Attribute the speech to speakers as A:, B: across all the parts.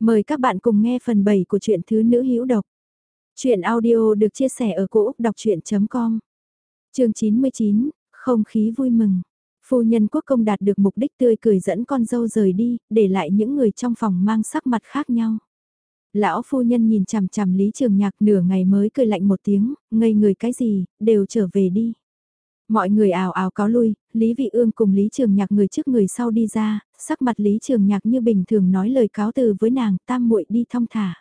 A: Mời các bạn cùng nghe phần 7 của truyện Thứ Nữ Hữu Độc. Chuyện audio được chia sẻ ở cỗ đọc chuyện.com Trường 99, không khí vui mừng. Phu nhân quốc công đạt được mục đích tươi cười dẫn con dâu rời đi, để lại những người trong phòng mang sắc mặt khác nhau. Lão phu nhân nhìn chằm chằm Lý Trường Nhạc nửa ngày mới cười lạnh một tiếng, ngây người cái gì, đều trở về đi. Mọi người ào ào cáo lui, Lý Vị Ương cùng Lý Trường Nhạc người trước người sau đi ra, sắc mặt Lý Trường Nhạc như bình thường nói lời cáo từ với nàng, tam muội đi thong thả.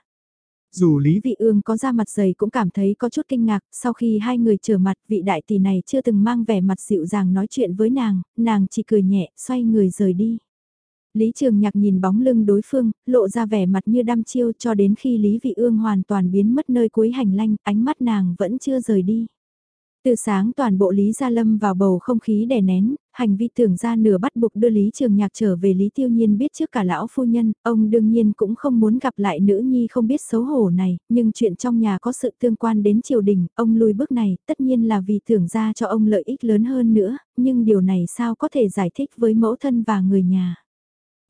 A: Dù Lý Vị Ương có ra mặt dày cũng cảm thấy có chút kinh ngạc, sau khi hai người trở mặt vị đại tỷ này chưa từng mang vẻ mặt dịu dàng nói chuyện với nàng, nàng chỉ cười nhẹ, xoay người rời đi. Lý Trường Nhạc nhìn bóng lưng đối phương, lộ ra vẻ mặt như đăm chiêu cho đến khi Lý Vị Ương hoàn toàn biến mất nơi cuối hành lanh, ánh mắt nàng vẫn chưa rời đi. Từ sáng toàn bộ Lý Gia Lâm vào bầu không khí đè nén, hành vi tưởng ra nửa bắt buộc đưa Lý Trường Nhạc trở về Lý Tiêu Nhiên biết trước cả lão phu nhân, ông đương nhiên cũng không muốn gặp lại nữ nhi không biết xấu hổ này, nhưng chuyện trong nhà có sự tương quan đến triều đình, ông lùi bước này, tất nhiên là vì tưởng ra cho ông lợi ích lớn hơn nữa, nhưng điều này sao có thể giải thích với mẫu thân và người nhà.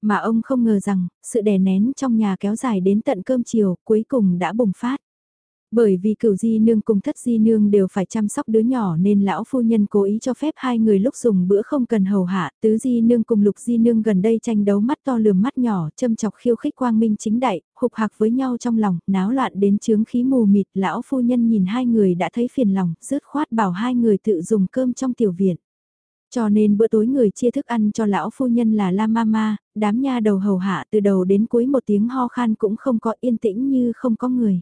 A: Mà ông không ngờ rằng, sự đè nén trong nhà kéo dài đến tận cơm chiều, cuối cùng đã bùng phát. Bởi vì cửu di nương cùng thất di nương đều phải chăm sóc đứa nhỏ nên lão phu nhân cố ý cho phép hai người lúc dùng bữa không cần hầu hạ, tứ di nương cùng lục di nương gần đây tranh đấu mắt to lườm mắt nhỏ, châm chọc khiêu khích quang minh chính đại, hục hạc với nhau trong lòng, náo loạn đến chướng khí mù mịt, lão phu nhân nhìn hai người đã thấy phiền lòng, rứt khoát bảo hai người tự dùng cơm trong tiểu viện. Cho nên bữa tối người chia thức ăn cho lão phu nhân là La Mama, đám nha đầu hầu hạ từ đầu đến cuối một tiếng ho khan cũng không có yên tĩnh như không có người.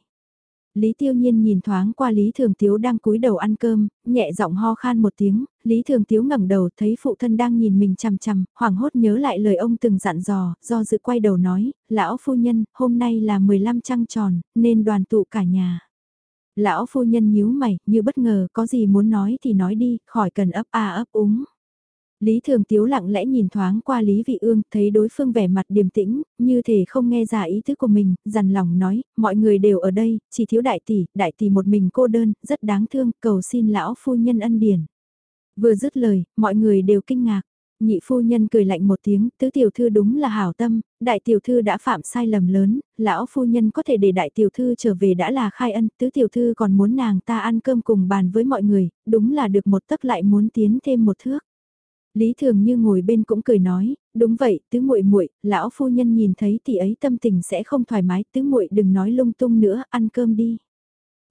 A: Lý Tiêu Nhiên nhìn thoáng qua Lý Thường Tiếu đang cúi đầu ăn cơm, nhẹ giọng ho khan một tiếng, Lý Thường Tiếu ngẩng đầu thấy phụ thân đang nhìn mình chằm chằm, hoảng hốt nhớ lại lời ông từng dặn dò, do dự quay đầu nói, lão phu nhân, hôm nay là 15 trăng tròn, nên đoàn tụ cả nhà. Lão phu nhân nhíu mày, như bất ngờ, có gì muốn nói thì nói đi, khỏi cần ấp a ấp úng. Lý Thường Tiếu lặng lẽ nhìn thoáng qua Lý Vị Ương, thấy đối phương vẻ mặt điềm tĩnh, như thể không nghe ra ý thức của mình, dằn lòng nói, mọi người đều ở đây, chỉ thiếu đại tỷ, đại tỷ một mình cô đơn, rất đáng thương, cầu xin lão phu nhân ân điển. Vừa dứt lời, mọi người đều kinh ngạc. Nhị phu nhân cười lạnh một tiếng, tứ tiểu thư đúng là hảo tâm, đại tiểu thư đã phạm sai lầm lớn, lão phu nhân có thể để đại tiểu thư trở về đã là khai ân, tứ tiểu thư còn muốn nàng ta ăn cơm cùng bàn với mọi người, đúng là được một tấc lại muốn tiến thêm một thước. Lý Thường Như ngồi bên cũng cười nói, đúng vậy, tứ muội muội, lão phu nhân nhìn thấy thì ấy tâm tình sẽ không thoải mái, tứ muội đừng nói lung tung nữa, ăn cơm đi.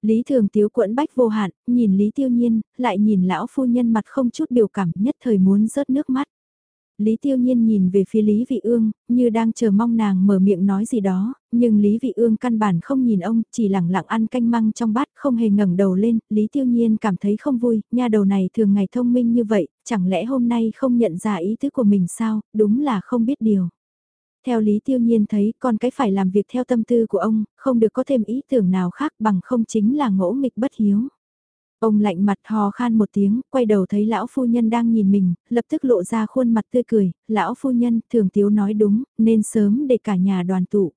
A: Lý Thường Tiếu quẫn bách vô hạn, nhìn Lý Tiêu Nhiên, lại nhìn lão phu nhân mặt không chút biểu cảm, nhất thời muốn rớt nước mắt. Lý Tiêu Nhiên nhìn về phía Lý Vị Ương, như đang chờ mong nàng mở miệng nói gì đó, nhưng Lý Vị Ương căn bản không nhìn ông, chỉ lặng lặng ăn canh măng trong bát, không hề ngẩng đầu lên, Lý Tiêu Nhiên cảm thấy không vui, nha đầu này thường ngày thông minh như vậy, chẳng lẽ hôm nay không nhận ra ý tứ của mình sao, đúng là không biết điều. Theo Lý Tiêu Nhiên thấy con cái phải làm việc theo tâm tư của ông, không được có thêm ý tưởng nào khác bằng không chính là ngỗ nghịch bất hiếu. Ông lạnh mặt hò khan một tiếng, quay đầu thấy lão phu nhân đang nhìn mình, lập tức lộ ra khuôn mặt tươi cười, lão phu nhân thường tiếu nói đúng, nên sớm để cả nhà đoàn tụ.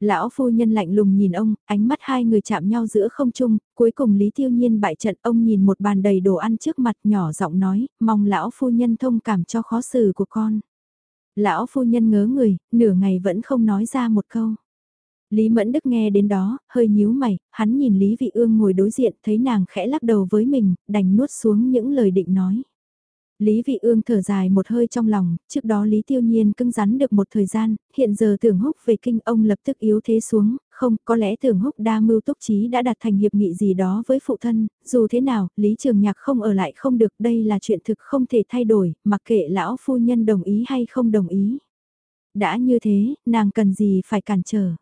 A: Lão phu nhân lạnh lùng nhìn ông, ánh mắt hai người chạm nhau giữa không trung, cuối cùng Lý Tiêu Nhiên bại trận ông nhìn một bàn đầy đồ ăn trước mặt nhỏ giọng nói, mong lão phu nhân thông cảm cho khó xử của con. Lão phu nhân ngớ người, nửa ngày vẫn không nói ra một câu. Lý Mẫn Đức nghe đến đó, hơi nhíu mày, hắn nhìn Lý Vị Ương ngồi đối diện, thấy nàng khẽ lắc đầu với mình, đành nuốt xuống những lời định nói. Lý Vị Ương thở dài một hơi trong lòng, trước đó Lý Tiêu Nhiên cưng rắn được một thời gian, hiện giờ tưởng húc về kinh ông lập tức yếu thế xuống, không, có lẽ tưởng húc đa mưu túc trí đã đặt thành hiệp nghị gì đó với phụ thân, dù thế nào, Lý Trường Nhạc không ở lại không được, đây là chuyện thực không thể thay đổi, mặc kệ lão phu nhân đồng ý hay không đồng ý. Đã như thế, nàng cần gì phải cản trở.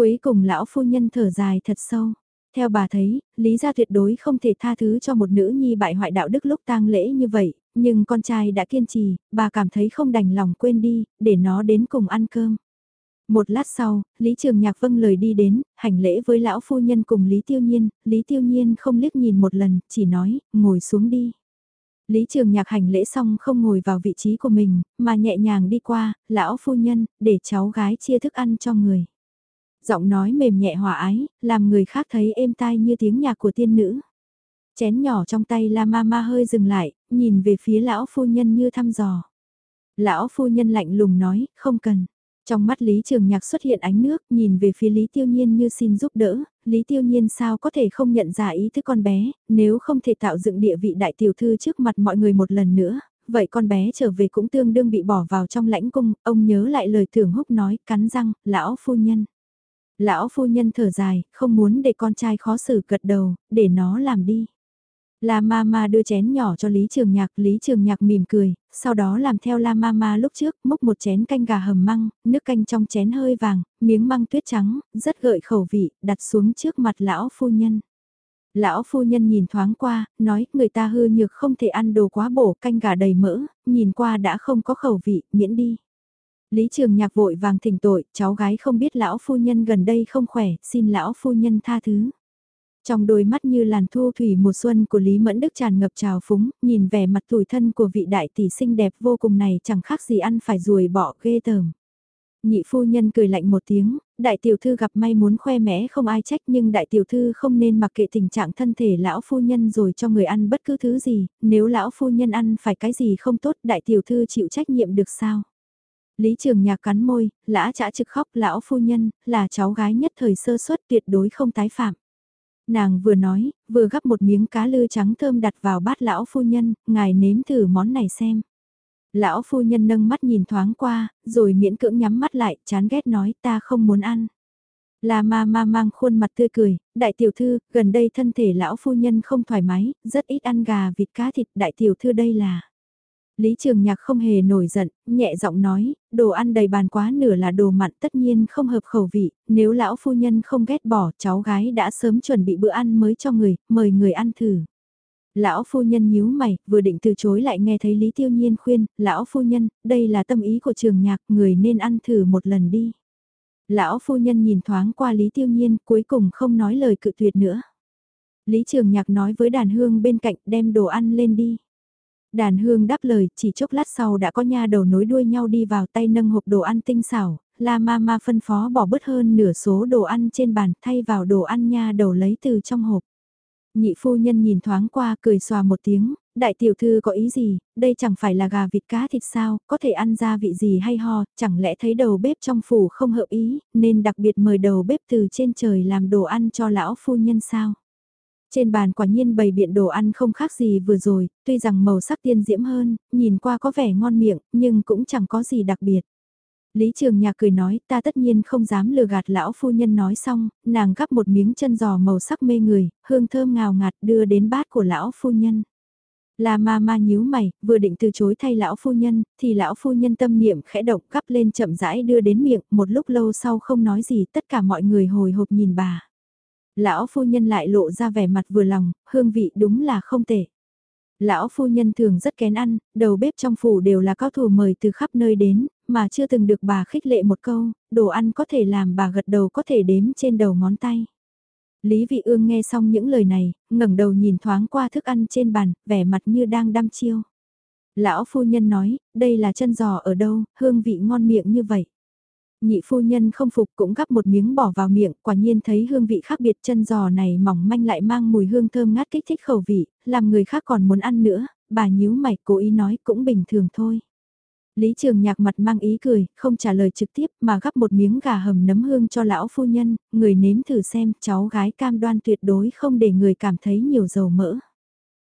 A: Cuối cùng lão phu nhân thở dài thật sâu. Theo bà thấy, Lý gia tuyệt đối không thể tha thứ cho một nữ nhi bại hoại đạo đức lúc tang lễ như vậy, nhưng con trai đã kiên trì, bà cảm thấy không đành lòng quên đi, để nó đến cùng ăn cơm. Một lát sau, Lý Trường Nhạc vâng lời đi đến, hành lễ với lão phu nhân cùng Lý Tiêu Nhiên, Lý Tiêu Nhiên không liếc nhìn một lần, chỉ nói, ngồi xuống đi. Lý Trường Nhạc hành lễ xong không ngồi vào vị trí của mình, mà nhẹ nhàng đi qua, lão phu nhân, để cháu gái chia thức ăn cho người. Giọng nói mềm nhẹ hòa ái, làm người khác thấy êm tai như tiếng nhạc của tiên nữ. Chén nhỏ trong tay La Mama hơi dừng lại, nhìn về phía lão phu nhân như thăm dò. Lão phu nhân lạnh lùng nói, không cần. Trong mắt Lý Trường Nhạc xuất hiện ánh nước, nhìn về phía Lý Tiêu Nhiên như xin giúp đỡ, Lý Tiêu Nhiên sao có thể không nhận ra ý thức con bé, nếu không thể tạo dựng địa vị đại tiểu thư trước mặt mọi người một lần nữa, vậy con bé trở về cũng tương đương bị bỏ vào trong lãnh cung, ông nhớ lại lời thưởng húc nói, cắn răng, lão phu nhân. Lão phu nhân thở dài, không muốn để con trai khó xử gật đầu, để nó làm đi. La Mama đưa chén nhỏ cho Lý Trường Nhạc, Lý Trường Nhạc mỉm cười, sau đó làm theo La Mama lúc trước, múc một chén canh gà hầm măng, nước canh trong chén hơi vàng, miếng măng tuyết trắng, rất gợi khẩu vị, đặt xuống trước mặt lão phu nhân. Lão phu nhân nhìn thoáng qua, nói người ta hư nhược không thể ăn đồ quá bổ, canh gà đầy mỡ, nhìn qua đã không có khẩu vị, miễn đi. Lý Trường Nhạc vội vàng thỉnh tội, cháu gái không biết lão phu nhân gần đây không khỏe, xin lão phu nhân tha thứ. Trong đôi mắt như làn thu thủy mùa xuân của Lý Mẫn Đức tràn ngập trào phúng, nhìn vẻ mặt tủi thân của vị đại tỷ xinh đẹp vô cùng này chẳng khác gì ăn phải ruồi bỏ ghê tởm. Nhị phu nhân cười lạnh một tiếng, đại tiểu thư gặp may muốn khoe mẽ không ai trách nhưng đại tiểu thư không nên mặc kệ tình trạng thân thể lão phu nhân rồi cho người ăn bất cứ thứ gì, nếu lão phu nhân ăn phải cái gì không tốt đại tiểu thư chịu trách nhiệm được sao. Lý Trường Nhạc cắn môi, lã chả trực khóc lão phu nhân, là cháu gái nhất thời sơ suất tuyệt đối không tái phạm. Nàng vừa nói, vừa gắp một miếng cá lư trắng thơm đặt vào bát lão phu nhân, ngài nếm thử món này xem. Lão phu nhân nâng mắt nhìn thoáng qua, rồi miễn cưỡng nhắm mắt lại, chán ghét nói ta không muốn ăn. La ma ma mang khuôn mặt tươi cười, đại tiểu thư, gần đây thân thể lão phu nhân không thoải mái, rất ít ăn gà vịt cá thịt, đại tiểu thư đây là. Lý Trường Nhạc không hề nổi giận, nhẹ giọng nói, đồ ăn đầy bàn quá nửa là đồ mặn tất nhiên không hợp khẩu vị, nếu lão phu nhân không ghét bỏ cháu gái đã sớm chuẩn bị bữa ăn mới cho người, mời người ăn thử. Lão phu nhân nhíu mày, vừa định từ chối lại nghe thấy Lý Tiêu Nhiên khuyên, lão phu nhân, đây là tâm ý của trường nhạc, người nên ăn thử một lần đi. Lão phu nhân nhìn thoáng qua Lý Tiêu Nhiên, cuối cùng không nói lời cự tuyệt nữa. Lý Trường Nhạc nói với đàn hương bên cạnh đem đồ ăn lên đi. Đàn hương đáp lời, chỉ chốc lát sau đã có nha đầu nối đuôi nhau đi vào tay nâng hộp đồ ăn tinh xảo, La Mama phân phó bỏ bớt hơn nửa số đồ ăn trên bàn thay vào đồ ăn nha đầu lấy từ trong hộp. Nhị phu nhân nhìn thoáng qua cười xòa một tiếng, đại tiểu thư có ý gì, đây chẳng phải là gà vịt cá thịt sao, có thể ăn ra vị gì hay ho, chẳng lẽ thấy đầu bếp trong phủ không hợp ý, nên đặc biệt mời đầu bếp từ trên trời làm đồ ăn cho lão phu nhân sao. Trên bàn quả nhiên bày biện đồ ăn không khác gì vừa rồi, tuy rằng màu sắc tiên diễm hơn, nhìn qua có vẻ ngon miệng, nhưng cũng chẳng có gì đặc biệt. Lý Trường Nhạc cười nói ta tất nhiên không dám lừa gạt lão phu nhân nói xong, nàng gắp một miếng chân giò màu sắc mê người, hương thơm ngào ngạt đưa đến bát của lão phu nhân. La ma ma nhíu mày, vừa định từ chối thay lão phu nhân, thì lão phu nhân tâm niệm khẽ động gắp lên chậm rãi đưa đến miệng, một lúc lâu sau không nói gì tất cả mọi người hồi hộp nhìn bà. Lão phu nhân lại lộ ra vẻ mặt vừa lòng, hương vị đúng là không tệ. Lão phu nhân thường rất kén ăn, đầu bếp trong phủ đều là cao thủ mời từ khắp nơi đến, mà chưa từng được bà khích lệ một câu, đồ ăn có thể làm bà gật đầu có thể đếm trên đầu ngón tay. Lý Vị Ương nghe xong những lời này, ngẩng đầu nhìn thoáng qua thức ăn trên bàn, vẻ mặt như đang đăm chiêu. Lão phu nhân nói, đây là chân giò ở đâu, hương vị ngon miệng như vậy. Nhị phu nhân không phục cũng gắp một miếng bỏ vào miệng, quả nhiên thấy hương vị khác biệt chân giò này mỏng manh lại mang mùi hương thơm ngát kích thích khẩu vị, làm người khác còn muốn ăn nữa, bà nhíu mày cố ý nói cũng bình thường thôi. Lý Trường Nhạc mặt mang ý cười, không trả lời trực tiếp mà gắp một miếng gà hầm nấm hương cho lão phu nhân, người nếm thử xem cháu gái cam đoan tuyệt đối không để người cảm thấy nhiều dầu mỡ.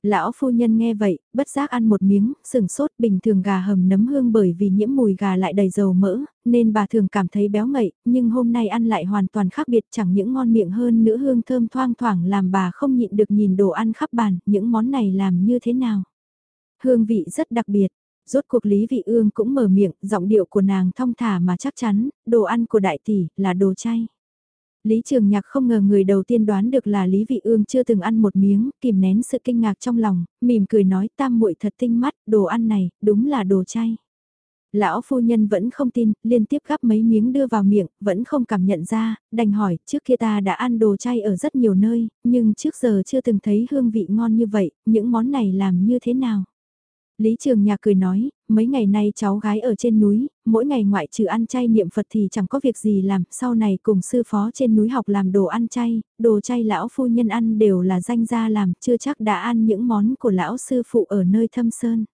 A: Lão phu nhân nghe vậy, bất giác ăn một miếng, sừng sốt bình thường gà hầm nấm hương bởi vì nhiễm mùi gà lại đầy dầu mỡ, nên bà thường cảm thấy béo ngậy, nhưng hôm nay ăn lại hoàn toàn khác biệt chẳng những ngon miệng hơn nữa hương thơm thoang thoảng làm bà không nhịn được nhìn đồ ăn khắp bàn, những món này làm như thế nào. Hương vị rất đặc biệt, Rốt cuộc Lý Vị Ương cũng mở miệng, giọng điệu của nàng thong thả mà chắc chắn, đồ ăn của đại tỷ là đồ chay. Lý Trường Nhạc không ngờ người đầu tiên đoán được là Lý Vị Ương chưa từng ăn một miếng, kìm nén sự kinh ngạc trong lòng, mỉm cười nói tam muội thật tinh mắt, đồ ăn này, đúng là đồ chay. Lão phu nhân vẫn không tin, liên tiếp gắp mấy miếng đưa vào miệng, vẫn không cảm nhận ra, đành hỏi, trước kia ta đã ăn đồ chay ở rất nhiều nơi, nhưng trước giờ chưa từng thấy hương vị ngon như vậy, những món này làm như thế nào? Lý Trường Nhạc cười nói, mấy ngày nay cháu gái ở trên núi, mỗi ngày ngoại trừ ăn chay niệm Phật thì chẳng có việc gì làm, sau này cùng sư phó trên núi học làm đồ ăn chay, đồ chay lão phu nhân ăn đều là danh gia làm, chưa chắc đã ăn những món của lão sư phụ ở nơi thâm sơn.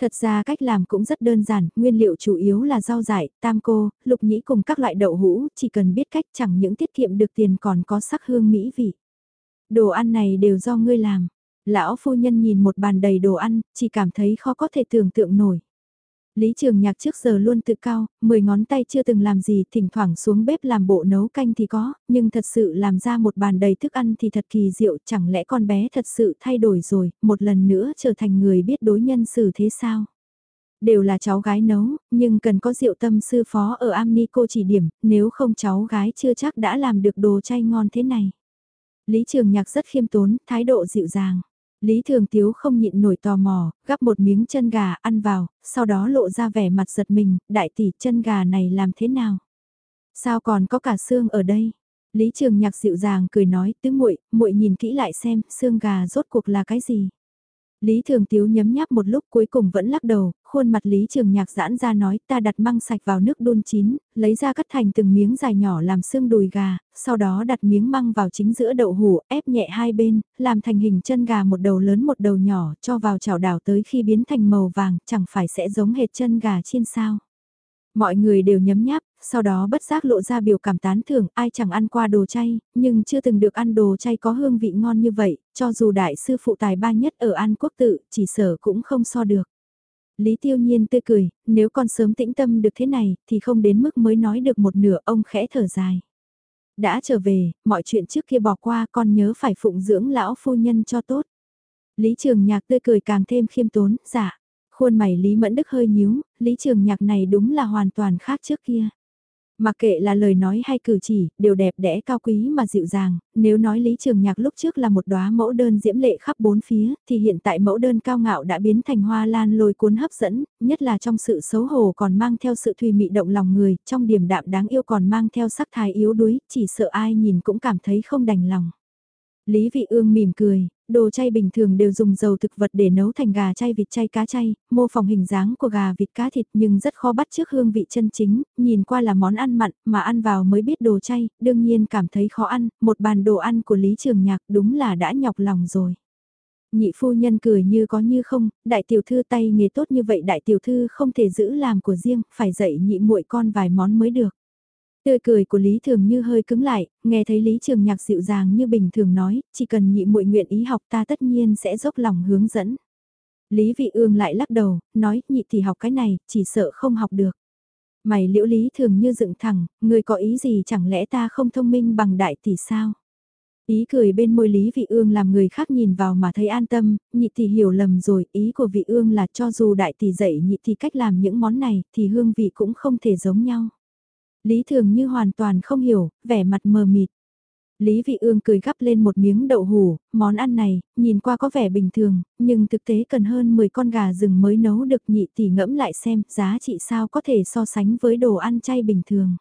A: Thật ra cách làm cũng rất đơn giản, nguyên liệu chủ yếu là rau dại, tam cô, lục nhĩ cùng các loại đậu hũ, chỉ cần biết cách chẳng những tiết kiệm được tiền còn có sắc hương mỹ vị. Đồ ăn này đều do ngươi làm. Lão phu nhân nhìn một bàn đầy đồ ăn, chỉ cảm thấy khó có thể tưởng tượng nổi. Lý Trường Nhạc trước giờ luôn tự cao, mười ngón tay chưa từng làm gì, thỉnh thoảng xuống bếp làm bộ nấu canh thì có, nhưng thật sự làm ra một bàn đầy thức ăn thì thật kỳ diệu, chẳng lẽ con bé thật sự thay đổi rồi, một lần nữa trở thành người biết đối nhân xử thế sao? Đều là cháu gái nấu, nhưng cần có diệu tâm sư phó ở Amni cô chỉ điểm, nếu không cháu gái chưa chắc đã làm được đồ chay ngon thế này. Lý Trường Nhạc rất khiêm tốn, thái độ dịu dàng. Lý Thường Tiếu không nhịn nổi tò mò, gắp một miếng chân gà ăn vào, sau đó lộ ra vẻ mặt giật mình, đại tỷ chân gà này làm thế nào? Sao còn có cả xương ở đây? Lý Trường Nhạc dịu dàng cười nói, tứ muội, muội nhìn kỹ lại xem, xương gà rốt cuộc là cái gì? Lý Thường Tiếu nhấm nháp một lúc cuối cùng vẫn lắc đầu, khuôn mặt Lý Trường Nhạc giãn ra nói ta đặt măng sạch vào nước đun chín, lấy ra cắt thành từng miếng dài nhỏ làm xương đùi gà, sau đó đặt miếng măng vào chính giữa đậu hủ, ép nhẹ hai bên, làm thành hình chân gà một đầu lớn một đầu nhỏ, cho vào chảo đảo tới khi biến thành màu vàng, chẳng phải sẽ giống hệt chân gà chiên sao. Mọi người đều nhấm nháp, sau đó bất giác lộ ra biểu cảm tán thưởng, ai chẳng ăn qua đồ chay, nhưng chưa từng được ăn đồ chay có hương vị ngon như vậy, cho dù đại sư phụ tài ba nhất ở An Quốc tự, chỉ sở cũng không so được. Lý Tiêu Nhiên tươi cười, nếu con sớm tĩnh tâm được thế này, thì không đến mức mới nói được một nửa ông khẽ thở dài. Đã trở về, mọi chuyện trước kia bỏ qua con nhớ phải phụng dưỡng lão phu nhân cho tốt. Lý Trường Nhạc tươi cười càng thêm khiêm tốn, dạ. Khuôn mày Lý Mẫn Đức hơi nhíu, Lý Trường Nhạc này đúng là hoàn toàn khác trước kia. Mặc kệ là lời nói hay cử chỉ, đều đẹp đẽ cao quý mà dịu dàng, nếu nói Lý Trường Nhạc lúc trước là một đóa mẫu đơn diễm lệ khắp bốn phía, thì hiện tại mẫu đơn cao ngạo đã biến thành hoa lan lôi cuốn hấp dẫn, nhất là trong sự xấu hổ còn mang theo sự thùy mị động lòng người, trong điểm đạm đáng yêu còn mang theo sắc thái yếu đuối, chỉ sợ ai nhìn cũng cảm thấy không đành lòng. Lý Vị Ương mỉm cười, đồ chay bình thường đều dùng dầu thực vật để nấu thành gà chay vịt chay cá chay, mô phỏng hình dáng của gà vịt cá thịt nhưng rất khó bắt trước hương vị chân chính, nhìn qua là món ăn mặn mà ăn vào mới biết đồ chay, đương nhiên cảm thấy khó ăn, một bàn đồ ăn của Lý Trường Nhạc đúng là đã nhọc lòng rồi. Nhị phu nhân cười như có như không, đại tiểu thư tay nghề tốt như vậy đại tiểu thư không thể giữ làm của riêng, phải dạy nhị muội con vài món mới được. Tươi cười của Lý Thường như hơi cứng lại, nghe thấy Lý Trường Nhạc dịu dàng như bình thường nói, chỉ cần nhị muội nguyện ý học ta tất nhiên sẽ dốc lòng hướng dẫn. Lý Vị Ương lại lắc đầu, nói nhị thì học cái này, chỉ sợ không học được. Mày liễu Lý Thường như dựng thẳng, người có ý gì chẳng lẽ ta không thông minh bằng đại tỷ sao? Ý cười bên môi Lý Vị Ương làm người khác nhìn vào mà thấy an tâm, nhị tỷ hiểu lầm rồi, ý của Vị Ương là cho dù đại tỷ dạy nhị tỷ cách làm những món này thì hương vị cũng không thể giống nhau. Lý Thường như hoàn toàn không hiểu, vẻ mặt mờ mịt. Lý Vị Ương cười gắp lên một miếng đậu hủ, món ăn này, nhìn qua có vẻ bình thường, nhưng thực tế cần hơn 10 con gà rừng mới nấu được nhị tỷ ngẫm lại xem giá trị sao có thể so sánh với đồ ăn chay bình thường.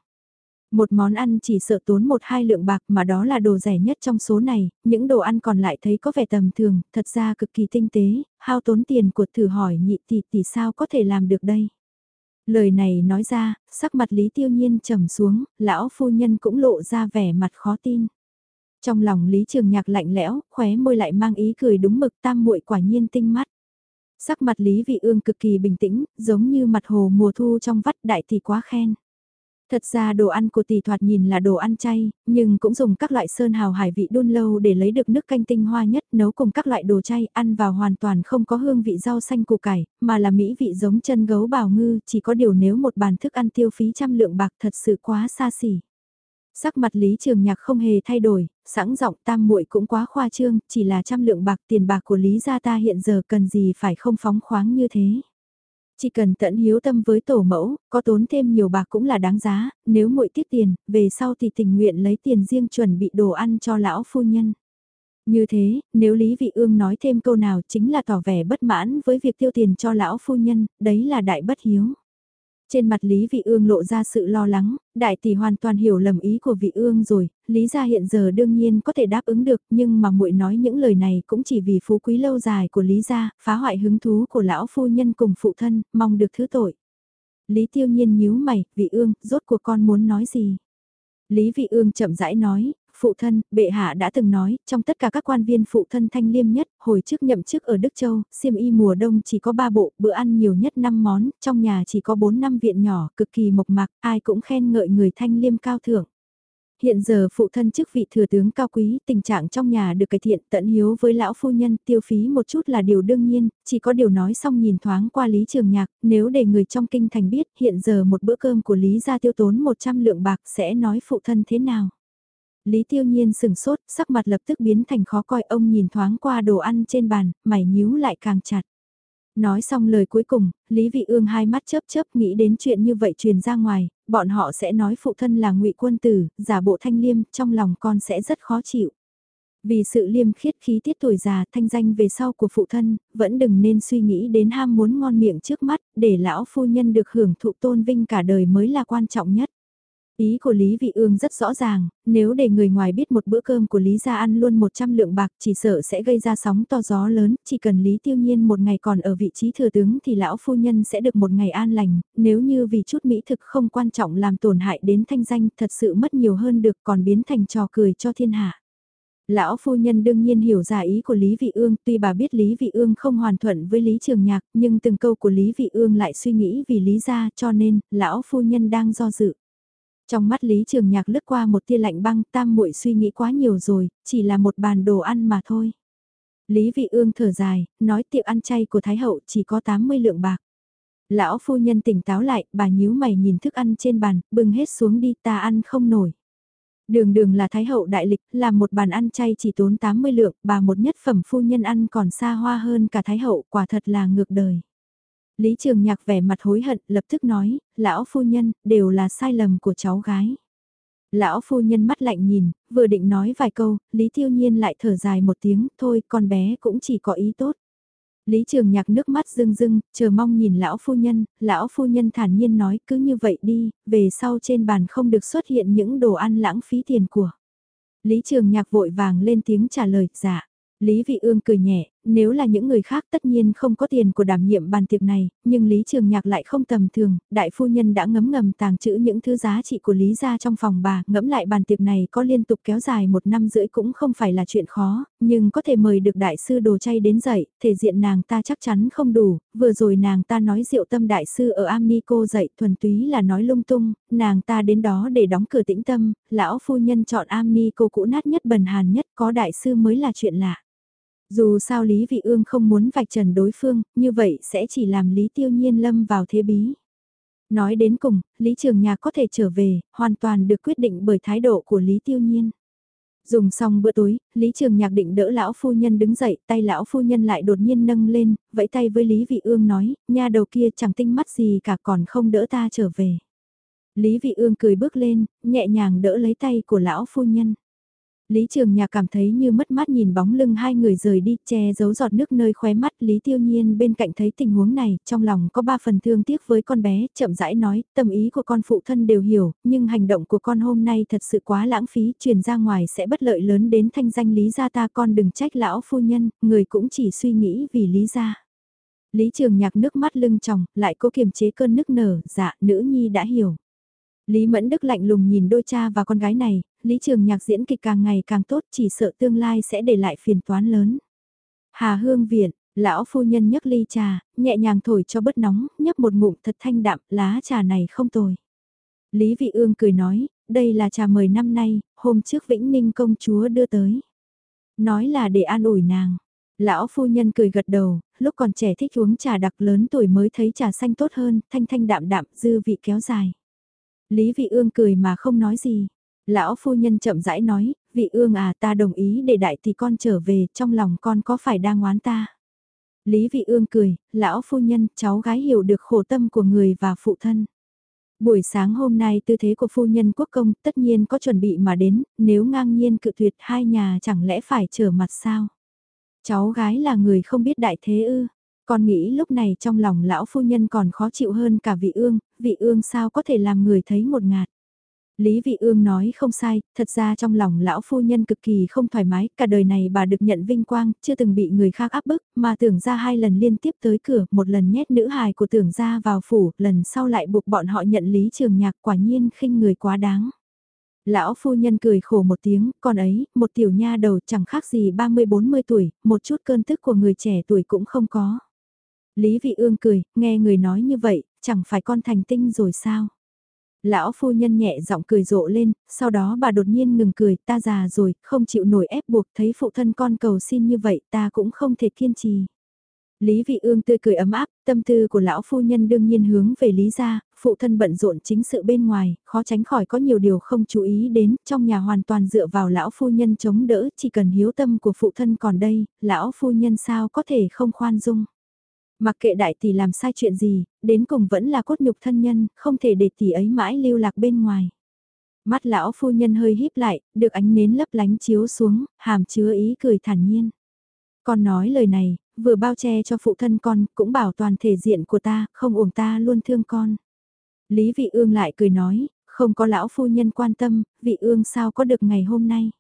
A: Một món ăn chỉ sợ tốn một hai lượng bạc mà đó là đồ rẻ nhất trong số này, những đồ ăn còn lại thấy có vẻ tầm thường, thật ra cực kỳ tinh tế, hao tốn tiền của thử hỏi nhị tỷ tỷ sao có thể làm được đây. Lời này nói ra, sắc mặt Lý Tiêu Nhiên trầm xuống, lão phu nhân cũng lộ ra vẻ mặt khó tin. Trong lòng Lý Trường Nhạc lạnh lẽo, khóe môi lại mang ý cười đúng mực tam muội quả nhiên tinh mắt. Sắc mặt Lý Vị Ương cực kỳ bình tĩnh, giống như mặt hồ mùa thu trong vắt đại thì quá khen. Thật ra đồ ăn của tỷ thoạt nhìn là đồ ăn chay, nhưng cũng dùng các loại sơn hào hải vị đun lâu để lấy được nước canh tinh hoa nhất nấu cùng các loại đồ chay ăn vào hoàn toàn không có hương vị rau xanh củ cải, mà là mỹ vị giống chân gấu bào ngư, chỉ có điều nếu một bàn thức ăn tiêu phí trăm lượng bạc thật sự quá xa xỉ. Sắc mặt Lý Trường Nhạc không hề thay đổi, sẵn giọng tam muội cũng quá khoa trương, chỉ là trăm lượng bạc tiền bạc của Lý gia ta hiện giờ cần gì phải không phóng khoáng như thế. Chỉ cần tận hiếu tâm với tổ mẫu, có tốn thêm nhiều bạc cũng là đáng giá, nếu muội tiết tiền, về sau thì tình nguyện lấy tiền riêng chuẩn bị đồ ăn cho lão phu nhân. Như thế, nếu Lý Vị Ương nói thêm câu nào chính là tỏ vẻ bất mãn với việc tiêu tiền cho lão phu nhân, đấy là đại bất hiếu. Trên mặt Lý Vị Ương lộ ra sự lo lắng, đại tỷ hoàn toàn hiểu lầm ý của Vị Ương rồi, Lý gia hiện giờ đương nhiên có thể đáp ứng được, nhưng mà muội nói những lời này cũng chỉ vì phú quý lâu dài của Lý gia, phá hoại hứng thú của lão phu nhân cùng phụ thân, mong được thứ tội. Lý Tiêu Nhiên nhíu mày, Vị Ương, rốt cuộc con muốn nói gì? Lý Vị Ương chậm rãi nói, Phụ thân, bệ hạ đã từng nói, trong tất cả các quan viên phụ thân thanh liêm nhất, hồi trước nhậm chức ở Đức Châu, xiêm y mùa đông chỉ có 3 bộ, bữa ăn nhiều nhất 5 món, trong nhà chỉ có 4 năm viện nhỏ, cực kỳ mộc mạc, ai cũng khen ngợi người thanh liêm cao thượng. Hiện giờ phụ thân chức vị thừa tướng cao quý, tình trạng trong nhà được cải thiện tận hiếu với lão phu nhân tiêu phí một chút là điều đương nhiên, chỉ có điều nói xong nhìn thoáng qua Lý Trường Nhạc, nếu để người trong kinh thành biết hiện giờ một bữa cơm của Lý gia tiêu tốn 100 lượng bạc sẽ nói phụ thân thế nào. Lý tiêu nhiên sừng sốt, sắc mặt lập tức biến thành khó coi ông nhìn thoáng qua đồ ăn trên bàn, mày nhíu lại càng chặt. Nói xong lời cuối cùng, Lý Vị Ương hai mắt chớp chớp nghĩ đến chuyện như vậy truyền ra ngoài, bọn họ sẽ nói phụ thân là ngụy quân tử, giả bộ thanh liêm, trong lòng con sẽ rất khó chịu. Vì sự liêm khiết khí tiết tuổi già thanh danh về sau của phụ thân, vẫn đừng nên suy nghĩ đến ham muốn ngon miệng trước mắt, để lão phu nhân được hưởng thụ tôn vinh cả đời mới là quan trọng nhất. Ý của Lý Vị Ương rất rõ ràng, nếu để người ngoài biết một bữa cơm của Lý gia ăn luôn 100 lượng bạc chỉ sợ sẽ gây ra sóng to gió lớn, chỉ cần Lý Tiêu Nhiên một ngày còn ở vị trí thừa tướng thì lão phu nhân sẽ được một ngày an lành, nếu như vì chút mỹ thực không quan trọng làm tổn hại đến thanh danh thật sự mất nhiều hơn được còn biến thành trò cười cho thiên hạ. Lão phu nhân đương nhiên hiểu ra ý của Lý Vị Ương, tuy bà biết Lý Vị Ương không hoàn thuận với Lý Trường Nhạc, nhưng từng câu của Lý Vị Ương lại suy nghĩ vì Lý gia, cho nên, lão phu nhân đang do dự. Trong mắt Lý Trường Nhạc lướt qua một tia lạnh băng tam muội suy nghĩ quá nhiều rồi, chỉ là một bàn đồ ăn mà thôi. Lý Vị Ương thở dài, nói tiệm ăn chay của Thái Hậu chỉ có 80 lượng bạc. Lão phu nhân tỉnh táo lại, bà nhíu mày nhìn thức ăn trên bàn, bưng hết xuống đi ta ăn không nổi. Đường đường là Thái Hậu đại lịch, làm một bàn ăn chay chỉ tốn 80 lượng, bà một nhất phẩm phu nhân ăn còn xa hoa hơn cả Thái Hậu, quả thật là ngược đời. Lý Trường Nhạc vẻ mặt hối hận, lập tức nói, lão phu nhân, đều là sai lầm của cháu gái. Lão phu nhân mắt lạnh nhìn, vừa định nói vài câu, Lý Tiêu Nhiên lại thở dài một tiếng, thôi con bé cũng chỉ có ý tốt. Lý Trường Nhạc nước mắt rưng rưng, chờ mong nhìn lão phu nhân, lão phu nhân thản nhiên nói cứ như vậy đi, về sau trên bàn không được xuất hiện những đồ ăn lãng phí tiền của. Lý Trường Nhạc vội vàng lên tiếng trả lời, dạ. Lý Vị Ương cười nhẹ, nếu là những người khác tất nhiên không có tiền của đảm nhiệm bàn tiệc này, nhưng Lý Trường Nhạc lại không tầm thường, đại phu nhân đã ngấm ngầm tàng trữ những thứ giá trị của Lý gia trong phòng bà, ngẫm lại bàn tiệc này có liên tục kéo dài một năm rưỡi cũng không phải là chuyện khó, nhưng có thể mời được đại sư đồ chay đến dậy, thể diện nàng ta chắc chắn không đủ, vừa rồi nàng ta nói diệu tâm đại sư ở Amnico dậy thuần túy là nói lung tung, nàng ta đến đó để đóng cửa tĩnh tâm, lão phu nhân chọn Amnico cũ nát nhất bần hàn nhất có đại sư mới là chuyện lạ. Dù sao Lý Vị Ương không muốn vạch trần đối phương, như vậy sẽ chỉ làm Lý Tiêu Nhiên lâm vào thế bí. Nói đến cùng, Lý Trường Nhạc có thể trở về, hoàn toàn được quyết định bởi thái độ của Lý Tiêu Nhiên. Dùng xong bữa tối, Lý Trường Nhạc định đỡ lão phu nhân đứng dậy, tay lão phu nhân lại đột nhiên nâng lên, vẫy tay với Lý Vị Ương nói, nha đầu kia chẳng tinh mắt gì cả còn không đỡ ta trở về. Lý Vị Ương cười bước lên, nhẹ nhàng đỡ lấy tay của lão phu nhân. Lý Trường Nhạc cảm thấy như mất mát nhìn bóng lưng hai người rời đi, che giấu giọt nước nơi khóe mắt. Lý Tiêu Nhiên bên cạnh thấy tình huống này, trong lòng có ba phần thương tiếc với con bé, chậm rãi nói, tâm ý của con phụ thân đều hiểu, nhưng hành động của con hôm nay thật sự quá lãng phí, truyền ra ngoài sẽ bất lợi lớn đến thanh danh Lý gia ta con đừng trách lão phu nhân, người cũng chỉ suy nghĩ vì Lý gia. Lý Trường Nhạc nước mắt lưng tròng, lại cố kiềm chế cơn nức nở, dạ, nữ nhi đã hiểu. Lý Mẫn Đức lạnh lùng nhìn đôi cha và con gái này, Lý Trường Nhạc diễn kịch càng ngày càng tốt chỉ sợ tương lai sẽ để lại phiền toán lớn. Hà Hương Viện, lão phu nhân nhấc ly trà, nhẹ nhàng thổi cho bớt nóng, nhấp một ngụm thật thanh đạm, lá trà này không tồi. Lý Vị Ương cười nói, đây là trà mời năm nay, hôm trước Vĩnh Ninh công chúa đưa tới. Nói là để an ủi nàng. Lão phu nhân cười gật đầu, lúc còn trẻ thích uống trà đặc lớn tuổi mới thấy trà xanh tốt hơn, thanh thanh đạm đạm, dư vị kéo dài. Lý Vị Ương cười mà không nói gì. Lão phu nhân chậm rãi nói, vị ương à ta đồng ý để đại tỷ con trở về, trong lòng con có phải đang oán ta? Lý vị ương cười, lão phu nhân, cháu gái hiểu được khổ tâm của người và phụ thân. Buổi sáng hôm nay tư thế của phu nhân quốc công tất nhiên có chuẩn bị mà đến, nếu ngang nhiên cự tuyệt hai nhà chẳng lẽ phải trở mặt sao? Cháu gái là người không biết đại thế ư, con nghĩ lúc này trong lòng lão phu nhân còn khó chịu hơn cả vị ương, vị ương sao có thể làm người thấy một ngạt. Lý Vị Ương nói không sai, thật ra trong lòng lão phu nhân cực kỳ không thoải mái, cả đời này bà được nhận vinh quang, chưa từng bị người khác áp bức, mà tưởng ra hai lần liên tiếp tới cửa, một lần nhét nữ hài của tưởng ra vào phủ, lần sau lại buộc bọn họ nhận Lý Trường Nhạc quả nhiên khinh người quá đáng. Lão phu nhân cười khổ một tiếng, con ấy, một tiểu nha đầu chẳng khác gì 30-40 tuổi, một chút cơn tức của người trẻ tuổi cũng không có. Lý Vị Ương cười, nghe người nói như vậy, chẳng phải con thành tinh rồi sao? Lão phu nhân nhẹ giọng cười rộ lên, sau đó bà đột nhiên ngừng cười, ta già rồi, không chịu nổi ép buộc, thấy phụ thân con cầu xin như vậy, ta cũng không thể kiên trì. Lý Vị Ương tươi cười ấm áp, tâm tư của lão phu nhân đương nhiên hướng về Lý gia, phụ thân bận rộn chính sự bên ngoài, khó tránh khỏi có nhiều điều không chú ý đến, trong nhà hoàn toàn dựa vào lão phu nhân chống đỡ, chỉ cần hiếu tâm của phụ thân còn đây, lão phu nhân sao có thể không khoan dung. Mặc kệ đại tỷ làm sai chuyện gì, đến cùng vẫn là cốt nhục thân nhân, không thể để tỷ ấy mãi lưu lạc bên ngoài. Mắt lão phu nhân hơi híp lại, được ánh nến lấp lánh chiếu xuống, hàm chứa ý cười thản nhiên. Con nói lời này, vừa bao che cho phụ thân con, cũng bảo toàn thể diện của ta, không uổng ta luôn thương con. Lý vị ương lại cười nói, không có lão phu nhân quan tâm, vị ương sao có được ngày hôm nay.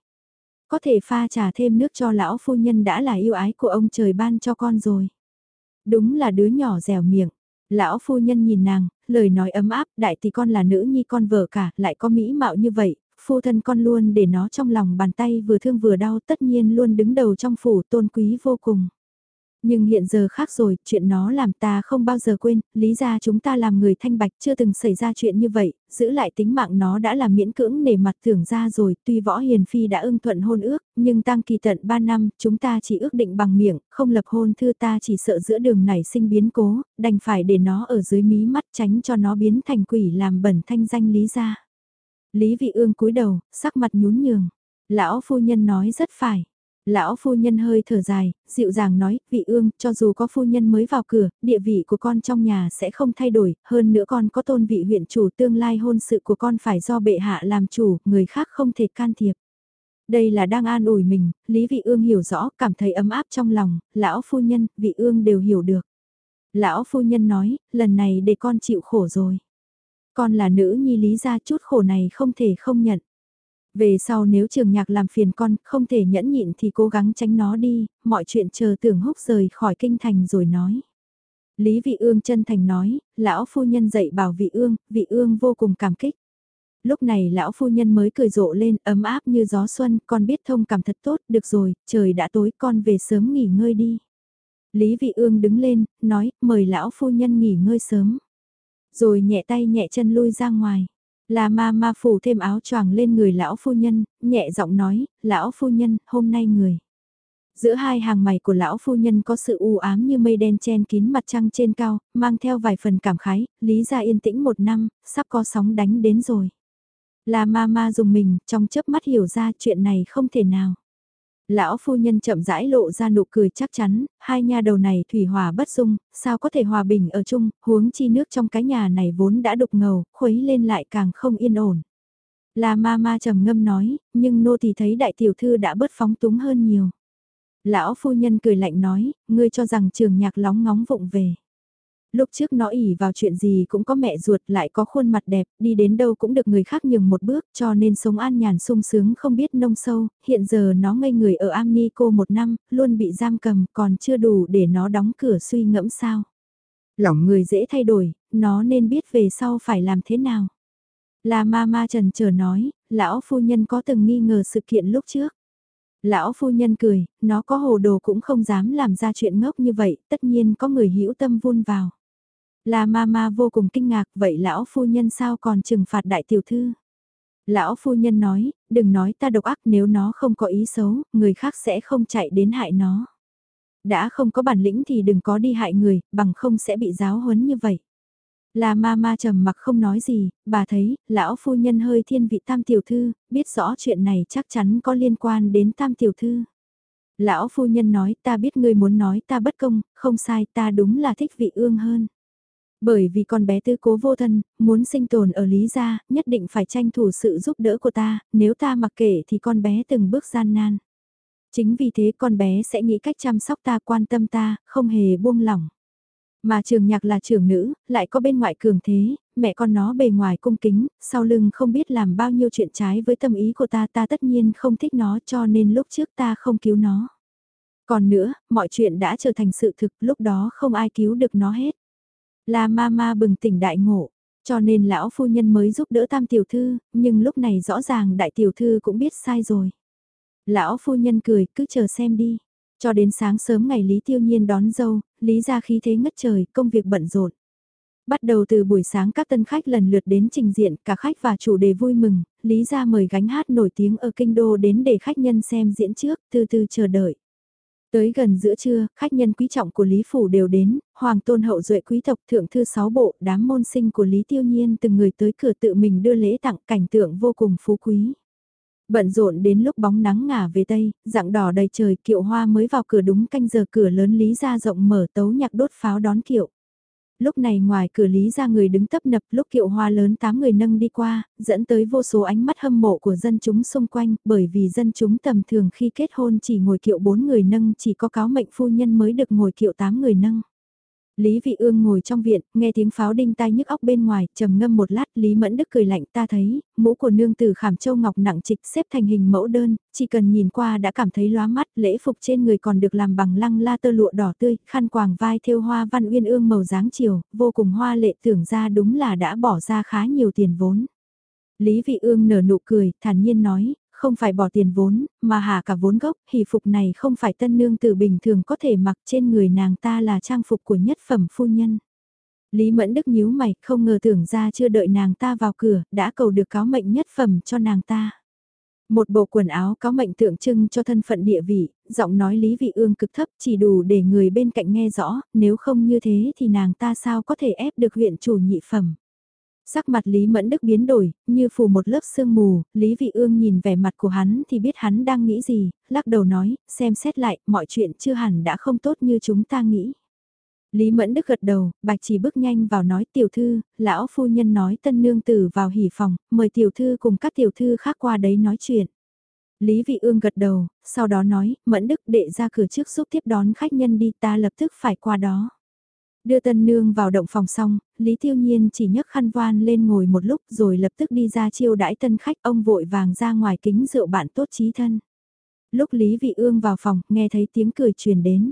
A: Có thể pha trà thêm nước cho lão phu nhân đã là yêu ái của ông trời ban cho con rồi. Đúng là đứa nhỏ dẻo miệng. Lão phu nhân nhìn nàng, lời nói ấm áp, đại thì con là nữ nhi con vợ cả, lại có mỹ mạo như vậy, phu thân con luôn để nó trong lòng bàn tay vừa thương vừa đau tất nhiên luôn đứng đầu trong phủ tôn quý vô cùng. Nhưng hiện giờ khác rồi, chuyện nó làm ta không bao giờ quên, lý ra chúng ta làm người thanh bạch chưa từng xảy ra chuyện như vậy, giữ lại tính mạng nó đã là miễn cưỡng nể mặt thưởng ra rồi, tuy võ hiền phi đã ưng thuận hôn ước, nhưng tăng kỳ tận 3 năm, chúng ta chỉ ước định bằng miệng, không lập hôn thư ta chỉ sợ giữa đường này sinh biến cố, đành phải để nó ở dưới mí mắt tránh cho nó biến thành quỷ làm bẩn thanh danh lý ra. Lý vị ương cúi đầu, sắc mặt nhún nhường. Lão phu nhân nói rất phải. Lão phu nhân hơi thở dài, dịu dàng nói, vị ương, cho dù có phu nhân mới vào cửa, địa vị của con trong nhà sẽ không thay đổi, hơn nữa con có tôn vị huyện chủ tương lai hôn sự của con phải do bệ hạ làm chủ, người khác không thể can thiệp. Đây là đang an ủi mình, Lý Vị Ương hiểu rõ, cảm thấy ấm áp trong lòng, lão phu nhân, Vị Ương đều hiểu được. Lão phu nhân nói, lần này để con chịu khổ rồi. Con là nữ nhi lý gia chút khổ này không thể không nhận. Về sau nếu trường nhạc làm phiền con, không thể nhẫn nhịn thì cố gắng tránh nó đi, mọi chuyện chờ tưởng húc rời khỏi kinh thành rồi nói. Lý vị ương chân thành nói, lão phu nhân dạy bảo vị ương, vị ương vô cùng cảm kích. Lúc này lão phu nhân mới cười rộ lên, ấm áp như gió xuân, con biết thông cảm thật tốt, được rồi, trời đã tối, con về sớm nghỉ ngơi đi. Lý vị ương đứng lên, nói, mời lão phu nhân nghỉ ngơi sớm. Rồi nhẹ tay nhẹ chân lui ra ngoài. La ma ma phủ thêm áo choàng lên người lão phu nhân, nhẹ giọng nói, lão phu nhân, hôm nay người. Giữa hai hàng mày của lão phu nhân có sự u ám như mây đen chen kín mặt trăng trên cao, mang theo vài phần cảm khái, lý ra yên tĩnh một năm, sắp có sóng đánh đến rồi. Là ma ma dùng mình, trong chớp mắt hiểu ra chuyện này không thể nào. Lão phu nhân chậm rãi lộ ra nụ cười chắc chắn, hai nha đầu này thủy hòa bất dung, sao có thể hòa bình ở chung, huống chi nước trong cái nhà này vốn đã đục ngầu, khuấy lên lại càng không yên ổn. Là ma ma trầm ngâm nói, nhưng nô thì thấy đại tiểu thư đã bớt phóng túng hơn nhiều. Lão phu nhân cười lạnh nói, ngươi cho rằng trường nhạc lóng ngóng vụng về lúc trước nó ỉ vào chuyện gì cũng có mẹ ruột lại có khuôn mặt đẹp, đi đến đâu cũng được người khác nhường một bước cho nên sống an nhàn sung sướng không biết nông sâu, hiện giờ nó ngây người ở Amni cô một năm, luôn bị giam cầm còn chưa đủ để nó đóng cửa suy ngẫm sao. Lòng người dễ thay đổi, nó nên biết về sau phải làm thế nào. Là ma ma trần chờ nói, lão phu nhân có từng nghi ngờ sự kiện lúc trước. Lão phu nhân cười, nó có hồ đồ cũng không dám làm ra chuyện ngốc như vậy, tất nhiên có người hữu tâm vun vào. Là mama vô cùng kinh ngạc, vậy lão phu nhân sao còn trừng phạt đại tiểu thư? Lão phu nhân nói, đừng nói ta độc ác nếu nó không có ý xấu, người khác sẽ không chạy đến hại nó. Đã không có bản lĩnh thì đừng có đi hại người, bằng không sẽ bị giáo huấn như vậy. Là ma ma trầm mặc không nói gì, bà thấy, lão phu nhân hơi thiên vị tam tiểu thư, biết rõ chuyện này chắc chắn có liên quan đến tam tiểu thư. Lão phu nhân nói ta biết ngươi muốn nói ta bất công, không sai ta đúng là thích vị ương hơn. Bởi vì con bé tư cố vô thân, muốn sinh tồn ở Lý Gia, nhất định phải tranh thủ sự giúp đỡ của ta, nếu ta mặc kệ thì con bé từng bước gian nan. Chính vì thế con bé sẽ nghĩ cách chăm sóc ta quan tâm ta, không hề buông lỏng. Mà trường nhạc là trưởng nữ, lại có bên ngoại cường thế, mẹ con nó bề ngoài cung kính, sau lưng không biết làm bao nhiêu chuyện trái với tâm ý của ta ta tất nhiên không thích nó cho nên lúc trước ta không cứu nó. Còn nữa, mọi chuyện đã trở thành sự thực lúc đó không ai cứu được nó hết. Là ma ma bừng tỉnh đại ngộ. Cho nên lão phu nhân mới giúp đỡ tam tiểu thư, nhưng lúc này rõ ràng đại tiểu thư cũng biết sai rồi. Lão phu nhân cười, cứ chờ xem đi. Cho đến sáng sớm ngày Lý Tiêu Nhiên đón dâu, Lý ra khí thế ngất trời, công việc bận rộn. Bắt đầu từ buổi sáng các tân khách lần lượt đến trình diện, cả khách và chủ đề vui mừng, Lý ra mời gánh hát nổi tiếng ở kinh đô đến để khách nhân xem diễn trước, từ từ chờ đợi. Tới gần giữa trưa, khách nhân quý trọng của Lý Phủ đều đến, Hoàng tôn hậu duệ quý tộc thượng thư sáu bộ, đám môn sinh của Lý Tiêu Nhiên từng người tới cửa tự mình đưa lễ tặng cảnh tượng vô cùng phú quý. Bận rộn đến lúc bóng nắng ngả về tây, dạng đỏ đầy trời kiệu hoa mới vào cửa đúng canh giờ cửa lớn Lý ra rộng mở tấu nhạc đốt pháo đón kiệu. Lúc này ngoài cửa lý ra người đứng tấp nập lúc kiệu hoa lớn tám người nâng đi qua, dẫn tới vô số ánh mắt hâm mộ của dân chúng xung quanh, bởi vì dân chúng tầm thường khi kết hôn chỉ ngồi kiệu bốn người nâng chỉ có cáo mệnh phu nhân mới được ngồi kiệu tám người nâng. Lý Vị Ương ngồi trong viện, nghe tiếng pháo đinh tai nhức óc bên ngoài, trầm ngâm một lát, Lý Mẫn Đức cười lạnh ta thấy, mũ của nương tử khảm châu ngọc nặng trịch xếp thành hình mẫu đơn, chỉ cần nhìn qua đã cảm thấy lóa mắt, lễ phục trên người còn được làm bằng lăng la tơ lụa đỏ tươi, khăn quàng vai thêu hoa văn uyên ương màu dáng chiều, vô cùng hoa lệ tưởng ra đúng là đã bỏ ra khá nhiều tiền vốn. Lý Vị Ương nở nụ cười, thản nhiên nói, không phải bỏ tiền vốn, mà hạ cả vốn gốc, hỷ phục này không phải tân nương tử bình thường có thể mặc trên người nàng ta là trang phục của nhất phẩm phu nhân. Lý Mẫn Đức nhíu mày, không ngờ tưởng ra chưa đợi nàng ta vào cửa, đã cầu được cáo mệnh nhất phẩm cho nàng ta. Một bộ quần áo có mệnh tượng trưng cho thân phận địa vị, giọng nói Lý Vị Ương cực thấp chỉ đủ để người bên cạnh nghe rõ, nếu không như thế thì nàng ta sao có thể ép được huyện chủ nhị phẩm. Sắc mặt Lý Mẫn Đức biến đổi, như phủ một lớp sương mù, Lý Vị Ương nhìn vẻ mặt của hắn thì biết hắn đang nghĩ gì, lắc đầu nói, xem xét lại, mọi chuyện chưa hẳn đã không tốt như chúng ta nghĩ. Lý Mẫn Đức gật đầu, bạch chỉ bước nhanh vào nói tiểu thư, lão phu nhân nói tân nương tử vào hỉ phòng, mời tiểu thư cùng các tiểu thư khác qua đấy nói chuyện. Lý Vị Ương gật đầu, sau đó nói, Mẫn Đức đệ ra cửa trước giúp tiếp đón khách nhân đi ta lập tức phải qua đó. Đưa tân nương vào động phòng xong, Lý Tiêu Nhiên chỉ nhấc khăn voan lên ngồi một lúc rồi lập tức đi ra chiêu đãi tân khách ông vội vàng ra ngoài kính rượu bạn tốt trí thân. Lúc Lý Vị Ương vào phòng, nghe thấy tiếng cười truyền đến.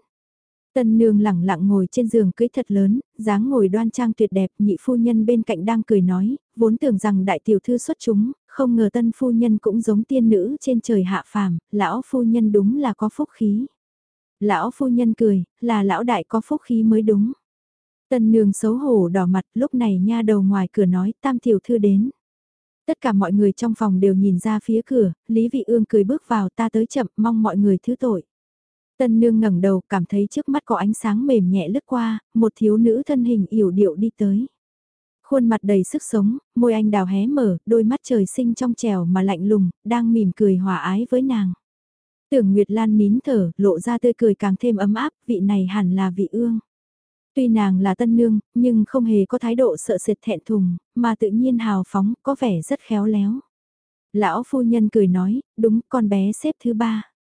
A: Tân nương lẳng lặng ngồi trên giường cưới thật lớn, dáng ngồi đoan trang tuyệt đẹp, nhị phu nhân bên cạnh đang cười nói, vốn tưởng rằng đại tiểu thư xuất chúng, không ngờ tân phu nhân cũng giống tiên nữ trên trời hạ phàm, lão phu nhân đúng là có phúc khí. Lão phu nhân cười, là lão đại có phúc khí mới đúng. Tân nương xấu hổ đỏ mặt lúc này nha đầu ngoài cửa nói tam tiểu thư đến. Tất cả mọi người trong phòng đều nhìn ra phía cửa, Lý Vị Ương cười bước vào ta tới chậm mong mọi người thứ tội. Tân nương ngẩng đầu cảm thấy trước mắt có ánh sáng mềm nhẹ lướt qua, một thiếu nữ thân hình yểu điệu đi tới. Khuôn mặt đầy sức sống, môi anh đào hé mở, đôi mắt trời sinh trong trèo mà lạnh lùng, đang mỉm cười hòa ái với nàng. Tưởng Nguyệt Lan nín thở, lộ ra tươi cười càng thêm ấm áp, vị này hẳn là vị ương. Tuy nàng là tân nương, nhưng không hề có thái độ sợ sệt thẹn thùng, mà tự nhiên hào phóng, có vẻ rất khéo léo. Lão phu nhân cười nói, đúng, con bé xếp thứ ba.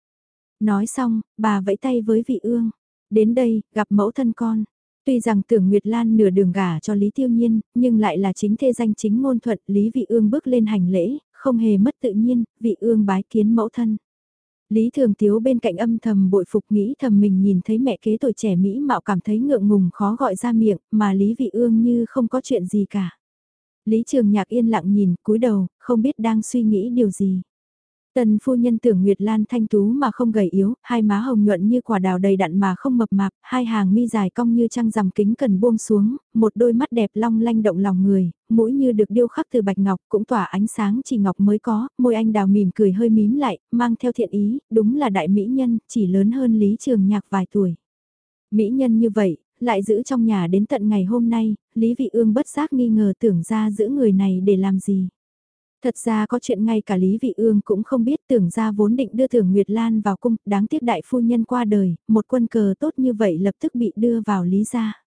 A: Nói xong, bà vẫy tay với vị ương. Đến đây, gặp mẫu thân con. Tuy rằng tưởng Nguyệt Lan nửa đường gả cho Lý Tiêu Nhiên, nhưng lại là chính thê danh chính ngôn thuận, Lý Vị Ương bước lên hành lễ, không hề mất tự nhiên, vị ương bái kiến mẫu thân. Lý Thường Tiếu bên cạnh âm thầm bội phục nghĩ thầm mình nhìn thấy mẹ kế tuổi trẻ Mỹ mạo cảm thấy ngượng ngùng khó gọi ra miệng, mà Lý Vị Ương như không có chuyện gì cả. Lý Trường Nhạc yên lặng nhìn, cúi đầu, không biết đang suy nghĩ điều gì. Tần phu nhân tưởng Nguyệt Lan thanh tú mà không gầy yếu, hai má hồng nhuận như quả đào đầy đặn mà không mập mạp, hai hàng mi dài cong như trăng rằm kính cần buông xuống, một đôi mắt đẹp long lanh động lòng người, mũi như được điêu khắc từ bạch ngọc cũng tỏa ánh sáng chỉ ngọc mới có, môi anh đào mỉm cười hơi mím lại, mang theo thiện ý, đúng là đại mỹ nhân, chỉ lớn hơn Lý Trường Nhạc vài tuổi. Mỹ nhân như vậy, lại giữ trong nhà đến tận ngày hôm nay, Lý Vị Ương bất giác nghi ngờ tưởng ra giữ người này để làm gì. Thật ra có chuyện ngay cả Lý Vị Ương cũng không biết tưởng ra vốn định đưa thường Nguyệt Lan vào cung, đáng tiếc đại phu nhân qua đời, một quân cờ tốt như vậy lập tức bị đưa vào Lý gia.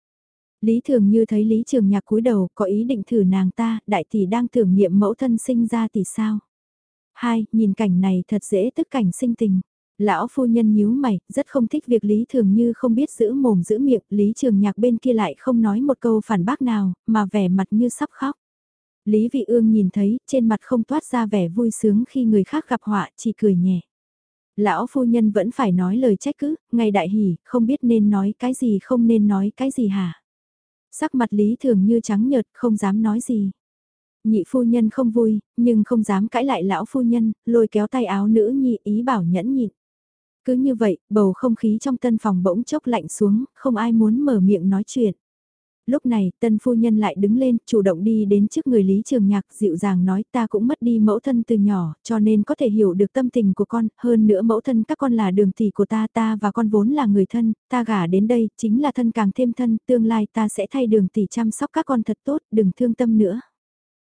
A: Lý Thường như thấy Lý Trường Nhạc cúi đầu có ý định thử nàng ta, đại tỷ đang thưởng niệm mẫu thân sinh ra tỷ sao. Hai, nhìn cảnh này thật dễ tức cảnh sinh tình. Lão phu nhân nhíu mày, rất không thích việc Lý Thường như không biết giữ mồm giữ miệng, Lý Trường Nhạc bên kia lại không nói một câu phản bác nào, mà vẻ mặt như sắp khóc. Lý Vị Ương nhìn thấy, trên mặt không toát ra vẻ vui sướng khi người khác gặp họa, chỉ cười nhẹ. Lão phu nhân vẫn phải nói lời trách cứ, ngày đại hỉ, không biết nên nói cái gì không nên nói cái gì hả? Sắc mặt Lý Thường như trắng nhợt không dám nói gì. Nhị phu nhân không vui, nhưng không dám cãi lại lão phu nhân, lôi kéo tay áo nữ nhị ý bảo nhẫn nhịn. Cứ như vậy, bầu không khí trong tân phòng bỗng chốc lạnh xuống, không ai muốn mở miệng nói chuyện. Lúc này, tân phu nhân lại đứng lên, chủ động đi đến trước người Lý Trường Nhạc, dịu dàng nói ta cũng mất đi mẫu thân từ nhỏ, cho nên có thể hiểu được tâm tình của con, hơn nữa mẫu thân các con là đường tỷ của ta, ta và con vốn là người thân, ta gả đến đây, chính là thân càng thêm thân, tương lai ta sẽ thay đường tỷ chăm sóc các con thật tốt, đừng thương tâm nữa.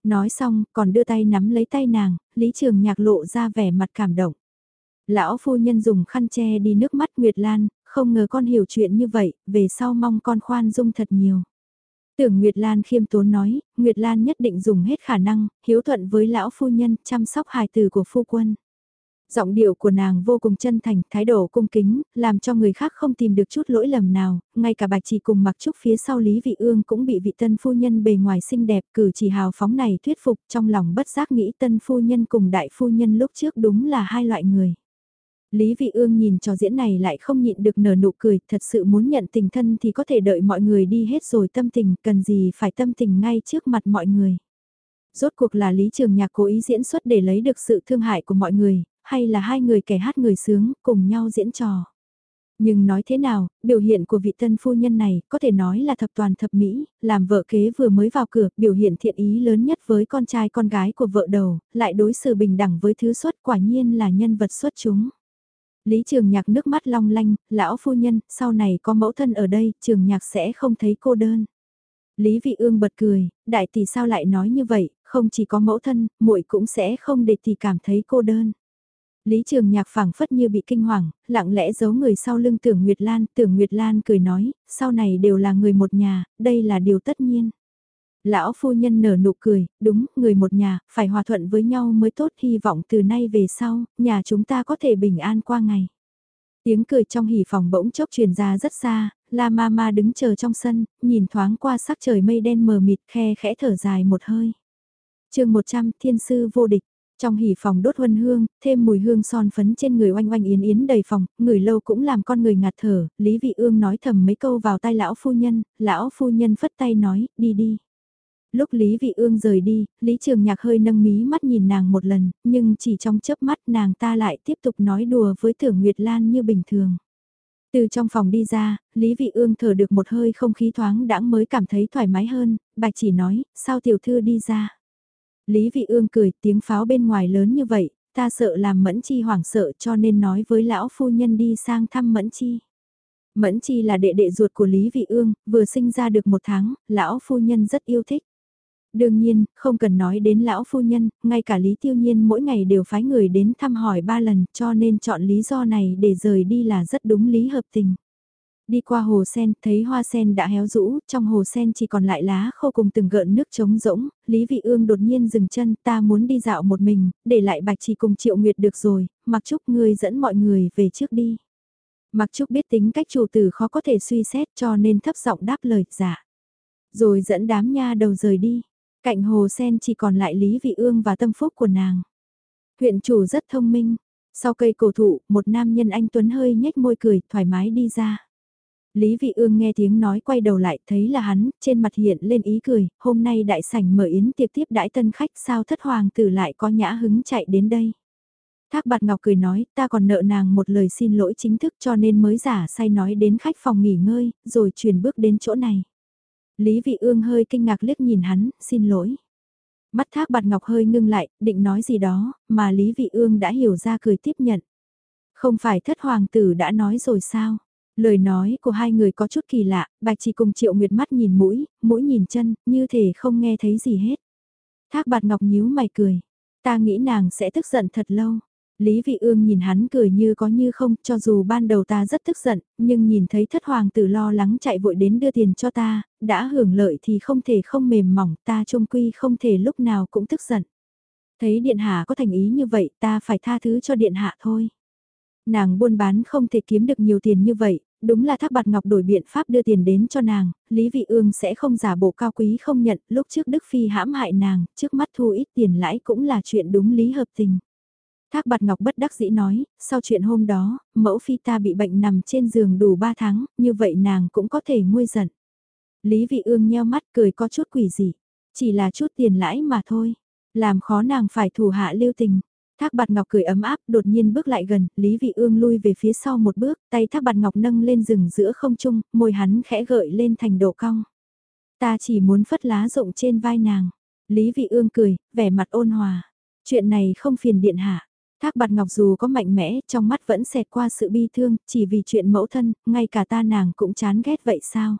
A: Nói xong, còn đưa tay nắm lấy tay nàng, Lý Trường Nhạc lộ ra vẻ mặt cảm động. Lão phu nhân dùng khăn che đi nước mắt Nguyệt Lan, không ngờ con hiểu chuyện như vậy, về sau mong con khoan dung thật nhiều. Tưởng Nguyệt Lan khiêm tốn nói, Nguyệt Lan nhất định dùng hết khả năng, hiếu thuận với lão phu nhân, chăm sóc hài tử của phu quân. Giọng điệu của nàng vô cùng chân thành, thái độ cung kính, làm cho người khác không tìm được chút lỗi lầm nào, ngay cả bạch chỉ cùng mặc trúc phía sau Lý Vị Ương cũng bị vị tân phu nhân bề ngoài xinh đẹp cử chỉ hào phóng này thuyết phục trong lòng bất giác nghĩ tân phu nhân cùng đại phu nhân lúc trước đúng là hai loại người. Lý Vị Ương nhìn trò diễn này lại không nhịn được nở nụ cười, thật sự muốn nhận tình thân thì có thể đợi mọi người đi hết rồi tâm tình, cần gì phải tâm tình ngay trước mặt mọi người. Rốt cuộc là Lý Trường Nhạc cố ý diễn xuất để lấy được sự thương hại của mọi người, hay là hai người kẻ hát người sướng, cùng nhau diễn trò. Nhưng nói thế nào, biểu hiện của vị tân phu nhân này có thể nói là thập toàn thập mỹ, làm vợ kế vừa mới vào cửa, biểu hiện thiện ý lớn nhất với con trai con gái của vợ đầu, lại đối xử bình đẳng với thứ xuất quả nhiên là nhân vật xuất chúng. Lý Trường Nhạc nước mắt long lanh, lão phu nhân, sau này có mẫu thân ở đây, Trường Nhạc sẽ không thấy cô đơn. Lý Vị Ương bật cười, đại tỷ sao lại nói như vậy, không chỉ có mẫu thân, muội cũng sẽ không để tỷ cảm thấy cô đơn. Lý Trường Nhạc phảng phất như bị kinh hoàng, lặng lẽ giấu người sau lưng Tưởng Nguyệt Lan, Tưởng Nguyệt Lan cười nói, sau này đều là người một nhà, đây là điều tất nhiên. Lão phu nhân nở nụ cười, đúng, người một nhà, phải hòa thuận với nhau mới tốt, hy vọng từ nay về sau, nhà chúng ta có thể bình an qua ngày. Tiếng cười trong hỉ phòng bỗng chốc truyền ra rất xa, La Mama đứng chờ trong sân, nhìn thoáng qua sắc trời mây đen mờ mịt khe khẽ thở dài một hơi. chương 100 Thiên Sư Vô Địch trong hỉ phòng đốt huân hương, thêm mùi hương son phấn trên người oanh oanh yến yến đầy phòng, người lâu cũng làm con người ngạt thở, Lý Vị Ương nói thầm mấy câu vào tai lão phu nhân, lão phu nhân phất tay nói, đi đi. Lúc Lý Vị Ương rời đi, Lý Trường Nhạc hơi nâng mí mắt nhìn nàng một lần, nhưng chỉ trong chớp mắt nàng ta lại tiếp tục nói đùa với thưởng Nguyệt Lan như bình thường. Từ trong phòng đi ra, Lý Vị Ương thở được một hơi không khí thoáng đãng mới cảm thấy thoải mái hơn, bạch chỉ nói, sao tiểu thư đi ra. Lý Vị Ương cười, tiếng pháo bên ngoài lớn như vậy, ta sợ làm Mẫn Chi hoảng sợ cho nên nói với lão phu nhân đi sang thăm Mẫn Chi. Mẫn Chi là đệ đệ ruột của Lý Vị Ương, vừa sinh ra được một tháng, lão phu nhân rất yêu thích. Đương nhiên, không cần nói đến lão phu nhân, ngay cả Lý Tiêu Nhiên mỗi ngày đều phái người đến thăm hỏi ba lần cho nên chọn lý do này để rời đi là rất đúng lý hợp tình. Đi qua hồ sen, thấy hoa sen đã héo rũ, trong hồ sen chỉ còn lại lá khô cùng từng gợn nước trống rỗng, Lý Vị Ương đột nhiên dừng chân, ta muốn đi dạo một mình, để lại bạch chỉ cùng Triệu Nguyệt được rồi, mặc chúc ngươi dẫn mọi người về trước đi. Mặc Trúc biết tính cách chủ tử khó có thể suy xét cho nên thấp giọng đáp lời. Dạ. Rồi dẫn đám nha đầu rời đi. Cạnh hồ sen chỉ còn lại Lý Vị Ương và tâm phúc của nàng. Huyện chủ rất thông minh. Sau cây cổ thụ, một nam nhân anh Tuấn hơi nhếch môi cười, thoải mái đi ra. Lý Vị Ương nghe tiếng nói quay đầu lại thấy là hắn, trên mặt hiện lên ý cười, hôm nay đại sảnh mở yến tiệc tiếp đãi tân khách sao thất hoàng tử lại có nhã hứng chạy đến đây. Thác bạt ngọc cười nói, ta còn nợ nàng một lời xin lỗi chính thức cho nên mới giả say nói đến khách phòng nghỉ ngơi, rồi chuyển bước đến chỗ này. Lý Vị Ương hơi kinh ngạc liếc nhìn hắn, xin lỗi. Mắt thác bạt ngọc hơi ngưng lại, định nói gì đó, mà Lý Vị Ương đã hiểu ra cười tiếp nhận. Không phải thất hoàng tử đã nói rồi sao? Lời nói của hai người có chút kỳ lạ, bạch chỉ cùng triệu nguyệt mắt nhìn mũi, mũi nhìn chân, như thể không nghe thấy gì hết. Thác bạt ngọc nhíu mày cười. Ta nghĩ nàng sẽ tức giận thật lâu. Lý Vị Ương nhìn hắn cười như có như không, cho dù ban đầu ta rất tức giận, nhưng nhìn thấy thất hoàng tử lo lắng chạy vội đến đưa tiền cho ta, đã hưởng lợi thì không thể không mềm mỏng, ta trung quy không thể lúc nào cũng tức giận. Thấy điện hạ có thành ý như vậy, ta phải tha thứ cho điện hạ thôi. Nàng buôn bán không thể kiếm được nhiều tiền như vậy, đúng là thác bạt ngọc đổi biện pháp đưa tiền đến cho nàng, Lý Vị Ương sẽ không giả bộ cao quý không nhận, lúc trước Đức Phi hãm hại nàng, trước mắt thu ít tiền lãi cũng là chuyện đúng lý hợp tình. Thác bạt ngọc bất đắc dĩ nói, sau chuyện hôm đó, mẫu phi ta bị bệnh nằm trên giường đủ 3 tháng, như vậy nàng cũng có thể nguôi giận. Lý Vị Ương nheo mắt cười có chút quỷ gì, Chỉ là chút tiền lãi mà thôi. Làm khó nàng phải thủ hạ lưu tình. Thác bạt ngọc cười ấm áp đột nhiên bước lại gần, Lý Vị Ương lui về phía sau một bước, tay thác bạt ngọc nâng lên rừng giữa không trung, môi hắn khẽ gợi lên thành độ cong. Ta chỉ muốn phất lá rộng trên vai nàng. Lý Vị Ương cười, vẻ mặt ôn hòa. Chuyện này không phiền điện hạ. Thác bạt ngọc dù có mạnh mẽ, trong mắt vẫn xẹt qua sự bi thương, chỉ vì chuyện mẫu thân, ngay cả ta nàng cũng chán ghét vậy sao?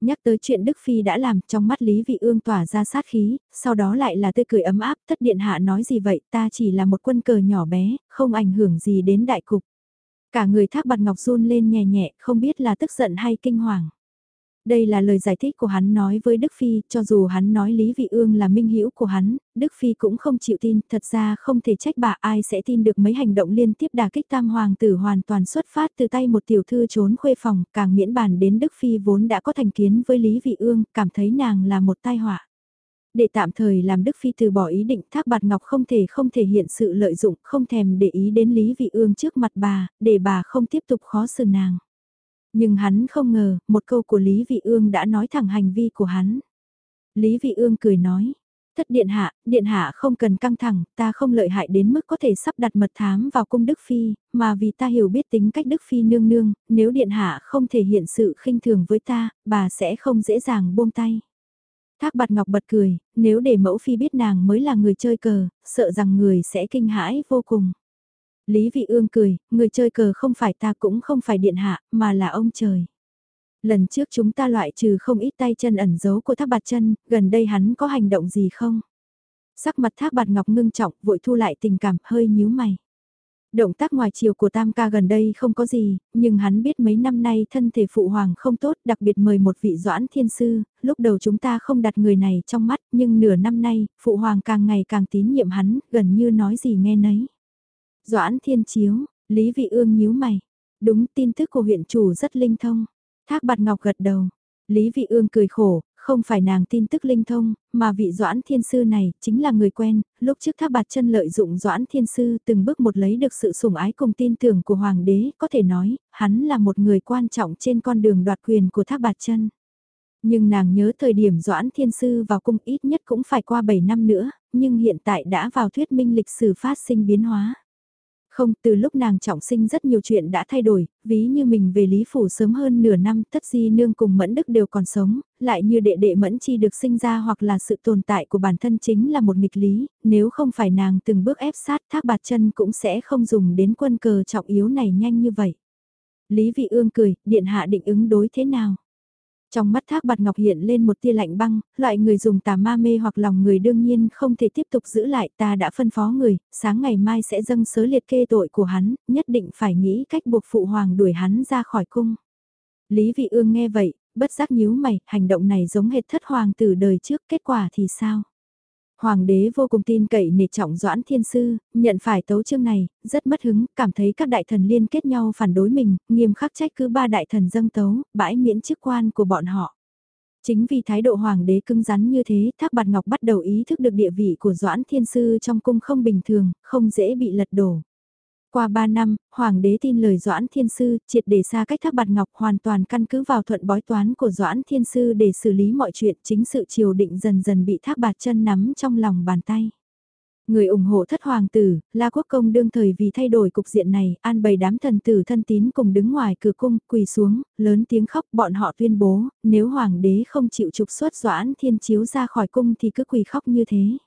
A: Nhắc tới chuyện Đức Phi đã làm, trong mắt Lý Vị Ương tỏa ra sát khí, sau đó lại là tươi cười ấm áp, thất điện hạ nói gì vậy, ta chỉ là một quân cờ nhỏ bé, không ảnh hưởng gì đến đại cục. Cả người thác bạt ngọc run lên nhẹ nhẹ, không biết là tức giận hay kinh hoàng. Đây là lời giải thích của hắn nói với Đức Phi, cho dù hắn nói Lý Vị Ương là minh hữu của hắn, Đức Phi cũng không chịu tin, thật ra không thể trách bà ai sẽ tin được mấy hành động liên tiếp đả kích tam hoàng tử hoàn toàn xuất phát từ tay một tiểu thư trốn khuê phòng, càng miễn bàn đến Đức Phi vốn đã có thành kiến với Lý Vị Ương, cảm thấy nàng là một tai họa. Để tạm thời làm Đức Phi từ bỏ ý định thác bạt ngọc không thể không thể hiện sự lợi dụng, không thèm để ý đến Lý Vị Ương trước mặt bà, để bà không tiếp tục khó xử nàng. Nhưng hắn không ngờ, một câu của Lý Vị Ương đã nói thẳng hành vi của hắn. Lý Vị Ương cười nói, thất điện hạ, điện hạ không cần căng thẳng, ta không lợi hại đến mức có thể sắp đặt mật thám vào cung Đức Phi, mà vì ta hiểu biết tính cách Đức Phi nương nương, nếu điện hạ không thể hiện sự khinh thường với ta, bà sẽ không dễ dàng buông tay. Thác bạt ngọc bật cười, nếu để mẫu phi biết nàng mới là người chơi cờ, sợ rằng người sẽ kinh hãi vô cùng. Lý Vị Ương cười, người chơi cờ không phải ta cũng không phải điện hạ, mà là ông trời. Lần trước chúng ta loại trừ không ít tay chân ẩn giấu của thác bạt chân, gần đây hắn có hành động gì không? Sắc mặt thác bạt ngọc ngưng trọng, vội thu lại tình cảm, hơi nhíu mày. Động tác ngoài chiều của Tam ca gần đây không có gì, nhưng hắn biết mấy năm nay thân thể phụ hoàng không tốt, đặc biệt mời một vị doãn thiên sư, lúc đầu chúng ta không đặt người này trong mắt, nhưng nửa năm nay, phụ hoàng càng ngày càng tín nhiệm hắn, gần như nói gì nghe nấy. Doãn Thiên Chiếu, Lý Vị Ương nhíu mày. Đúng tin tức của huyện chủ rất linh thông. Thác bạt ngọc gật đầu. Lý Vị Ương cười khổ, không phải nàng tin tức linh thông, mà vị Doãn Thiên Sư này chính là người quen, lúc trước Thác Bạt Chân lợi dụng Doãn Thiên Sư từng bước một lấy được sự sủng ái cùng tin tưởng của Hoàng đế, có thể nói, hắn là một người quan trọng trên con đường đoạt quyền của Thác Bạt Chân. Nhưng nàng nhớ thời điểm Doãn Thiên Sư vào cung ít nhất cũng phải qua 7 năm nữa, nhưng hiện tại đã vào thuyết minh lịch sử phát sinh biến hóa. Không, từ lúc nàng trọng sinh rất nhiều chuyện đã thay đổi, ví như mình về Lý Phủ sớm hơn nửa năm, tất di nương cùng Mẫn Đức đều còn sống, lại như đệ đệ Mẫn Chi được sinh ra hoặc là sự tồn tại của bản thân chính là một nghịch lý, nếu không phải nàng từng bước ép sát thác bạt chân cũng sẽ không dùng đến quân cờ trọng yếu này nhanh như vậy. Lý Vị Ương cười, điện hạ định ứng đối thế nào? Trong mắt thác bạt ngọc hiện lên một tia lạnh băng, loại người dùng tà ma mê hoặc lòng người đương nhiên không thể tiếp tục giữ lại ta đã phân phó người, sáng ngày mai sẽ dâng sớ liệt kê tội của hắn, nhất định phải nghĩ cách buộc phụ hoàng đuổi hắn ra khỏi cung. Lý vị ương nghe vậy, bất giác nhíu mày, hành động này giống hệt thất hoàng tử đời trước, kết quả thì sao? Hoàng đế vô cùng tin cậy nể trọng Doãn Thiên Sư, nhận phải tấu chương này, rất mất hứng, cảm thấy các đại thần liên kết nhau phản đối mình, nghiêm khắc trách cứ ba đại thần dâng tấu, bãi miễn chức quan của bọn họ. Chính vì thái độ hoàng đế cứng rắn như thế, Thác Bạt Ngọc bắt đầu ý thức được địa vị của Doãn Thiên Sư trong cung không bình thường, không dễ bị lật đổ. Qua 3 năm, Hoàng đế tin lời Doãn Thiên Sư, triệt để xa cách Thác Bạt Ngọc hoàn toàn căn cứ vào thuận bói toán của Doãn Thiên Sư để xử lý mọi chuyện chính sự triều định dần dần bị Thác Bạt chân nắm trong lòng bàn tay. Người ủng hộ thất hoàng tử, La Quốc Công đương thời vì thay đổi cục diện này, an bày đám thần tử thân tín cùng đứng ngoài cửa cung, quỳ xuống, lớn tiếng khóc bọn họ tuyên bố, nếu hoàng đế không chịu trục xuất Doãn Thiên Chiếu ra khỏi cung thì cứ quỳ khóc như thế.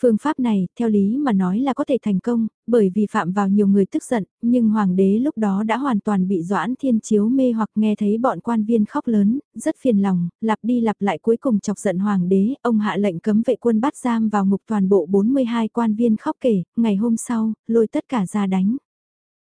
A: Phương pháp này, theo lý mà nói là có thể thành công, bởi vì phạm vào nhiều người tức giận, nhưng hoàng đế lúc đó đã hoàn toàn bị doãn thiên chiếu mê hoặc nghe thấy bọn quan viên khóc lớn, rất phiền lòng, lặp đi lặp lại cuối cùng chọc giận hoàng đế, ông hạ lệnh cấm vệ quân bắt giam vào ngục toàn bộ 42 quan viên khóc kể, ngày hôm sau, lôi tất cả ra đánh.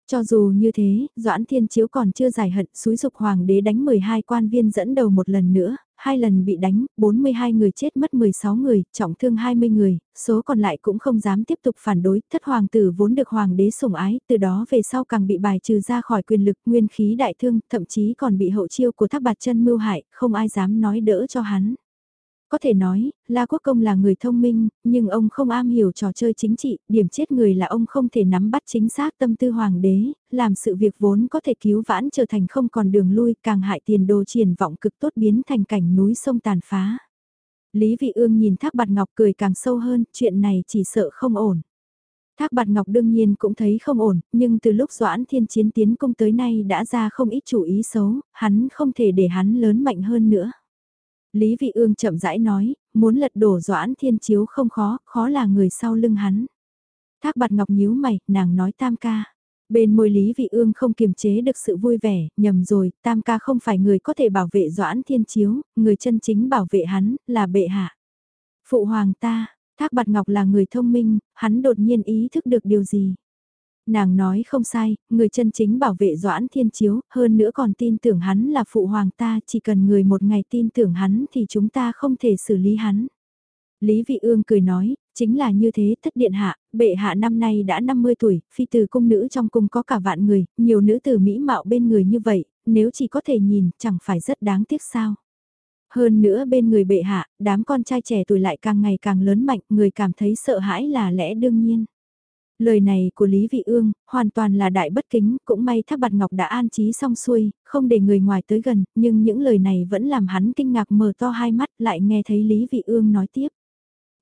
A: Cho dù như thế, Doãn Thiên Chiếu còn chưa giải hận, xúi dục hoàng đế đánh 12 quan viên dẫn đầu một lần nữa, hai lần bị đánh, 42 người chết mất 16 người, trọng thương 20 người, số còn lại cũng không dám tiếp tục phản đối, thất hoàng tử vốn được hoàng đế sủng ái, từ đó về sau càng bị bài trừ ra khỏi quyền lực, nguyên khí đại thương, thậm chí còn bị hậu chiêu của thác bạt chân mưu hại, không ai dám nói đỡ cho hắn có thể nói, La Quốc Công là người thông minh, nhưng ông không am hiểu trò chơi chính trị, điểm chết người là ông không thể nắm bắt chính xác tâm tư hoàng đế, làm sự việc vốn có thể cứu vãn trở thành không còn đường lui, càng hại tiền đồ triển vọng cực tốt biến thành cảnh núi sông tàn phá. Lý Vị Ương nhìn Thác Bạt Ngọc cười càng sâu hơn, chuyện này chỉ sợ không ổn. Thác Bạt Ngọc đương nhiên cũng thấy không ổn, nhưng từ lúc Doãn Thiên Chiến tiến công tới nay đã ra không ít chủ ý xấu, hắn không thể để hắn lớn mạnh hơn nữa. Lý Vị Ương chậm rãi nói, muốn lật đổ Doãn Thiên Chiếu không khó, khó là người sau lưng hắn. Thác Bạt Ngọc nhíu mày, nàng nói tam ca. Bên môi Lý Vị Ương không kiềm chế được sự vui vẻ, nhầm rồi, tam ca không phải người có thể bảo vệ Doãn Thiên Chiếu, người chân chính bảo vệ hắn, là bệ hạ. Phụ hoàng ta, Thác Bạt Ngọc là người thông minh, hắn đột nhiên ý thức được điều gì. Nàng nói không sai, người chân chính bảo vệ Doãn Thiên Chiếu, hơn nữa còn tin tưởng hắn là phụ hoàng ta, chỉ cần người một ngày tin tưởng hắn thì chúng ta không thể xử lý hắn. Lý Vị Ương cười nói, chính là như thế thất điện hạ, bệ hạ năm nay đã 50 tuổi, phi từ cung nữ trong cung có cả vạn người, nhiều nữ tử mỹ mạo bên người như vậy, nếu chỉ có thể nhìn chẳng phải rất đáng tiếc sao. Hơn nữa bên người bệ hạ, đám con trai trẻ tuổi lại càng ngày càng lớn mạnh, người cảm thấy sợ hãi là lẽ đương nhiên. Lời này của Lý Vị Ương, hoàn toàn là đại bất kính, cũng may Thác Bạt Ngọc đã an trí xong xuôi, không để người ngoài tới gần, nhưng những lời này vẫn làm hắn kinh ngạc mở to hai mắt lại nghe thấy Lý Vị Ương nói tiếp.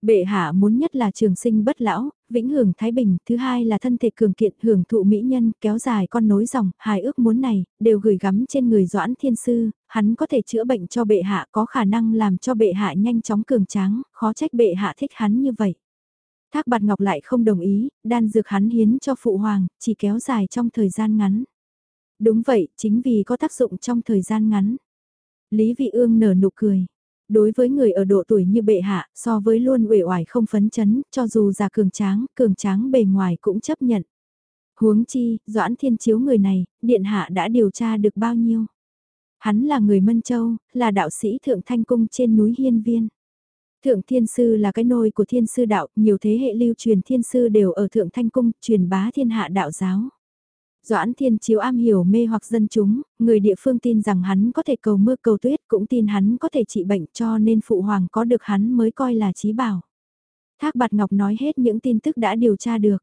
A: Bệ hạ muốn nhất là trường sinh bất lão, vĩnh hưởng thái bình, thứ hai là thân thể cường kiện hưởng thụ mỹ nhân, kéo dài con nối dòng, hài ước muốn này, đều gửi gắm trên người doãn thiên sư, hắn có thể chữa bệnh cho bệ hạ có khả năng làm cho bệ hạ nhanh chóng cường tráng, khó trách bệ hạ thích hắn như vậy. Thác bạt ngọc lại không đồng ý, đan dược hắn hiến cho phụ hoàng, chỉ kéo dài trong thời gian ngắn. Đúng vậy, chính vì có tác dụng trong thời gian ngắn. Lý Vị Ương nở nụ cười. Đối với người ở độ tuổi như bệ hạ, so với luôn uể oải không phấn chấn, cho dù già cường tráng, cường tráng bề ngoài cũng chấp nhận. Huống chi, Doãn Thiên Chiếu người này, Điện Hạ đã điều tra được bao nhiêu. Hắn là người Mân Châu, là đạo sĩ Thượng Thanh Cung trên núi Hiên Viên. Thượng Thiên Sư là cái nôi của Thiên Sư Đạo, nhiều thế hệ lưu truyền Thiên Sư đều ở Thượng Thanh Cung, truyền bá thiên hạ đạo giáo. Doãn Thiên Chiếu am hiểu mê hoặc dân chúng, người địa phương tin rằng hắn có thể cầu mưa cầu tuyết cũng tin hắn có thể trị bệnh cho nên Phụ Hoàng có được hắn mới coi là trí bảo. Thác Bạt Ngọc nói hết những tin tức đã điều tra được.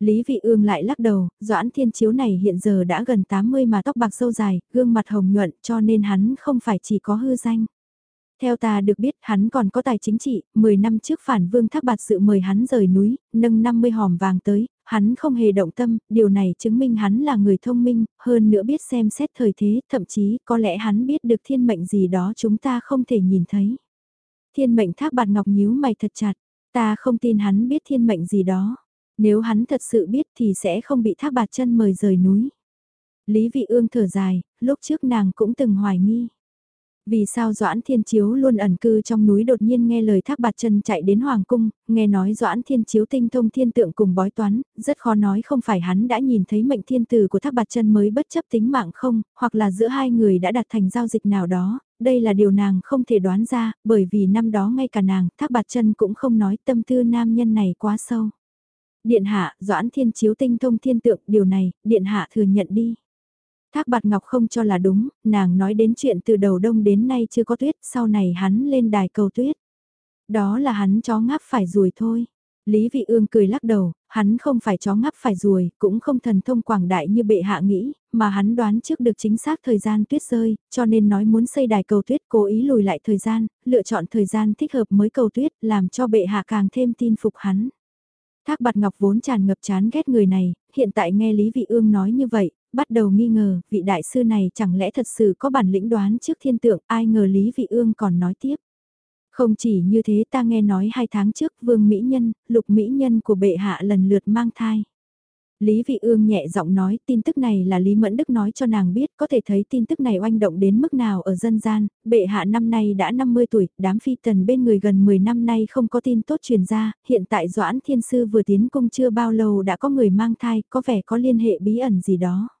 A: Lý Vị Ương lại lắc đầu, Doãn Thiên Chiếu này hiện giờ đã gần 80 mà tóc bạc sâu dài, gương mặt hồng nhuận cho nên hắn không phải chỉ có hư danh. Theo ta được biết hắn còn có tài chính trị, 10 năm trước phản vương thác bạt sự mời hắn rời núi, nâng 50 hòm vàng tới, hắn không hề động tâm, điều này chứng minh hắn là người thông minh, hơn nữa biết xem xét thời thế, thậm chí có lẽ hắn biết được thiên mệnh gì đó chúng ta không thể nhìn thấy. Thiên mệnh thác bạt ngọc nhíu mày thật chặt, ta không tin hắn biết thiên mệnh gì đó. Nếu hắn thật sự biết thì sẽ không bị thác bạt chân mời rời núi. Lý vị ương thở dài, lúc trước nàng cũng từng hoài nghi. Vì sao Doãn Thiên Chiếu luôn ẩn cư trong núi đột nhiên nghe lời thác bạt chân chạy đến Hoàng Cung, nghe nói Doãn Thiên Chiếu tinh thông thiên tượng cùng bói toán, rất khó nói không phải hắn đã nhìn thấy mệnh thiên tử của thác bạt chân mới bất chấp tính mạng không, hoặc là giữa hai người đã đặt thành giao dịch nào đó, đây là điều nàng không thể đoán ra, bởi vì năm đó ngay cả nàng, thác bạt chân cũng không nói tâm tư nam nhân này quá sâu. Điện hạ, Doãn Thiên Chiếu tinh thông thiên tượng, điều này, Điện hạ thừa nhận đi. Thác bạt ngọc không cho là đúng, nàng nói đến chuyện từ đầu đông đến nay chưa có tuyết, sau này hắn lên đài cầu tuyết. Đó là hắn chó ngáp phải rùi thôi. Lý Vị Ương cười lắc đầu, hắn không phải chó ngáp phải rùi, cũng không thần thông quảng đại như bệ hạ nghĩ, mà hắn đoán trước được chính xác thời gian tuyết rơi, cho nên nói muốn xây đài cầu tuyết cố ý lùi lại thời gian, lựa chọn thời gian thích hợp mới cầu tuyết, làm cho bệ hạ càng thêm tin phục hắn. Thác bạt ngọc vốn tràn ngập chán ghét người này, hiện tại nghe Lý Vị Ương nói như vậy, bắt đầu nghi ngờ, vị đại sư này chẳng lẽ thật sự có bản lĩnh đoán trước thiên tượng, ai ngờ Lý Vị Ương còn nói tiếp. Không chỉ như thế ta nghe nói hai tháng trước vương mỹ nhân, lục mỹ nhân của bệ hạ lần lượt mang thai. Lý Vị Ương nhẹ giọng nói tin tức này là Lý Mẫn Đức nói cho nàng biết có thể thấy tin tức này oanh động đến mức nào ở dân gian, bệ hạ năm nay đã 50 tuổi, đám phi tần bên người gần 10 năm nay không có tin tốt truyền ra, hiện tại Doãn Thiên Sư vừa tiến cung chưa bao lâu đã có người mang thai, có vẻ có liên hệ bí ẩn gì đó.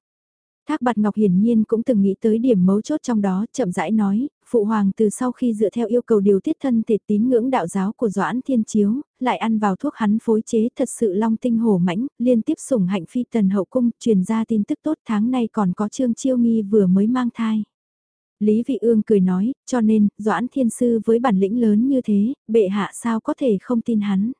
A: Thác Bạt Ngọc hiển nhiên cũng từng nghĩ tới điểm mấu chốt trong đó, chậm rãi nói, Phụ Hoàng từ sau khi dựa theo yêu cầu điều tiết thân thể tín ngưỡng đạo giáo của Doãn Thiên Chiếu, lại ăn vào thuốc hắn phối chế thật sự long tinh hổ mãnh, liên tiếp sủng hạnh phi tần hậu cung, truyền ra tin tức tốt tháng nay còn có Trương Chiêu Nghi vừa mới mang thai. Lý Vị Ương cười nói, cho nên, Doãn Thiên Sư với bản lĩnh lớn như thế, bệ hạ sao có thể không tin hắn.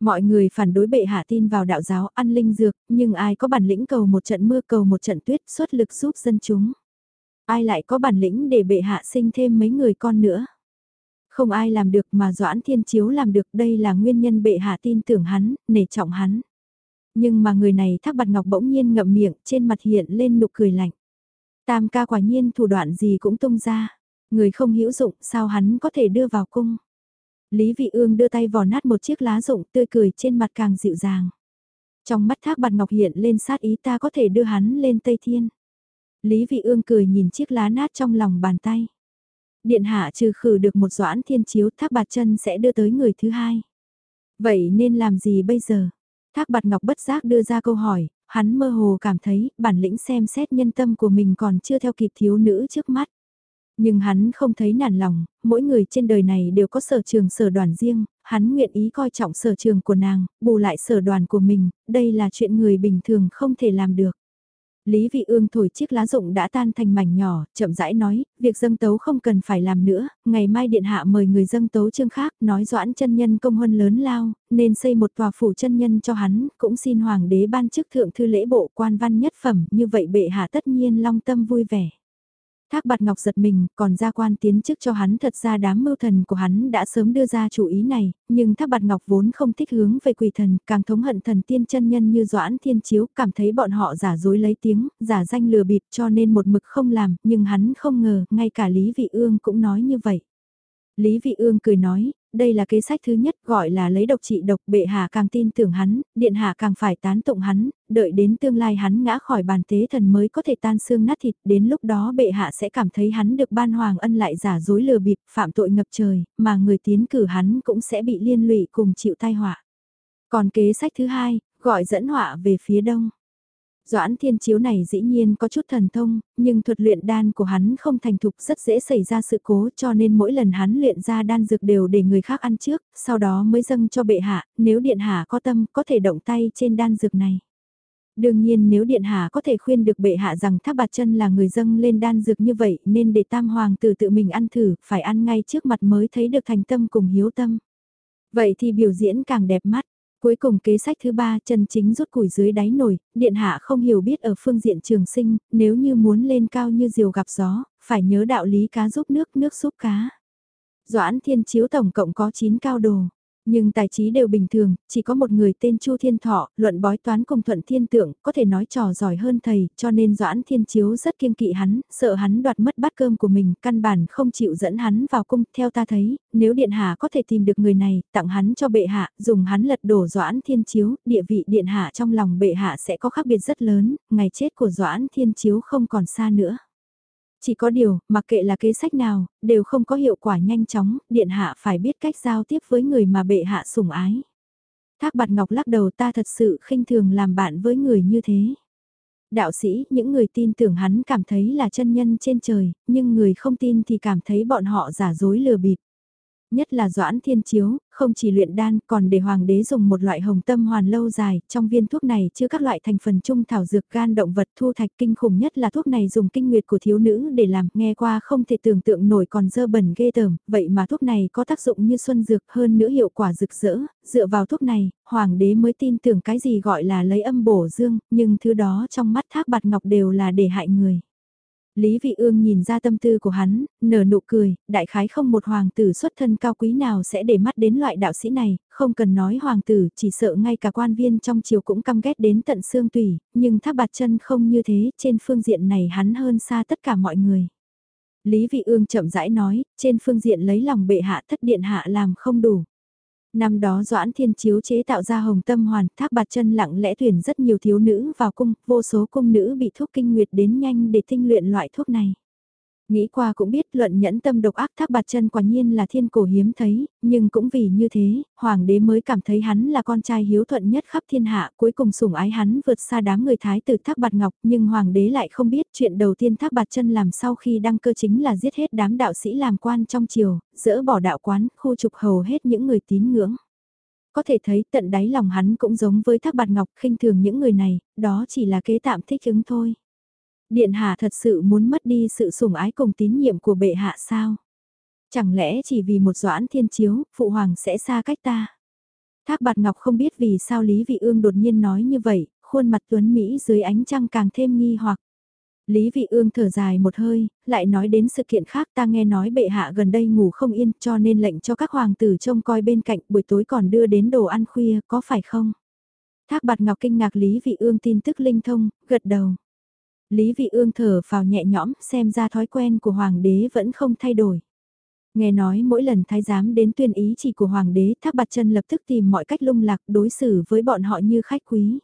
A: Mọi người phản đối bệ hạ tin vào đạo giáo ăn linh dược, nhưng ai có bản lĩnh cầu một trận mưa cầu một trận tuyết xuất lực giúp dân chúng. Ai lại có bản lĩnh để bệ hạ sinh thêm mấy người con nữa. Không ai làm được mà Doãn Thiên Chiếu làm được đây là nguyên nhân bệ hạ tin tưởng hắn, nể trọng hắn. Nhưng mà người này thác bạt ngọc bỗng nhiên ngậm miệng, trên mặt hiện lên nụ cười lạnh. Tam ca quả nhiên thủ đoạn gì cũng tung ra. Người không hữu dụng sao hắn có thể đưa vào cung. Lý Vị Ương đưa tay vò nát một chiếc lá rụng tươi cười trên mặt càng dịu dàng. Trong mắt thác bạt ngọc hiện lên sát ý ta có thể đưa hắn lên Tây Thiên. Lý Vị Ương cười nhìn chiếc lá nát trong lòng bàn tay. Điện hạ trừ khử được một doãn thiên chiếu thác bạt chân sẽ đưa tới người thứ hai. Vậy nên làm gì bây giờ? Thác bạt ngọc bất giác đưa ra câu hỏi, hắn mơ hồ cảm thấy bản lĩnh xem xét nhân tâm của mình còn chưa theo kịp thiếu nữ trước mắt. Nhưng hắn không thấy nản lòng, mỗi người trên đời này đều có sở trường sở đoàn riêng, hắn nguyện ý coi trọng sở trường của nàng, bù lại sở đoàn của mình, đây là chuyện người bình thường không thể làm được. Lý Vị Ương thổi chiếc lá rụng đã tan thành mảnh nhỏ, chậm rãi nói, việc dâng tấu không cần phải làm nữa, ngày mai điện hạ mời người dâng tấu chương khác, nói doãn chân nhân công huân lớn lao, nên xây một tòa phủ chân nhân cho hắn, cũng xin hoàng đế ban chức thượng thư lễ bộ quan văn nhất phẩm, như vậy bệ hạ tất nhiên long tâm vui vẻ. Thác bạt ngọc giật mình, còn gia quan tiến chức cho hắn thật ra đám mưu thần của hắn đã sớm đưa ra chủ ý này, nhưng thác bạt ngọc vốn không thích hướng về quỷ thần, càng thống hận thần tiên chân nhân như Doãn Thiên Chiếu, cảm thấy bọn họ giả dối lấy tiếng, giả danh lừa bịp cho nên một mực không làm, nhưng hắn không ngờ, ngay cả Lý Vị Ương cũng nói như vậy. Lý Vị Ương cười nói, đây là kế sách thứ nhất gọi là lấy độc trị độc bệ hạ càng tin tưởng hắn, điện hạ càng phải tán tụng hắn, đợi đến tương lai hắn ngã khỏi bàn tế thần mới có thể tan xương nát thịt, đến lúc đó bệ hạ sẽ cảm thấy hắn được ban hoàng ân lại giả dối lừa bịp, phạm tội ngập trời, mà người tiến cử hắn cũng sẽ bị liên lụy cùng chịu tai họa. Còn kế sách thứ hai, gọi dẫn họa về phía đông. Doãn thiên chiếu này dĩ nhiên có chút thần thông, nhưng thuật luyện đan của hắn không thành thục rất dễ xảy ra sự cố cho nên mỗi lần hắn luyện ra đan dược đều để người khác ăn trước, sau đó mới dâng cho bệ hạ, nếu điện hạ có tâm có thể động tay trên đan dược này. Đương nhiên nếu điện hạ có thể khuyên được bệ hạ rằng tháp bạt chân là người dâng lên đan dược như vậy nên để tam hoàng tử tự mình ăn thử, phải ăn ngay trước mặt mới thấy được thành tâm cùng hiếu tâm. Vậy thì biểu diễn càng đẹp mắt. Cuối cùng kế sách thứ ba chân chính rút củi dưới đáy nồi, điện hạ không hiểu biết ở phương diện trường sinh, nếu như muốn lên cao như diều gặp gió, phải nhớ đạo lý cá giúp nước, nước giúp cá. Doãn thiên chiếu tổng cộng có 9 cao đồ. Nhưng tài trí đều bình thường, chỉ có một người tên Chu Thiên Thọ, luận bói toán cùng thuận thiên tượng, có thể nói trò giỏi hơn thầy, cho nên Doãn Thiên Chiếu rất kiêng kỵ hắn, sợ hắn đoạt mất bát cơm của mình, căn bản không chịu dẫn hắn vào cung, theo ta thấy, nếu Điện Hạ có thể tìm được người này, tặng hắn cho bệ hạ, dùng hắn lật đổ Doãn Thiên Chiếu, địa vị Điện Hạ trong lòng bệ hạ sẽ có khác biệt rất lớn, ngày chết của Doãn Thiên Chiếu không còn xa nữa. Chỉ có điều, mặc kệ là kế sách nào, đều không có hiệu quả nhanh chóng, điện hạ phải biết cách giao tiếp với người mà bệ hạ sủng ái. Thác bạt ngọc lắc đầu ta thật sự khinh thường làm bạn với người như thế. Đạo sĩ, những người tin tưởng hắn cảm thấy là chân nhân trên trời, nhưng người không tin thì cảm thấy bọn họ giả dối lừa bịp nhất là Doãn Thiên Chiếu, không chỉ luyện đan còn để hoàng đế dùng một loại hồng tâm hoàn lâu dài, trong viên thuốc này chứa các loại thành phần trung thảo dược gan động vật thu thạch kinh khủng nhất là thuốc này dùng kinh nguyệt của thiếu nữ để làm, nghe qua không thể tưởng tượng nổi còn dơ bẩn ghê tởm, vậy mà thuốc này có tác dụng như xuân dược hơn nữa hiệu quả rực rỡ, dựa vào thuốc này, hoàng đế mới tin tưởng cái gì gọi là lấy âm bổ dương, nhưng thứ đó trong mắt thác bạt ngọc đều là để hại người. Lý Vị Ương nhìn ra tâm tư của hắn, nở nụ cười, đại khái không một hoàng tử xuất thân cao quý nào sẽ để mắt đến loại đạo sĩ này, không cần nói hoàng tử, chỉ sợ ngay cả quan viên trong triều cũng căm ghét đến tận xương tủy, nhưng tháp bạt chân không như thế, trên phương diện này hắn hơn xa tất cả mọi người. Lý Vị Ương chậm rãi nói, trên phương diện lấy lòng bệ hạ thất điện hạ làm không đủ. Năm đó Doãn Thiên Chiếu chế tạo ra hồng tâm hoàn, thác bạt chân lặng lẽ tuyển rất nhiều thiếu nữ vào cung, vô số cung nữ bị thuốc kinh nguyệt đến nhanh để tinh luyện loại thuốc này. Nghĩ qua cũng biết luận nhẫn tâm độc ác thác bạt chân quả nhiên là thiên cổ hiếm thấy, nhưng cũng vì như thế, hoàng đế mới cảm thấy hắn là con trai hiếu thuận nhất khắp thiên hạ, cuối cùng sủng ái hắn vượt xa đám người thái tử thác bạt ngọc, nhưng hoàng đế lại không biết chuyện đầu tiên thác bạt chân làm sau khi đăng cơ chính là giết hết đám đạo sĩ làm quan trong triều, dỡ bỏ đạo quán, khu trục hầu hết những người tín ngưỡng. Có thể thấy tận đáy lòng hắn cũng giống với thác bạt ngọc khinh thường những người này, đó chỉ là kế tạm thích ứng thôi. Điện hạ thật sự muốn mất đi sự sủng ái cùng tín nhiệm của bệ hạ sao? Chẳng lẽ chỉ vì một doãn thiên chiếu, phụ hoàng sẽ xa cách ta? Thác bạt ngọc không biết vì sao Lý Vị Ương đột nhiên nói như vậy, khuôn mặt tuấn Mỹ dưới ánh trăng càng thêm nghi hoặc. Lý Vị Ương thở dài một hơi, lại nói đến sự kiện khác ta nghe nói bệ hạ gần đây ngủ không yên cho nên lệnh cho các hoàng tử trông coi bên cạnh buổi tối còn đưa đến đồ ăn khuya, có phải không? Thác bạt ngọc kinh ngạc Lý Vị Ương tin tức linh thông, gật đầu. Lý Vị Ương thở vào nhẹ nhõm xem ra thói quen của hoàng đế vẫn không thay đổi. Nghe nói mỗi lần thái giám đến tuyên ý chỉ của hoàng đế thác bạt chân lập tức tìm mọi cách lung lạc đối xử với bọn họ như khách quý.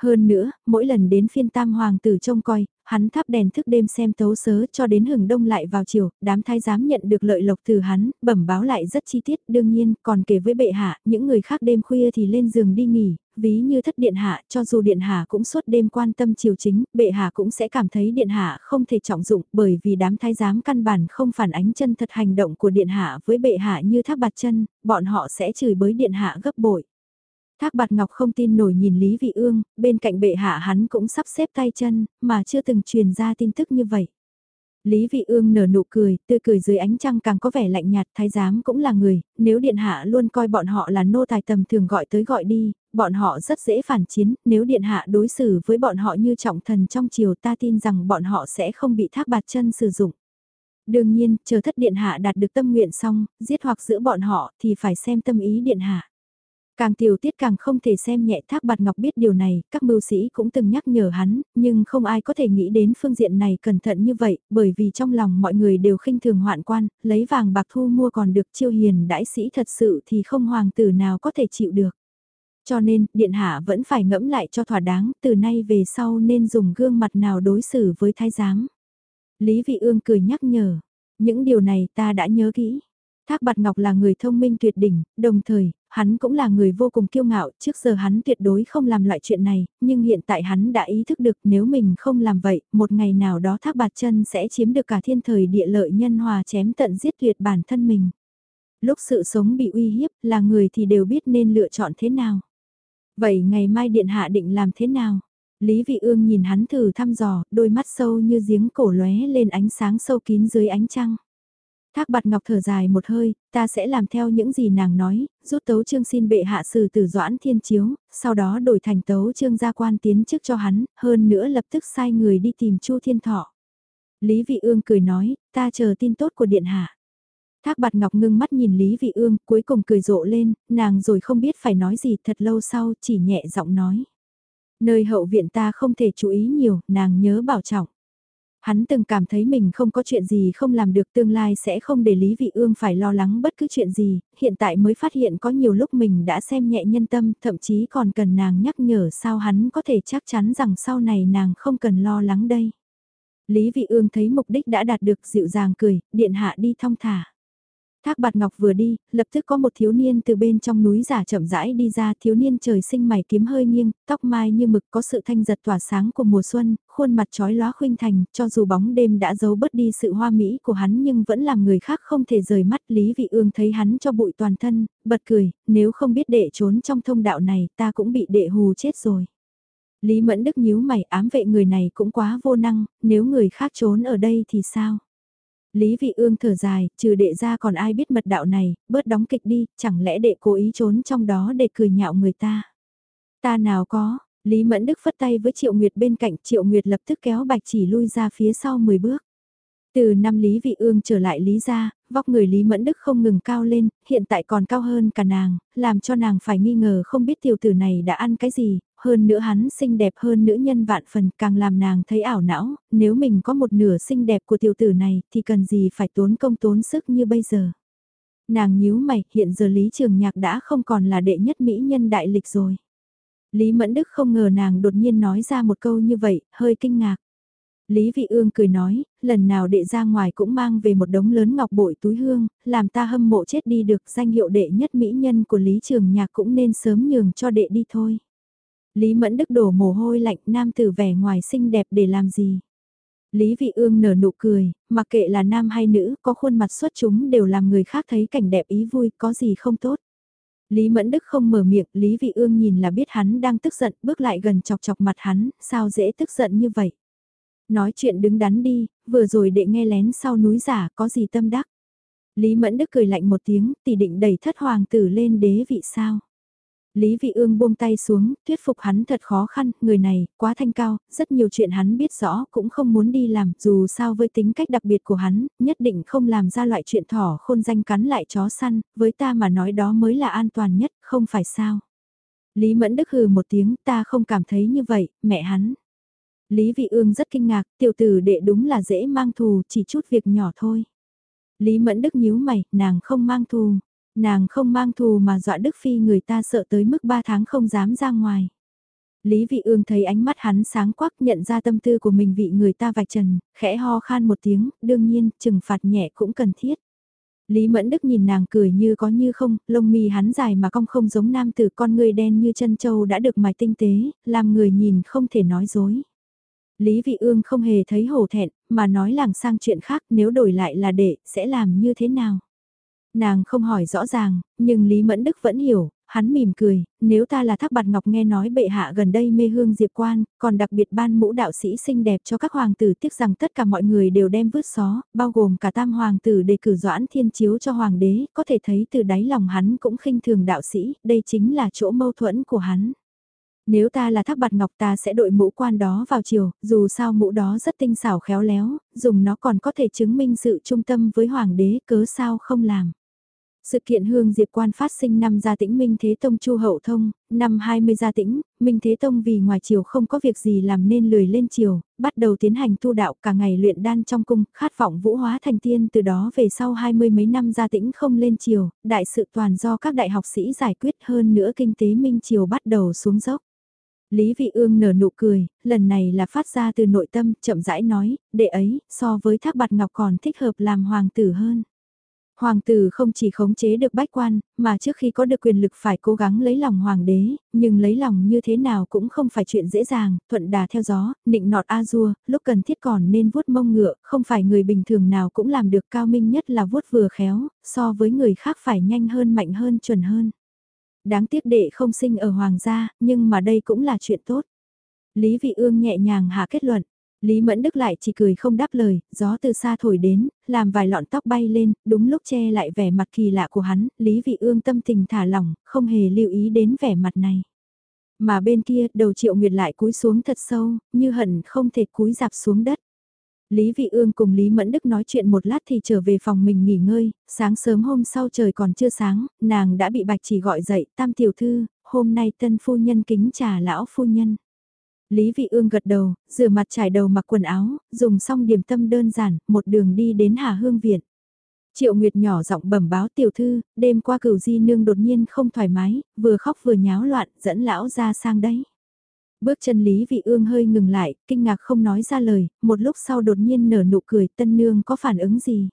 A: Hơn nữa, mỗi lần đến phiên tam hoàng tử trông coi, hắn thắp đèn thức đêm xem tấu sớ cho đến hừng đông lại vào chiều, đám thái giám nhận được lợi lộc từ hắn, bẩm báo lại rất chi tiết, đương nhiên, còn kể với bệ hạ, những người khác đêm khuya thì lên giường đi nghỉ, ví như thất điện hạ, cho dù điện hạ cũng suốt đêm quan tâm chiều chính, bệ hạ cũng sẽ cảm thấy điện hạ không thể trọng dụng, bởi vì đám thái giám căn bản không phản ánh chân thật hành động của điện hạ với bệ hạ như thác bạt chân, bọn họ sẽ chửi bới điện hạ gấp bội. Thác bạt ngọc không tin nổi nhìn Lý Vị Ương, bên cạnh bệ hạ hắn cũng sắp xếp tay chân, mà chưa từng truyền ra tin tức như vậy. Lý Vị Ương nở nụ cười, tươi cười dưới ánh trăng càng có vẻ lạnh nhạt, thái giám cũng là người, nếu điện hạ luôn coi bọn họ là nô tài tầm thường gọi tới gọi đi, bọn họ rất dễ phản chiến, nếu điện hạ đối xử với bọn họ như trọng thần trong triều ta tin rằng bọn họ sẽ không bị thác bạt chân sử dụng. Đương nhiên, chờ thất điện hạ đạt được tâm nguyện xong, giết hoặc giữ bọn họ thì phải xem tâm ý điện hạ. Càng tiểu tiết càng không thể xem nhẹ thác bạt ngọc biết điều này, các mưu sĩ cũng từng nhắc nhở hắn, nhưng không ai có thể nghĩ đến phương diện này cẩn thận như vậy, bởi vì trong lòng mọi người đều khinh thường hoạn quan, lấy vàng bạc thu mua còn được chiêu hiền đãi sĩ thật sự thì không hoàng tử nào có thể chịu được. Cho nên, điện hạ vẫn phải ngẫm lại cho thỏa đáng, từ nay về sau nên dùng gương mặt nào đối xử với thái giám. Lý Vị Ương cười nhắc nhở, những điều này ta đã nhớ kỹ. Thác Bạt Ngọc là người thông minh tuyệt đỉnh, đồng thời, hắn cũng là người vô cùng kiêu ngạo, trước giờ hắn tuyệt đối không làm loại chuyện này, nhưng hiện tại hắn đã ý thức được nếu mình không làm vậy, một ngày nào đó Thác Bạt Chân sẽ chiếm được cả thiên thời địa lợi nhân hòa chém tận giết tuyệt bản thân mình. Lúc sự sống bị uy hiếp, là người thì đều biết nên lựa chọn thế nào. Vậy ngày mai điện hạ định làm thế nào? Lý Vị Ương nhìn hắn thử thăm dò, đôi mắt sâu như giếng cổ lóe lên ánh sáng sâu kín dưới ánh trăng. Thác bạt ngọc thở dài một hơi, ta sẽ làm theo những gì nàng nói, rút tấu trương xin bệ hạ sử tử doãn thiên chiếu, sau đó đổi thành tấu trương gia quan tiến chức cho hắn, hơn nữa lập tức sai người đi tìm Chu Thiên Thọ. Lý Vị Ương cười nói, ta chờ tin tốt của điện hạ. Thác bạt ngọc ngưng mắt nhìn Lý Vị Ương, cuối cùng cười rộ lên, nàng rồi không biết phải nói gì thật lâu sau, chỉ nhẹ giọng nói. Nơi hậu viện ta không thể chú ý nhiều, nàng nhớ bảo trọng. Hắn từng cảm thấy mình không có chuyện gì không làm được tương lai sẽ không để Lý Vị Ương phải lo lắng bất cứ chuyện gì, hiện tại mới phát hiện có nhiều lúc mình đã xem nhẹ nhân tâm, thậm chí còn cần nàng nhắc nhở sao hắn có thể chắc chắn rằng sau này nàng không cần lo lắng đây. Lý Vị Ương thấy mục đích đã đạt được dịu dàng cười, điện hạ đi thong thả. Thác bạt ngọc vừa đi, lập tức có một thiếu niên từ bên trong núi giả chậm rãi đi ra, thiếu niên trời sinh mày kiếm hơi nghiêng, tóc mai như mực có sự thanh giật tỏa sáng của mùa xuân, khuôn mặt trói lóa khuynh thành, cho dù bóng đêm đã giấu bớt đi sự hoa mỹ của hắn nhưng vẫn làm người khác không thể rời mắt. Lý Vị Ương thấy hắn cho bụi toàn thân, bật cười, nếu không biết đệ trốn trong thông đạo này ta cũng bị đệ hù chết rồi. Lý Mẫn Đức nhíu mày ám vệ người này cũng quá vô năng, nếu người khác trốn ở đây thì sao? Lý Vị Ương thở dài, trừ đệ ra còn ai biết mật đạo này, bớt đóng kịch đi, chẳng lẽ đệ cố ý trốn trong đó để cười nhạo người ta. Ta nào có, Lý Mẫn Đức phất tay với Triệu Nguyệt bên cạnh, Triệu Nguyệt lập tức kéo Bạch Chỉ lui ra phía sau 10 bước. Từ năm Lý Vị Ương trở lại Lý gia, vóc người Lý Mẫn Đức không ngừng cao lên, hiện tại còn cao hơn cả nàng, làm cho nàng phải nghi ngờ không biết tiểu tử này đã ăn cái gì, hơn nữa hắn xinh đẹp hơn nữ nhân vạn phần càng làm nàng thấy ảo não, nếu mình có một nửa xinh đẹp của tiểu tử này thì cần gì phải tốn công tốn sức như bây giờ. Nàng nhíu mày, hiện giờ Lý Trường Nhạc đã không còn là đệ nhất mỹ nhân đại lịch rồi. Lý Mẫn Đức không ngờ nàng đột nhiên nói ra một câu như vậy, hơi kinh ngạc. Lý Vị Ương cười nói, lần nào đệ ra ngoài cũng mang về một đống lớn ngọc bội túi hương, làm ta hâm mộ chết đi được danh hiệu đệ nhất mỹ nhân của Lý Trường Nhạc cũng nên sớm nhường cho đệ đi thôi. Lý Mẫn Đức đổ mồ hôi lạnh nam tử vẻ ngoài xinh đẹp để làm gì. Lý Vị Ương nở nụ cười, mặc kệ là nam hay nữ, có khuôn mặt xuất chúng đều làm người khác thấy cảnh đẹp ý vui, có gì không tốt. Lý Mẫn Đức không mở miệng, Lý Vị Ương nhìn là biết hắn đang tức giận, bước lại gần chọc chọc mặt hắn, sao dễ tức giận như vậy. Nói chuyện đứng đắn đi, vừa rồi đệ nghe lén sau núi giả có gì tâm đắc. Lý Mẫn Đức cười lạnh một tiếng, tỷ định đẩy thất hoàng tử lên đế vị sao. Lý Vị Ương buông tay xuống, thuyết phục hắn thật khó khăn, người này, quá thanh cao, rất nhiều chuyện hắn biết rõ cũng không muốn đi làm, dù sao với tính cách đặc biệt của hắn, nhất định không làm ra loại chuyện thỏ khôn danh cắn lại chó săn, với ta mà nói đó mới là an toàn nhất, không phải sao. Lý Mẫn Đức hừ một tiếng, ta không cảm thấy như vậy, mẹ hắn. Lý Vị Ương rất kinh ngạc, tiểu tử đệ đúng là dễ mang thù, chỉ chút việc nhỏ thôi. Lý Mẫn Đức nhíu mày, nàng không mang thù. Nàng không mang thù mà dọa Đức Phi người ta sợ tới mức 3 tháng không dám ra ngoài. Lý Vị Ương thấy ánh mắt hắn sáng quắc nhận ra tâm tư của mình vị người ta vạch trần, khẽ ho khan một tiếng, đương nhiên, trừng phạt nhẹ cũng cần thiết. Lý Mẫn Đức nhìn nàng cười như có như không, lông mi hắn dài mà cong không giống nam tử con người đen như chân châu đã được mài tinh tế, làm người nhìn không thể nói dối. Lý Vị Ương không hề thấy hổ thẹn, mà nói làng sang chuyện khác nếu đổi lại là đệ, sẽ làm như thế nào? Nàng không hỏi rõ ràng, nhưng Lý Mẫn Đức vẫn hiểu, hắn mỉm cười, nếu ta là thác bạt ngọc nghe nói bệ hạ gần đây mê hương diệp quan, còn đặc biệt ban mũ đạo sĩ xinh đẹp cho các hoàng tử tiếc rằng tất cả mọi người đều đem vứt xó, bao gồm cả tam hoàng tử đề cử doãn thiên chiếu cho hoàng đế, có thể thấy từ đáy lòng hắn cũng khinh thường đạo sĩ, đây chính là chỗ mâu thuẫn của hắn. Nếu ta là thác bạt ngọc ta sẽ đội mũ quan đó vào chiều, dù sao mũ đó rất tinh xảo khéo léo, dùng nó còn có thể chứng minh sự trung tâm với hoàng đế cớ sao không làm. Sự kiện hương diệp quan phát sinh năm gia tĩnh Minh Thế Tông Chu Hậu Thông, năm 20 gia tĩnh, Minh Thế Tông vì ngoài chiều không có việc gì làm nên lười lên chiều, bắt đầu tiến hành tu đạo cả ngày luyện đan trong cung, khát vọng vũ hóa thành tiên từ đó về sau hai mươi mấy năm gia tĩnh không lên chiều, đại sự toàn do các đại học sĩ giải quyết hơn nữa kinh tế Minh Triều bắt đầu xuống dốc. Lý Vị Ương nở nụ cười, lần này là phát ra từ nội tâm, chậm rãi nói, đệ ấy, so với thác bạt ngọc còn thích hợp làm hoàng tử hơn. Hoàng tử không chỉ khống chế được bách quan, mà trước khi có được quyền lực phải cố gắng lấy lòng hoàng đế, nhưng lấy lòng như thế nào cũng không phải chuyện dễ dàng, thuận đà theo gió, nịnh nọt a dua, lúc cần thiết còn nên vuốt mông ngựa, không phải người bình thường nào cũng làm được cao minh nhất là vuốt vừa khéo, so với người khác phải nhanh hơn mạnh hơn chuẩn hơn. Đáng tiếc đệ không sinh ở hoàng gia, nhưng mà đây cũng là chuyện tốt. Lý Vị Ương nhẹ nhàng hạ kết luận. Lý Mẫn Đức lại chỉ cười không đáp lời, gió từ xa thổi đến, làm vài lọn tóc bay lên, đúng lúc che lại vẻ mặt kỳ lạ của hắn, Lý Vị Ương tâm tình thả lỏng, không hề lưu ý đến vẻ mặt này. Mà bên kia, đầu Triệu Nguyệt lại cúi xuống thật sâu, như hận không thể cúi dạp xuống đất. Lý Vị Ương cùng Lý Mẫn Đức nói chuyện một lát thì trở về phòng mình nghỉ ngơi, sáng sớm hôm sau trời còn chưa sáng, nàng đã bị Bạch Chỉ gọi dậy, tam tiểu thư, hôm nay tân phu nhân kính trà lão phu nhân. Lý Vị Ương gật đầu, rửa mặt trải đầu mặc quần áo, dùng xong điểm tâm đơn giản, một đường đi đến Hà Hương Viện. Triệu Nguyệt nhỏ giọng bẩm báo tiểu thư, đêm qua cửu di nương đột nhiên không thoải mái, vừa khóc vừa nháo loạn, dẫn lão ra sang đấy. Bước chân Lý Vị Ương hơi ngừng lại, kinh ngạc không nói ra lời, một lúc sau đột nhiên nở nụ cười, tân nương có phản ứng gì?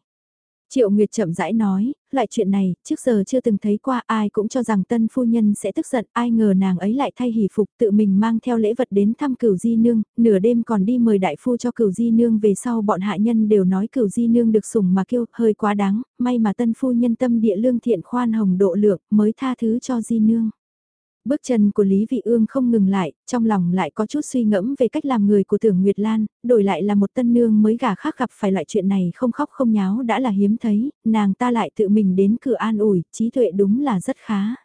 A: Triệu Nguyệt chậm rãi nói, lại chuyện này, trước giờ chưa từng thấy qua ai cũng cho rằng tân phu nhân sẽ tức giận, ai ngờ nàng ấy lại thay hỷ phục tự mình mang theo lễ vật đến thăm cửu di nương, nửa đêm còn đi mời đại phu cho cửu di nương về sau bọn hạ nhân đều nói cửu di nương được sủng mà kêu, hơi quá đáng, may mà tân phu nhân tâm địa lương thiện khoan hồng độ lượng mới tha thứ cho di nương. Bước chân của Lý Vị Ương không ngừng lại, trong lòng lại có chút suy ngẫm về cách làm người của Tưởng Nguyệt Lan, đổi lại là một tân nương mới gả khác gặp phải loại chuyện này không khóc không nháo đã là hiếm thấy, nàng ta lại tự mình đến cửa an ủi, trí tuệ đúng là rất khá.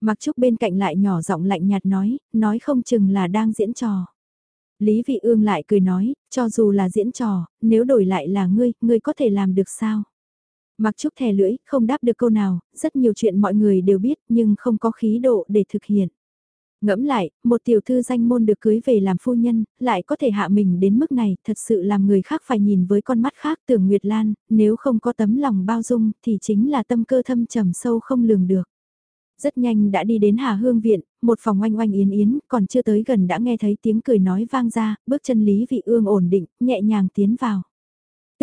A: Mặc Trúc bên cạnh lại nhỏ giọng lạnh nhạt nói, nói không chừng là đang diễn trò. Lý Vị Ương lại cười nói, cho dù là diễn trò, nếu đổi lại là ngươi, ngươi có thể làm được sao? Mặc Trúc thè lưỡi, không đáp được câu nào, rất nhiều chuyện mọi người đều biết nhưng không có khí độ để thực hiện. Ngẫm lại, một tiểu thư danh môn được cưới về làm phu nhân, lại có thể hạ mình đến mức này, thật sự làm người khác phải nhìn với con mắt khác tưởng Nguyệt Lan, nếu không có tấm lòng bao dung thì chính là tâm cơ thâm trầm sâu không lường được. Rất nhanh đã đi đến Hà Hương Viện, một phòng oanh oanh yến yến, còn chưa tới gần đã nghe thấy tiếng cười nói vang ra, bước chân Lý Vị Ương ổn định, nhẹ nhàng tiến vào.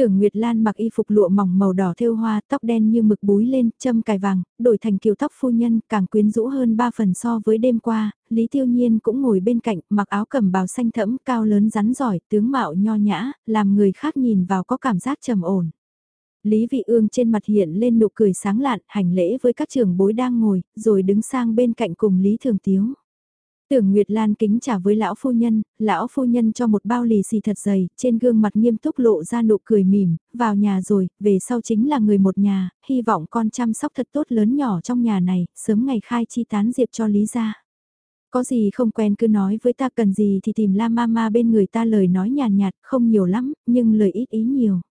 A: Tưởng Nguyệt Lan mặc y phục lụa mỏng màu đỏ thêu hoa, tóc đen như mực búi lên, châm cài vàng, đổi thành kiều tóc phu nhân, càng quyến rũ hơn ba phần so với đêm qua, Lý Tiêu Nhiên cũng ngồi bên cạnh, mặc áo cẩm bào xanh thẫm, cao lớn rắn giỏi, tướng mạo nho nhã, làm người khác nhìn vào có cảm giác trầm ổn. Lý Vị Ương trên mặt hiện lên nụ cười sáng lạn, hành lễ với các trưởng bối đang ngồi, rồi đứng sang bên cạnh cùng Lý Thường Tiếu. Tưởng Nguyệt Lan kính trả với lão phu nhân, lão phu nhân cho một bao lì xì thật dày, trên gương mặt nghiêm túc lộ ra nụ cười mỉm, vào nhà rồi, về sau chính là người một nhà, hy vọng con chăm sóc thật tốt lớn nhỏ trong nhà này, sớm ngày khai chi tán diệp cho Lý gia. Có gì không quen cứ nói với ta cần gì thì tìm la mama bên người ta lời nói nhàn nhạt, không nhiều lắm, nhưng lời ít ý nhiều.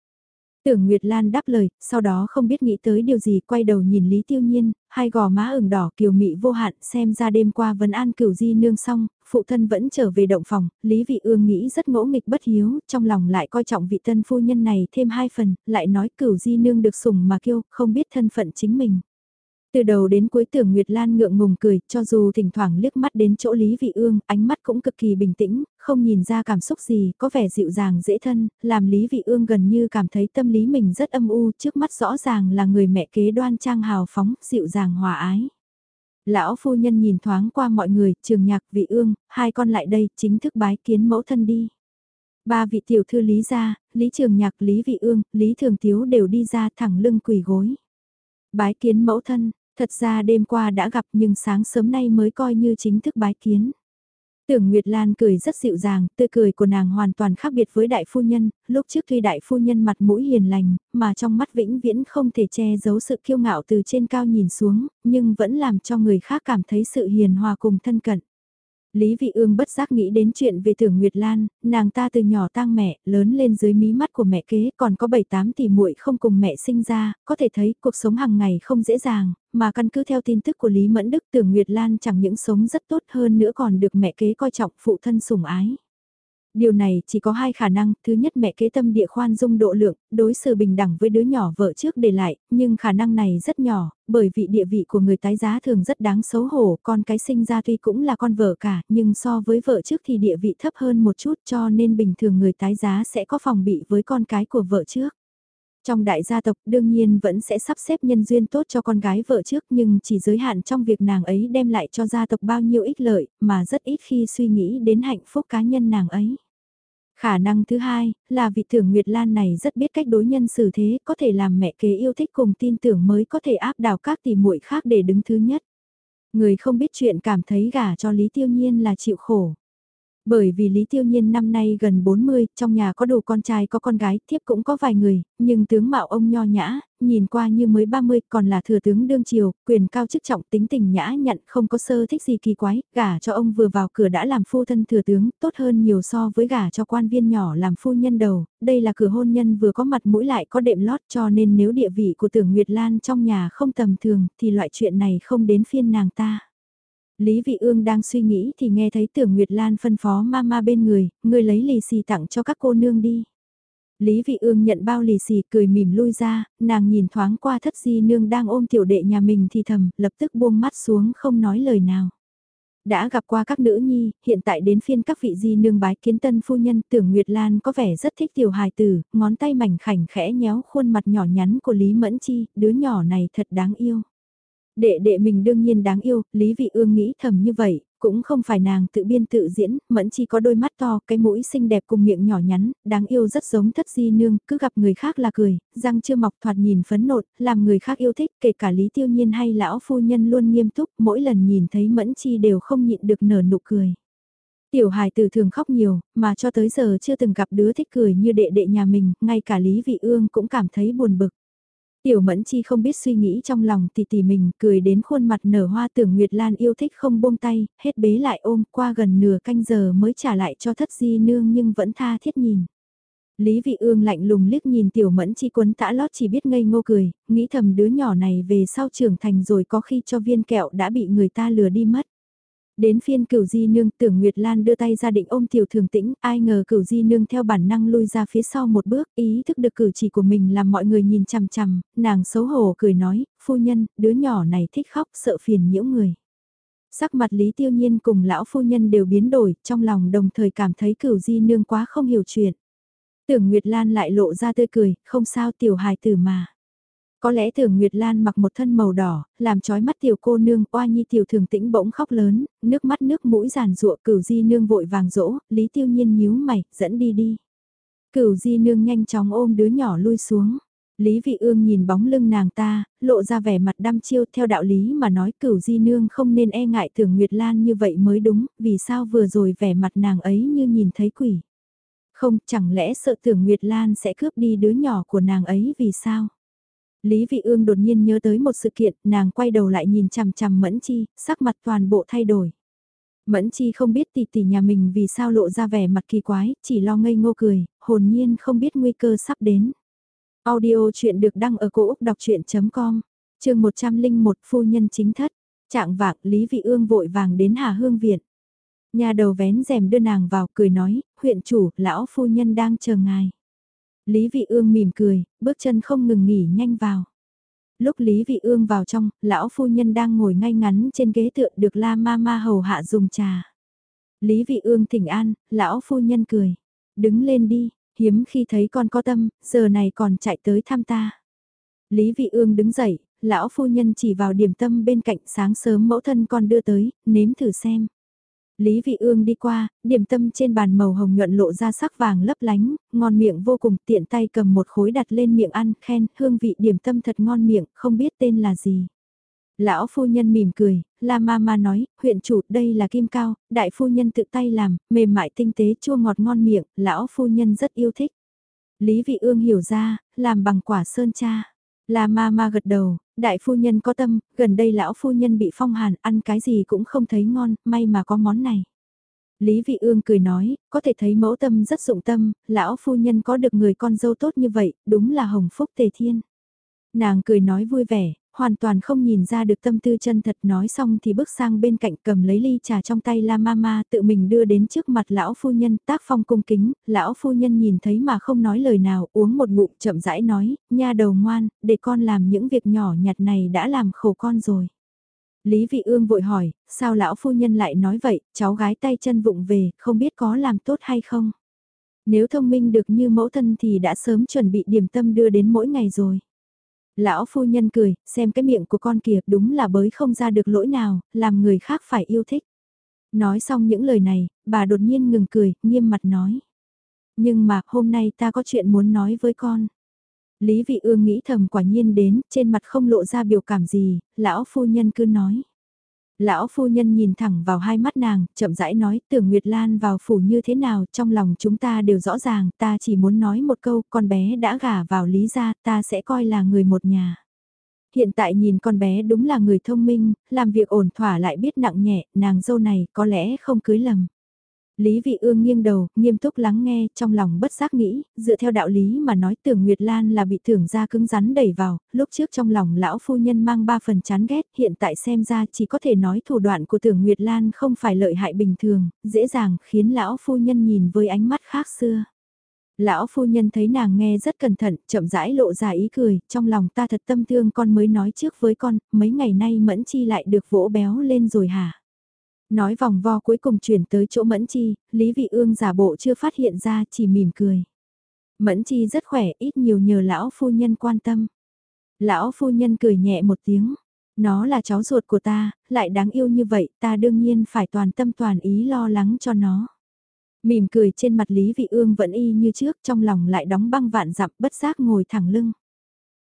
A: Tưởng Nguyệt Lan đáp lời, sau đó không biết nghĩ tới điều gì quay đầu nhìn Lý Tiêu Nhiên, hai gò má ửng đỏ kiều mị vô hạn xem ra đêm qua vấn an cửu di nương xong, phụ thân vẫn trở về động phòng, Lý Vị Ương nghĩ rất ngỗ nghịch bất hiếu, trong lòng lại coi trọng vị tân phu nhân này thêm hai phần, lại nói cửu di nương được sủng mà kêu, không biết thân phận chính mình. Từ đầu đến cuối tưởng Nguyệt Lan ngượng ngùng cười, cho dù thỉnh thoảng liếc mắt đến chỗ Lý Vị Ương, ánh mắt cũng cực kỳ bình tĩnh, không nhìn ra cảm xúc gì, có vẻ dịu dàng dễ thân, làm Lý Vị Ương gần như cảm thấy tâm lý mình rất âm u, trước mắt rõ ràng là người mẹ kế đoan trang hào phóng, dịu dàng hòa ái. Lão phu nhân nhìn thoáng qua mọi người, trường nhạc vị ương, hai con lại đây, chính thức bái kiến mẫu thân đi. Ba vị tiểu thư Lý gia, Lý trường nhạc, Lý vị ương, Lý thường tiếu đều đi ra thẳng lưng quỳ gối. Bái kiến mẫu thân, Thật ra đêm qua đã gặp nhưng sáng sớm nay mới coi như chính thức bái kiến. Tưởng Nguyệt Lan cười rất dịu dàng, tươi cười của nàng hoàn toàn khác biệt với đại phu nhân, lúc trước tuy đại phu nhân mặt mũi hiền lành, mà trong mắt vĩnh viễn không thể che giấu sự kiêu ngạo từ trên cao nhìn xuống, nhưng vẫn làm cho người khác cảm thấy sự hiền hòa cùng thân cận. Lý Vị Ương bất giác nghĩ đến chuyện về Tưởng Nguyệt Lan, nàng ta từ nhỏ tang mẹ, lớn lên dưới mí mắt của mẹ kế, còn có 7-8 tỷ muội không cùng mẹ sinh ra, có thể thấy cuộc sống hàng ngày không dễ dàng, mà căn cứ theo tin tức của Lý Mẫn Đức Tưởng Nguyệt Lan chẳng những sống rất tốt hơn nữa còn được mẹ kế coi trọng phụ thân sủng ái. Điều này chỉ có hai khả năng, thứ nhất mẹ kế tâm địa khoan dung độ lượng, đối xử bình đẳng với đứa nhỏ vợ trước để lại, nhưng khả năng này rất nhỏ, bởi vì địa vị của người tái giá thường rất đáng xấu hổ, con cái sinh ra tuy cũng là con vợ cả, nhưng so với vợ trước thì địa vị thấp hơn một chút cho nên bình thường người tái giá sẽ có phòng bị với con cái của vợ trước. Trong đại gia tộc, đương nhiên vẫn sẽ sắp xếp nhân duyên tốt cho con gái vợ trước, nhưng chỉ giới hạn trong việc nàng ấy đem lại cho gia tộc bao nhiêu ích lợi, mà rất ít khi suy nghĩ đến hạnh phúc cá nhân nàng ấy. Khả năng thứ hai, là vị thưởng Nguyệt Lan này rất biết cách đối nhân xử thế, có thể làm mẹ kế yêu thích cùng tin tưởng mới có thể áp đảo các tỷ muội khác để đứng thứ nhất. Người không biết chuyện cảm thấy gả cho Lý Tiêu Nhiên là chịu khổ. Bởi vì Lý Tiêu Nhiên năm nay gần 40, trong nhà có đủ con trai có con gái, thiếp cũng có vài người, nhưng tướng mạo ông nho nhã, nhìn qua như mới 30, còn là thừa tướng đương triều, quyền cao chức trọng tính tình nhã nhặn, không có sơ thích gì kỳ quái, gả cho ông vừa vào cửa đã làm phu thân thừa tướng, tốt hơn nhiều so với gả cho quan viên nhỏ làm phu nhân đầu, đây là cửa hôn nhân vừa có mặt mũi lại có đệm lót cho nên nếu địa vị của tưởng Nguyệt Lan trong nhà không tầm thường thì loại chuyện này không đến phiên nàng ta. Lý Vị Ương đang suy nghĩ thì nghe thấy Tưởng Nguyệt Lan phân phó mama bên người, người lấy lì xì tặng cho các cô nương đi. Lý Vị Ương nhận bao lì xì cười mỉm lui ra, nàng nhìn thoáng qua thất di nương đang ôm tiểu đệ nhà mình thì thầm, lập tức buông mắt xuống không nói lời nào. Đã gặp qua các nữ nhi, hiện tại đến phiên các vị di nương bái kiến tân phu nhân tưởng Nguyệt Lan có vẻ rất thích tiểu hài tử, ngón tay mảnh khảnh khẽ nhéo khuôn mặt nhỏ nhắn của Lý Mẫn Chi, đứa nhỏ này thật đáng yêu. Đệ đệ mình đương nhiên đáng yêu, Lý Vị Ương nghĩ thầm như vậy, cũng không phải nàng tự biên tự diễn, mẫn chi có đôi mắt to, cái mũi xinh đẹp cùng miệng nhỏ nhắn, đáng yêu rất giống thất di nương, cứ gặp người khác là cười, răng chưa mọc thoạt nhìn phấn nộn, làm người khác yêu thích, kể cả Lý Tiêu Nhiên hay lão phu nhân luôn nghiêm túc, mỗi lần nhìn thấy mẫn chi đều không nhịn được nở nụ cười. Tiểu hài tử thường khóc nhiều, mà cho tới giờ chưa từng gặp đứa thích cười như đệ đệ nhà mình, ngay cả Lý Vị Ương cũng cảm thấy buồn bực. Tiểu Mẫn Chi không biết suy nghĩ trong lòng tỷ tỷ mình, cười đến khuôn mặt nở hoa tưởng Nguyệt Lan yêu thích không buông tay, hết bế lại ôm qua gần nửa canh giờ mới trả lại cho thất di nương nhưng vẫn tha thiết nhìn. Lý Vị Ương lạnh lùng liếc nhìn Tiểu Mẫn Chi quấn tã lót chỉ biết ngây ngô cười, nghĩ thầm đứa nhỏ này về sau trưởng thành rồi có khi cho viên kẹo đã bị người ta lừa đi mất. Đến phiên cửu di nương tưởng Nguyệt Lan đưa tay ra định ôm tiểu thường tĩnh, ai ngờ cửu di nương theo bản năng lui ra phía sau một bước, ý thức được cử chỉ của mình làm mọi người nhìn chằm chằm, nàng xấu hổ cười nói, phu nhân, đứa nhỏ này thích khóc sợ phiền nhiễu người. Sắc mặt Lý Tiêu Nhiên cùng lão phu nhân đều biến đổi, trong lòng đồng thời cảm thấy cửu di nương quá không hiểu chuyện. Tưởng Nguyệt Lan lại lộ ra tươi cười, không sao tiểu hài tử mà. Có lẽ thường Nguyệt Lan mặc một thân màu đỏ, làm trói mắt tiểu cô nương, oa nhi tiểu thường tĩnh bỗng khóc lớn, nước mắt nước mũi giàn rụa cửu di nương vội vàng dỗ, lý tiêu nhiên nhíu mày, dẫn đi đi. Cửu di nương nhanh chóng ôm đứa nhỏ lui xuống. Lý Vị Ương nhìn bóng lưng nàng ta, lộ ra vẻ mặt đăm chiêu theo đạo lý mà nói cửu di nương không nên e ngại thường Nguyệt Lan như vậy mới đúng, vì sao vừa rồi vẻ mặt nàng ấy như nhìn thấy quỷ. Không, chẳng lẽ sợ tưởng Nguyệt Lan sẽ cướp đi đứa nhỏ của nàng ấy vì sao? Lý Vị Ương đột nhiên nhớ tới một sự kiện, nàng quay đầu lại nhìn chằm chằm Mẫn Chi, sắc mặt toàn bộ thay đổi. Mẫn Chi không biết tỷ tỷ nhà mình vì sao lộ ra vẻ mặt kỳ quái, chỉ lo ngây ngô cười, hồn nhiên không biết nguy cơ sắp đến. Audio chuyện được đăng ở cổ Úc đọc chuyện.com, trường 101 phu nhân chính thất, trạng vạng Lý Vị Ương vội vàng đến Hà Hương Viện. Nhà đầu vén rèm đưa nàng vào cười nói, huyện chủ, lão phu nhân đang chờ ngài. Lý Vị Ương mỉm cười, bước chân không ngừng nghỉ nhanh vào. Lúc Lý Vị Ương vào trong, lão phu nhân đang ngồi ngay ngắn trên ghế tựa được la ma ma hầu hạ dùng trà. Lý Vị Ương thỉnh an, lão phu nhân cười. Đứng lên đi, hiếm khi thấy con có tâm, giờ này còn chạy tới thăm ta. Lý Vị Ương đứng dậy, lão phu nhân chỉ vào điểm tâm bên cạnh sáng sớm mẫu thân con đưa tới, nếm thử xem. Lý Vị Ương đi qua, điểm tâm trên bàn màu hồng nhuận lộ ra sắc vàng lấp lánh, ngon miệng vô cùng tiện tay cầm một khối đặt lên miệng ăn, khen, hương vị điểm tâm thật ngon miệng, không biết tên là gì. Lão phu nhân mỉm cười, La ma nói, huyện chủ đây là kim cao, đại phu nhân tự tay làm, mềm mại tinh tế chua ngọt ngon miệng, lão phu nhân rất yêu thích. Lý Vị Ương hiểu ra, làm bằng quả sơn cha. La ma gật đầu, đại phu nhân có tâm, gần đây lão phu nhân bị phong hàn, ăn cái gì cũng không thấy ngon, may mà có món này. Lý Vị Ương cười nói, có thể thấy mẫu tâm rất dụng tâm, lão phu nhân có được người con dâu tốt như vậy, đúng là hồng phúc tề thiên. Nàng cười nói vui vẻ, hoàn toàn không nhìn ra được tâm tư chân thật nói xong thì bước sang bên cạnh cầm lấy ly trà trong tay La Mama tự mình đưa đến trước mặt lão phu nhân tác phong cung kính, lão phu nhân nhìn thấy mà không nói lời nào uống một ngụm chậm rãi nói, nha đầu ngoan, để con làm những việc nhỏ nhặt này đã làm khổ con rồi. Lý Vị Ương vội hỏi, sao lão phu nhân lại nói vậy, cháu gái tay chân vụng về, không biết có làm tốt hay không? Nếu thông minh được như mẫu thân thì đã sớm chuẩn bị điểm tâm đưa đến mỗi ngày rồi. Lão phu nhân cười, xem cái miệng của con kìa đúng là bới không ra được lỗi nào, làm người khác phải yêu thích. Nói xong những lời này, bà đột nhiên ngừng cười, nghiêm mặt nói. Nhưng mà hôm nay ta có chuyện muốn nói với con. Lý vị ương nghĩ thầm quả nhiên đến, trên mặt không lộ ra biểu cảm gì, lão phu nhân cứ nói. Lão phu nhân nhìn thẳng vào hai mắt nàng, chậm rãi nói, tưởng Nguyệt Lan vào phủ như thế nào, trong lòng chúng ta đều rõ ràng, ta chỉ muốn nói một câu, con bé đã gả vào lý gia, ta sẽ coi là người một nhà. Hiện tại nhìn con bé đúng là người thông minh, làm việc ổn thỏa lại biết nặng nhẹ, nàng dâu này có lẽ không cưới lầm. Lý Vị Ương nghiêng đầu, nghiêm túc lắng nghe, trong lòng bất giác nghĩ, dựa theo đạo lý mà nói tưởng Nguyệt Lan là bị tưởng gia cứng rắn đẩy vào, lúc trước trong lòng lão phu nhân mang ba phần chán ghét, hiện tại xem ra chỉ có thể nói thủ đoạn của tưởng Nguyệt Lan không phải lợi hại bình thường, dễ dàng khiến lão phu nhân nhìn với ánh mắt khác xưa. Lão phu nhân thấy nàng nghe rất cẩn thận, chậm rãi lộ ra ý cười, trong lòng ta thật tâm thương con mới nói trước với con, mấy ngày nay mẫn chi lại được vỗ béo lên rồi hả? Nói vòng vo cuối cùng chuyển tới chỗ Mẫn Chi, Lý Vị Ương giả bộ chưa phát hiện ra chỉ mỉm cười. Mẫn Chi rất khỏe ít nhiều nhờ lão phu nhân quan tâm. Lão phu nhân cười nhẹ một tiếng. Nó là cháu ruột của ta, lại đáng yêu như vậy, ta đương nhiên phải toàn tâm toàn ý lo lắng cho nó. Mỉm cười trên mặt Lý Vị Ương vẫn y như trước, trong lòng lại đóng băng vạn dặm bất giác ngồi thẳng lưng.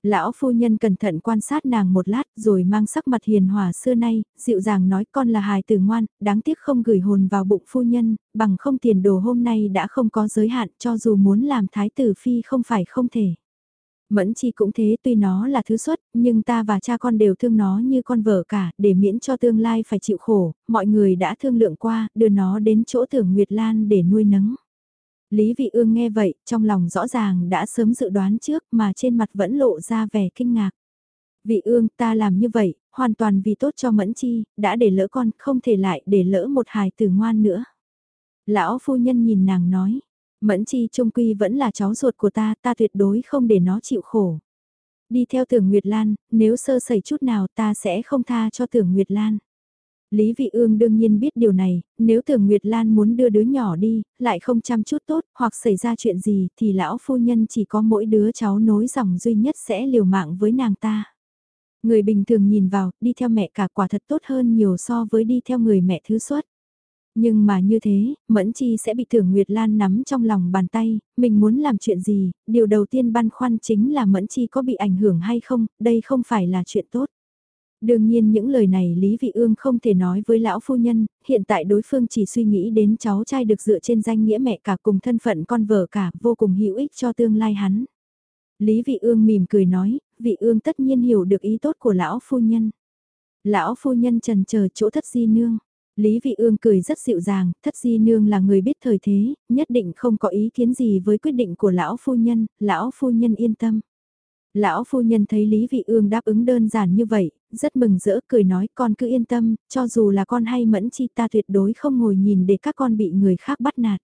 A: Lão phu nhân cẩn thận quan sát nàng một lát rồi mang sắc mặt hiền hòa xưa nay, dịu dàng nói con là hài tử ngoan, đáng tiếc không gửi hồn vào bụng phu nhân, bằng không tiền đồ hôm nay đã không có giới hạn cho dù muốn làm thái tử phi không phải không thể. Mẫn chi cũng thế tuy nó là thứ xuất, nhưng ta và cha con đều thương nó như con vợ cả, để miễn cho tương lai phải chịu khổ, mọi người đã thương lượng qua, đưa nó đến chỗ tưởng Nguyệt Lan để nuôi nấng. Lý Vị Ương nghe vậy, trong lòng rõ ràng đã sớm dự đoán trước mà trên mặt vẫn lộ ra vẻ kinh ngạc. Vị Ương ta làm như vậy, hoàn toàn vì tốt cho Mẫn Chi, đã để lỡ con, không thể lại để lỡ một hài tử ngoan nữa. Lão phu nhân nhìn nàng nói, Mẫn Chi trung quy vẫn là cháu ruột của ta, ta tuyệt đối không để nó chịu khổ. Đi theo tưởng Nguyệt Lan, nếu sơ sẩy chút nào ta sẽ không tha cho tưởng Nguyệt Lan. Lý Vị Ương đương nhiên biết điều này, nếu Thường Nguyệt Lan muốn đưa đứa nhỏ đi, lại không chăm chút tốt, hoặc xảy ra chuyện gì, thì lão phu nhân chỉ có mỗi đứa cháu nối dòng duy nhất sẽ liều mạng với nàng ta. Người bình thường nhìn vào, đi theo mẹ cả quả thật tốt hơn nhiều so với đi theo người mẹ thứ xuất. Nhưng mà như thế, Mẫn Chi sẽ bị Tưởng Nguyệt Lan nắm trong lòng bàn tay, mình muốn làm chuyện gì, điều đầu tiên băn khoăn chính là Mẫn Chi có bị ảnh hưởng hay không, đây không phải là chuyện tốt. Đương nhiên những lời này Lý Vị Ương không thể nói với lão phu nhân, hiện tại đối phương chỉ suy nghĩ đến cháu trai được dựa trên danh nghĩa mẹ cả cùng thân phận con vợ cả, vô cùng hữu ích cho tương lai hắn. Lý Vị Ương mỉm cười nói, Vị Ương tất nhiên hiểu được ý tốt của lão phu nhân. Lão phu nhân trần chờ chỗ thất di nương. Lý Vị Ương cười rất dịu dàng, thất di nương là người biết thời thế, nhất định không có ý kiến gì với quyết định của lão phu nhân, lão phu nhân yên tâm. Lão phu nhân thấy Lý Vị Ương đáp ứng đơn giản như vậy, rất mừng rỡ cười nói con cứ yên tâm, cho dù là con hay mẫn chi ta tuyệt đối không ngồi nhìn để các con bị người khác bắt nạt.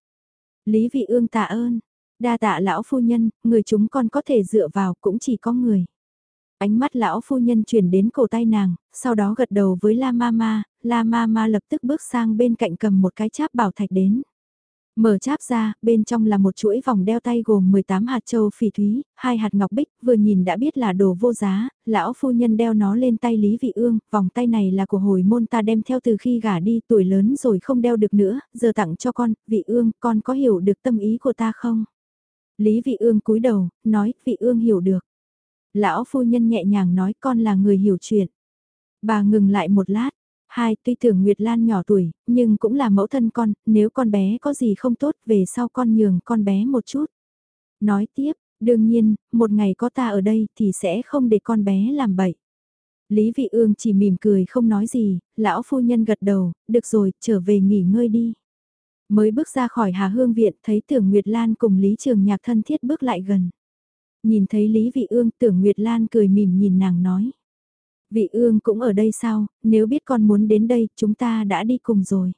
A: Lý Vị Ương tạ ơn, đa tạ lão phu nhân, người chúng con có thể dựa vào cũng chỉ có người. Ánh mắt lão phu nhân chuyển đến cổ tay nàng, sau đó gật đầu với La Mama, La Mama lập tức bước sang bên cạnh cầm một cái cháp bảo thạch đến. Mở cháp ra, bên trong là một chuỗi vòng đeo tay gồm 18 hạt châu phỉ thúy, hai hạt ngọc bích, vừa nhìn đã biết là đồ vô giá, lão phu nhân đeo nó lên tay Lý Vị Ương, vòng tay này là của hồi môn ta đem theo từ khi gả đi, tuổi lớn rồi không đeo được nữa, giờ tặng cho con, Vị Ương, con có hiểu được tâm ý của ta không? Lý Vị Ương cúi đầu, nói, Vị Ương hiểu được. Lão phu nhân nhẹ nhàng nói con là người hiểu chuyện. Bà ngừng lại một lát, Hai, tuy tưởng Nguyệt Lan nhỏ tuổi, nhưng cũng là mẫu thân con, nếu con bé có gì không tốt về sau con nhường con bé một chút. Nói tiếp, đương nhiên, một ngày có ta ở đây thì sẽ không để con bé làm bậy. Lý Vị Ương chỉ mỉm cười không nói gì, lão phu nhân gật đầu, được rồi, trở về nghỉ ngơi đi. Mới bước ra khỏi Hà Hương Viện thấy tưởng Nguyệt Lan cùng Lý Trường Nhạc thân thiết bước lại gần. Nhìn thấy Lý Vị Ương tưởng Nguyệt Lan cười mỉm nhìn nàng nói. Vị ương cũng ở đây sao, nếu biết con muốn đến đây, chúng ta đã đi cùng rồi.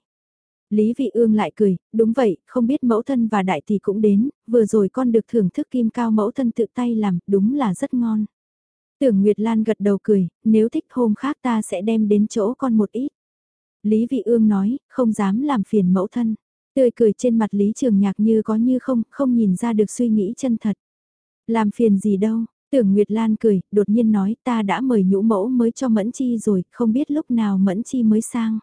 A: Lý vị ương lại cười, đúng vậy, không biết mẫu thân và đại tỷ cũng đến, vừa rồi con được thưởng thức kim cao mẫu thân tự tay làm, đúng là rất ngon. Tưởng Nguyệt Lan gật đầu cười, nếu thích hôm khác ta sẽ đem đến chỗ con một ít. Lý vị ương nói, không dám làm phiền mẫu thân. Tươi cười trên mặt Lý Trường Nhạc như có như không, không nhìn ra được suy nghĩ chân thật. Làm phiền gì đâu, Tưởng Nguyệt Lan cười, đột nhiên nói ta đã mời nhũ mẫu mới cho Mẫn Chi rồi, không biết lúc nào Mẫn Chi mới sang.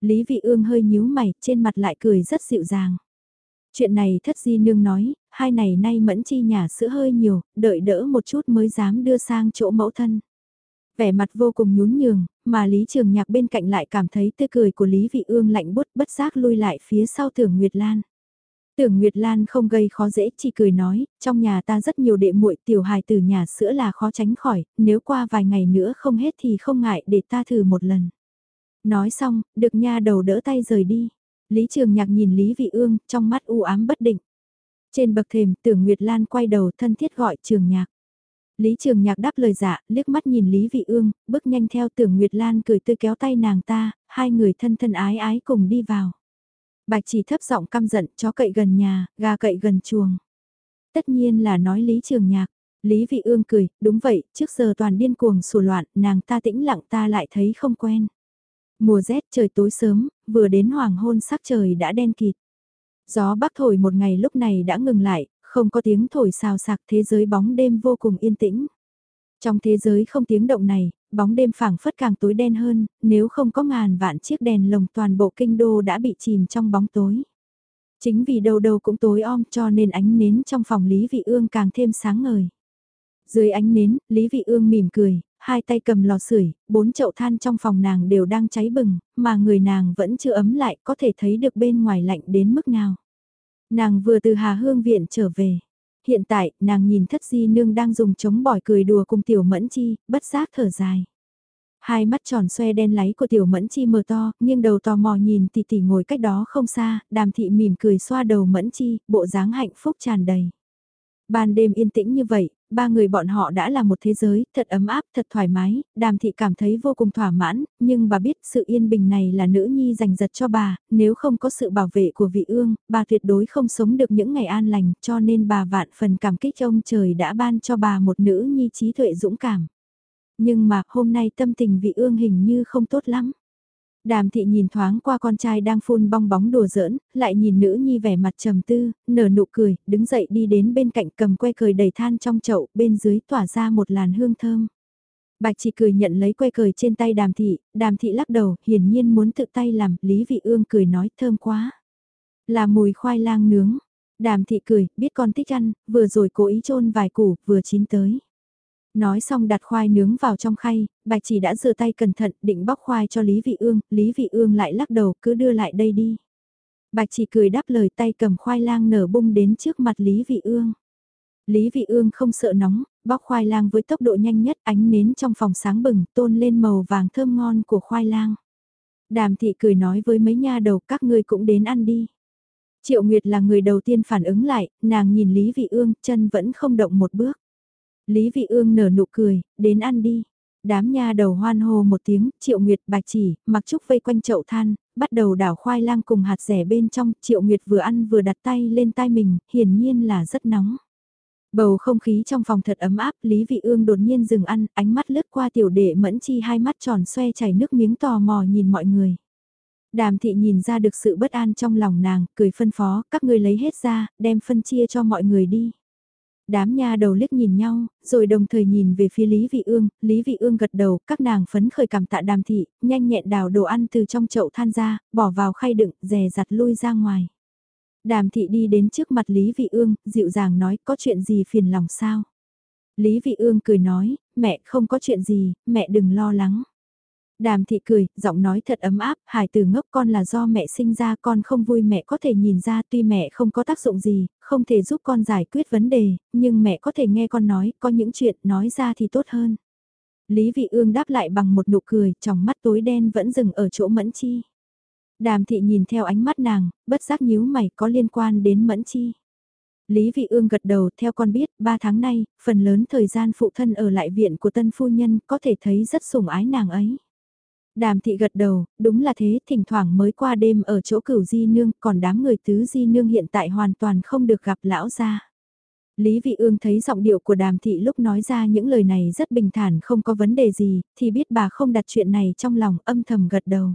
A: Lý Vị Ương hơi nhíu mày, trên mặt lại cười rất dịu dàng. Chuyện này thất di nương nói, hai này nay Mẫn Chi nhà sữa hơi nhiều, đợi đỡ một chút mới dám đưa sang chỗ mẫu thân. Vẻ mặt vô cùng nhún nhường, mà Lý Trường Nhạc bên cạnh lại cảm thấy tươi cười của Lý Vị Ương lạnh bút bất giác lui lại phía sau Tưởng Nguyệt Lan. Tưởng Nguyệt Lan không gây khó dễ, chỉ cười nói, trong nhà ta rất nhiều đệ muội tiểu hài từ nhà sữa là khó tránh khỏi, nếu qua vài ngày nữa không hết thì không ngại để ta thử một lần. Nói xong, được nha đầu đỡ tay rời đi. Lý Trường Nhạc nhìn Lý Vị Ương, trong mắt u ám bất định. Trên bậc thềm, Tưởng Nguyệt Lan quay đầu thân thiết gọi Trường Nhạc. Lý Trường Nhạc đáp lời dạ, liếc mắt nhìn Lý Vị Ương, bước nhanh theo Tưởng Nguyệt Lan cười tươi kéo tay nàng ta, hai người thân thân ái ái cùng đi vào. Bạch chỉ thấp giọng căm giận, chó cậy gần nhà, gà cậy gần chuồng. Tất nhiên là nói Lý Trường Nhạc. Lý Vị Ương cười, đúng vậy, trước giờ toàn điên cuồng sủa loạn, nàng ta tĩnh lặng ta lại thấy không quen. Mùa rét trời tối sớm, vừa đến hoàng hôn sắc trời đã đen kịt. Gió bắc thổi một ngày lúc này đã ngừng lại, không có tiếng thổi xào sạc thế giới bóng đêm vô cùng yên tĩnh. Trong thế giới không tiếng động này, bóng đêm phảng phất càng tối đen hơn, nếu không có ngàn vạn chiếc đèn lồng toàn bộ kinh đô đã bị chìm trong bóng tối. Chính vì đầu đầu cũng tối om cho nên ánh nến trong phòng Lý Vị Ương càng thêm sáng ngời. Dưới ánh nến, Lý Vị Ương mỉm cười, hai tay cầm lò sưởi, bốn chậu than trong phòng nàng đều đang cháy bừng, mà người nàng vẫn chưa ấm lại, có thể thấy được bên ngoài lạnh đến mức nào. Nàng vừa từ Hà Hương viện trở về hiện tại, nàng nhìn thất di nương đang dùng chống bỏi cười đùa cùng tiểu mẫn chi, bất giác thở dài. Hai mắt tròn xoe đen láy của tiểu mẫn chi mờ to, nghiêng đầu tò mò nhìn tỷ tỷ ngồi cách đó không xa, đàm thị mỉm cười xoa đầu mẫn chi, bộ dáng hạnh phúc tràn đầy. Ban đêm yên tĩnh như vậy, ba người bọn họ đã là một thế giới, thật ấm áp, thật thoải mái, đàm thị cảm thấy vô cùng thỏa mãn, nhưng bà biết sự yên bình này là nữ nhi dành giật cho bà, nếu không có sự bảo vệ của vị ương, bà tuyệt đối không sống được những ngày an lành, cho nên bà vạn phần cảm kích ông trời đã ban cho bà một nữ nhi trí tuệ dũng cảm. Nhưng mà hôm nay tâm tình vị ương hình như không tốt lắm. Đàm thị nhìn thoáng qua con trai đang phun bong bóng đùa giỡn, lại nhìn nữ nhi vẻ mặt trầm tư, nở nụ cười, đứng dậy đi đến bên cạnh cầm que cười đầy than trong chậu, bên dưới tỏa ra một làn hương thơm. Bạch chỉ cười nhận lấy que cười trên tay đàm thị, đàm thị lắc đầu, hiển nhiên muốn tự tay làm, Lý Vị Ương cười nói thơm quá. Là mùi khoai lang nướng. Đàm thị cười, biết con thích ăn, vừa rồi cố ý trôn vài củ, vừa chín tới. Nói xong đặt khoai nướng vào trong khay, bạch chỉ đã rửa tay cẩn thận, định bóc khoai cho Lý Vị Ương, Lý Vị Ương lại lắc đầu, cứ đưa lại đây đi. Bạch chỉ cười đáp lời tay cầm khoai lang nở bung đến trước mặt Lý Vị Ương. Lý Vị Ương không sợ nóng, bóc khoai lang với tốc độ nhanh nhất ánh nến trong phòng sáng bừng tôn lên màu vàng thơm ngon của khoai lang. Đàm thị cười nói với mấy nha đầu các ngươi cũng đến ăn đi. Triệu Nguyệt là người đầu tiên phản ứng lại, nàng nhìn Lý Vị Ương, chân vẫn không động một bước. Lý Vị Ương nở nụ cười, đến ăn đi. Đám nha đầu hoan hô một tiếng, Triệu Nguyệt bạch chỉ, mặc trúc vây quanh chậu than, bắt đầu đảo khoai lang cùng hạt rẻ bên trong, Triệu Nguyệt vừa ăn vừa đặt tay lên tai mình, hiển nhiên là rất nóng. Bầu không khí trong phòng thật ấm áp, Lý Vị Ương đột nhiên dừng ăn, ánh mắt lướt qua tiểu đệ mẫn chi hai mắt tròn xoe chảy nước miếng tò mò nhìn mọi người. Đàm thị nhìn ra được sự bất an trong lòng nàng, cười phân phó, các ngươi lấy hết ra, đem phân chia cho mọi người đi. Đám nha đầu liếc nhìn nhau, rồi đồng thời nhìn về phía Lý Vị Ương, Lý Vị Ương gật đầu, các nàng phấn khởi cảm tạ đàm thị, nhanh nhẹn đào đồ ăn từ trong chậu than ra, bỏ vào khay đựng, dè dặt lui ra ngoài. Đàm thị đi đến trước mặt Lý Vị Ương, dịu dàng nói có chuyện gì phiền lòng sao? Lý Vị Ương cười nói, mẹ không có chuyện gì, mẹ đừng lo lắng. Đàm thị cười, giọng nói thật ấm áp, hải từ ngốc con là do mẹ sinh ra con không vui mẹ có thể nhìn ra tuy mẹ không có tác dụng gì, không thể giúp con giải quyết vấn đề, nhưng mẹ có thể nghe con nói, có những chuyện nói ra thì tốt hơn. Lý Vị Ương đáp lại bằng một nụ cười, trong mắt tối đen vẫn dừng ở chỗ Mẫn Chi. Đàm thị nhìn theo ánh mắt nàng, bất giác nhíu mày có liên quan đến Mẫn Chi. Lý Vị Ương gật đầu theo con biết, ba tháng nay, phần lớn thời gian phụ thân ở lại viện của tân phu nhân có thể thấy rất sủng ái nàng ấy. Đàm thị gật đầu, đúng là thế, thỉnh thoảng mới qua đêm ở chỗ cửu di nương, còn đám người tứ di nương hiện tại hoàn toàn không được gặp lão gia. Lý Vị Ương thấy giọng điệu của đàm thị lúc nói ra những lời này rất bình thản không có vấn đề gì, thì biết bà không đặt chuyện này trong lòng âm thầm gật đầu.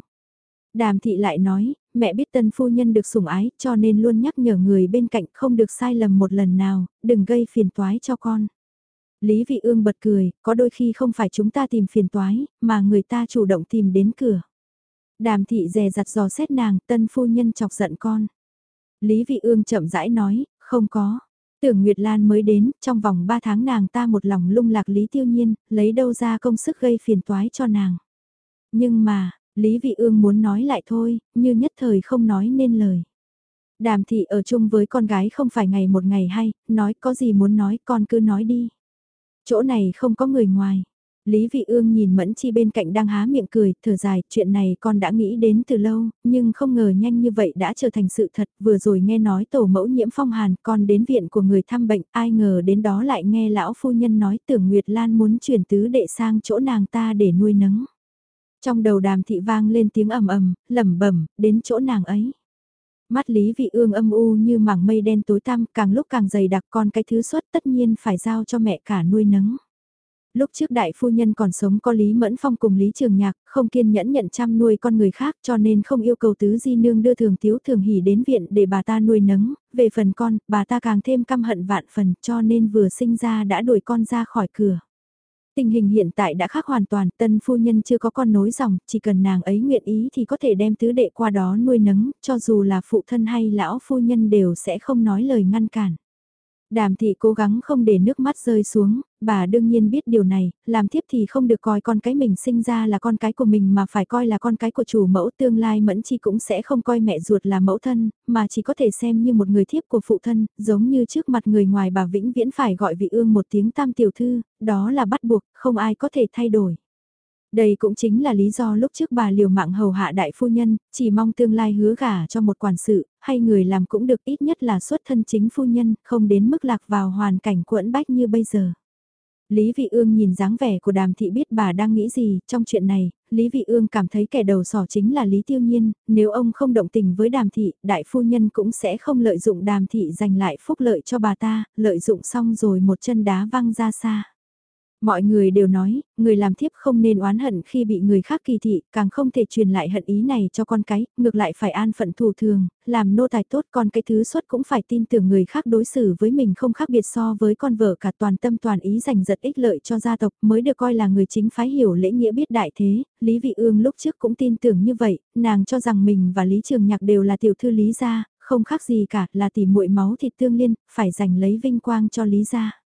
A: Đàm thị lại nói, mẹ biết tân phu nhân được sủng ái cho nên luôn nhắc nhở người bên cạnh không được sai lầm một lần nào, đừng gây phiền toái cho con. Lý Vị Ương bật cười, có đôi khi không phải chúng ta tìm phiền toái, mà người ta chủ động tìm đến cửa. Đàm thị dè dặt dò xét nàng, tân phu nhân chọc giận con. Lý Vị Ương chậm rãi nói, không có. Tưởng Nguyệt Lan mới đến, trong vòng 3 tháng nàng ta một lòng lung lạc Lý Tiêu Nhiên, lấy đâu ra công sức gây phiền toái cho nàng. Nhưng mà, Lý Vị Ương muốn nói lại thôi, như nhất thời không nói nên lời. Đàm thị ở chung với con gái không phải ngày một ngày hay, nói có gì muốn nói con cứ nói đi. Chỗ này không có người ngoài. Lý Vị Ương nhìn Mẫn Chi bên cạnh đang há miệng cười, thở dài, chuyện này con đã nghĩ đến từ lâu, nhưng không ngờ nhanh như vậy đã trở thành sự thật, vừa rồi nghe nói tổ mẫu nhiễm phong hàn, con đến viện của người thăm bệnh, ai ngờ đến đó lại nghe lão phu nhân nói tưởng Nguyệt Lan muốn chuyển tứ đệ sang chỗ nàng ta để nuôi nấng. Trong đầu đàm thị vang lên tiếng ầm ầm, lẩm bẩm, đến chỗ nàng ấy. Mắt Lý Vị Ương âm u như mảng mây đen tối tăm, càng lúc càng dày đặc con cái thứ xuất tất nhiên phải giao cho mẹ cả nuôi nấng. Lúc trước đại phu nhân còn sống có Lý Mẫn Phong cùng Lý Trường Nhạc, không kiên nhẫn nhận chăm nuôi con người khác cho nên không yêu cầu tứ di nương đưa thường thiếu thường hỉ đến viện để bà ta nuôi nấng, về phần con, bà ta càng thêm căm hận vạn phần cho nên vừa sinh ra đã đuổi con ra khỏi cửa. Tình hình hiện tại đã khác hoàn toàn, tân phu nhân chưa có con nối dòng, chỉ cần nàng ấy nguyện ý thì có thể đem tứ đệ qua đó nuôi nấng, cho dù là phụ thân hay lão phu nhân đều sẽ không nói lời ngăn cản. Đàm thị cố gắng không để nước mắt rơi xuống, bà đương nhiên biết điều này, làm thiếp thì không được coi con cái mình sinh ra là con cái của mình mà phải coi là con cái của chủ mẫu tương lai mẫn chi cũng sẽ không coi mẹ ruột là mẫu thân, mà chỉ có thể xem như một người thiếp của phụ thân, giống như trước mặt người ngoài bà vĩnh viễn phải gọi vị ương một tiếng tam tiểu thư, đó là bắt buộc, không ai có thể thay đổi. Đây cũng chính là lý do lúc trước bà liều mạng hầu hạ đại phu nhân, chỉ mong tương lai hứa gả cho một quản sự, hay người làm cũng được ít nhất là xuất thân chính phu nhân, không đến mức lạc vào hoàn cảnh quẫn bách như bây giờ. Lý Vị Ương nhìn dáng vẻ của đàm thị biết bà đang nghĩ gì, trong chuyện này, Lý Vị Ương cảm thấy kẻ đầu sỏ chính là Lý Tiêu Nhiên, nếu ông không động tình với đàm thị, đại phu nhân cũng sẽ không lợi dụng đàm thị giành lại phúc lợi cho bà ta, lợi dụng xong rồi một chân đá văng ra xa. Mọi người đều nói, người làm thiếp không nên oán hận khi bị người khác kỳ thị, càng không thể truyền lại hận ý này cho con cái, ngược lại phải an phận thủ thường, làm nô tài tốt con cái thứ xuất cũng phải tin tưởng người khác đối xử với mình không khác biệt so với con vợ cả toàn tâm toàn ý dành giật ích lợi cho gia tộc mới được coi là người chính phái hiểu lễ nghĩa biết đại thế, Lý Vị Ương lúc trước cũng tin tưởng như vậy, nàng cho rằng mình và Lý Trường Nhạc đều là tiểu thư Lý gia, không khác gì cả là tỉ muội máu thịt tương liên, phải giành lấy vinh quang cho Lý gia.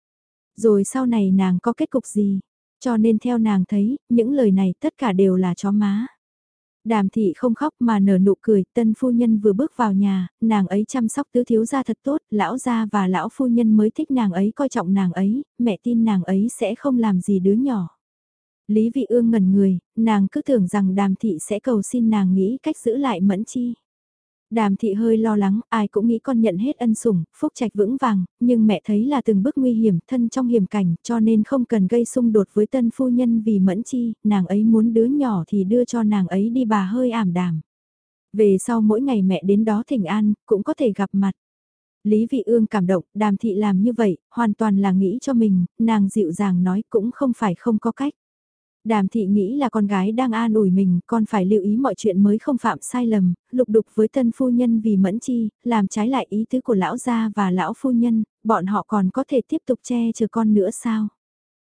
A: Rồi sau này nàng có kết cục gì? Cho nên theo nàng thấy, những lời này tất cả đều là chó má. Đàm thị không khóc mà nở nụ cười, tân phu nhân vừa bước vào nhà, nàng ấy chăm sóc tứ thiếu gia thật tốt, lão gia và lão phu nhân mới thích nàng ấy coi trọng nàng ấy, mẹ tin nàng ấy sẽ không làm gì đứa nhỏ. Lý vị ương ngẩn người, nàng cứ tưởng rằng đàm thị sẽ cầu xin nàng nghĩ cách giữ lại mẫn chi. Đàm thị hơi lo lắng, ai cũng nghĩ con nhận hết ân sủng, phúc trạch vững vàng, nhưng mẹ thấy là từng bước nguy hiểm, thân trong hiểm cảnh, cho nên không cần gây xung đột với tân phu nhân vì mẫn chi, nàng ấy muốn đứa nhỏ thì đưa cho nàng ấy đi bà hơi ảm đàm. Về sau mỗi ngày mẹ đến đó thỉnh an, cũng có thể gặp mặt. Lý Vị Ương cảm động, đàm thị làm như vậy, hoàn toàn là nghĩ cho mình, nàng dịu dàng nói cũng không phải không có cách. Đàm thị nghĩ là con gái đang an ủi mình, con phải lưu ý mọi chuyện mới không phạm sai lầm, lục đục với tân phu nhân vì mẫn chi, làm trái lại ý tứ của lão gia và lão phu nhân, bọn họ còn có thể tiếp tục che chở con nữa sao?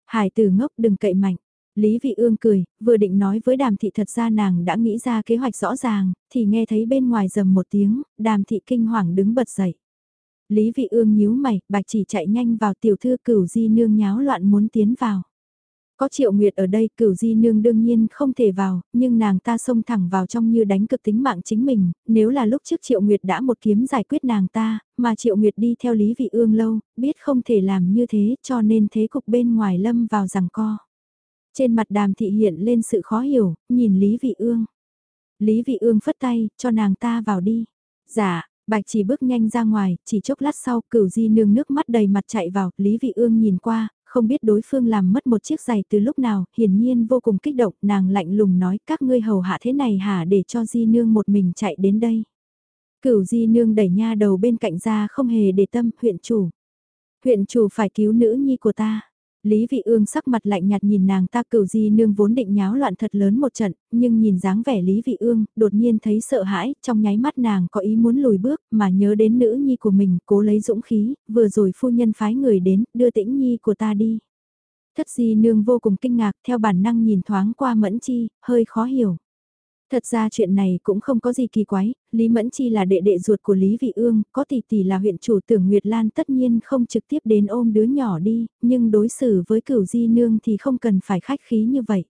A: Hải tử ngốc đừng cậy mạnh. Lý Vị Ương cười, vừa định nói với đàm thị thật ra nàng đã nghĩ ra kế hoạch rõ ràng, thì nghe thấy bên ngoài rầm một tiếng, đàm thị kinh hoàng đứng bật dậy. Lý Vị Ương nhíu mày, bạch chỉ chạy nhanh vào tiểu thư cửu di nương nháo loạn muốn tiến vào. Có triệu nguyệt ở đây cửu di nương đương nhiên không thể vào, nhưng nàng ta xông thẳng vào trong như đánh cực tính mạng chính mình, nếu là lúc trước triệu nguyệt đã một kiếm giải quyết nàng ta, mà triệu nguyệt đi theo lý vị ương lâu, biết không thể làm như thế cho nên thế cục bên ngoài lâm vào rằng co. Trên mặt đàm thị hiện lên sự khó hiểu, nhìn lý vị ương. Lý vị ương phất tay, cho nàng ta vào đi. Dạ, Bạch chỉ bước nhanh ra ngoài, chỉ chốc lát sau, cửu di nương nước mắt đầy mặt chạy vào, Lý Vị Ương nhìn qua, không biết đối phương làm mất một chiếc giày từ lúc nào, hiển nhiên vô cùng kích động, nàng lạnh lùng nói các ngươi hầu hạ thế này hả để cho di nương một mình chạy đến đây. Cửu di nương đẩy nha đầu bên cạnh ra không hề để tâm, huyện chủ. Huyện chủ phải cứu nữ nhi của ta. Lý Vị Ương sắc mặt lạnh nhạt nhìn nàng ta cửu di nương vốn định nháo loạn thật lớn một trận, nhưng nhìn dáng vẻ Lý Vị Ương, đột nhiên thấy sợ hãi, trong nháy mắt nàng có ý muốn lùi bước, mà nhớ đến nữ nhi của mình, cố lấy dũng khí, vừa rồi phu nhân phái người đến, đưa tĩnh nhi của ta đi. Thất di nương vô cùng kinh ngạc, theo bản năng nhìn thoáng qua mẫn chi, hơi khó hiểu. Thật ra chuyện này cũng không có gì kỳ quái, Lý Mẫn Chi là đệ đệ ruột của Lý Vị Ương, có tỷ tỷ là huyện chủ tưởng Nguyệt Lan tất nhiên không trực tiếp đến ôm đứa nhỏ đi, nhưng đối xử với cửu di nương thì không cần phải khách khí như vậy.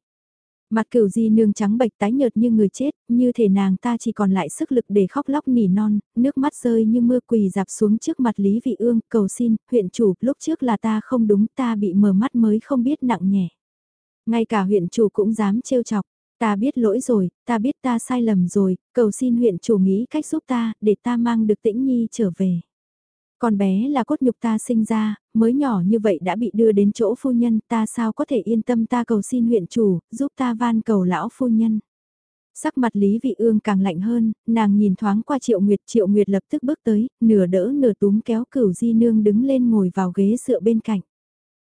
A: Mặt cửu di nương trắng bệch tái nhợt như người chết, như thể nàng ta chỉ còn lại sức lực để khóc lóc nỉ non, nước mắt rơi như mưa quỳ dạp xuống trước mặt Lý Vị Ương, cầu xin, huyện chủ, lúc trước là ta không đúng, ta bị mờ mắt mới không biết nặng nhẹ. Ngay cả huyện chủ cũng dám trêu chọc, Ta biết lỗi rồi, ta biết ta sai lầm rồi, cầu xin huyện chủ nghĩ cách giúp ta, để ta mang được tĩnh nhi trở về. Con bé là cốt nhục ta sinh ra, mới nhỏ như vậy đã bị đưa đến chỗ phu nhân, ta sao có thể yên tâm ta cầu xin huyện chủ, giúp ta van cầu lão phu nhân. Sắc mặt Lý Vị Ương càng lạnh hơn, nàng nhìn thoáng qua Triệu Nguyệt, Triệu Nguyệt lập tức bước tới, nửa đỡ nửa túm kéo cửu di nương đứng lên ngồi vào ghế dựa bên cạnh.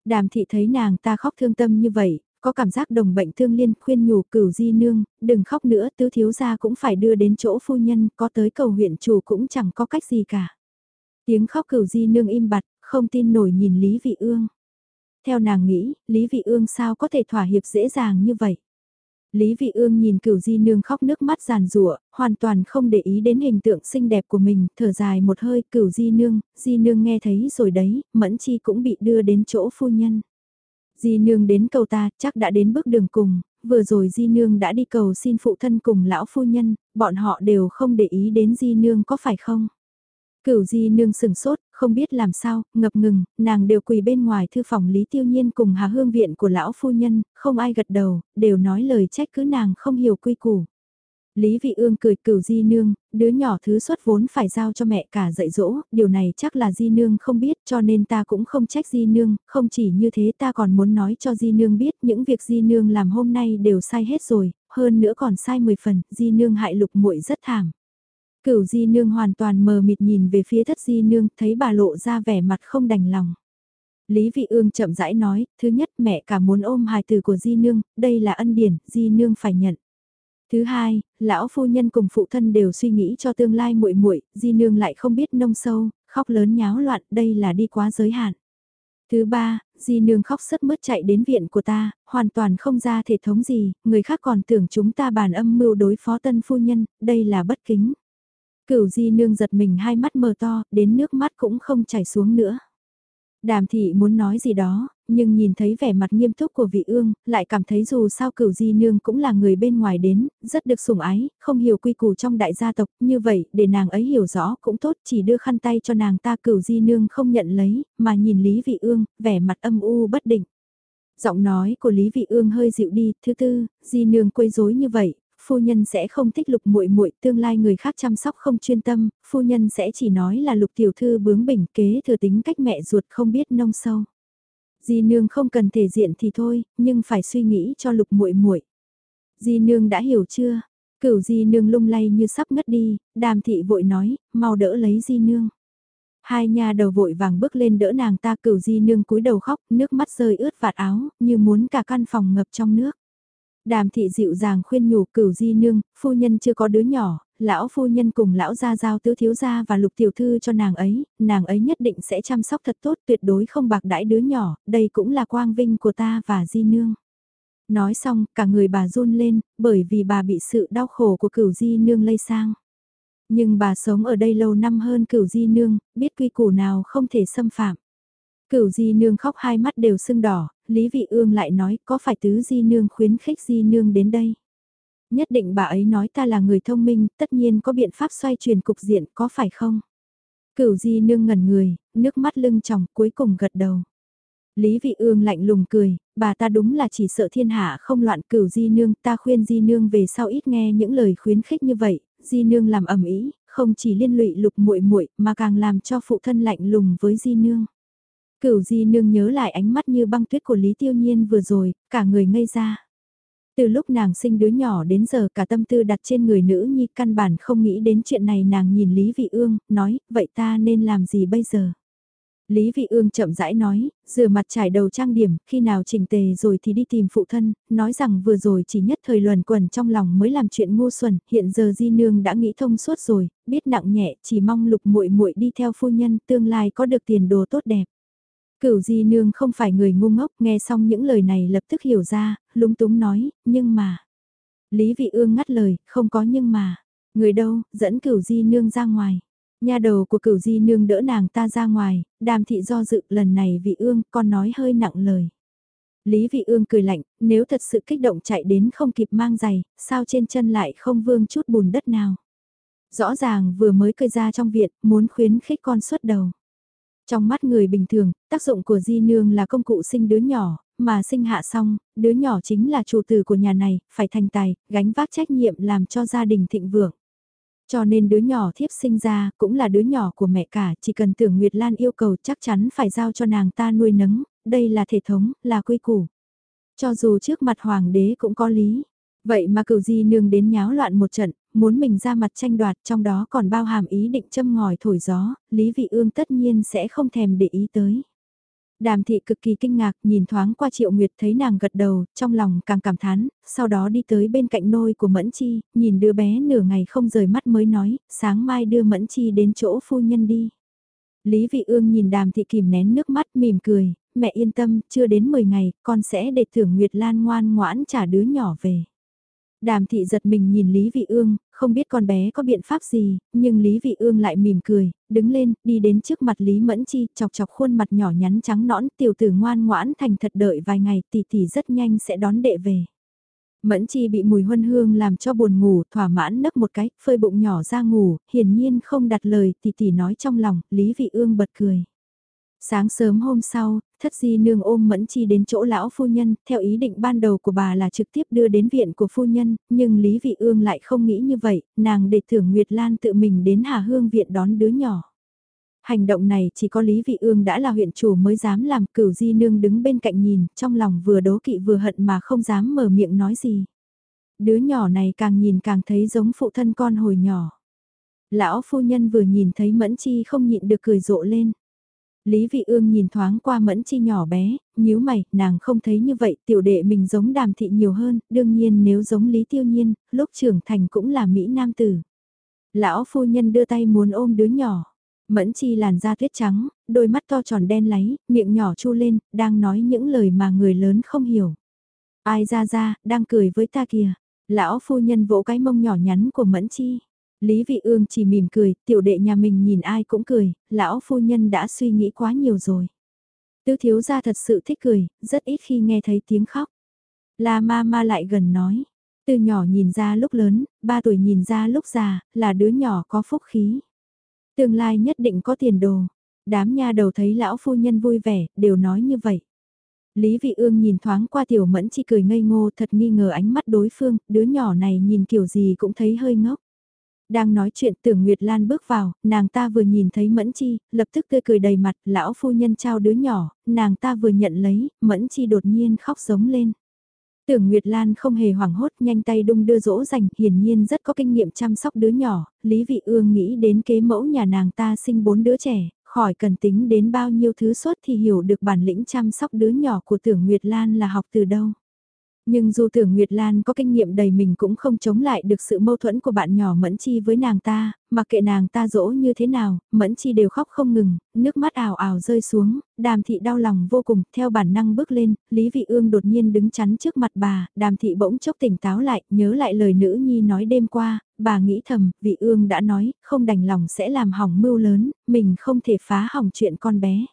A: Đàm thị thấy nàng ta khóc thương tâm như vậy, có cảm giác đồng bệnh thương liên khuyên nhủ cửu di nương, đừng khóc nữa tứ thiếu gia cũng phải đưa đến chỗ phu nhân, có tới cầu huyện chủ cũng chẳng có cách gì cả. Tiếng khóc cửu di nương im bặt, không tin nổi nhìn Lý Vị Ương. Theo nàng nghĩ, Lý Vị Ương sao có thể thỏa hiệp dễ dàng như vậy. Lý Vị Ương nhìn cửu di nương khóc nước mắt giàn rủa hoàn toàn không để ý đến hình tượng xinh đẹp của mình, thở dài một hơi cửu di nương, di nương nghe thấy rồi đấy, mẫn chi cũng bị đưa đến chỗ phu nhân. Di nương đến cầu ta, chắc đã đến bước đường cùng, vừa rồi Di nương đã đi cầu xin phụ thân cùng lão phu nhân, bọn họ đều không để ý đến Di nương có phải không? Cửu Di nương sừng sốt, không biết làm sao, ngập ngừng, nàng đều quỳ bên ngoài thư phòng Lý Tiêu Nhiên cùng Hà Hương viện của lão phu nhân, không ai gật đầu, đều nói lời trách cứ nàng không hiểu quy củ. Lý Vị Ương cười cửu Di Nương, đứa nhỏ thứ xuất vốn phải giao cho mẹ cả dạy dỗ, điều này chắc là Di Nương không biết cho nên ta cũng không trách Di Nương, không chỉ như thế ta còn muốn nói cho Di Nương biết những việc Di Nương làm hôm nay đều sai hết rồi, hơn nữa còn sai 10 phần, Di Nương hại lục muội rất thảm. Cửu Di Nương hoàn toàn mờ mịt nhìn về phía thất Di Nương, thấy bà lộ ra vẻ mặt không đành lòng. Lý Vị Ương chậm rãi nói, thứ nhất mẹ cả muốn ôm hài tử của Di Nương, đây là ân điển, Di Nương phải nhận. Thứ hai, lão phu nhân cùng phụ thân đều suy nghĩ cho tương lai muội muội, Di Nương lại không biết nông sâu, khóc lớn nháo loạn, đây là đi quá giới hạn. Thứ ba, Di Nương khóc sất mướt chạy đến viện của ta, hoàn toàn không ra thể thống gì, người khác còn tưởng chúng ta bàn âm mưu đối phó tân phu nhân, đây là bất kính. Cửu Di Nương giật mình hai mắt mờ to, đến nước mắt cũng không chảy xuống nữa. Đàm thị muốn nói gì đó, nhưng nhìn thấy vẻ mặt nghiêm túc của vị ương, lại cảm thấy dù sao cửu di nương cũng là người bên ngoài đến, rất được sủng ái, không hiểu quy củ trong đại gia tộc, như vậy, để nàng ấy hiểu rõ cũng tốt, chỉ đưa khăn tay cho nàng ta cửu di nương không nhận lấy, mà nhìn Lý vị ương, vẻ mặt âm u bất định. Giọng nói của Lý Vị Ương hơi dịu đi, thứ tư, di nương quấy rối như vậy, phu nhân sẽ không thích lục muội muội tương lai người khác chăm sóc không chuyên tâm, phu nhân sẽ chỉ nói là lục tiểu thư bướng bỉnh kế thừa tính cách mẹ ruột không biết nông sâu. Di nương không cần thể diện thì thôi, nhưng phải suy nghĩ cho lục muội muội. Di nương đã hiểu chưa? Cửu di nương lung lay như sắp ngất đi, đàm thị vội nói, mau đỡ lấy di nương. Hai nhà đầu vội vàng bước lên đỡ nàng ta cửu di nương cúi đầu khóc, nước mắt rơi ướt vạt áo, như muốn cả căn phòng ngập trong nước. Đàm thị dịu dàng khuyên nhủ cửu di nương, phu nhân chưa có đứa nhỏ, lão phu nhân cùng lão gia giao tứ thiếu gia và lục tiểu thư cho nàng ấy, nàng ấy nhất định sẽ chăm sóc thật tốt tuyệt đối không bạc đãi đứa nhỏ, đây cũng là quang vinh của ta và di nương. Nói xong, cả người bà run lên, bởi vì bà bị sự đau khổ của cửu di nương lây sang. Nhưng bà sống ở đây lâu năm hơn cửu di nương, biết quy củ nào không thể xâm phạm. Cửu di nương khóc hai mắt đều sưng đỏ, Lý Vị Ương lại nói có phải tứ di nương khuyến khích di nương đến đây. Nhất định bà ấy nói ta là người thông minh, tất nhiên có biện pháp xoay chuyển cục diện, có phải không? Cửu di nương ngẩn người, nước mắt lưng tròng, cuối cùng gật đầu. Lý Vị Ương lạnh lùng cười, bà ta đúng là chỉ sợ thiên hạ không loạn cửu di nương, ta khuyên di nương về sau ít nghe những lời khuyến khích như vậy, di nương làm ẩm ý, không chỉ liên lụy lục muội muội mà càng làm cho phụ thân lạnh lùng với di nương. Cửu di nương nhớ lại ánh mắt như băng tuyết của Lý Tiêu Nhiên vừa rồi, cả người ngây ra. Từ lúc nàng sinh đứa nhỏ đến giờ cả tâm tư đặt trên người nữ nhi căn bản không nghĩ đến chuyện này nàng nhìn Lý Vị Ương, nói, vậy ta nên làm gì bây giờ? Lý Vị Ương chậm rãi nói, rửa mặt trải đầu trang điểm, khi nào chỉnh tề rồi thì đi tìm phụ thân, nói rằng vừa rồi chỉ nhất thời luẩn quẩn trong lòng mới làm chuyện ngu xuẩn, hiện giờ Di Nương đã nghĩ thông suốt rồi, biết nặng nhẹ, chỉ mong lục muội muội đi theo phu nhân, tương lai có được tiền đồ tốt đẹp. Cửu di nương không phải người ngu ngốc, nghe xong những lời này lập tức hiểu ra, lúng túng nói, nhưng mà. Lý vị ương ngắt lời, không có nhưng mà. Người đâu, dẫn cửu di nương ra ngoài. Nhà đầu của cửu di nương đỡ nàng ta ra ngoài, đàm thị do dự lần này vị ương con nói hơi nặng lời. Lý vị ương cười lạnh, nếu thật sự kích động chạy đến không kịp mang giày, sao trên chân lại không vương chút bùn đất nào. Rõ ràng vừa mới cơi ra trong viện, muốn khuyến khích con xuất đầu. Trong mắt người bình thường, tác dụng của di nương là công cụ sinh đứa nhỏ, mà sinh hạ xong, đứa nhỏ chính là chủ tử của nhà này, phải thành tài, gánh vác trách nhiệm làm cho gia đình thịnh vượng. Cho nên đứa nhỏ thiếp sinh ra cũng là đứa nhỏ của mẹ cả, chỉ cần tưởng Nguyệt Lan yêu cầu chắc chắn phải giao cho nàng ta nuôi nấng, đây là thể thống, là quy củ. Cho dù trước mặt hoàng đế cũng có lý. Vậy mà cửu di nương đến nháo loạn một trận, muốn mình ra mặt tranh đoạt trong đó còn bao hàm ý định châm ngòi thổi gió, Lý Vị Ương tất nhiên sẽ không thèm để ý tới. Đàm thị cực kỳ kinh ngạc nhìn thoáng qua triệu nguyệt thấy nàng gật đầu, trong lòng càng cảm thán, sau đó đi tới bên cạnh nôi của Mẫn Chi, nhìn đứa bé nửa ngày không rời mắt mới nói, sáng mai đưa Mẫn Chi đến chỗ phu nhân đi. Lý Vị Ương nhìn đàm thị kìm nén nước mắt mỉm cười, mẹ yên tâm, chưa đến 10 ngày, con sẽ để thưởng Nguyệt Lan ngoan ngoãn trả đứa nhỏ về. Đàm thị giật mình nhìn Lý Vị Ương, không biết con bé có biện pháp gì, nhưng Lý Vị Ương lại mỉm cười, đứng lên, đi đến trước mặt Lý Mẫn Chi, chọc chọc khuôn mặt nhỏ nhắn trắng nõn, tiểu tử ngoan ngoãn thành thật đợi vài ngày, tỷ tỷ rất nhanh sẽ đón đệ về. Mẫn Chi bị mùi huân hương làm cho buồn ngủ, thỏa mãn nấc một cái, phơi bụng nhỏ ra ngủ, hiển nhiên không đặt lời, tỷ tỷ nói trong lòng, Lý Vị Ương bật cười. Sáng sớm hôm sau, thất di nương ôm mẫn chi đến chỗ lão phu nhân, theo ý định ban đầu của bà là trực tiếp đưa đến viện của phu nhân, nhưng Lý Vị Ương lại không nghĩ như vậy, nàng để thưởng Nguyệt Lan tự mình đến Hà Hương viện đón đứa nhỏ. Hành động này chỉ có Lý Vị Ương đã là huyện chủ mới dám làm cửu di nương đứng bên cạnh nhìn, trong lòng vừa đố kỵ vừa hận mà không dám mở miệng nói gì. Đứa nhỏ này càng nhìn càng thấy giống phụ thân con hồi nhỏ. Lão phu nhân vừa nhìn thấy mẫn chi không nhịn được cười rộ lên. Lý Vị Ương nhìn thoáng qua Mẫn Chi nhỏ bé, nhíu mày, nàng không thấy như vậy, tiểu đệ mình giống đàm thị nhiều hơn, đương nhiên nếu giống Lý Tiêu Nhiên, lúc trưởng thành cũng là Mỹ Nam Tử. Lão phu nhân đưa tay muốn ôm đứa nhỏ. Mẫn Chi làn da tuyết trắng, đôi mắt to tròn đen láy, miệng nhỏ chu lên, đang nói những lời mà người lớn không hiểu. Ai ra ra, đang cười với ta kìa. Lão phu nhân vỗ cái mông nhỏ nhắn của Mẫn Chi. Lý Vị Ương chỉ mỉm cười, tiểu đệ nhà mình nhìn ai cũng cười, lão phu nhân đã suy nghĩ quá nhiều rồi. Tứ thiếu gia thật sự thích cười, rất ít khi nghe thấy tiếng khóc. La ma ma lại gần nói, từ nhỏ nhìn ra lúc lớn, ba tuổi nhìn ra lúc già, là đứa nhỏ có phúc khí. Tương lai nhất định có tiền đồ. Đám nha đầu thấy lão phu nhân vui vẻ, đều nói như vậy. Lý Vị Ương nhìn thoáng qua tiểu mẫn chi cười ngây ngô thật nghi ngờ ánh mắt đối phương, đứa nhỏ này nhìn kiểu gì cũng thấy hơi ngốc. Đang nói chuyện tưởng Nguyệt Lan bước vào, nàng ta vừa nhìn thấy Mẫn Chi, lập tức tươi cười đầy mặt, lão phu nhân trao đứa nhỏ, nàng ta vừa nhận lấy, Mẫn Chi đột nhiên khóc giống lên. Tưởng Nguyệt Lan không hề hoảng hốt, nhanh tay đung đưa dỗ dành, hiển nhiên rất có kinh nghiệm chăm sóc đứa nhỏ, Lý Vị Ương nghĩ đến kế mẫu nhà nàng ta sinh bốn đứa trẻ, khỏi cần tính đến bao nhiêu thứ suốt thì hiểu được bản lĩnh chăm sóc đứa nhỏ của Tưởng Nguyệt Lan là học từ đâu. Nhưng dù tưởng Nguyệt Lan có kinh nghiệm đầy mình cũng không chống lại được sự mâu thuẫn của bạn nhỏ Mẫn Chi với nàng ta, mà kệ nàng ta dỗ như thế nào, Mẫn Chi đều khóc không ngừng, nước mắt ảo ảo rơi xuống, đàm thị đau lòng vô cùng, theo bản năng bước lên, Lý Vị Ương đột nhiên đứng chắn trước mặt bà, đàm thị bỗng chốc tỉnh táo lại, nhớ lại lời nữ nhi nói đêm qua, bà nghĩ thầm, Vị Ương đã nói, không đành lòng sẽ làm hỏng mưu lớn, mình không thể phá hỏng chuyện con bé.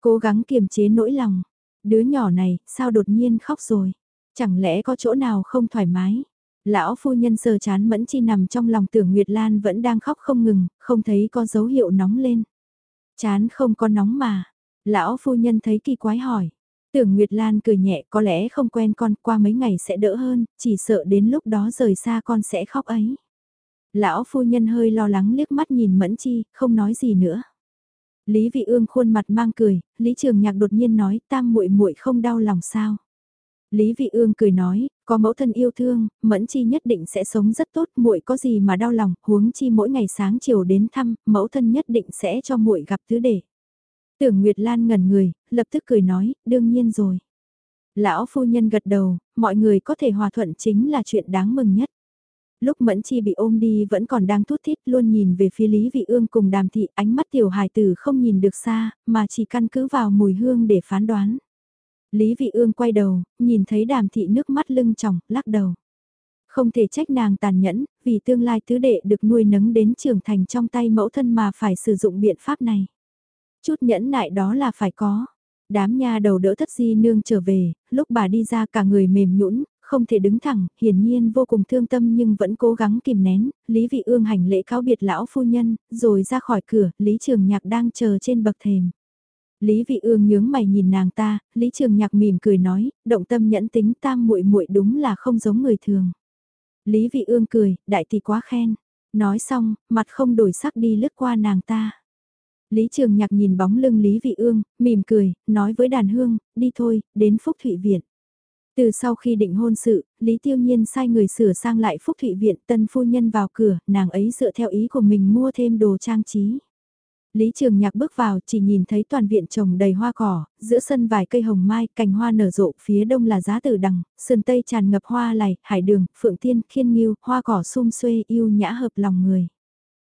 A: Cố gắng kiềm chế nỗi lòng, đứa nhỏ này, sao đột nhiên khóc rồi. Chẳng lẽ có chỗ nào không thoải mái? Lão phu nhân sờ chán mẫn chi nằm trong lòng tưởng Nguyệt Lan vẫn đang khóc không ngừng, không thấy có dấu hiệu nóng lên. Chán không có nóng mà. Lão phu nhân thấy kỳ quái hỏi. Tưởng Nguyệt Lan cười nhẹ có lẽ không quen con qua mấy ngày sẽ đỡ hơn, chỉ sợ đến lúc đó rời xa con sẽ khóc ấy. Lão phu nhân hơi lo lắng liếc mắt nhìn Mẫn Chi, không nói gì nữa. Lý Vị Ương khuôn mặt mang cười, Lý Trường Nhạc đột nhiên nói, tam muội muội không đau lòng sao? Lý Vị Ương cười nói, có mẫu thân yêu thương, Mẫn Chi nhất định sẽ sống rất tốt, muội có gì mà đau lòng, huống chi mỗi ngày sáng chiều đến thăm, mẫu thân nhất định sẽ cho muội gặp thứ để. Tưởng Nguyệt Lan ngẩn người, lập tức cười nói, đương nhiên rồi. Lão phu nhân gật đầu, mọi người có thể hòa thuận chính là chuyện đáng mừng nhất. Lúc Mẫn Chi bị ôm đi vẫn còn đang thút thít luôn nhìn về phía Lý Vị Ương cùng đàm thị ánh mắt tiểu hài tử không nhìn được xa, mà chỉ căn cứ vào mùi hương để phán đoán. Lý Vị Ương quay đầu, nhìn thấy đàm thị nước mắt lưng tròng, lắc đầu. Không thể trách nàng tàn nhẫn, vì tương lai tứ đệ được nuôi nấng đến trưởng thành trong tay mẫu thân mà phải sử dụng biện pháp này. Chút nhẫn nại đó là phải có. Đám nha đầu đỡ thất di nương trở về, lúc bà đi ra cả người mềm nhũn, không thể đứng thẳng, hiển nhiên vô cùng thương tâm nhưng vẫn cố gắng kìm nén, Lý Vị Ương hành lễ cáo biệt lão phu nhân, rồi ra khỏi cửa, Lý Trường Nhạc đang chờ trên bậc thềm. Lý Vị Ương nhướng mày nhìn nàng ta, Lý Trường Nhạc mỉm cười nói, động tâm nhẫn tính tam muội muội đúng là không giống người thường. Lý Vị Ương cười, đại tỷ quá khen. Nói xong, mặt không đổi sắc đi lướt qua nàng ta. Lý Trường Nhạc nhìn bóng lưng Lý Vị Ương, mỉm cười, nói với đàn hương, đi thôi, đến Phúc Thụy Viện. Từ sau khi định hôn sự, Lý Tiêu Nhiên sai người sửa sang lại Phúc Thụy Viện tân phu nhân vào cửa, nàng ấy dựa theo ý của mình mua thêm đồ trang trí. Lý Trường Nhạc bước vào chỉ nhìn thấy toàn viện trồng đầy hoa cỏ, giữa sân vài cây hồng mai, cành hoa nở rộ, phía đông là giá tử đằng, sườn tây tràn ngập hoa lài, hải đường, phượng tiên, khiên nghiêu, hoa cỏ sum xuê yêu nhã hợp lòng người.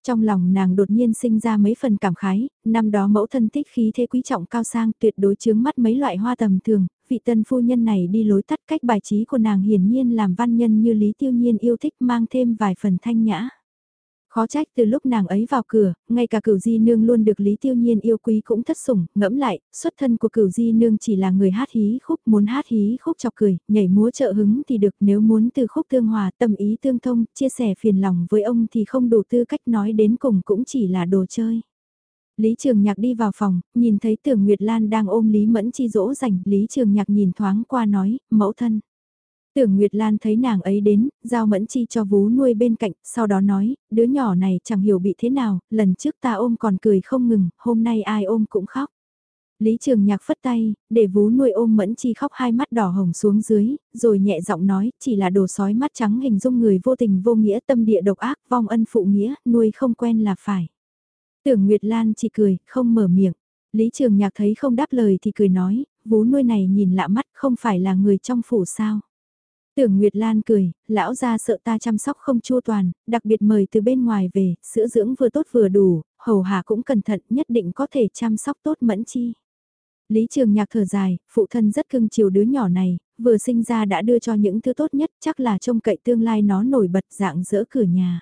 A: Trong lòng nàng đột nhiên sinh ra mấy phần cảm khái, năm đó mẫu thân thích khí thế quý trọng cao sang tuyệt đối chướng mắt mấy loại hoa tầm thường, vị tân phu nhân này đi lối tắt cách bài trí của nàng hiển nhiên làm văn nhân như Lý Tiêu Nhiên yêu thích mang thêm vài phần thanh nhã. Khó trách từ lúc nàng ấy vào cửa, ngay cả cửu di nương luôn được Lý Tiêu Nhiên yêu quý cũng thất sủng, ngẫm lại, xuất thân của cửu di nương chỉ là người hát hí khúc, muốn hát hí khúc chọc cười, nhảy múa trợ hứng thì được nếu muốn từ khúc tương hòa, tâm ý tương thông, chia sẻ phiền lòng với ông thì không đủ tư cách nói đến cùng cũng chỉ là đồ chơi. Lý Trường Nhạc đi vào phòng, nhìn thấy Tưởng Nguyệt Lan đang ôm Lý Mẫn Chi dỗ dành, Lý Trường Nhạc nhìn thoáng qua nói, mẫu thân. Tưởng Nguyệt Lan thấy nàng ấy đến, giao mẫn chi cho vú nuôi bên cạnh, sau đó nói, đứa nhỏ này chẳng hiểu bị thế nào, lần trước ta ôm còn cười không ngừng, hôm nay ai ôm cũng khóc. Lý Trường Nhạc phất tay, để vú nuôi ôm mẫn chi khóc hai mắt đỏ hồng xuống dưới, rồi nhẹ giọng nói, chỉ là đồ sói mắt trắng hình dung người vô tình vô nghĩa tâm địa độc ác, vong ân phụ nghĩa, nuôi không quen là phải. Tưởng Nguyệt Lan chỉ cười, không mở miệng. Lý Trường Nhạc thấy không đáp lời thì cười nói, vú nuôi này nhìn lạ mắt không phải là người trong phủ sao. Tưởng Nguyệt Lan cười, lão gia sợ ta chăm sóc không chu toàn, đặc biệt mời từ bên ngoài về, sữa dưỡng vừa tốt vừa đủ, hầu hạ cũng cẩn thận nhất định có thể chăm sóc tốt mẫn chi. Lý Trường Nhạc thở dài, phụ thân rất cưng chiều đứa nhỏ này, vừa sinh ra đã đưa cho những thứ tốt nhất, chắc là trông cậy tương lai nó nổi bật dạng dỡ cửa nhà.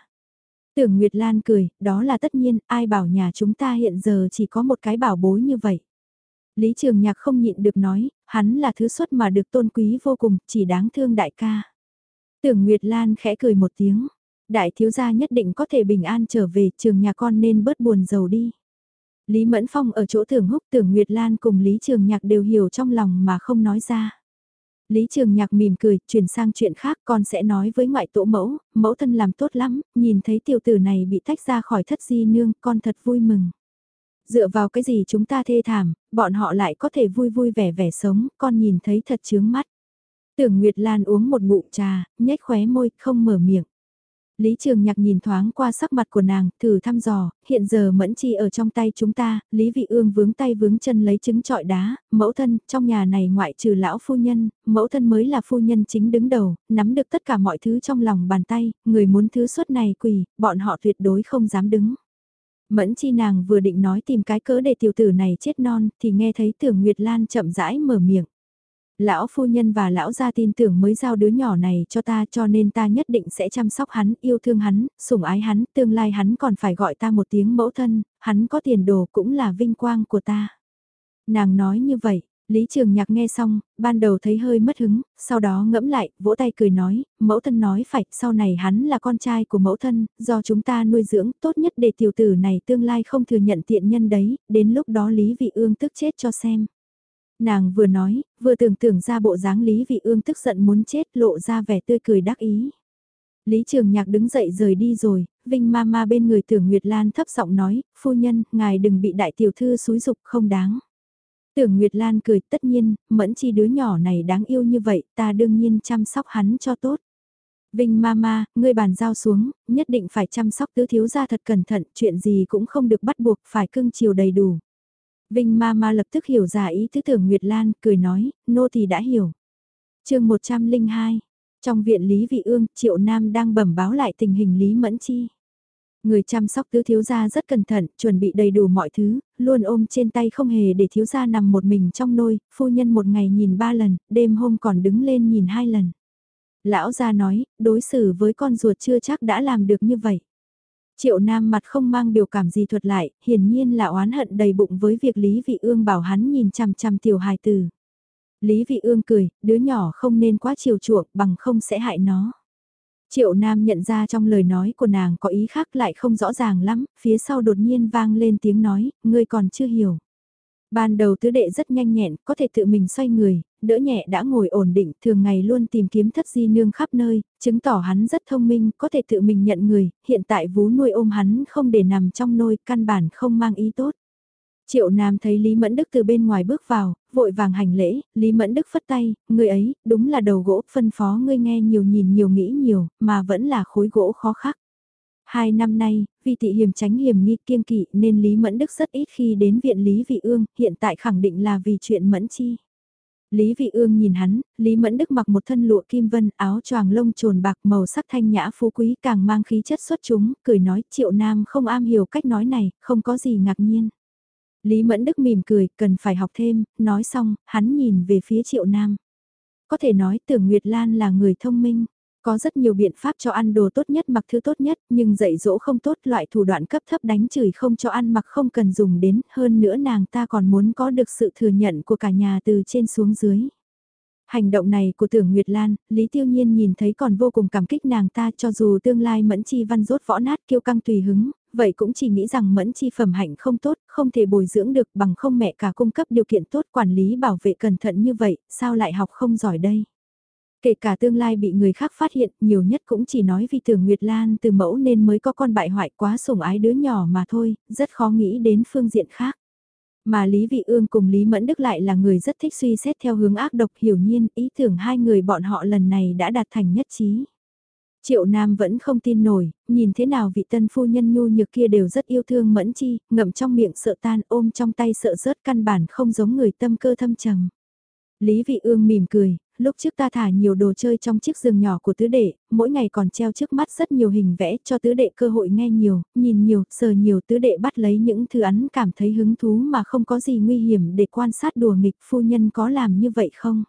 A: Tưởng Nguyệt Lan cười, đó là tất nhiên, ai bảo nhà chúng ta hiện giờ chỉ có một cái bảo bối như vậy. Lý Trường Nhạc không nhịn được nói, hắn là thứ xuất mà được tôn quý vô cùng, chỉ đáng thương đại ca. Tưởng Nguyệt Lan khẽ cười một tiếng, đại thiếu gia nhất định có thể bình an trở về trường nhà con nên bớt buồn giàu đi. Lý Mẫn Phong ở chỗ tưởng húc tưởng Nguyệt Lan cùng Lý Trường Nhạc đều hiểu trong lòng mà không nói ra. Lý Trường Nhạc mỉm cười, chuyển sang chuyện khác con sẽ nói với ngoại tổ mẫu, mẫu thân làm tốt lắm, nhìn thấy tiểu tử này bị tách ra khỏi thất di nương, con thật vui mừng. Dựa vào cái gì chúng ta thê thảm, bọn họ lại có thể vui vui vẻ vẻ sống, con nhìn thấy thật chướng mắt. Tưởng Nguyệt Lan uống một ngụm trà, nhếch khóe môi, không mở miệng. Lý Trường Nhạc nhìn thoáng qua sắc mặt của nàng, thử thăm dò, hiện giờ mẫn chi ở trong tay chúng ta, Lý Vị Ương vướng tay vướng chân lấy trứng trọi đá, mẫu thân, trong nhà này ngoại trừ lão phu nhân, mẫu thân mới là phu nhân chính đứng đầu, nắm được tất cả mọi thứ trong lòng bàn tay, người muốn thứ suất này quỳ, bọn họ tuyệt đối không dám đứng. Mẫn chi nàng vừa định nói tìm cái cớ để tiểu tử này chết non, thì nghe thấy tưởng Nguyệt Lan chậm rãi mở miệng. Lão phu nhân và lão gia tin tưởng mới giao đứa nhỏ này cho ta cho nên ta nhất định sẽ chăm sóc hắn, yêu thương hắn, sủng ái hắn, tương lai hắn còn phải gọi ta một tiếng mẫu thân, hắn có tiền đồ cũng là vinh quang của ta. Nàng nói như vậy, Lý Trường Nhạc nghe xong, ban đầu thấy hơi mất hứng, sau đó ngẫm lại, vỗ tay cười nói, mẫu thân nói phải, sau này hắn là con trai của mẫu thân, do chúng ta nuôi dưỡng, tốt nhất để tiểu tử này tương lai không thừa nhận tiện nhân đấy, đến lúc đó Lý Vị Ương tức chết cho xem. Nàng vừa nói, vừa tưởng tượng ra bộ dáng Lý Vị Ương tức giận muốn chết lộ ra vẻ tươi cười đắc ý. Lý Trường Nhạc đứng dậy rời đi rồi, Vinh ma ma bên người tưởng Nguyệt Lan thấp giọng nói, phu nhân, ngài đừng bị đại tiểu thư xúi dục không đáng. Tưởng Nguyệt Lan cười tất nhiên, mẫn chi đứa nhỏ này đáng yêu như vậy, ta đương nhiên chăm sóc hắn cho tốt. Vinh Mama, ngươi bàn giao xuống, nhất định phải chăm sóc tứ thiếu gia thật cẩn thận, chuyện gì cũng không được bắt buộc, phải cưng chiều đầy đủ. Vinh Mama lập tức hiểu ra ý tứ tưởng Nguyệt Lan, cười nói, nô thì đã hiểu. chương 102, trong viện Lý Vị Ương, Triệu Nam đang bẩm báo lại tình hình Lý Mẫn Chi. Người chăm sóc tứ thiếu gia rất cẩn thận, chuẩn bị đầy đủ mọi thứ, luôn ôm trên tay không hề để thiếu gia nằm một mình trong nôi, phu nhân một ngày nhìn ba lần, đêm hôm còn đứng lên nhìn hai lần. Lão gia nói, đối xử với con ruột chưa chắc đã làm được như vậy. Triệu Nam mặt không mang biểu cảm gì thuật lại, hiển nhiên là oán hận đầy bụng với việc Lý Vị Ương bảo hắn nhìn chằm chằm tiểu hài tử. Lý Vị Ương cười, đứa nhỏ không nên quá chiều chuộng bằng không sẽ hại nó. Triệu Nam nhận ra trong lời nói của nàng có ý khác lại không rõ ràng lắm, phía sau đột nhiên vang lên tiếng nói, ngươi còn chưa hiểu. Ban đầu tứ đệ rất nhanh nhẹn, có thể tự mình xoay người, đỡ nhẹ đã ngồi ổn định, thường ngày luôn tìm kiếm thất di nương khắp nơi, chứng tỏ hắn rất thông minh, có thể tự mình nhận người, hiện tại vú nuôi ôm hắn không để nằm trong nôi, căn bản không mang ý tốt. Triệu Nam thấy Lý Mẫn Đức từ bên ngoài bước vào, vội vàng hành lễ, Lý Mẫn Đức phất tay, người ấy, đúng là đầu gỗ, phân phó ngươi nghe nhiều nhìn nhiều nghĩ nhiều, mà vẫn là khối gỗ khó khắc. Hai năm nay, vì tị hiểm tránh hiểm nghi kiêng kỵ nên Lý Mẫn Đức rất ít khi đến viện Lý Vị Ương, hiện tại khẳng định là vì chuyện Mẫn Chi. Lý Vị Ương nhìn hắn, Lý Mẫn Đức mặc một thân lụa kim vân, áo choàng lông trồn bạc màu sắc thanh nhã phú quý càng mang khí chất xuất chúng, cười nói triệu nam không am hiểu cách nói này, không có gì ngạc nhiên. Lý Mẫn Đức mỉm cười, cần phải học thêm, nói xong, hắn nhìn về phía triệu nam. Có thể nói tưởng Nguyệt Lan là người thông minh. Có rất nhiều biện pháp cho ăn đồ tốt nhất mặc thứ tốt nhất, nhưng dạy dỗ không tốt loại thủ đoạn cấp thấp đánh chửi không cho ăn mặc không cần dùng đến, hơn nữa nàng ta còn muốn có được sự thừa nhận của cả nhà từ trên xuống dưới. Hành động này của tưởng Nguyệt Lan, Lý Tiêu Nhiên nhìn thấy còn vô cùng cảm kích nàng ta cho dù tương lai mẫn chi văn rốt võ nát kiêu căng tùy hứng, vậy cũng chỉ nghĩ rằng mẫn chi phẩm hạnh không tốt, không thể bồi dưỡng được bằng không mẹ cả cung cấp điều kiện tốt quản lý bảo vệ cẩn thận như vậy, sao lại học không giỏi đây. Kể cả tương lai bị người khác phát hiện, nhiều nhất cũng chỉ nói vì tưởng Nguyệt Lan từ mẫu nên mới có con bại hoại quá sủng ái đứa nhỏ mà thôi, rất khó nghĩ đến phương diện khác. Mà Lý Vị Ương cùng Lý Mẫn Đức lại là người rất thích suy xét theo hướng ác độc hiểu nhiên, ý tưởng hai người bọn họ lần này đã đạt thành nhất trí. Triệu Nam vẫn không tin nổi, nhìn thế nào vị tân phu nhân nhu nhược kia đều rất yêu thương mẫn chi, ngậm trong miệng sợ tan ôm trong tay sợ rớt căn bản không giống người tâm cơ thâm trầm. Lý Vị Ương mỉm cười, lúc trước ta thả nhiều đồ chơi trong chiếc giường nhỏ của tứ đệ, mỗi ngày còn treo trước mắt rất nhiều hình vẽ cho tứ đệ cơ hội nghe nhiều, nhìn nhiều, sờ nhiều tứ đệ bắt lấy những thứ ắn cảm thấy hứng thú mà không có gì nguy hiểm để quan sát đùa nghịch phu nhân có làm như vậy không?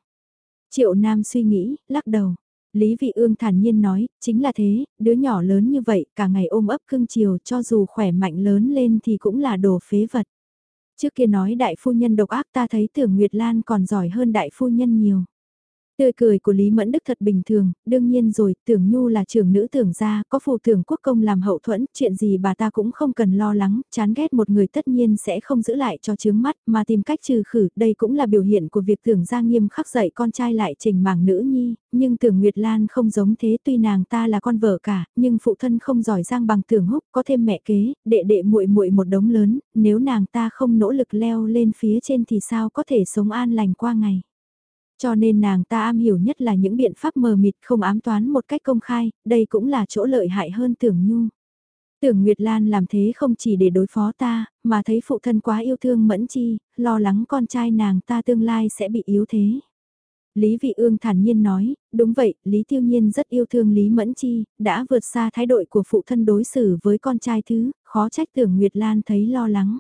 A: Triệu Nam suy nghĩ, lắc đầu. Lý Vị Ương thản nhiên nói, chính là thế, đứa nhỏ lớn như vậy, cả ngày ôm ấp cưng chiều cho dù khỏe mạnh lớn lên thì cũng là đồ phế vật. Trước kia nói đại phu nhân độc ác ta thấy tưởng Nguyệt Lan còn giỏi hơn đại phu nhân nhiều. Tươi cười của Lý Mẫn Đức thật bình thường, đương nhiên rồi, tưởng Nhu là trưởng nữ tưởng gia, có phù tưởng quốc công làm hậu thuẫn, chuyện gì bà ta cũng không cần lo lắng, chán ghét một người tất nhiên sẽ không giữ lại cho chướng mắt, mà tìm cách trừ khử, đây cũng là biểu hiện của việc tưởng gia nghiêm khắc dạy con trai lại trình mảng nữ nhi, nhưng tưởng Nguyệt Lan không giống thế tuy nàng ta là con vợ cả, nhưng phụ thân không giỏi giang bằng tưởng húc, có thêm mẹ kế, đệ đệ muội muội một đống lớn, nếu nàng ta không nỗ lực leo lên phía trên thì sao có thể sống an lành qua ngày. Cho nên nàng ta am hiểu nhất là những biện pháp mờ mịt không ám toán một cách công khai, đây cũng là chỗ lợi hại hơn tưởng nhu. Tưởng Nguyệt Lan làm thế không chỉ để đối phó ta, mà thấy phụ thân quá yêu thương mẫn chi, lo lắng con trai nàng ta tương lai sẽ bị yếu thế. Lý Vị Ương thản nhiên nói, đúng vậy, Lý Tiêu Nhiên rất yêu thương Lý Mẫn Chi, đã vượt xa thái độ của phụ thân đối xử với con trai thứ, khó trách tưởng Nguyệt Lan thấy lo lắng.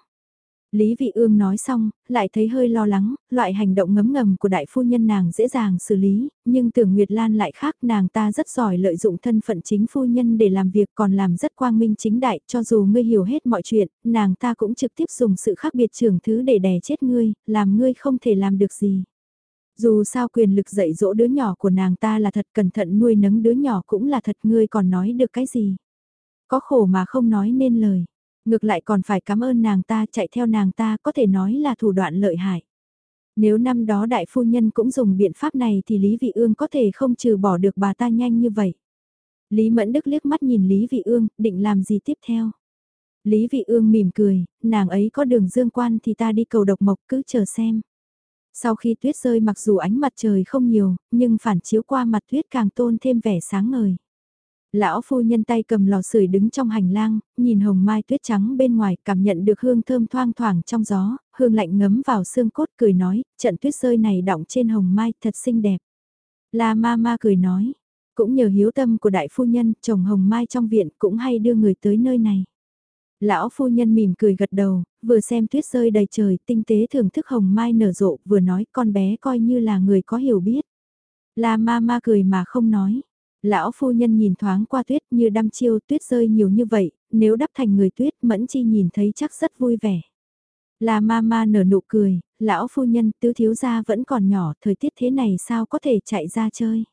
A: Lý Vị Ương nói xong, lại thấy hơi lo lắng, loại hành động ngấm ngầm của đại phu nhân nàng dễ dàng xử lý, nhưng tưởng Nguyệt Lan lại khác nàng ta rất giỏi lợi dụng thân phận chính phu nhân để làm việc còn làm rất quang minh chính đại, cho dù ngươi hiểu hết mọi chuyện, nàng ta cũng trực tiếp dùng sự khác biệt trưởng thứ để đè chết ngươi, làm ngươi không thể làm được gì. Dù sao quyền lực dạy dỗ đứa nhỏ của nàng ta là thật cẩn thận nuôi nấng đứa nhỏ cũng là thật ngươi còn nói được cái gì. Có khổ mà không nói nên lời. Ngược lại còn phải cảm ơn nàng ta chạy theo nàng ta có thể nói là thủ đoạn lợi hại. Nếu năm đó đại phu nhân cũng dùng biện pháp này thì Lý Vị Ương có thể không trừ bỏ được bà ta nhanh như vậy. Lý Mẫn Đức liếc mắt nhìn Lý Vị Ương, định làm gì tiếp theo? Lý Vị Ương mỉm cười, nàng ấy có đường dương quan thì ta đi cầu độc mộc cứ chờ xem. Sau khi tuyết rơi mặc dù ánh mặt trời không nhiều, nhưng phản chiếu qua mặt tuyết càng tôn thêm vẻ sáng ngời. Lão phu nhân tay cầm lò sưởi đứng trong hành lang, nhìn hồng mai tuyết trắng bên ngoài, cảm nhận được hương thơm thoang thoảng trong gió, hương lạnh ngấm vào xương cốt cười nói, trận tuyết rơi này đọng trên hồng mai thật xinh đẹp. La ma ma cười nói, cũng nhờ hiếu tâm của đại phu nhân, chồng hồng mai trong viện cũng hay đưa người tới nơi này. Lão phu nhân mỉm cười gật đầu, vừa xem tuyết rơi đầy trời, tinh tế thưởng thức hồng mai nở rộ, vừa nói con bé coi như là người có hiểu biết. La ma ma cười mà không nói. Lão phu nhân nhìn thoáng qua tuyết như đăm chiêu tuyết rơi nhiều như vậy, nếu đắp thành người tuyết mẫn chi nhìn thấy chắc rất vui vẻ. Là ma ma nở nụ cười, lão phu nhân tứ thiếu gia vẫn còn nhỏ, thời tiết thế này sao có thể chạy ra chơi.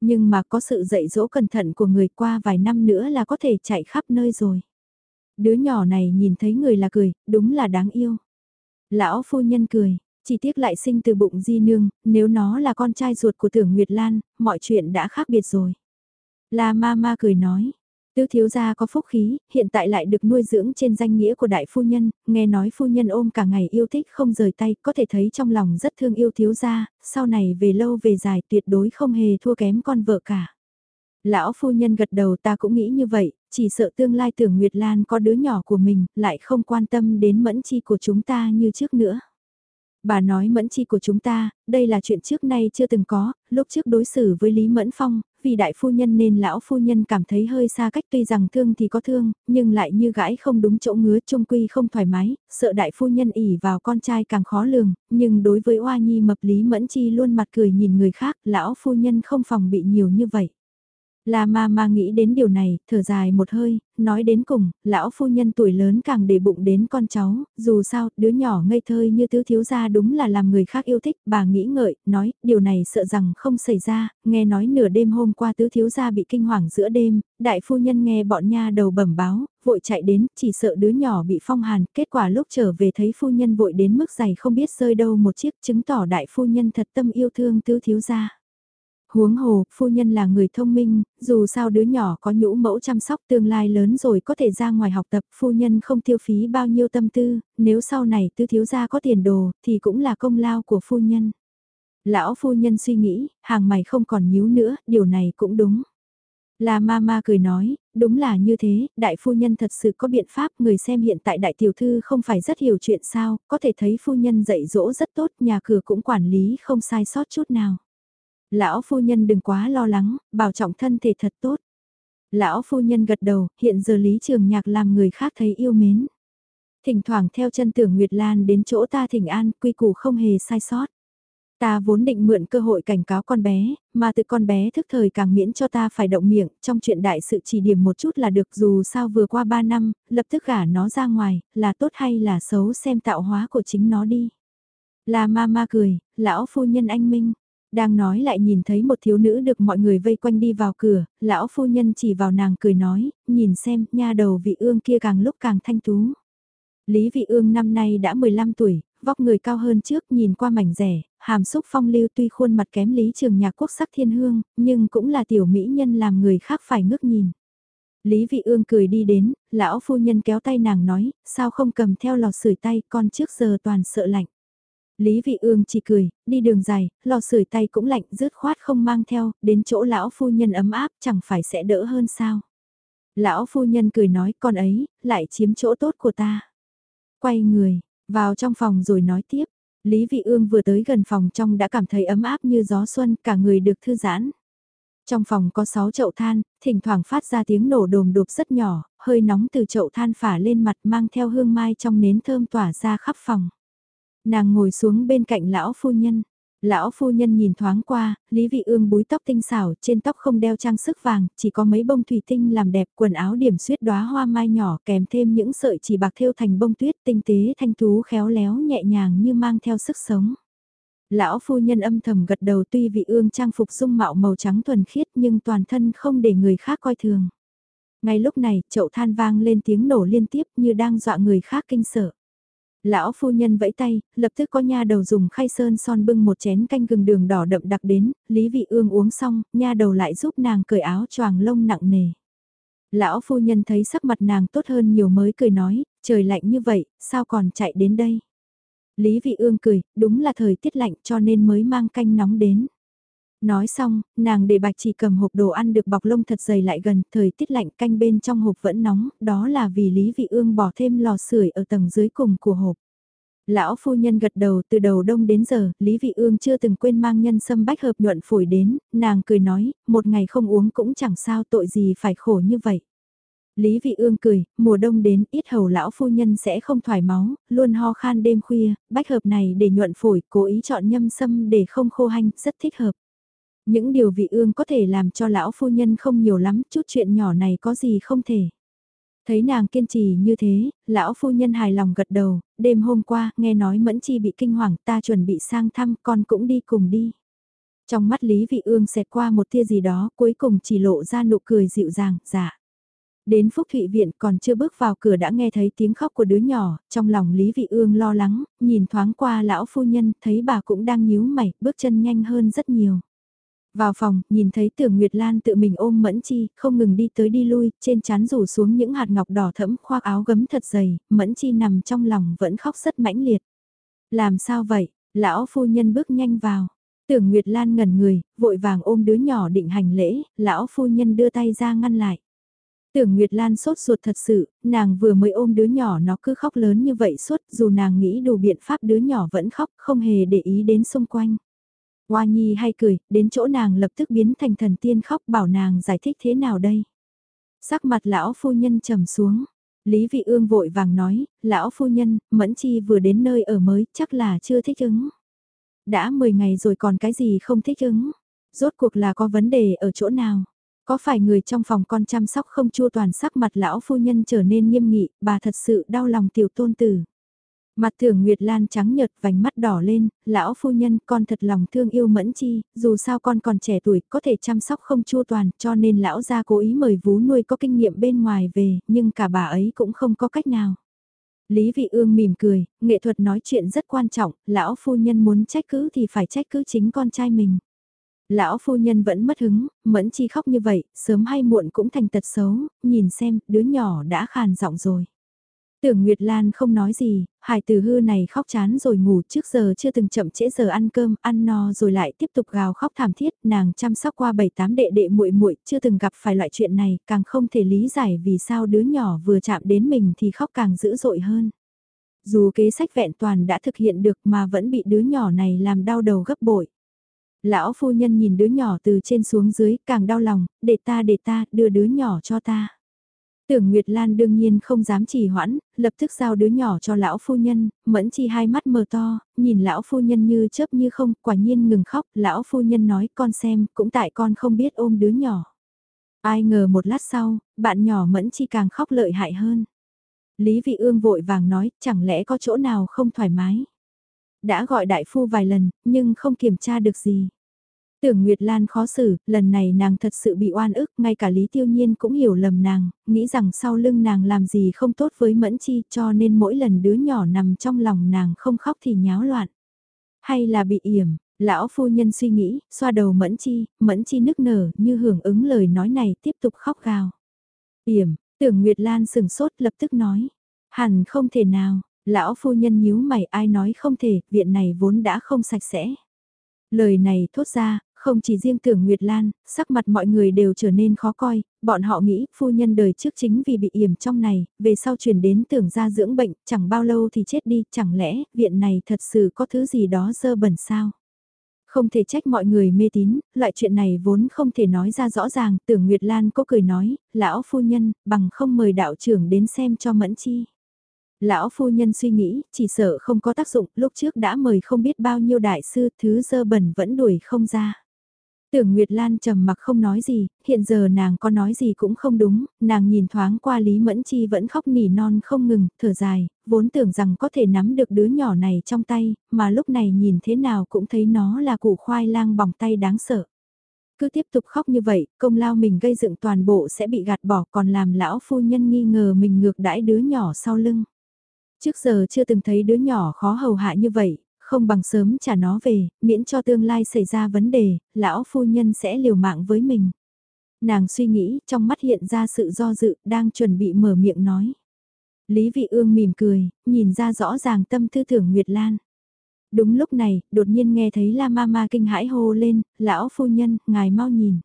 A: Nhưng mà có sự dạy dỗ cẩn thận của người qua vài năm nữa là có thể chạy khắp nơi rồi. Đứa nhỏ này nhìn thấy người là cười, đúng là đáng yêu. Lão phu nhân cười, chỉ tiếc lại sinh từ bụng di nương, nếu nó là con trai ruột của tưởng Nguyệt Lan, mọi chuyện đã khác biệt rồi. La ma ma cười nói, Tứ thiếu gia có phúc khí, hiện tại lại được nuôi dưỡng trên danh nghĩa của đại phu nhân, nghe nói phu nhân ôm cả ngày yêu thích không rời tay, có thể thấy trong lòng rất thương yêu thiếu gia, sau này về lâu về dài tuyệt đối không hề thua kém con vợ cả. Lão phu nhân gật đầu ta cũng nghĩ như vậy, chỉ sợ tương lai tưởng Nguyệt Lan có đứa nhỏ của mình, lại không quan tâm đến mẫn chi của chúng ta như trước nữa. Bà nói mẫn chi của chúng ta, đây là chuyện trước nay chưa từng có, lúc trước đối xử với Lý Mẫn Phong, vì đại phu nhân nên lão phu nhân cảm thấy hơi xa cách tuy rằng thương thì có thương, nhưng lại như gãi không đúng chỗ ngứa trung quy không thoải mái, sợ đại phu nhân ỉ vào con trai càng khó lường, nhưng đối với oa nhi mập Lý Mẫn Chi luôn mặt cười nhìn người khác, lão phu nhân không phòng bị nhiều như vậy. La ma ma nghĩ đến điều này, thở dài một hơi, nói đến cùng, lão phu nhân tuổi lớn càng để bụng đến con cháu, dù sao, đứa nhỏ ngây thơ như tứ thiếu gia đúng là làm người khác yêu thích, bà nghĩ ngợi, nói, điều này sợ rằng không xảy ra, nghe nói nửa đêm hôm qua tứ thiếu gia bị kinh hoàng giữa đêm, đại phu nhân nghe bọn nha đầu bẩm báo, vội chạy đến, chỉ sợ đứa nhỏ bị phong hàn, kết quả lúc trở về thấy phu nhân vội đến mức giày không biết rơi đâu một chiếc, chứng tỏ đại phu nhân thật tâm yêu thương tứ thiếu gia. Huống hồ, phu nhân là người thông minh, dù sao đứa nhỏ có nhũ mẫu chăm sóc tương lai lớn rồi có thể ra ngoài học tập, phu nhân không tiêu phí bao nhiêu tâm tư, nếu sau này tư thiếu gia có tiền đồ, thì cũng là công lao của phu nhân. Lão phu nhân suy nghĩ, hàng mày không còn nhíu nữa, điều này cũng đúng. La Mama cười nói, đúng là như thế, đại phu nhân thật sự có biện pháp, người xem hiện tại đại tiểu thư không phải rất hiểu chuyện sao, có thể thấy phu nhân dạy dỗ rất tốt, nhà cửa cũng quản lý không sai sót chút nào. Lão phu nhân đừng quá lo lắng, bảo trọng thân thể thật tốt. Lão phu nhân gật đầu, hiện giờ Lý Trường Nhạc làm người khác thấy yêu mến. Thỉnh thoảng theo chân tưởng Nguyệt Lan đến chỗ ta thỉnh an, quy củ không hề sai sót. Ta vốn định mượn cơ hội cảnh cáo con bé, mà từ con bé thức thời càng miễn cho ta phải động miệng, trong chuyện đại sự chỉ điểm một chút là được dù sao vừa qua 3 năm, lập tức gả nó ra ngoài, là tốt hay là xấu xem tạo hóa của chính nó đi. Là ma ma cười, lão phu nhân anh Minh, đang nói lại nhìn thấy một thiếu nữ được mọi người vây quanh đi vào cửa, lão phu nhân chỉ vào nàng cười nói, nhìn xem, nha đầu vị ương kia càng lúc càng thanh tú. Lý vị ương năm nay đã 15 tuổi, vóc người cao hơn trước nhìn qua mảnh rẻ, hàm xúc phong lưu tuy khuôn mặt kém Lý Trường Nhạc quốc sắc thiên hương, nhưng cũng là tiểu mỹ nhân làm người khác phải ngước nhìn. Lý Vị Ương cười đi đến, lão phu nhân kéo tay nàng nói, sao không cầm theo lò sưởi tay con trước giờ toàn sợ lạnh. Lý Vị Ương chỉ cười, đi đường dài, lò sưởi tay cũng lạnh, rứt khoát không mang theo, đến chỗ lão phu nhân ấm áp chẳng phải sẽ đỡ hơn sao. Lão phu nhân cười nói con ấy, lại chiếm chỗ tốt của ta. Quay người, vào trong phòng rồi nói tiếp, Lý Vị Ương vừa tới gần phòng trong đã cảm thấy ấm áp như gió xuân, cả người được thư giãn. Trong phòng có 6 chậu than, thỉnh thoảng phát ra tiếng nổ đồm đột rất nhỏ, hơi nóng từ chậu than phả lên mặt mang theo hương mai trong nến thơm tỏa ra khắp phòng. Nàng ngồi xuống bên cạnh lão phu nhân. Lão phu nhân nhìn thoáng qua, Lý Vị Ương búi tóc tinh xảo, trên tóc không đeo trang sức vàng, chỉ có mấy bông thủy tinh làm đẹp, quần áo điểm xuyết đóa hoa mai nhỏ kèm thêm những sợi chỉ bạc thêu thành bông tuyết tinh tế thanh tú khéo léo nhẹ nhàng như mang theo sức sống. Lão phu nhân âm thầm gật đầu tuy Vị Ương trang phục dung mạo màu trắng thuần khiết nhưng toàn thân không để người khác coi thường. Ngay lúc này, chậu than vang lên tiếng nổ liên tiếp như đang dọa người khác kinh sợ. Lão phu nhân vẫy tay, lập tức có nha đầu dùng khay sơn son bưng một chén canh gừng đường đỏ đậm đặc đến, Lý Vị Ương uống xong, nha đầu lại giúp nàng cởi áo choàng lông nặng nề. Lão phu nhân thấy sắc mặt nàng tốt hơn nhiều mới cười nói, trời lạnh như vậy, sao còn chạy đến đây? Lý Vị Ương cười, đúng là thời tiết lạnh cho nên mới mang canh nóng đến. Nói xong, nàng để bạch chỉ cầm hộp đồ ăn được bọc lông thật dày lại gần, thời tiết lạnh canh bên trong hộp vẫn nóng, đó là vì Lý Vị Ương bỏ thêm lò sưởi ở tầng dưới cùng của hộp. Lão phu nhân gật đầu từ đầu đông đến giờ, Lý Vị Ương chưa từng quên mang nhân sâm bách hợp nhuận phổi đến, nàng cười nói, một ngày không uống cũng chẳng sao tội gì phải khổ như vậy. Lý Vị Ương cười, mùa đông đến ít hầu lão phu nhân sẽ không thoải máu, luôn ho khan đêm khuya, bách hợp này để nhuận phổi, cố ý chọn nhâm sâm để không khô hanh, rất thích hợp. Những điều vị ương có thể làm cho lão phu nhân không nhiều lắm, chút chuyện nhỏ này có gì không thể. Thấy nàng kiên trì như thế, lão phu nhân hài lòng gật đầu, đêm hôm qua, nghe nói Mẫn Chi bị kinh hoàng, ta chuẩn bị sang thăm, con cũng đi cùng đi. Trong mắt Lý Vị Ương xẹt qua một tia gì đó, cuối cùng chỉ lộ ra nụ cười dịu dàng, dạ. Đến Phúc Thụy Viện còn chưa bước vào cửa đã nghe thấy tiếng khóc của đứa nhỏ, trong lòng Lý Vị Ương lo lắng, nhìn thoáng qua lão phu nhân, thấy bà cũng đang nhíu mày, bước chân nhanh hơn rất nhiều. Vào phòng, nhìn thấy tưởng Nguyệt Lan tự mình ôm Mẫn Chi, không ngừng đi tới đi lui, trên chán rủ xuống những hạt ngọc đỏ thẫm khoác áo gấm thật dày, Mẫn Chi nằm trong lòng vẫn khóc rất mãnh liệt. Làm sao vậy? Lão phu nhân bước nhanh vào. Tưởng Nguyệt Lan ngẩn người, vội vàng ôm đứa nhỏ định hành lễ, lão phu nhân đưa tay ra ngăn lại. Tưởng Nguyệt Lan sốt ruột thật sự, nàng vừa mới ôm đứa nhỏ nó cứ khóc lớn như vậy suốt, dù nàng nghĩ đủ biện pháp đứa nhỏ vẫn khóc, không hề để ý đến xung quanh. Hoa Nhi hay cười, đến chỗ nàng lập tức biến thành thần tiên khóc bảo nàng giải thích thế nào đây. Sắc mặt lão phu nhân trầm xuống. Lý Vị Ương vội vàng nói, lão phu nhân, Mẫn Chi vừa đến nơi ở mới, chắc là chưa thích ứng. Đã 10 ngày rồi còn cái gì không thích ứng. Rốt cuộc là có vấn đề ở chỗ nào? Có phải người trong phòng con chăm sóc không chua toàn sắc mặt lão phu nhân trở nên nghiêm nghị, bà thật sự đau lòng tiểu tôn tử. Mặt thường Nguyệt Lan trắng nhợt vành mắt đỏ lên, lão phu nhân con thật lòng thương yêu mẫn chi, dù sao con còn trẻ tuổi có thể chăm sóc không chua toàn cho nên lão gia cố ý mời vú nuôi có kinh nghiệm bên ngoài về, nhưng cả bà ấy cũng không có cách nào. Lý Vị Ương mỉm cười, nghệ thuật nói chuyện rất quan trọng, lão phu nhân muốn trách cứ thì phải trách cứ chính con trai mình. Lão phu nhân vẫn mất hứng, mẫn chi khóc như vậy, sớm hay muộn cũng thành tật xấu, nhìn xem, đứa nhỏ đã khàn giọng rồi. Tưởng Nguyệt Lan không nói gì, hải tử hư này khóc chán rồi ngủ trước giờ chưa từng chậm trễ giờ ăn cơm, ăn no rồi lại tiếp tục gào khóc thảm thiết, nàng chăm sóc qua bảy tám đệ đệ muội muội chưa từng gặp phải loại chuyện này, càng không thể lý giải vì sao đứa nhỏ vừa chạm đến mình thì khóc càng dữ dội hơn. Dù kế sách vẹn toàn đã thực hiện được mà vẫn bị đứa nhỏ này làm đau đầu gấp bội. Lão phu nhân nhìn đứa nhỏ từ trên xuống dưới càng đau lòng, để ta để ta, đưa đứa nhỏ cho ta. Tưởng Nguyệt Lan đương nhiên không dám trì hoãn, lập tức giao đứa nhỏ cho lão phu nhân, mẫn chi hai mắt mờ to, nhìn lão phu nhân như chớp như không, quả nhiên ngừng khóc, lão phu nhân nói con xem, cũng tại con không biết ôm đứa nhỏ. Ai ngờ một lát sau, bạn nhỏ mẫn chi càng khóc lợi hại hơn. Lý Vị Ương vội vàng nói, chẳng lẽ có chỗ nào không thoải mái. Đã gọi đại phu vài lần, nhưng không kiểm tra được gì. Tưởng Nguyệt Lan khó xử, lần này nàng thật sự bị oan ức, ngay cả Lý Tiêu Nhiên cũng hiểu lầm nàng, nghĩ rằng sau lưng nàng làm gì không tốt với Mẫn Chi cho nên mỗi lần đứa nhỏ nằm trong lòng nàng không khóc thì nháo loạn. Hay là bị yểm, lão phu nhân suy nghĩ, xoa đầu Mẫn Chi, Mẫn Chi nức nở như hưởng ứng lời nói này tiếp tục khóc gào. Yểm, tưởng Nguyệt Lan sừng sốt lập tức nói, hẳn không thể nào, lão phu nhân nhíu mày ai nói không thể, viện này vốn đã không sạch sẽ. Lời này thốt ra, không chỉ riêng tưởng Nguyệt Lan, sắc mặt mọi người đều trở nên khó coi, bọn họ nghĩ phu nhân đời trước chính vì bị yểm trong này, về sau chuyển đến tưởng ra dưỡng bệnh, chẳng bao lâu thì chết đi, chẳng lẽ viện này thật sự có thứ gì đó dơ bẩn sao? Không thể trách mọi người mê tín, loại chuyện này vốn không thể nói ra rõ ràng, tưởng Nguyệt Lan có cười nói, lão phu nhân, bằng không mời đạo trưởng đến xem cho mẫn chi. Lão phu nhân suy nghĩ, chỉ sợ không có tác dụng, lúc trước đã mời không biết bao nhiêu đại sư, thứ dơ bẩn vẫn đuổi không ra. Tưởng Nguyệt Lan trầm mặc không nói gì, hiện giờ nàng có nói gì cũng không đúng, nàng nhìn thoáng qua Lý Mẫn Chi vẫn khóc nỉ non không ngừng, thở dài, vốn tưởng rằng có thể nắm được đứa nhỏ này trong tay, mà lúc này nhìn thế nào cũng thấy nó là củ khoai lang bỏng tay đáng sợ. Cứ tiếp tục khóc như vậy, công lao mình gây dựng toàn bộ sẽ bị gạt bỏ còn làm lão phu nhân nghi ngờ mình ngược đãi đứa nhỏ sau lưng. Trước giờ chưa từng thấy đứa nhỏ khó hầu hạ như vậy, không bằng sớm trả nó về, miễn cho tương lai xảy ra vấn đề, lão phu nhân sẽ liều mạng với mình. Nàng suy nghĩ, trong mắt hiện ra sự do dự, đang chuẩn bị mở miệng nói. Lý Vị Ương mỉm cười, nhìn ra rõ ràng tâm tư tưởng Nguyệt Lan. Đúng lúc này, đột nhiên nghe thấy La Mama kinh hãi hô lên, lão phu nhân, ngài mau nhìn.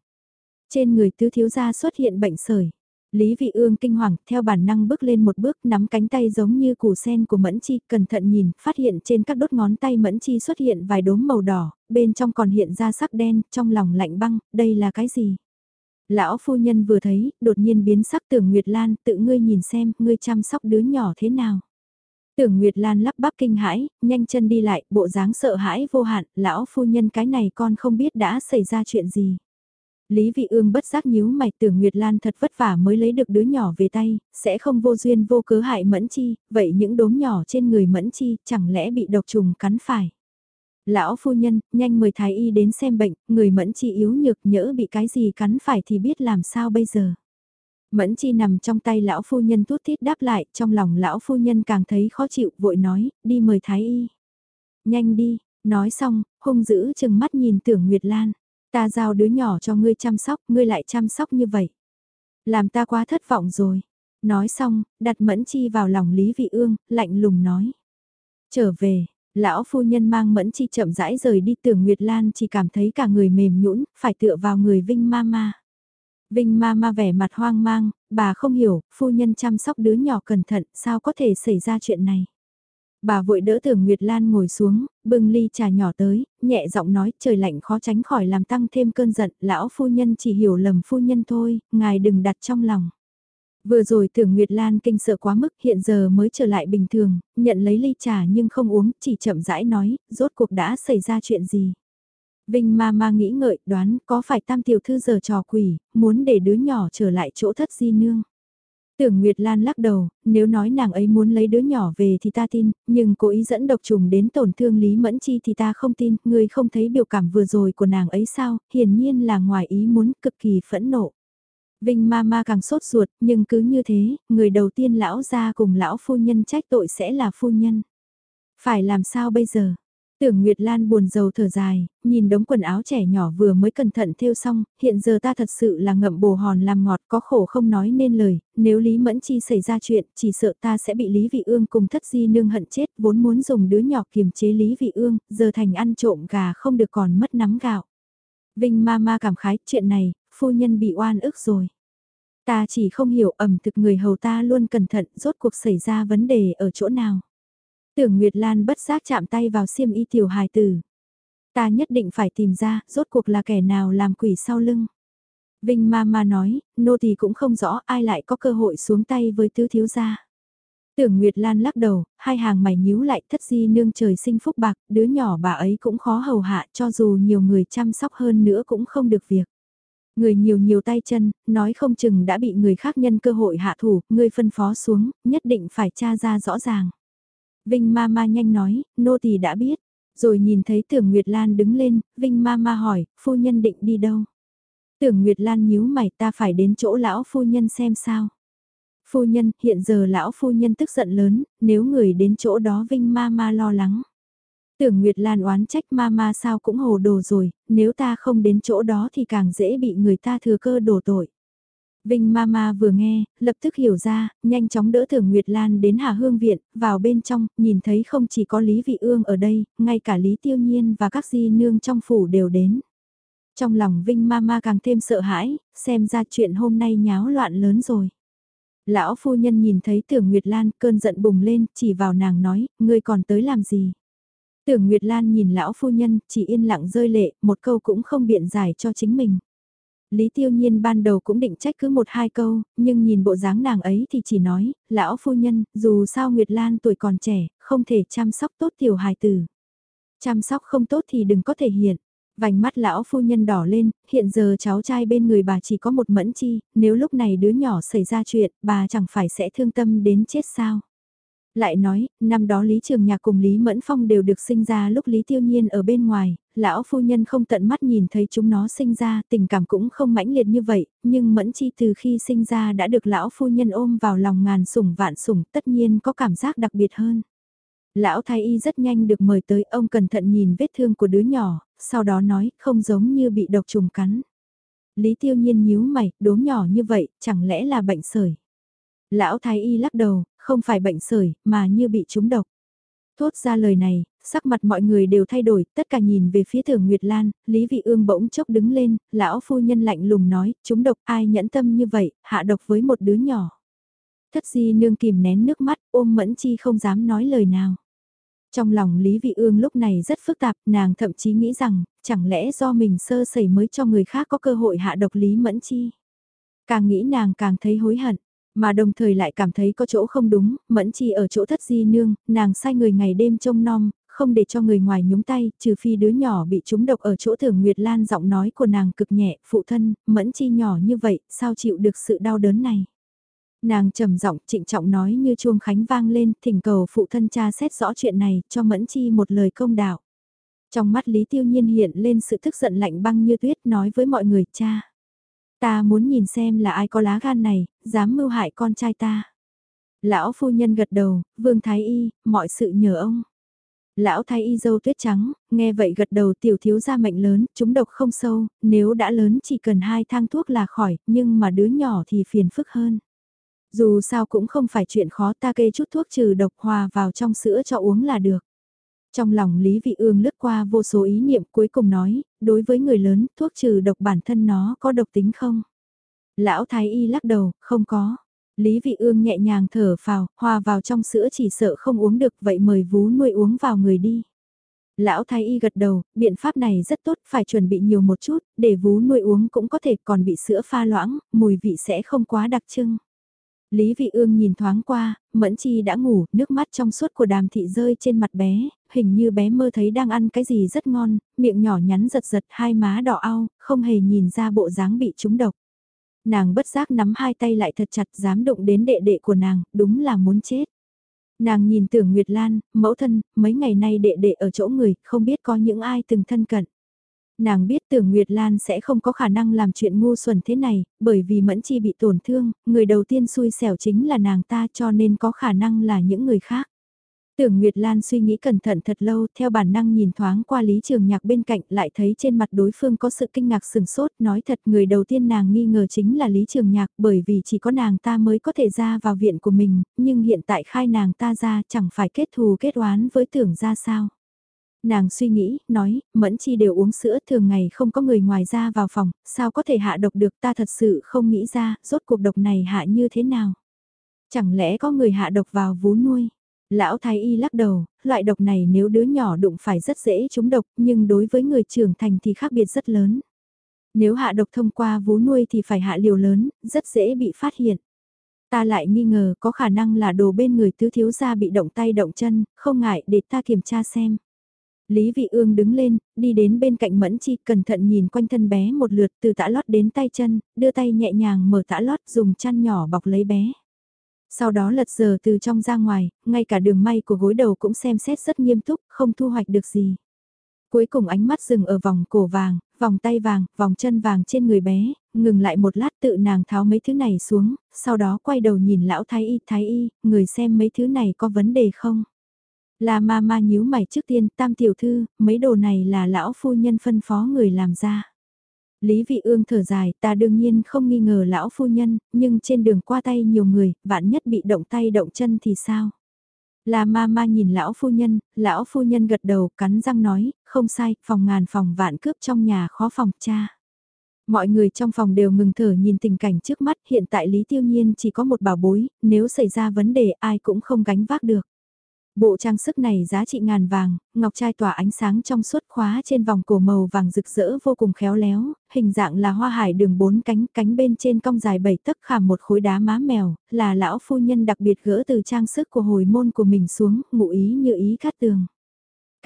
A: Trên người tứ thiếu gia xuất hiện bệnh sởi. Lý Vị Ương kinh hoàng, theo bản năng bước lên một bước, nắm cánh tay giống như củ sen của Mẫn Chi, cẩn thận nhìn, phát hiện trên các đốt ngón tay Mẫn Chi xuất hiện vài đốm màu đỏ, bên trong còn hiện ra sắc đen, trong lòng lạnh băng, đây là cái gì? Lão phu nhân vừa thấy, đột nhiên biến sắc tưởng Nguyệt Lan, tự ngươi nhìn xem, ngươi chăm sóc đứa nhỏ thế nào? Tưởng Nguyệt Lan lắp bắp kinh hãi, nhanh chân đi lại, bộ dáng sợ hãi vô hạn, lão phu nhân cái này con không biết đã xảy ra chuyện gì. Lý Vị Ương bất giác nhíu mày tưởng Nguyệt Lan thật vất vả mới lấy được đứa nhỏ về tay, sẽ không vô duyên vô cớ hại Mẫn Chi, vậy những đốm nhỏ trên người Mẫn Chi chẳng lẽ bị độc trùng cắn phải. Lão phu nhân, nhanh mời Thái Y đến xem bệnh, người Mẫn Chi yếu nhược nhỡ bị cái gì cắn phải thì biết làm sao bây giờ. Mẫn Chi nằm trong tay lão phu nhân tút thít đáp lại, trong lòng lão phu nhân càng thấy khó chịu, vội nói, đi mời Thái Y. Nhanh đi, nói xong, hung dữ chừng mắt nhìn tưởng Nguyệt Lan. Ta giao đứa nhỏ cho ngươi chăm sóc, ngươi lại chăm sóc như vậy. Làm ta quá thất vọng rồi. Nói xong, đặt mẫn chi vào lòng Lý Vị Ương, lạnh lùng nói. Trở về, lão phu nhân mang mẫn chi chậm rãi rời đi tưởng Nguyệt Lan chỉ cảm thấy cả người mềm nhũn, phải tựa vào người Vinh Mama. Vinh Mama vẻ mặt hoang mang, bà không hiểu, phu nhân chăm sóc đứa nhỏ cẩn thận, sao có thể xảy ra chuyện này. Bà vội đỡ tưởng Nguyệt Lan ngồi xuống, bưng ly trà nhỏ tới, nhẹ giọng nói trời lạnh khó tránh khỏi làm tăng thêm cơn giận, lão phu nhân chỉ hiểu lầm phu nhân thôi, ngài đừng đặt trong lòng. Vừa rồi tưởng Nguyệt Lan kinh sợ quá mức hiện giờ mới trở lại bình thường, nhận lấy ly trà nhưng không uống, chỉ chậm rãi nói, rốt cuộc đã xảy ra chuyện gì. Vinh ma ma nghĩ ngợi đoán có phải tam tiểu thư giờ trò quỷ, muốn để đứa nhỏ trở lại chỗ thất di nương. Tưởng Nguyệt Lan lắc đầu, nếu nói nàng ấy muốn lấy đứa nhỏ về thì ta tin, nhưng cố ý dẫn độc trùng đến tổn thương Lý Mẫn Chi thì ta không tin, người không thấy biểu cảm vừa rồi của nàng ấy sao, hiển nhiên là ngoài ý muốn cực kỳ phẫn nộ. Vinh ma ma càng sốt ruột, nhưng cứ như thế, người đầu tiên lão ra cùng lão phu nhân trách tội sẽ là phu nhân. Phải làm sao bây giờ? Tưởng Nguyệt Lan buồn rầu thở dài, nhìn đống quần áo trẻ nhỏ vừa mới cẩn thận thêu xong, hiện giờ ta thật sự là ngậm bồ hòn làm ngọt có khổ không nói nên lời, nếu Lý Mẫn Chi xảy ra chuyện, chỉ sợ ta sẽ bị Lý Vị Ương cùng thất di nương hận chết, vốn muốn dùng đứa nhỏ kiềm chế Lý Vị Ương, giờ thành ăn trộm gà không được còn mất nắm gạo. Vinh ma ma cảm khái, chuyện này, phu nhân bị oan ức rồi. Ta chỉ không hiểu ẩm thực người hầu ta luôn cẩn thận, rốt cuộc xảy ra vấn đề ở chỗ nào. Tưởng Nguyệt Lan bất giác chạm tay vào xiêm y tiểu hài tử. Ta nhất định phải tìm ra, rốt cuộc là kẻ nào làm quỷ sau lưng. Vinh ma ma nói, nô tỳ cũng không rõ ai lại có cơ hội xuống tay với tứ thiếu gia. Tưởng Nguyệt Lan lắc đầu, hai hàng mày nhíu lại thất di nương trời sinh phúc bạc, đứa nhỏ bà ấy cũng khó hầu hạ cho dù nhiều người chăm sóc hơn nữa cũng không được việc. Người nhiều nhiều tay chân, nói không chừng đã bị người khác nhân cơ hội hạ thủ, người phân phó xuống, nhất định phải tra ra rõ ràng. Vinh ma ma nhanh nói, nô tỳ đã biết. Rồi nhìn thấy tưởng Nguyệt Lan đứng lên, Vinh ma ma hỏi, phu nhân định đi đâu? Tưởng Nguyệt Lan nhíu mày ta phải đến chỗ lão phu nhân xem sao. Phu nhân, hiện giờ lão phu nhân tức giận lớn, nếu người đến chỗ đó Vinh ma ma lo lắng. Tưởng Nguyệt Lan oán trách ma ma sao cũng hồ đồ rồi, nếu ta không đến chỗ đó thì càng dễ bị người ta thừa cơ đổ tội. Vinh Mama vừa nghe, lập tức hiểu ra, nhanh chóng đỡ Thường Nguyệt Lan đến Hà Hương Viện, vào bên trong, nhìn thấy không chỉ có Lý Vị Ương ở đây, ngay cả Lý Tiêu Nhiên và các di nương trong phủ đều đến. Trong lòng Vinh Mama càng thêm sợ hãi, xem ra chuyện hôm nay nháo loạn lớn rồi. Lão phu nhân nhìn thấy Tưởng Nguyệt Lan cơn giận bùng lên, chỉ vào nàng nói, ngươi còn tới làm gì? Tưởng Nguyệt Lan nhìn lão phu nhân, chỉ yên lặng rơi lệ, một câu cũng không biện giải cho chính mình. Lý Tiêu Nhiên ban đầu cũng định trách cứ một hai câu, nhưng nhìn bộ dáng nàng ấy thì chỉ nói, lão phu nhân, dù sao Nguyệt Lan tuổi còn trẻ, không thể chăm sóc tốt tiểu hài tử. Chăm sóc không tốt thì đừng có thể hiện. Vành mắt lão phu nhân đỏ lên, hiện giờ cháu trai bên người bà chỉ có một mẫn chi, nếu lúc này đứa nhỏ xảy ra chuyện, bà chẳng phải sẽ thương tâm đến chết sao lại nói, năm đó Lý Trường Nhạc cùng Lý Mẫn Phong đều được sinh ra lúc Lý Tiêu Nhiên ở bên ngoài, lão phu nhân không tận mắt nhìn thấy chúng nó sinh ra, tình cảm cũng không mãnh liệt như vậy, nhưng Mẫn Chi từ khi sinh ra đã được lão phu nhân ôm vào lòng ngàn sủng vạn sủng, tất nhiên có cảm giác đặc biệt hơn. Lão thái y rất nhanh được mời tới, ông cẩn thận nhìn vết thương của đứa nhỏ, sau đó nói, không giống như bị độc trùng cắn. Lý Tiêu Nhiên nhíu mày, đốm nhỏ như vậy, chẳng lẽ là bệnh sởi? Lão thái y lắc đầu, không phải bệnh sởi, mà như bị trúng độc. Thốt ra lời này, sắc mặt mọi người đều thay đổi, tất cả nhìn về phía thường Nguyệt Lan, Lý Vị Ương bỗng chốc đứng lên, lão phu nhân lạnh lùng nói, trúng độc ai nhẫn tâm như vậy, hạ độc với một đứa nhỏ. Thất di nương kìm nén nước mắt, ôm mẫn chi không dám nói lời nào. Trong lòng Lý Vị Ương lúc này rất phức tạp, nàng thậm chí nghĩ rằng, chẳng lẽ do mình sơ sẩy mới cho người khác có cơ hội hạ độc Lý Mẫn Chi. Càng nghĩ nàng càng thấy hối hận. Mà đồng thời lại cảm thấy có chỗ không đúng, mẫn chi ở chỗ thất di nương, nàng sai người ngày đêm trông nom, không để cho người ngoài nhúng tay, trừ phi đứa nhỏ bị trúng độc ở chỗ thường Nguyệt Lan giọng nói của nàng cực nhẹ, phụ thân, mẫn chi nhỏ như vậy, sao chịu được sự đau đớn này. Nàng trầm giọng trịnh trọng nói như chuông khánh vang lên, thỉnh cầu phụ thân cha xét rõ chuyện này, cho mẫn chi một lời công đạo. Trong mắt Lý Tiêu Nhiên hiện lên sự tức giận lạnh băng như tuyết nói với mọi người cha. Ta muốn nhìn xem là ai có lá gan này, dám mưu hại con trai ta. Lão phu nhân gật đầu, vương thái y, mọi sự nhờ ông. Lão thái y dâu tuyết trắng, nghe vậy gật đầu tiểu thiếu gia mệnh lớn, chúng độc không sâu, nếu đã lớn chỉ cần hai thang thuốc là khỏi, nhưng mà đứa nhỏ thì phiền phức hơn. Dù sao cũng không phải chuyện khó ta kê chút thuốc trừ độc hòa vào trong sữa cho uống là được. Trong lòng Lý Vị Ương lướt qua vô số ý niệm cuối cùng nói, đối với người lớn, thuốc trừ độc bản thân nó có độc tính không? Lão Thái Y lắc đầu, không có. Lý Vị Ương nhẹ nhàng thở phào, hòa vào trong sữa chỉ sợ không uống được vậy mời vú nuôi uống vào người đi. Lão Thái Y gật đầu, biện pháp này rất tốt, phải chuẩn bị nhiều một chút, để vú nuôi uống cũng có thể còn bị sữa pha loãng, mùi vị sẽ không quá đặc trưng. Lý Vị Ương nhìn thoáng qua, Mẫn Chi đã ngủ, nước mắt trong suốt của đàm thị rơi trên mặt bé, hình như bé mơ thấy đang ăn cái gì rất ngon, miệng nhỏ nhắn giật giật hai má đỏ ao, không hề nhìn ra bộ dáng bị trúng độc. Nàng bất giác nắm hai tay lại thật chặt dám đụng đến đệ đệ của nàng, đúng là muốn chết. Nàng nhìn tưởng Nguyệt Lan, mẫu thân, mấy ngày nay đệ đệ ở chỗ người, không biết có những ai từng thân cận. Nàng biết tưởng Nguyệt Lan sẽ không có khả năng làm chuyện ngu xuẩn thế này, bởi vì Mẫn Chi bị tổn thương, người đầu tiên xui xẻo chính là nàng ta cho nên có khả năng là những người khác. Tưởng Nguyệt Lan suy nghĩ cẩn thận thật lâu, theo bản năng nhìn thoáng qua Lý Trường Nhạc bên cạnh lại thấy trên mặt đối phương có sự kinh ngạc sừng sốt, nói thật người đầu tiên nàng nghi ngờ chính là Lý Trường Nhạc bởi vì chỉ có nàng ta mới có thể ra vào viện của mình, nhưng hiện tại khai nàng ta ra chẳng phải kết thù kết oán với tưởng ra sao. Nàng suy nghĩ, nói, Mẫn Chi đều uống sữa thường ngày không có người ngoài ra vào phòng, sao có thể hạ độc được ta thật sự không nghĩ ra, rốt cuộc độc này hạ như thế nào. Chẳng lẽ có người hạ độc vào vú nuôi? Lão thái y lắc đầu, loại độc này nếu đứa nhỏ đụng phải rất dễ trúng độc, nhưng đối với người trưởng thành thì khác biệt rất lớn. Nếu hạ độc thông qua vú nuôi thì phải hạ liều lớn, rất dễ bị phát hiện. Ta lại nghi ngờ có khả năng là đồ bên người tứ thiếu gia bị động tay động chân, không ngại để ta kiểm tra xem. Lý Vị Ương đứng lên, đi đến bên cạnh Mẫn Chi, cẩn thận nhìn quanh thân bé một lượt từ tã lót đến tay chân, đưa tay nhẹ nhàng mở tã lót dùng chăn nhỏ bọc lấy bé. Sau đó lật giờ từ trong ra ngoài, ngay cả đường may của gối đầu cũng xem xét rất nghiêm túc, không thu hoạch được gì. Cuối cùng ánh mắt dừng ở vòng cổ vàng, vòng tay vàng, vòng chân vàng trên người bé, ngừng lại một lát tự nàng tháo mấy thứ này xuống, sau đó quay đầu nhìn lão thái y, thái y, người xem mấy thứ này có vấn đề không? La ma ma nhíu mày trước tiên, tam tiểu thư, mấy đồ này là lão phu nhân phân phó người làm ra. Lý Vị Ương thở dài, ta đương nhiên không nghi ngờ lão phu nhân, nhưng trên đường qua tay nhiều người, vạn nhất bị động tay động chân thì sao? La ma ma nhìn lão phu nhân, lão phu nhân gật đầu, cắn răng nói, không sai, phòng ngàn phòng vạn cướp trong nhà khó phòng cha. Mọi người trong phòng đều ngừng thở nhìn tình cảnh trước mắt, hiện tại Lý Tiêu Nhiên chỉ có một bảo bối, nếu xảy ra vấn đề ai cũng không gánh vác được. Bộ trang sức này giá trị ngàn vàng, ngọc trai tỏa ánh sáng trong suốt khóa trên vòng cổ màu vàng rực rỡ vô cùng khéo léo, hình dạng là hoa hải đường bốn cánh, cánh bên trên cong dài bảy tấc khảm một khối đá má mèo, là lão phu nhân đặc biệt gỡ từ trang sức của hồi môn của mình xuống, ngụ ý như ý cát tường.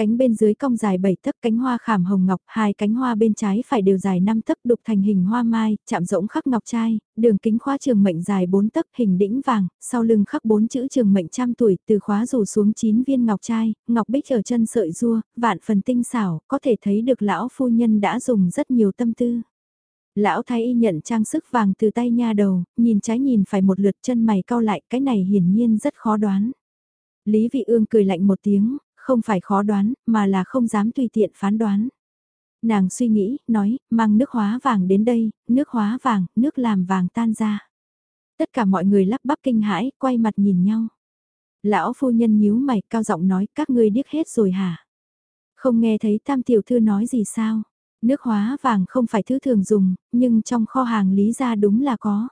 A: Cánh bên dưới cong dài 7 tấc cánh hoa khảm hồng ngọc, hai cánh hoa bên trái phải đều dài 5 tấc đục thành hình hoa mai, chạm rỗng khắc ngọc trai, đường kính khóa trường mệnh dài 4 tấc hình đĩnh vàng, sau lưng khắc bốn chữ trường mệnh trăm tuổi, từ khóa rủ xuống 9 viên ngọc trai, ngọc bích ở chân sợi rua, vạn phần tinh xảo, có thể thấy được lão phu nhân đã dùng rất nhiều tâm tư. Lão thái y nhận trang sức vàng từ tay nha đầu, nhìn trái nhìn phải một lượt chân mày cau lại, cái này hiển nhiên rất khó đoán. Lý Vị Ương cười lạnh một tiếng, không phải khó đoán, mà là không dám tùy tiện phán đoán. Nàng suy nghĩ, nói, mang nước hóa vàng đến đây, nước hóa vàng, nước làm vàng tan ra. Tất cả mọi người lắp bắp kinh hãi, quay mặt nhìn nhau. Lão phu nhân nhíu mày, cao giọng nói, các ngươi điếc hết rồi hả? Không nghe thấy tam tiểu thư nói gì sao? Nước hóa vàng không phải thứ thường dùng, nhưng trong kho hàng lý ra đúng là có.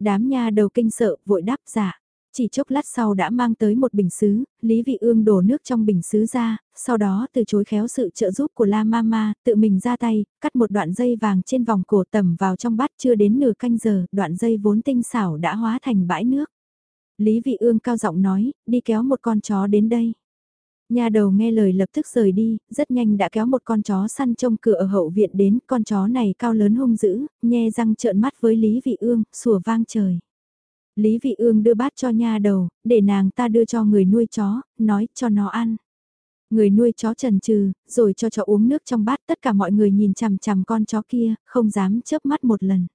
A: Đám nha đầu kinh sợ, vội đáp giả. Chỉ chốc lát sau đã mang tới một bình xứ, Lý Vị Ương đổ nước trong bình xứ ra, sau đó từ chối khéo sự trợ giúp của La Mama, tự mình ra tay, cắt một đoạn dây vàng trên vòng cổ tầm vào trong bát chưa đến nửa canh giờ, đoạn dây vốn tinh xảo đã hóa thành bãi nước. Lý Vị Ương cao giọng nói, đi kéo một con chó đến đây. Nhà đầu nghe lời lập tức rời đi, rất nhanh đã kéo một con chó săn trông cửa ở hậu viện đến, con chó này cao lớn hung dữ, nhe răng trợn mắt với Lý Vị Ương, sủa vang trời. Lý Vị Ương đưa bát cho nha đầu, để nàng ta đưa cho người nuôi chó, nói cho nó ăn. Người nuôi chó trần trừ, rồi cho chó uống nước trong bát tất cả mọi người nhìn chằm chằm con chó kia, không dám chớp mắt một lần.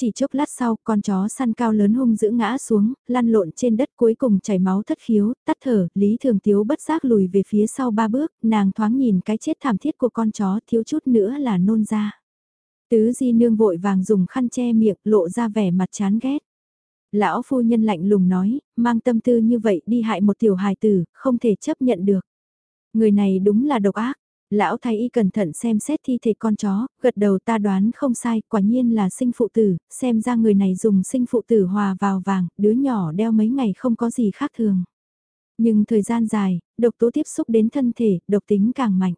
A: Chỉ chốc lát sau, con chó săn cao lớn hung dữ ngã xuống, lăn lộn trên đất cuối cùng chảy máu thất khiếu, tắt thở, Lý Thường Tiếu bất giác lùi về phía sau ba bước, nàng thoáng nhìn cái chết thảm thiết của con chó thiếu chút nữa là nôn ra. Tứ di nương vội vàng dùng khăn che miệng lộ ra vẻ mặt chán ghét. Lão phu nhân lạnh lùng nói, mang tâm tư như vậy đi hại một tiểu hài tử, không thể chấp nhận được. Người này đúng là độc ác. Lão thái y cẩn thận xem xét thi thể con chó, gật đầu ta đoán không sai, quả nhiên là sinh phụ tử, xem ra người này dùng sinh phụ tử hòa vào vàng, đứa nhỏ đeo mấy ngày không có gì khác thường. Nhưng thời gian dài, độc tố tiếp xúc đến thân thể, độc tính càng mạnh.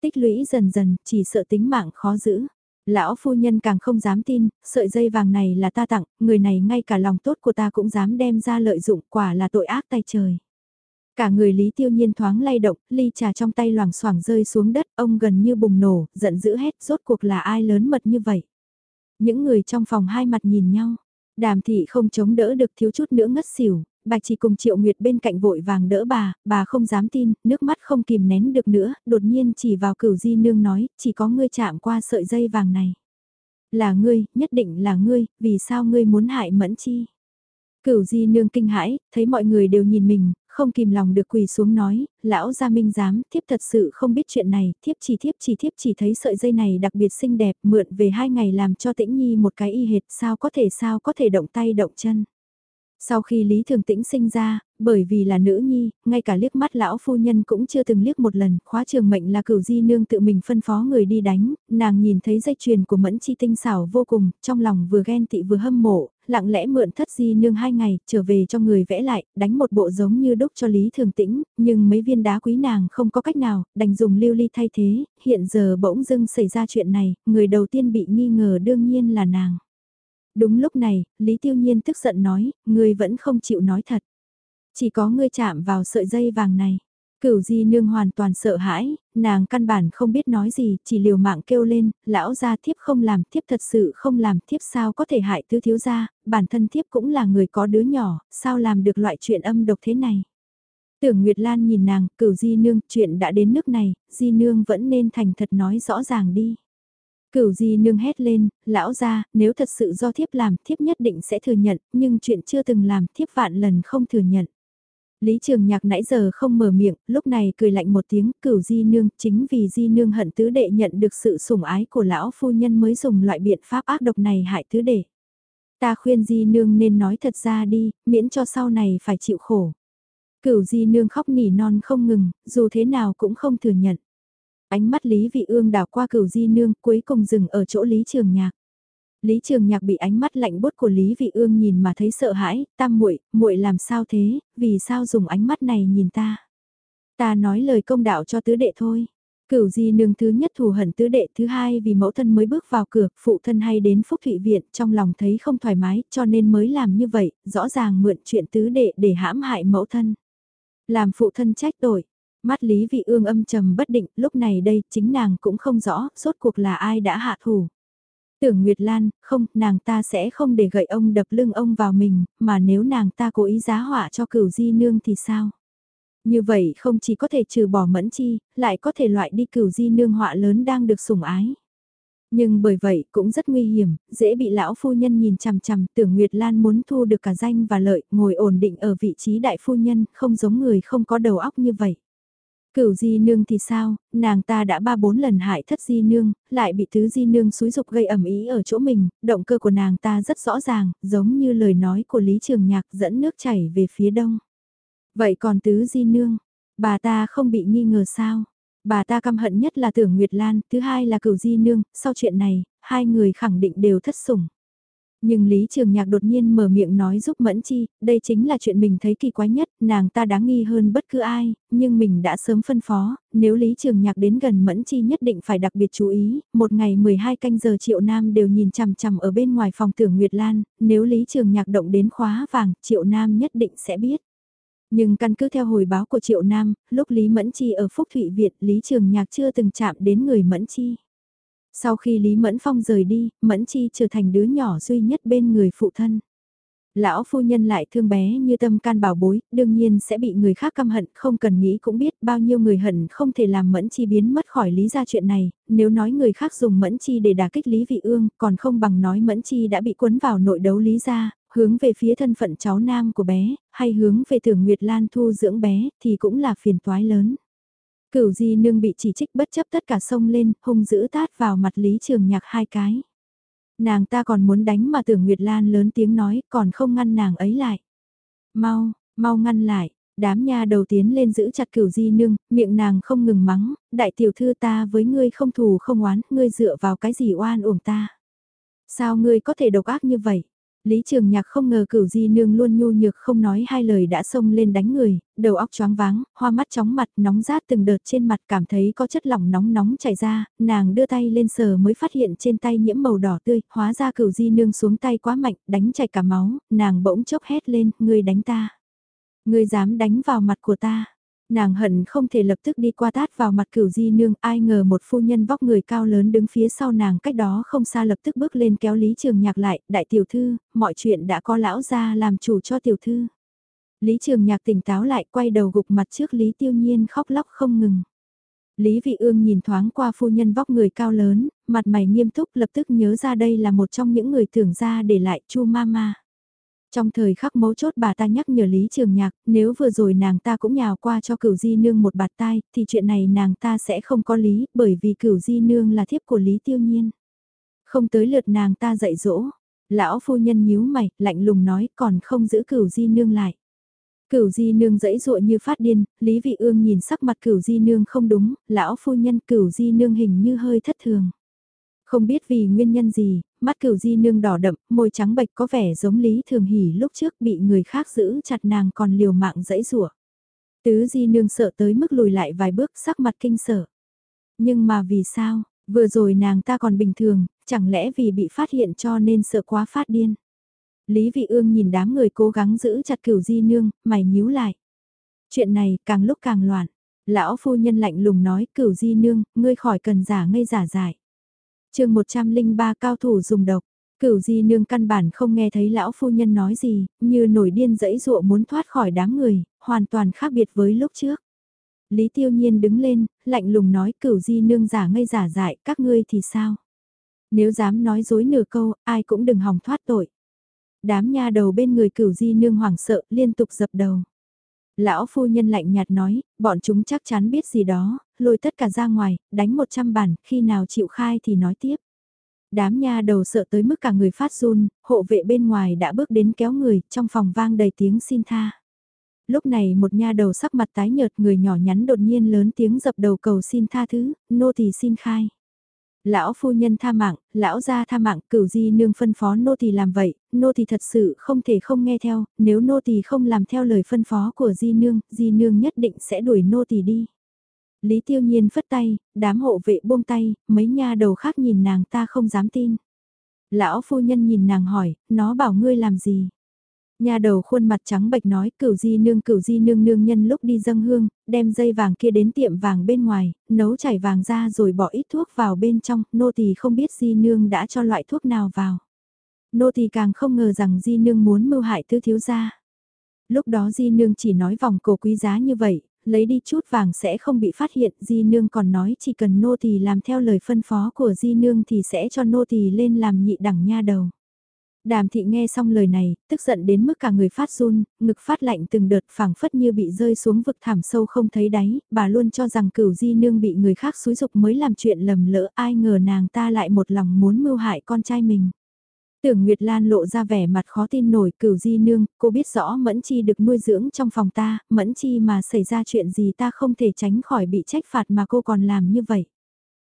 A: Tích lũy dần dần, chỉ sợ tính mạng khó giữ. Lão phu nhân càng không dám tin, sợi dây vàng này là ta tặng, người này ngay cả lòng tốt của ta cũng dám đem ra lợi dụng quả là tội ác tay trời. Cả người Lý Tiêu Nhiên thoáng lay động, ly trà trong tay loảng xoảng rơi xuống đất, ông gần như bùng nổ, giận dữ hết, rốt cuộc là ai lớn mật như vậy. Những người trong phòng hai mặt nhìn nhau, đàm thị không chống đỡ được thiếu chút nữa ngất xỉu, Bạch chỉ cùng Triệu Nguyệt bên cạnh vội vàng đỡ bà, bà không dám tin, nước mắt không kìm nén được nữa, đột nhiên chỉ vào cửu di nương nói, chỉ có ngươi chạm qua sợi dây vàng này. Là ngươi, nhất định là ngươi, vì sao ngươi muốn hại mẫn chi? Cửu di nương kinh hãi, thấy mọi người đều nhìn mình, không kìm lòng được quỳ xuống nói, lão gia minh dám, thiếp thật sự không biết chuyện này, thiếp chỉ thiếp chỉ thiếp chỉ thấy sợi dây này đặc biệt xinh đẹp, mượn về hai ngày làm cho tĩnh nhi một cái y hệt, sao có thể sao có thể động tay động chân. Sau khi Lý Thường Tĩnh sinh ra, bởi vì là nữ nhi, ngay cả liếc mắt lão phu nhân cũng chưa từng liếc một lần, khóa trường mệnh là cửu di nương tự mình phân phó người đi đánh, nàng nhìn thấy dây chuyền của mẫn chi tinh xảo vô cùng, trong lòng vừa ghen tị vừa hâm mộ, lặng lẽ mượn thất di nương hai ngày, trở về cho người vẽ lại, đánh một bộ giống như đúc cho Lý Thường Tĩnh, nhưng mấy viên đá quý nàng không có cách nào, đành dùng lưu ly thay thế, hiện giờ bỗng dưng xảy ra chuyện này, người đầu tiên bị nghi ngờ đương nhiên là nàng. Đúng lúc này, Lý Tiêu Nhiên tức giận nói, ngươi vẫn không chịu nói thật. Chỉ có ngươi chạm vào sợi dây vàng này. Cửu di nương hoàn toàn sợ hãi, nàng căn bản không biết nói gì, chỉ liều mạng kêu lên, lão gia thiếp không làm, thiếp thật sự không làm, thiếp sao có thể hại tứ thiếu gia, bản thân thiếp cũng là người có đứa nhỏ, sao làm được loại chuyện âm độc thế này. Tưởng Nguyệt Lan nhìn nàng, cửu di nương, chuyện đã đến nước này, di nương vẫn nên thành thật nói rõ ràng đi. Cửu di nương hét lên, lão ra, nếu thật sự do thiếp làm, thiếp nhất định sẽ thừa nhận, nhưng chuyện chưa từng làm, thiếp vạn lần không thừa nhận. Lý Trường Nhạc nãy giờ không mở miệng, lúc này cười lạnh một tiếng, cửu di nương, chính vì di nương hận tứ đệ nhận được sự sủng ái của lão phu nhân mới dùng loại biện pháp ác độc này hại tứ đệ. Ta khuyên di nương nên nói thật ra đi, miễn cho sau này phải chịu khổ. Cửu di nương khóc nỉ non không ngừng, dù thế nào cũng không thừa nhận. Ánh mắt Lý Vị Ương đảo qua cửu di nương cuối cùng dừng ở chỗ Lý Trường Nhạc. Lý Trường Nhạc bị ánh mắt lạnh bút của Lý Vị Ương nhìn mà thấy sợ hãi, tam muội, muội làm sao thế, vì sao dùng ánh mắt này nhìn ta? Ta nói lời công đạo cho tứ đệ thôi. Cửu di nương thứ nhất thù hận tứ đệ thứ hai vì mẫu thân mới bước vào cửa, phụ thân hay đến phúc thụy viện, trong lòng thấy không thoải mái, cho nên mới làm như vậy, rõ ràng mượn chuyện tứ đệ để hãm hại mẫu thân. Làm phụ thân trách tội, Mắt Lý Vị Ương âm trầm bất định, lúc này đây chính nàng cũng không rõ, rốt cuộc là ai đã hạ thủ. Tưởng Nguyệt Lan, không, nàng ta sẽ không để gậy ông đập lưng ông vào mình, mà nếu nàng ta cố ý giá họa cho cửu di nương thì sao? Như vậy không chỉ có thể trừ bỏ mẫn chi, lại có thể loại đi cửu di nương họa lớn đang được sủng ái. Nhưng bởi vậy cũng rất nguy hiểm, dễ bị lão phu nhân nhìn chằm chằm tưởng Nguyệt Lan muốn thu được cả danh và lợi, ngồi ổn định ở vị trí đại phu nhân, không giống người không có đầu óc như vậy. Cửu di nương thì sao, nàng ta đã ba bốn lần hại thất di nương, lại bị tứ di nương xúi dục gây ẩm ý ở chỗ mình, động cơ của nàng ta rất rõ ràng, giống như lời nói của Lý Trường Nhạc dẫn nước chảy về phía đông. Vậy còn tứ di nương, bà ta không bị nghi ngờ sao? Bà ta căm hận nhất là tưởng Nguyệt Lan, thứ hai là cửu di nương, sau chuyện này, hai người khẳng định đều thất sủng. Nhưng Lý Trường Nhạc đột nhiên mở miệng nói giúp Mẫn Chi, đây chính là chuyện mình thấy kỳ quái nhất, nàng ta đáng nghi hơn bất cứ ai, nhưng mình đã sớm phân phó, nếu Lý Trường Nhạc đến gần Mẫn Chi nhất định phải đặc biệt chú ý, một ngày 12 canh giờ Triệu Nam đều nhìn chằm chằm ở bên ngoài phòng tưởng Nguyệt Lan, nếu Lý Trường Nhạc động đến khóa vàng, Triệu Nam nhất định sẽ biết. Nhưng căn cứ theo hồi báo của Triệu Nam, lúc Lý Mẫn Chi ở Phúc Thụy Việt, Lý Trường Nhạc chưa từng chạm đến người Mẫn Chi. Sau khi Lý Mẫn Phong rời đi, Mẫn Chi trở thành đứa nhỏ duy nhất bên người phụ thân. Lão phu nhân lại thương bé như tâm can bảo bối, đương nhiên sẽ bị người khác căm hận, không cần nghĩ cũng biết bao nhiêu người hận không thể làm Mẫn Chi biến mất khỏi lý ra chuyện này, nếu nói người khác dùng Mẫn Chi để đả kích Lý Vị Ương, còn không bằng nói Mẫn Chi đã bị cuốn vào nội đấu lý ra, hướng về phía thân phận cháu nam của bé, hay hướng về tưởng Nguyệt Lan thu dưỡng bé, thì cũng là phiền toái lớn. Cửu di nương bị chỉ trích bất chấp tất cả sông lên, hung dữ tát vào mặt Lý Trường Nhạc hai cái. Nàng ta còn muốn đánh mà tưởng Nguyệt Lan lớn tiếng nói, còn không ngăn nàng ấy lại. Mau, mau ngăn lại, đám nha đầu tiến lên giữ chặt cửu di nương, miệng nàng không ngừng mắng, đại tiểu thư ta với ngươi không thù không oán, ngươi dựa vào cái gì oan uổng ta. Sao ngươi có thể độc ác như vậy? Lý Trường Nhạc không ngờ cửu di nương luôn nhu nhược không nói hai lời đã xông lên đánh người, đầu óc choáng váng, hoa mắt chóng mặt nóng rát từng đợt trên mặt cảm thấy có chất lỏng nóng nóng chảy ra, nàng đưa tay lên sờ mới phát hiện trên tay nhiễm màu đỏ tươi, hóa ra cửu di nương xuống tay quá mạnh, đánh chảy cả máu, nàng bỗng chốc hét lên, ngươi đánh ta. Ngươi dám đánh vào mặt của ta nàng hận không thể lập tức đi qua tát vào mặt cửu di nương, ai ngờ một phu nhân vóc người cao lớn đứng phía sau nàng cách đó không xa lập tức bước lên kéo Lý Trường Nhạc lại, đại tiểu thư, mọi chuyện đã có lão ra làm chủ cho tiểu thư. Lý Trường Nhạc tỉnh táo lại quay đầu gục mặt trước Lý Tiêu Nhiên khóc lóc không ngừng. Lý Vị Ương nhìn thoáng qua phu nhân vóc người cao lớn, mặt mày nghiêm túc lập tức nhớ ra đây là một trong những người tưởng ra để lại Chu Mama. Trong thời khắc mấu chốt bà ta nhắc nhở Lý Trường Nhạc, nếu vừa rồi nàng ta cũng nhào qua cho cửu di nương một bạt tai, thì chuyện này nàng ta sẽ không có lý, bởi vì cửu di nương là thiếp của Lý Tiêu Nhiên. Không tới lượt nàng ta dạy dỗ, lão phu nhân nhíu mày, lạnh lùng nói còn không giữ cửu di nương lại. Cửu di nương dẫy dụa như phát điên, Lý Vị Ương nhìn sắc mặt cửu di nương không đúng, lão phu nhân cửu di nương hình như hơi thất thường. Không biết vì nguyên nhân gì, mắt cửu di nương đỏ đậm, môi trắng bệch có vẻ giống Lý Thường Hỷ lúc trước bị người khác giữ chặt nàng còn liều mạng dẫy rủa. Tứ di nương sợ tới mức lùi lại vài bước sắc mặt kinh sợ. Nhưng mà vì sao, vừa rồi nàng ta còn bình thường, chẳng lẽ vì bị phát hiện cho nên sợ quá phát điên. Lý Vị Ương nhìn đám người cố gắng giữ chặt cửu di nương, mày nhíu lại. Chuyện này càng lúc càng loạn. Lão phu nhân lạnh lùng nói cửu di nương, ngươi khỏi cần giả ngây giả dại chương 103 cao thủ dùng độc. Cửu di nương căn bản không nghe thấy lão phu nhân nói gì, như nổi điên dẫy dụa muốn thoát khỏi đám người, hoàn toàn khác biệt với lúc trước. Lý tiêu nhiên đứng lên, lạnh lùng nói cửu di nương giả ngây giả dại, các ngươi thì sao? Nếu dám nói dối nửa câu, ai cũng đừng hòng thoát tội. Đám nha đầu bên người cửu di nương hoảng sợ, liên tục dập đầu. Lão phu nhân lạnh nhạt nói, bọn chúng chắc chắn biết gì đó, lôi tất cả ra ngoài, đánh 100 bản, khi nào chịu khai thì nói tiếp. Đám nha đầu sợ tới mức cả người phát run, hộ vệ bên ngoài đã bước đến kéo người, trong phòng vang đầy tiếng xin tha. Lúc này một nha đầu sắc mặt tái nhợt người nhỏ nhắn đột nhiên lớn tiếng dập đầu cầu xin tha thứ, nô tỳ xin khai. Lão phu nhân tha mạng, lão gia tha mạng, cửu di nương phân phó nô tỳ làm vậy, nô tỳ thật sự không thể không nghe theo, nếu nô tỳ không làm theo lời phân phó của di nương, di nương nhất định sẽ đuổi nô tỳ đi. Lý tiêu nhiên phất tay, đám hộ vệ buông tay, mấy nha đầu khác nhìn nàng ta không dám tin. Lão phu nhân nhìn nàng hỏi, nó bảo ngươi làm gì? Nhà đầu khuôn mặt trắng bệch nói cửu di nương cửu di nương nương nhân lúc đi dâng hương, đem dây vàng kia đến tiệm vàng bên ngoài, nấu chảy vàng ra rồi bỏ ít thuốc vào bên trong, nô tỳ không biết di nương đã cho loại thuốc nào vào. Nô tỳ càng không ngờ rằng di nương muốn mưu hại tứ thiếu gia. Lúc đó di nương chỉ nói vòng cổ quý giá như vậy, lấy đi chút vàng sẽ không bị phát hiện, di nương còn nói chỉ cần nô tỳ làm theo lời phân phó của di nương thì sẽ cho nô tỳ lên làm nhị đẳng nha đầu. Đàm thị nghe xong lời này, tức giận đến mức cả người phát run, ngực phát lạnh từng đợt phảng phất như bị rơi xuống vực thảm sâu không thấy đáy, bà luôn cho rằng cửu di nương bị người khác xúi dục mới làm chuyện lầm lỡ ai ngờ nàng ta lại một lòng muốn mưu hại con trai mình. Tưởng Nguyệt Lan lộ ra vẻ mặt khó tin nổi cửu di nương, cô biết rõ Mẫn Chi được nuôi dưỡng trong phòng ta, Mẫn Chi mà xảy ra chuyện gì ta không thể tránh khỏi bị trách phạt mà cô còn làm như vậy.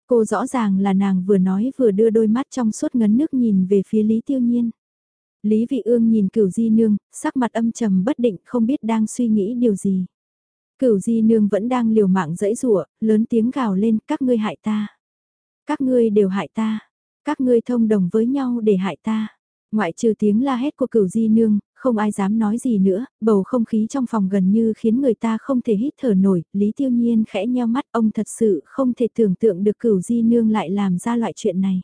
A: Cô rõ ràng là nàng vừa nói vừa đưa đôi mắt trong suốt ngấn nước nhìn về phía Lý Tiêu Nhiên. Lý Vị Ương nhìn cửu di nương, sắc mặt âm trầm bất định không biết đang suy nghĩ điều gì. Cửu di nương vẫn đang liều mạng dẫy rủa lớn tiếng gào lên các ngươi hại ta. Các ngươi đều hại ta. Các ngươi thông đồng với nhau để hại ta. Ngoại trừ tiếng la hét của cửu di nương, không ai dám nói gì nữa, bầu không khí trong phòng gần như khiến người ta không thể hít thở nổi, Lý Tiêu Nhiên khẽ nheo mắt ông thật sự không thể tưởng tượng được cửu di nương lại làm ra loại chuyện này.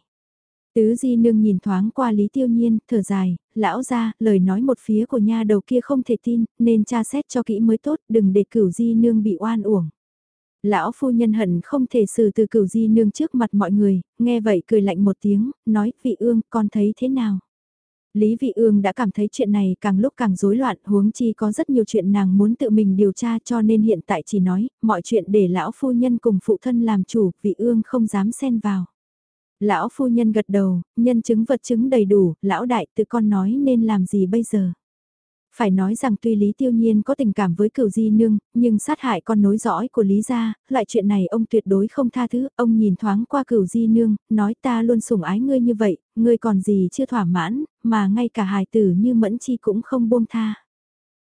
A: Tứ di nương nhìn thoáng qua Lý Tiêu Nhiên, thở dài, lão ra, lời nói một phía của nha đầu kia không thể tin, nên tra xét cho kỹ mới tốt, đừng để cửu di nương bị oan uổng. Lão phu nhân hận không thể xử từ cửu di nương trước mặt mọi người, nghe vậy cười lạnh một tiếng, nói, vị ương, con thấy thế nào? Lý Vị Ương đã cảm thấy chuyện này càng lúc càng rối loạn, huống chi có rất nhiều chuyện nàng muốn tự mình điều tra cho nên hiện tại chỉ nói, mọi chuyện để lão phu nhân cùng phụ thân làm chủ, Vị Ương không dám xen vào. Lão phu nhân gật đầu, nhân chứng vật chứng đầy đủ, lão đại tự con nói nên làm gì bây giờ. Phải nói rằng tuy Lý Tiêu Nhiên có tình cảm với cửu di nương, nhưng sát hại con nối dõi của Lý gia, loại chuyện này ông tuyệt đối không tha thứ, ông nhìn thoáng qua cửu di nương, nói ta luôn sủng ái ngươi như vậy, ngươi còn gì chưa thỏa mãn, mà ngay cả hài tử như mẫn chi cũng không buông tha.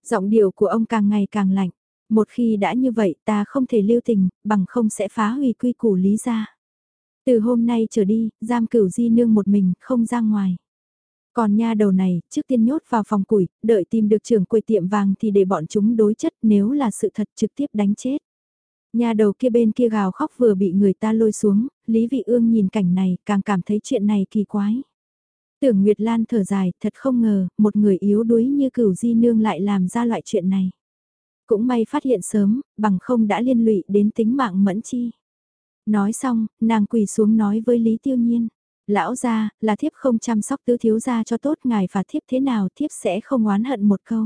A: Giọng điệu của ông càng ngày càng lạnh, một khi đã như vậy ta không thể lưu tình, bằng không sẽ phá hủy quy củ Lý gia. Từ hôm nay trở đi, giam cửu di nương một mình, không ra ngoài. Còn nha đầu này, trước tiên nhốt vào phòng củi, đợi tìm được trưởng quầy tiệm vàng thì để bọn chúng đối chất nếu là sự thật trực tiếp đánh chết. Nhà đầu kia bên kia gào khóc vừa bị người ta lôi xuống, Lý Vị Ương nhìn cảnh này càng cảm thấy chuyện này kỳ quái. Tưởng Nguyệt Lan thở dài, thật không ngờ, một người yếu đuối như cửu di nương lại làm ra loại chuyện này. Cũng may phát hiện sớm, bằng không đã liên lụy đến tính mạng mẫn chi. Nói xong, nàng quỳ xuống nói với Lý Tiêu Nhiên. Lão gia, là thiếp không chăm sóc tứ thiếu gia cho tốt ngài và thiếp thế nào thiếp sẽ không oán hận một câu.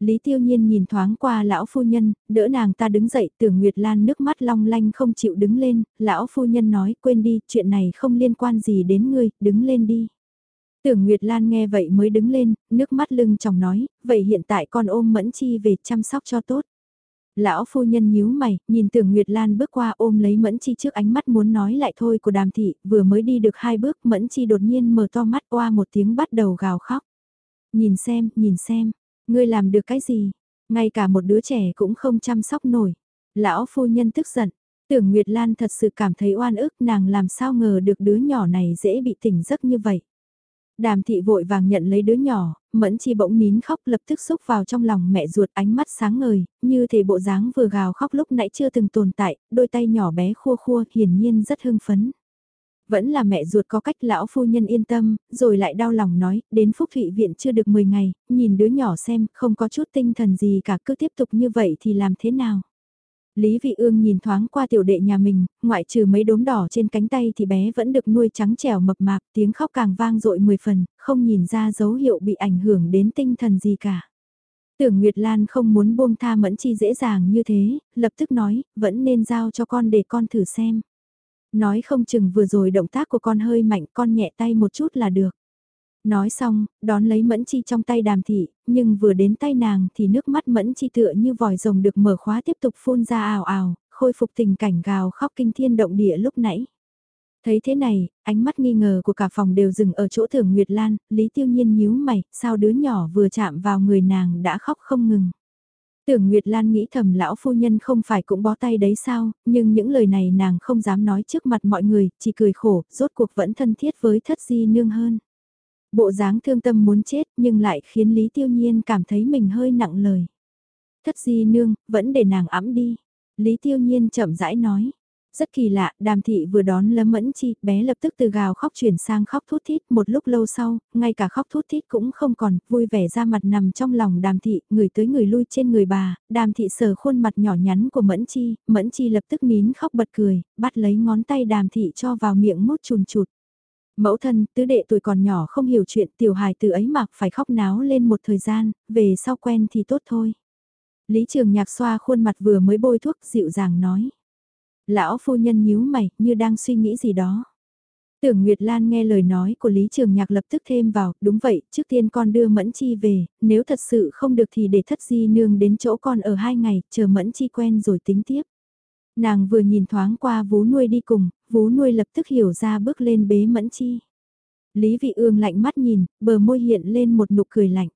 A: Lý Tiêu Nhiên nhìn thoáng qua lão phu nhân, đỡ nàng ta đứng dậy, tưởng Nguyệt Lan nước mắt long lanh không chịu đứng lên, lão phu nhân nói quên đi, chuyện này không liên quan gì đến ngươi, đứng lên đi. Tưởng Nguyệt Lan nghe vậy mới đứng lên, nước mắt lưng chồng nói, vậy hiện tại con ôm Mẫn Chi về chăm sóc cho tốt. Lão phu nhân nhíu mày, nhìn tưởng Nguyệt Lan bước qua ôm lấy Mẫn Chi trước ánh mắt muốn nói lại thôi của đàm thị, vừa mới đi được hai bước Mẫn Chi đột nhiên mở to mắt qua một tiếng bắt đầu gào khóc. Nhìn xem, nhìn xem, ngươi làm được cái gì, ngay cả một đứa trẻ cũng không chăm sóc nổi. Lão phu nhân tức giận, tưởng Nguyệt Lan thật sự cảm thấy oan ức nàng làm sao ngờ được đứa nhỏ này dễ bị tỉnh giấc như vậy. Đàm thị vội vàng nhận lấy đứa nhỏ, mẫn chi bỗng nín khóc lập tức xúc vào trong lòng mẹ ruột ánh mắt sáng ngời, như thể bộ dáng vừa gào khóc lúc nãy chưa từng tồn tại, đôi tay nhỏ bé khua khua hiển nhiên rất hưng phấn. Vẫn là mẹ ruột có cách lão phu nhân yên tâm, rồi lại đau lòng nói, đến Phúc Thụy Viện chưa được 10 ngày, nhìn đứa nhỏ xem, không có chút tinh thần gì cả cứ tiếp tục như vậy thì làm thế nào. Lý Vị Ương nhìn thoáng qua tiểu đệ nhà mình, ngoại trừ mấy đốm đỏ trên cánh tay thì bé vẫn được nuôi trắng trẻo mập mạp, tiếng khóc càng vang dội 10 phần, không nhìn ra dấu hiệu bị ảnh hưởng đến tinh thần gì cả. Tưởng Nguyệt Lan không muốn buông tha mẫn chi dễ dàng như thế, lập tức nói, vẫn nên giao cho con để con thử xem. Nói không chừng vừa rồi động tác của con hơi mạnh con nhẹ tay một chút là được. Nói xong, đón lấy mẫn chi trong tay đàm thị, nhưng vừa đến tay nàng thì nước mắt mẫn chi tựa như vòi rồng được mở khóa tiếp tục phun ra ào ào, khôi phục tình cảnh gào khóc kinh thiên động địa lúc nãy. Thấy thế này, ánh mắt nghi ngờ của cả phòng đều dừng ở chỗ thường Nguyệt Lan, Lý Tiêu Nhiên nhíu mày, sao đứa nhỏ vừa chạm vào người nàng đã khóc không ngừng. Tưởng Nguyệt Lan nghĩ thầm lão phu nhân không phải cũng bó tay đấy sao, nhưng những lời này nàng không dám nói trước mặt mọi người, chỉ cười khổ, rốt cuộc vẫn thân thiết với thất di nương hơn. Bộ dáng thương tâm muốn chết nhưng lại khiến Lý Tiêu Nhiên cảm thấy mình hơi nặng lời. Thất di nương, vẫn để nàng ẵm đi. Lý Tiêu Nhiên chậm rãi nói. Rất kỳ lạ, đàm thị vừa đón lâm mẫn chi, bé lập tức từ gào khóc chuyển sang khóc thút thít một lúc lâu sau, ngay cả khóc thút thít cũng không còn, vui vẻ ra mặt nằm trong lòng đàm thị, người tới người lui trên người bà, đàm thị sờ khuôn mặt nhỏ nhắn của mẫn chi, mẫn chi lập tức nín khóc bật cười, bắt lấy ngón tay đàm thị cho vào miệng mút chùn chụt. Mẫu thân, tứ đệ tuổi còn nhỏ không hiểu chuyện tiểu hài từ ấy mặc phải khóc náo lên một thời gian, về sau quen thì tốt thôi. Lý Trường Nhạc xoa khuôn mặt vừa mới bôi thuốc dịu dàng nói. Lão phu nhân nhíu mày, như đang suy nghĩ gì đó. Tưởng Nguyệt Lan nghe lời nói của Lý Trường Nhạc lập tức thêm vào, đúng vậy, trước tiên con đưa Mẫn Chi về, nếu thật sự không được thì để thất di nương đến chỗ con ở hai ngày, chờ Mẫn Chi quen rồi tính tiếp. Nàng vừa nhìn thoáng qua vú nuôi đi cùng, vú nuôi lập tức hiểu ra bước lên bế Mẫn Chi. Lý Vị Ương lạnh mắt nhìn, bờ môi hiện lên một nụ cười lạnh.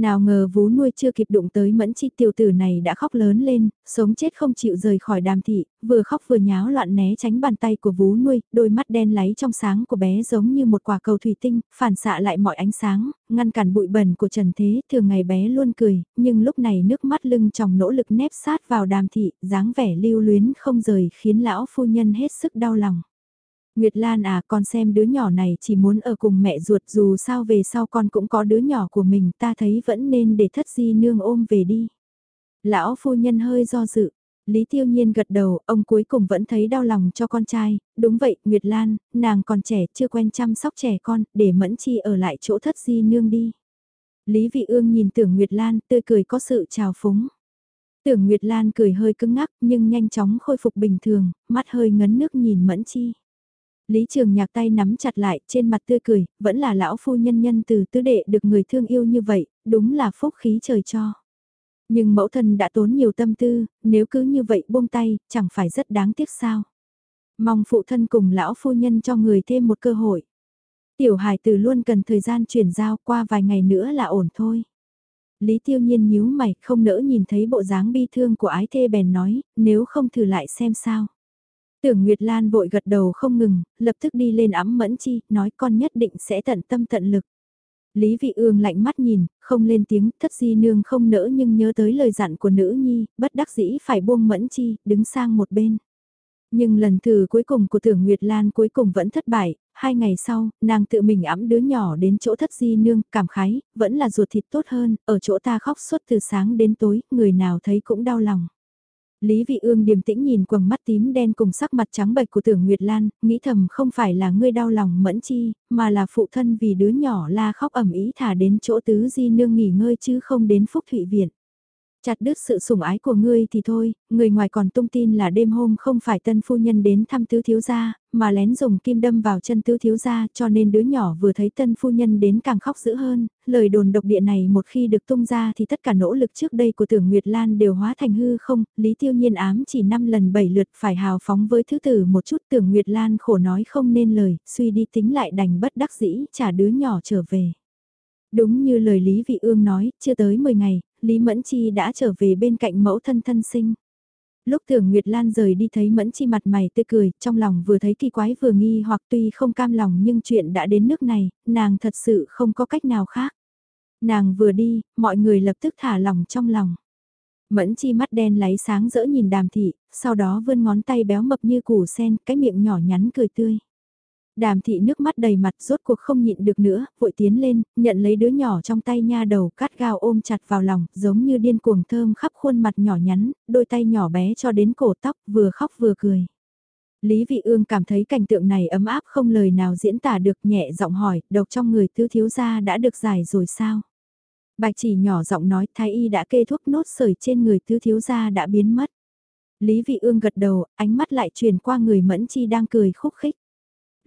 A: Nào ngờ vú nuôi chưa kịp đụng tới mẫn chi tiểu tử này đã khóc lớn lên, sống chết không chịu rời khỏi đàm thị, vừa khóc vừa nháo loạn né tránh bàn tay của vú nuôi, đôi mắt đen láy trong sáng của bé giống như một quả cầu thủy tinh, phản xạ lại mọi ánh sáng, ngăn cản bụi bẩn của trần thế, thường ngày bé luôn cười, nhưng lúc này nước mắt lưng trong nỗ lực nép sát vào đàm thị, dáng vẻ lưu luyến không rời khiến lão phu nhân hết sức đau lòng. Nguyệt Lan à con xem đứa nhỏ này chỉ muốn ở cùng mẹ ruột dù sao về sau con cũng có đứa nhỏ của mình ta thấy vẫn nên để thất di nương ôm về đi. Lão phu nhân hơi do dự. Lý Tiêu Nhiên gật đầu, ông cuối cùng vẫn thấy đau lòng cho con trai, đúng vậy, Nguyệt Lan, nàng còn trẻ, chưa quen chăm sóc trẻ con, để Mẫn Chi ở lại chỗ thất di nương đi. Lý Vị Ương nhìn tưởng Nguyệt Lan, tươi cười có sự trào phúng. Tưởng Nguyệt Lan cười hơi cứng ngắc nhưng nhanh chóng khôi phục bình thường, mắt hơi ngấn nước nhìn Mẫn Chi. Lý Trường Nhạc tay nắm chặt lại, trên mặt tươi cười, vẫn là lão phu nhân nhân từ tứ đệ được người thương yêu như vậy, đúng là phúc khí trời cho. Nhưng mẫu thân đã tốn nhiều tâm tư, nếu cứ như vậy buông tay, chẳng phải rất đáng tiếc sao. Mong phụ thân cùng lão phu nhân cho người thêm một cơ hội. Tiểu hải tử luôn cần thời gian chuyển giao qua vài ngày nữa là ổn thôi. Lý tiêu nhiên nhíu mày không nỡ nhìn thấy bộ dáng bi thương của ái thê bèn nói, nếu không thử lại xem sao. Tưởng Nguyệt Lan vội gật đầu không ngừng, lập tức đi lên ấm mẫn chi, nói con nhất định sẽ tận tâm tận lực. Lý Vị Ương lạnh mắt nhìn, không lên tiếng, thất di nương không nỡ nhưng nhớ tới lời dặn của nữ nhi, bất đắc dĩ phải buông mẫn chi, đứng sang một bên. Nhưng lần thử cuối cùng của tưởng Nguyệt Lan cuối cùng vẫn thất bại, hai ngày sau, nàng tự mình ẵm đứa nhỏ đến chỗ thất di nương, cảm khái, vẫn là ruột thịt tốt hơn, ở chỗ ta khóc suốt từ sáng đến tối, người nào thấy cũng đau lòng. Lý Vị Ương điềm tĩnh nhìn quầng mắt tím đen cùng sắc mặt trắng bệch của Tưởng Nguyệt Lan, nghĩ thầm không phải là ngươi đau lòng mẫn chi, mà là phụ thân vì đứa nhỏ la khóc ẩm ý thả đến chỗ tứ di nương nghỉ ngơi chứ không đến phúc thụy viện. Chặt đứt sự sủng ái của ngươi thì thôi, người ngoài còn tung tin là đêm hôm không phải tân phu nhân đến thăm tứ thiếu gia, mà lén dùng kim đâm vào chân tứ thiếu gia cho nên đứa nhỏ vừa thấy tân phu nhân đến càng khóc dữ hơn, lời đồn độc địa này một khi được tung ra thì tất cả nỗ lực trước đây của tưởng Nguyệt Lan đều hóa thành hư không, Lý Tiêu Nhiên ám chỉ 5 lần 7 lượt phải hào phóng với thứ tử một chút tưởng Nguyệt Lan khổ nói không nên lời, suy đi tính lại đành bất đắc dĩ trả đứa nhỏ trở về. Đúng như lời Lý Vị Ương nói, chưa tới 10 ngày, Lý Mẫn Chi đã trở về bên cạnh mẫu thân thân sinh. Lúc tưởng Nguyệt Lan rời đi thấy Mẫn Chi mặt mày tươi cười, trong lòng vừa thấy kỳ quái vừa nghi hoặc tuy không cam lòng nhưng chuyện đã đến nước này, nàng thật sự không có cách nào khác. Nàng vừa đi, mọi người lập tức thả lòng trong lòng. Mẫn Chi mắt đen láy sáng rỡ nhìn đàm thị, sau đó vươn ngón tay béo mập như củ sen, cái miệng nhỏ nhắn cười tươi. Đàm thị nước mắt đầy mặt rốt cuộc không nhịn được nữa, vội tiến lên, nhận lấy đứa nhỏ trong tay nha đầu cắt gao ôm chặt vào lòng, giống như điên cuồng thơm khắp khuôn mặt nhỏ nhắn, đôi tay nhỏ bé cho đến cổ tóc, vừa khóc vừa cười. Lý Vị Ương cảm thấy cảnh tượng này ấm áp không lời nào diễn tả được nhẹ giọng hỏi, độc trong người tứ thiếu gia đã được giải rồi sao? Bạch chỉ nhỏ giọng nói thái y đã kê thuốc nốt sởi trên người tứ thiếu gia đã biến mất. Lý Vị Ương gật đầu, ánh mắt lại truyền qua người mẫn chi đang cười khúc khích.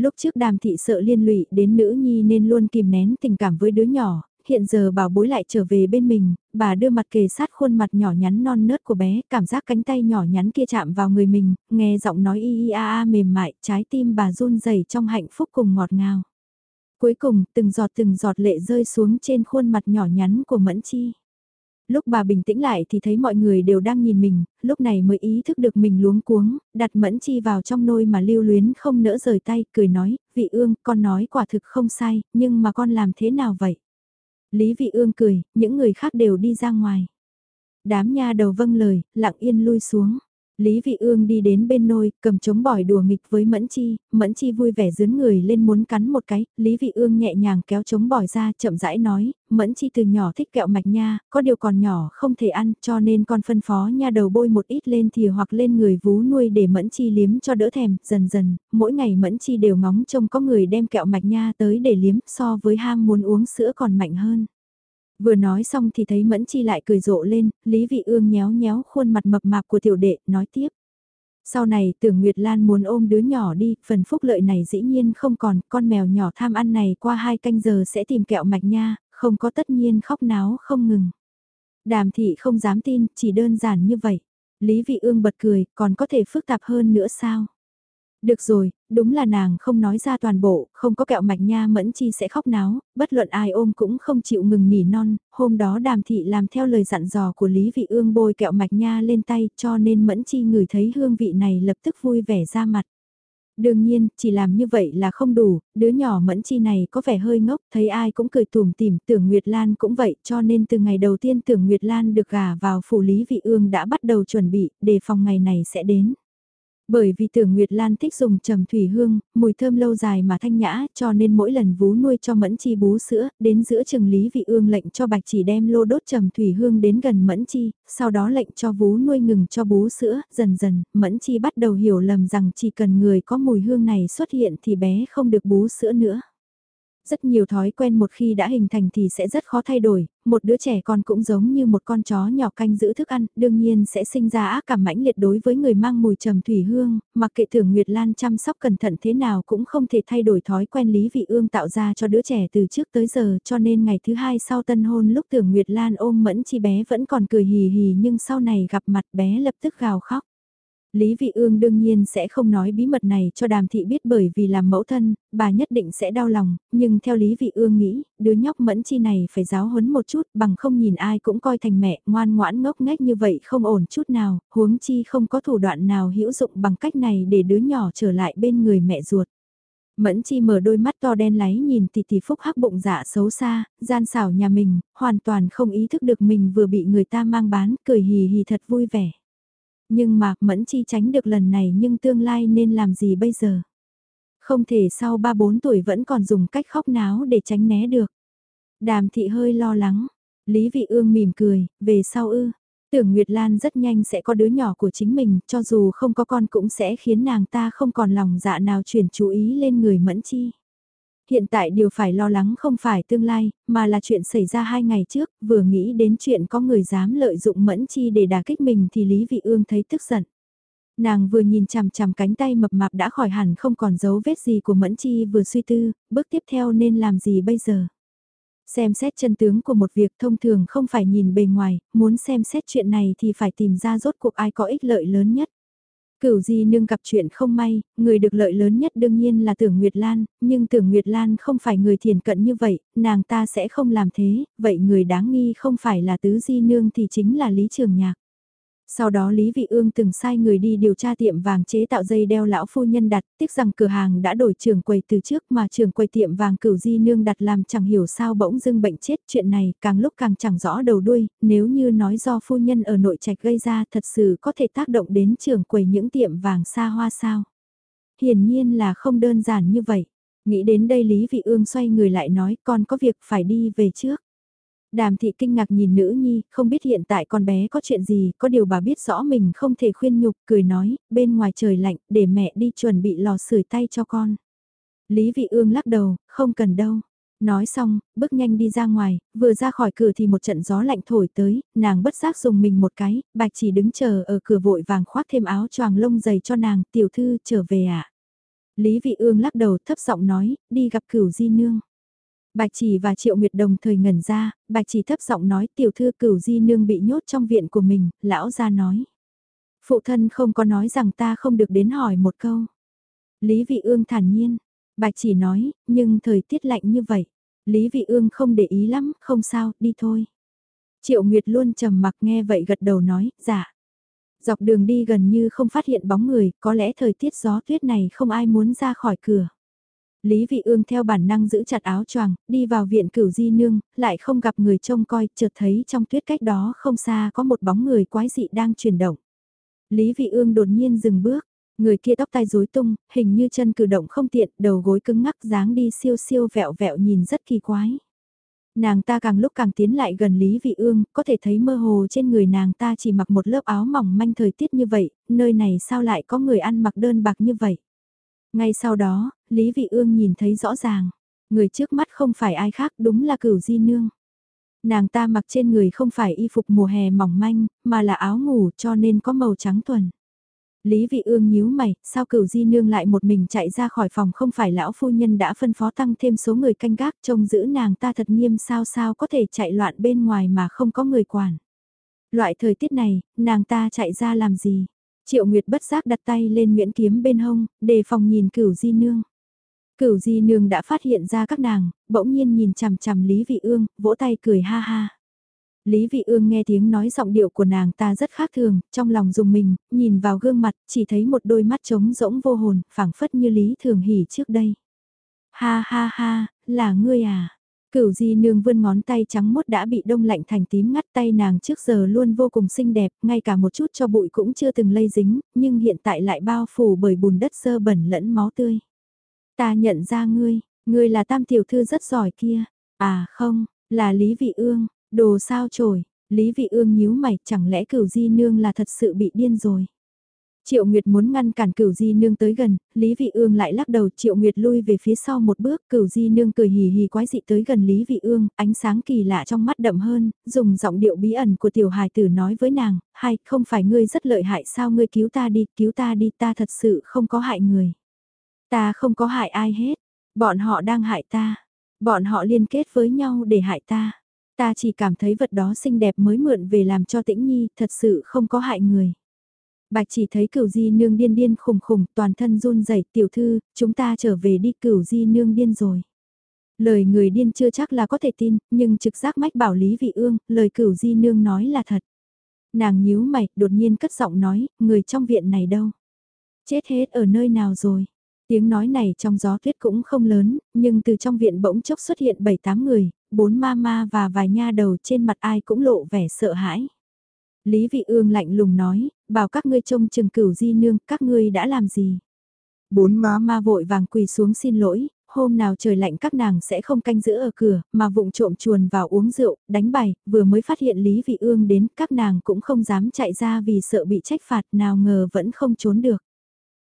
A: Lúc trước đàm thị sợ liên lụy đến nữ nhi nên luôn kìm nén tình cảm với đứa nhỏ, hiện giờ bảo bối lại trở về bên mình, bà đưa mặt kề sát khuôn mặt nhỏ nhắn non nớt của bé, cảm giác cánh tay nhỏ nhắn kia chạm vào người mình, nghe giọng nói y y a a mềm mại, trái tim bà run rẩy trong hạnh phúc cùng ngọt ngào. Cuối cùng, từng giọt từng giọt lệ rơi xuống trên khuôn mặt nhỏ nhắn của Mẫn Chi. Lúc bà bình tĩnh lại thì thấy mọi người đều đang nhìn mình, lúc này mới ý thức được mình luống cuống, đặt mẫn chi vào trong nôi mà lưu luyến không nỡ rời tay, cười nói, vị ương, con nói quả thực không sai, nhưng mà con làm thế nào vậy? Lý vị ương cười, những người khác đều đi ra ngoài. Đám nha đầu vâng lời, lặng yên lui xuống. Lý Vị Ương đi đến bên nôi, cầm chống bỏi đùa nghịch với Mẫn Chi, Mẫn Chi vui vẻ dướn người lên muốn cắn một cái, Lý Vị Ương nhẹ nhàng kéo chống bỏi ra chậm rãi nói, Mẫn Chi từ nhỏ thích kẹo mạch nha, có điều còn nhỏ không thể ăn cho nên con phân phó nha đầu bôi một ít lên thìa hoặc lên người vú nuôi để Mẫn Chi liếm cho đỡ thèm, dần dần, mỗi ngày Mẫn Chi đều ngóng trông có người đem kẹo mạch nha tới để liếm so với ham muốn uống sữa còn mạnh hơn. Vừa nói xong thì thấy Mẫn Chi lại cười rộ lên, Lý Vị Ương nhéo nhéo khuôn mặt mập mạp của tiểu đệ, nói tiếp. Sau này tưởng Nguyệt Lan muốn ôm đứa nhỏ đi, phần phúc lợi này dĩ nhiên không còn, con mèo nhỏ tham ăn này qua hai canh giờ sẽ tìm kẹo mạch nha, không có tất nhiên khóc náo không ngừng. Đàm thị không dám tin, chỉ đơn giản như vậy. Lý Vị Ương bật cười, còn có thể phức tạp hơn nữa sao? Được rồi, đúng là nàng không nói ra toàn bộ, không có kẹo mạch nha mẫn chi sẽ khóc náo, bất luận ai ôm cũng không chịu ngừng nỉ non, hôm đó đàm thị làm theo lời dặn dò của Lý Vị Ương bôi kẹo mạch nha lên tay cho nên mẫn chi ngửi thấy hương vị này lập tức vui vẻ ra mặt. Đương nhiên, chỉ làm như vậy là không đủ, đứa nhỏ mẫn chi này có vẻ hơi ngốc, thấy ai cũng cười tủm tỉm, tưởng Nguyệt Lan cũng vậy, cho nên từ ngày đầu tiên tưởng Nguyệt Lan được gả vào phủ Lý Vị Ương đã bắt đầu chuẩn bị, đề phòng ngày này sẽ đến. Bởi vì tưởng Nguyệt Lan thích dùng trầm thủy hương, mùi thơm lâu dài mà thanh nhã, cho nên mỗi lần vú nuôi cho Mẫn Chi bú sữa, đến giữa chừng Lý Vị Ương lệnh cho Bạch chỉ đem lô đốt trầm thủy hương đến gần Mẫn Chi, sau đó lệnh cho vú nuôi ngừng cho bú sữa, dần dần, Mẫn Chi bắt đầu hiểu lầm rằng chỉ cần người có mùi hương này xuất hiện thì bé không được bú sữa nữa. Rất nhiều thói quen một khi đã hình thành thì sẽ rất khó thay đổi, một đứa trẻ con cũng giống như một con chó nhỏ canh giữ thức ăn, đương nhiên sẽ sinh ra ác cảm mãnh liệt đối với người mang mùi trầm thủy hương, mặc kệ tưởng Nguyệt Lan chăm sóc cẩn thận thế nào cũng không thể thay đổi thói quen lý vị ương tạo ra cho đứa trẻ từ trước tới giờ cho nên ngày thứ hai sau tân hôn lúc tưởng Nguyệt Lan ôm mẫn chi bé vẫn còn cười hì hì nhưng sau này gặp mặt bé lập tức gào khóc. Lý Vị Ương đương nhiên sẽ không nói bí mật này cho đàm thị biết bởi vì làm mẫu thân, bà nhất định sẽ đau lòng, nhưng theo Lý Vị Ương nghĩ, đứa nhóc mẫn chi này phải giáo huấn một chút bằng không nhìn ai cũng coi thành mẹ ngoan ngoãn ngốc nghếch như vậy không ổn chút nào, huống chi không có thủ đoạn nào hữu dụng bằng cách này để đứa nhỏ trở lại bên người mẹ ruột. Mẫn chi mở đôi mắt to đen láy nhìn tỷ tỷ phúc hắc bụng dạ xấu xa, gian xảo nhà mình, hoàn toàn không ý thức được mình vừa bị người ta mang bán, cười hì hì thật vui vẻ. Nhưng mà, Mẫn Chi tránh được lần này nhưng tương lai nên làm gì bây giờ? Không thể sau 3-4 tuổi vẫn còn dùng cách khóc náo để tránh né được. Đàm thị hơi lo lắng. Lý Vị Ương mỉm cười, về sau ư. Tưởng Nguyệt Lan rất nhanh sẽ có đứa nhỏ của chính mình, cho dù không có con cũng sẽ khiến nàng ta không còn lòng dạ nào chuyển chú ý lên người mẫn chi. Hiện tại điều phải lo lắng không phải tương lai, mà là chuyện xảy ra hai ngày trước, vừa nghĩ đến chuyện có người dám lợi dụng mẫn chi để đả kích mình thì Lý Vị Ương thấy tức giận. Nàng vừa nhìn chằm chằm cánh tay mập mạp đã khỏi hẳn không còn dấu vết gì của Mẫn Chi vừa suy tư, bước tiếp theo nên làm gì bây giờ. Xem xét chân tướng của một việc thông thường không phải nhìn bề ngoài, muốn xem xét chuyện này thì phải tìm ra rốt cuộc ai có ích lợi lớn nhất. Cửu Di Nương gặp chuyện không may, người được lợi lớn nhất đương nhiên là Tưởng Nguyệt Lan, nhưng Tưởng Nguyệt Lan không phải người thiền cận như vậy, nàng ta sẽ không làm thế, vậy người đáng nghi không phải là Tứ Di Nương thì chính là Lý Trường Nhạc. Sau đó Lý Vị Ương từng sai người đi điều tra tiệm vàng chế tạo dây đeo lão phu nhân đặt, tiếc rằng cửa hàng đã đổi trưởng quầy từ trước mà trưởng quầy tiệm vàng cửu di nương đặt làm chẳng hiểu sao bỗng dưng bệnh chết chuyện này càng lúc càng chẳng rõ đầu đuôi, nếu như nói do phu nhân ở nội trạch gây ra thật sự có thể tác động đến trưởng quầy những tiệm vàng xa hoa sao. Hiển nhiên là không đơn giản như vậy. Nghĩ đến đây Lý Vị Ương xoay người lại nói con có việc phải đi về trước. Đàm thị kinh ngạc nhìn nữ nhi, không biết hiện tại con bé có chuyện gì, có điều bà biết rõ mình không thể khuyên nhục, cười nói, bên ngoài trời lạnh, để mẹ đi chuẩn bị lò sưởi tay cho con. Lý vị ương lắc đầu, không cần đâu. Nói xong, bước nhanh đi ra ngoài, vừa ra khỏi cửa thì một trận gió lạnh thổi tới, nàng bất giác dùng mình một cái, bạch chỉ đứng chờ ở cửa vội vàng khoác thêm áo choàng lông dày cho nàng, tiểu thư trở về ạ. À? Lý vị ương lắc đầu thấp giọng nói, đi gặp cửu di nương. Bạch chỉ và Triệu Nguyệt đồng thời ngẩn ra, Bạch chỉ thấp giọng nói tiểu thư cửu di nương bị nhốt trong viện của mình, lão ra nói. Phụ thân không có nói rằng ta không được đến hỏi một câu. Lý vị ương thản nhiên, Bạch chỉ nói, nhưng thời tiết lạnh như vậy. Lý vị ương không để ý lắm, không sao, đi thôi. Triệu Nguyệt luôn trầm mặc nghe vậy gật đầu nói, dạ. Dọc đường đi gần như không phát hiện bóng người, có lẽ thời tiết gió tuyết này không ai muốn ra khỏi cửa. Lý Vị Ương theo bản năng giữ chặt áo choàng, đi vào viện cửu di nương, lại không gặp người trông coi, chợt thấy trong tuyết cách đó không xa có một bóng người quái dị đang chuyển động. Lý Vị Ương đột nhiên dừng bước, người kia tóc tai rối tung, hình như chân cử động không tiện, đầu gối cứng ngắc dáng đi siêu siêu vẹo vẹo nhìn rất kỳ quái. Nàng ta càng lúc càng tiến lại gần Lý Vị Ương, có thể thấy mơ hồ trên người nàng ta chỉ mặc một lớp áo mỏng manh thời tiết như vậy, nơi này sao lại có người ăn mặc đơn bạc như vậy. Ngay sau đó, Lý Vị Ương nhìn thấy rõ ràng, người trước mắt không phải ai khác đúng là cửu di nương. Nàng ta mặc trên người không phải y phục mùa hè mỏng manh, mà là áo ngủ cho nên có màu trắng thuần. Lý Vị Ương nhíu mày, sao cửu di nương lại một mình chạy ra khỏi phòng không phải lão phu nhân đã phân phó tăng thêm số người canh gác trông giữ nàng ta thật nghiêm sao sao có thể chạy loạn bên ngoài mà không có người quản. Loại thời tiết này, nàng ta chạy ra làm gì? Triệu Nguyệt bất giác đặt tay lên Nguyễn Kiếm bên hông, đề phòng nhìn cửu di nương. Cửu di nương đã phát hiện ra các nàng, bỗng nhiên nhìn chằm chằm Lý Vị Ương, vỗ tay cười ha ha. Lý Vị Ương nghe tiếng nói giọng điệu của nàng ta rất khác thường, trong lòng dùng mình, nhìn vào gương mặt, chỉ thấy một đôi mắt trống rỗng vô hồn, phảng phất như Lý Thường Hỉ trước đây. Ha ha ha, là ngươi à? Cửu di nương vươn ngón tay trắng mốt đã bị đông lạnh thành tím ngắt tay nàng trước giờ luôn vô cùng xinh đẹp, ngay cả một chút cho bụi cũng chưa từng lây dính, nhưng hiện tại lại bao phủ bởi bùn đất sơ bẩn lẫn máu tươi. Ta nhận ra ngươi, ngươi là tam tiểu thư rất giỏi kia. À không, là Lý Vị Ương, đồ sao trổi, Lý Vị Ương nhíu mày chẳng lẽ cửu di nương là thật sự bị điên rồi. Triệu Nguyệt muốn ngăn cản Cửu Di Nương tới gần, Lý Vị Ương lại lắc đầu Triệu Nguyệt lui về phía sau một bước, Cửu Di Nương cười hì hì quái dị tới gần Lý Vị Ương, ánh sáng kỳ lạ trong mắt đậm hơn, dùng giọng điệu bí ẩn của tiểu hài tử nói với nàng, hay không phải ngươi rất lợi hại sao ngươi cứu ta đi, cứu ta đi, ta thật sự không có hại người. Ta không có hại ai hết, bọn họ đang hại ta, bọn họ liên kết với nhau để hại ta. Ta chỉ cảm thấy vật đó xinh đẹp mới mượn về làm cho tĩnh nhi, thật sự không có hại người. Bạch chỉ thấy cửu di nương điên điên khùng khùng, toàn thân run rẩy tiểu thư, chúng ta trở về đi cửu di nương điên rồi. Lời người điên chưa chắc là có thể tin, nhưng trực giác mách bảo Lý Vị Ương, lời cửu di nương nói là thật. Nàng nhíu mày, đột nhiên cất giọng nói, người trong viện này đâu? Chết hết ở nơi nào rồi? Tiếng nói này trong gió tuyết cũng không lớn, nhưng từ trong viện bỗng chốc xuất hiện 7-8 người, bốn ma ma và vài nha đầu trên mặt ai cũng lộ vẻ sợ hãi. Lý Vị Ương lạnh lùng nói, bảo các ngươi trông chừng cửu di nương, các ngươi đã làm gì? Bốn má ma vội vàng quỳ xuống xin lỗi, hôm nào trời lạnh các nàng sẽ không canh giữ ở cửa, mà vụng trộm chuồn vào uống rượu, đánh bài, vừa mới phát hiện Lý Vị Ương đến, các nàng cũng không dám chạy ra vì sợ bị trách phạt, nào ngờ vẫn không trốn được.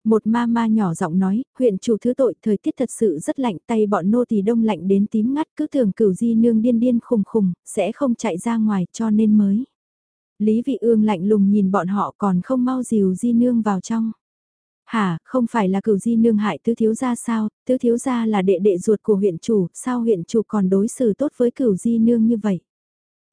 A: Một ma ma nhỏ giọng nói, huyện chủ thứ tội, thời tiết thật sự rất lạnh, tay bọn nô tỳ đông lạnh đến tím ngắt, cứ tưởng cửu di nương điên điên khùng khùng, sẽ không chạy ra ngoài cho nên mới. Lý Vị Ương lạnh lùng nhìn bọn họ còn không mau dìu di nương vào trong. Hả, không phải là cửu di nương hại tứ thiếu gia sao, tứ thiếu gia là đệ đệ ruột của huyện chủ, sao huyện chủ còn đối xử tốt với cửu di nương như vậy?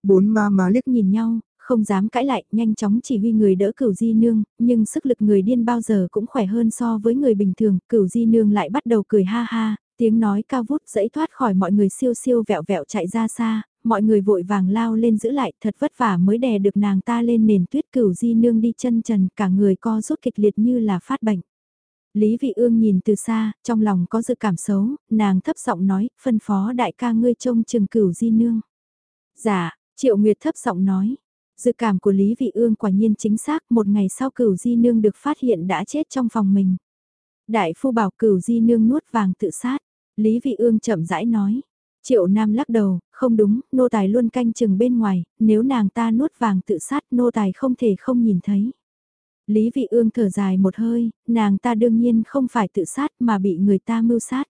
A: Bốn ma má liếc nhìn nhau, không dám cãi lại, nhanh chóng chỉ huy người đỡ cửu di nương, nhưng sức lực người điên bao giờ cũng khỏe hơn so với người bình thường, cửu di nương lại bắt đầu cười ha ha, tiếng nói cao vút dẫy thoát khỏi mọi người siêu siêu vẹo vẹo chạy ra xa, mọi người vội vàng lao lên giữ lại, thật vất vả mới đè được nàng ta lên nền tuyết cửu di nương đi chân trần, cả người co rút kịch liệt như là phát bệnh. Lý Vị Ương nhìn từ xa, trong lòng có dự cảm xấu, nàng thấp giọng nói, phân phó đại ca ngươi trông chừng cửu di nương. Dạ, Triệu Nguyệt thấp giọng nói, dự cảm của Lý Vị Ương quả nhiên chính xác, một ngày sau cửu di nương được phát hiện đã chết trong phòng mình. Đại phu bảo cửu di nương nuốt vàng tự sát, Lý Vị Ương chậm rãi nói. Triệu Nam lắc đầu, không đúng, nô tài luôn canh chừng bên ngoài, nếu nàng ta nuốt vàng tự sát nô tài không thể không nhìn thấy. Lý Vị Ương thở dài một hơi, nàng ta đương nhiên không phải tự sát mà bị người ta mưu sát.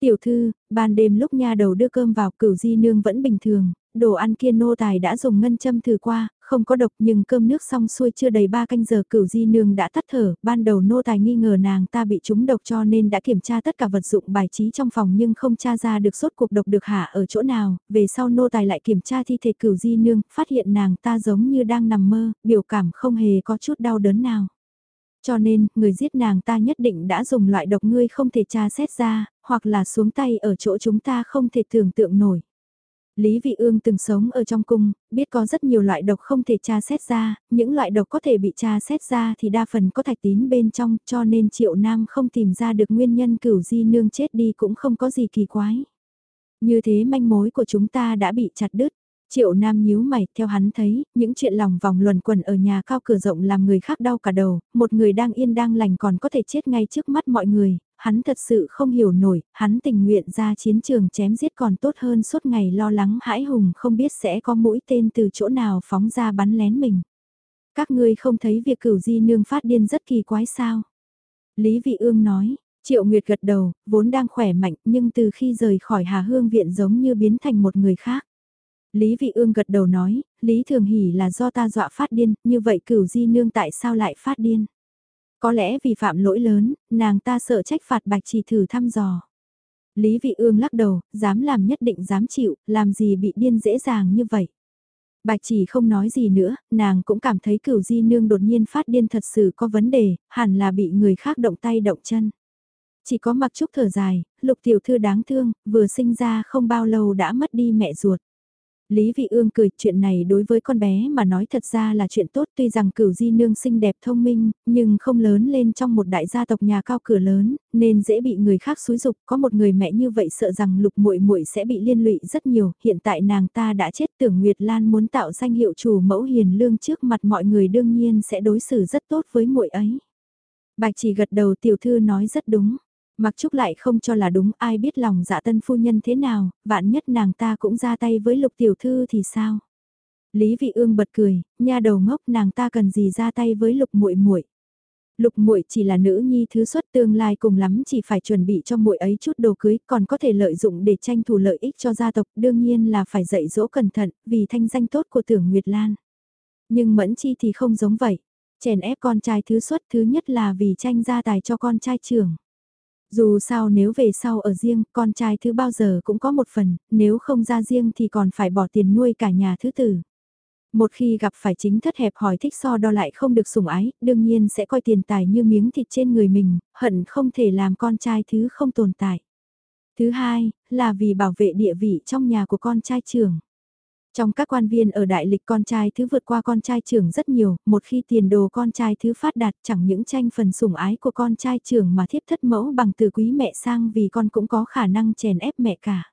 A: Tiểu thư, ban đêm lúc nha đầu đưa cơm vào cửu di nương vẫn bình thường, đồ ăn kia nô tài đã dùng ngân châm thử qua, không có độc nhưng cơm nước xong xuôi chưa đầy 3 canh giờ cửu di nương đã tắt thở, ban đầu nô tài nghi ngờ nàng ta bị trúng độc cho nên đã kiểm tra tất cả vật dụng bài trí trong phòng nhưng không tra ra được sốt cuộc độc được hạ ở chỗ nào, về sau nô tài lại kiểm tra thi thể cửu di nương, phát hiện nàng ta giống như đang nằm mơ, biểu cảm không hề có chút đau đớn nào. Cho nên, người giết nàng ta nhất định đã dùng loại độc ngươi không thể tra xét ra, hoặc là xuống tay ở chỗ chúng ta không thể tưởng tượng nổi. Lý Vị Ương từng sống ở trong cung, biết có rất nhiều loại độc không thể tra xét ra, những loại độc có thể bị tra xét ra thì đa phần có thạch tín bên trong cho nên Triệu Nam không tìm ra được nguyên nhân cửu di nương chết đi cũng không có gì kỳ quái. Như thế manh mối của chúng ta đã bị chặt đứt. Triệu Nam nhíu mày, theo hắn thấy, những chuyện lòng vòng luẩn quẩn ở nhà cao cửa rộng làm người khác đau cả đầu, một người đang yên đang lành còn có thể chết ngay trước mắt mọi người, hắn thật sự không hiểu nổi, hắn tình nguyện ra chiến trường chém giết còn tốt hơn suốt ngày lo lắng hãi hùng không biết sẽ có mũi tên từ chỗ nào phóng ra bắn lén mình. Các ngươi không thấy việc cửu di nương phát điên rất kỳ quái sao? Lý Vị Ương nói, Triệu Nguyệt gật đầu, vốn đang khỏe mạnh nhưng từ khi rời khỏi Hà Hương Viện giống như biến thành một người khác. Lý Vị Ương gật đầu nói, Lý Thường Hỷ là do ta dọa phát điên, như vậy cửu di nương tại sao lại phát điên? Có lẽ vì phạm lỗi lớn, nàng ta sợ trách phạt bạch chỉ thử thăm dò. Lý Vị Ương lắc đầu, dám làm nhất định dám chịu, làm gì bị điên dễ dàng như vậy. Bạch chỉ không nói gì nữa, nàng cũng cảm thấy cửu di nương đột nhiên phát điên thật sự có vấn đề, hẳn là bị người khác động tay động chân. Chỉ có mặc trúc thở dài, lục tiểu thư đáng thương, vừa sinh ra không bao lâu đã mất đi mẹ ruột. Lý Vị Ương cười, chuyện này đối với con bé mà nói thật ra là chuyện tốt tuy rằng cửu di nương xinh đẹp thông minh, nhưng không lớn lên trong một đại gia tộc nhà cao cửa lớn, nên dễ bị người khác xúi dục, có một người mẹ như vậy sợ rằng lục muội muội sẽ bị liên lụy rất nhiều, hiện tại nàng ta đã chết tưởng Nguyệt Lan muốn tạo danh hiệu chủ mẫu hiền lương trước mặt mọi người đương nhiên sẽ đối xử rất tốt với muội ấy. Bạch chỉ gật đầu tiểu thư nói rất đúng. Mặc Trúc lại không cho là đúng ai biết lòng dạ tân phu nhân thế nào, vạn nhất nàng ta cũng ra tay với lục tiểu thư thì sao? Lý Vị Ương bật cười, nha đầu ngốc nàng ta cần gì ra tay với lục muội muội. Lục muội chỉ là nữ nhi thứ xuất tương lai cùng lắm chỉ phải chuẩn bị cho muội ấy chút đồ cưới, còn có thể lợi dụng để tranh thủ lợi ích cho gia tộc, đương nhiên là phải dạy dỗ cẩn thận, vì thanh danh tốt của Tưởng Nguyệt Lan. Nhưng Mẫn Chi thì không giống vậy, chèn ép con trai thứ xuất thứ nhất là vì tranh gia tài cho con trai trưởng. Dù sao nếu về sau ở riêng, con trai thứ bao giờ cũng có một phần, nếu không ra riêng thì còn phải bỏ tiền nuôi cả nhà thứ tử. Một khi gặp phải chính thất hẹp hỏi thích so đo lại không được sủng ái, đương nhiên sẽ coi tiền tài như miếng thịt trên người mình, hận không thể làm con trai thứ không tồn tại. Thứ hai, là vì bảo vệ địa vị trong nhà của con trai trưởng. Trong các quan viên ở đại lịch con trai thứ vượt qua con trai trưởng rất nhiều, một khi tiền đồ con trai thứ phát đạt chẳng những tranh phần sủng ái của con trai trưởng mà thiếp thất mẫu bằng từ quý mẹ sang vì con cũng có khả năng chèn ép mẹ cả.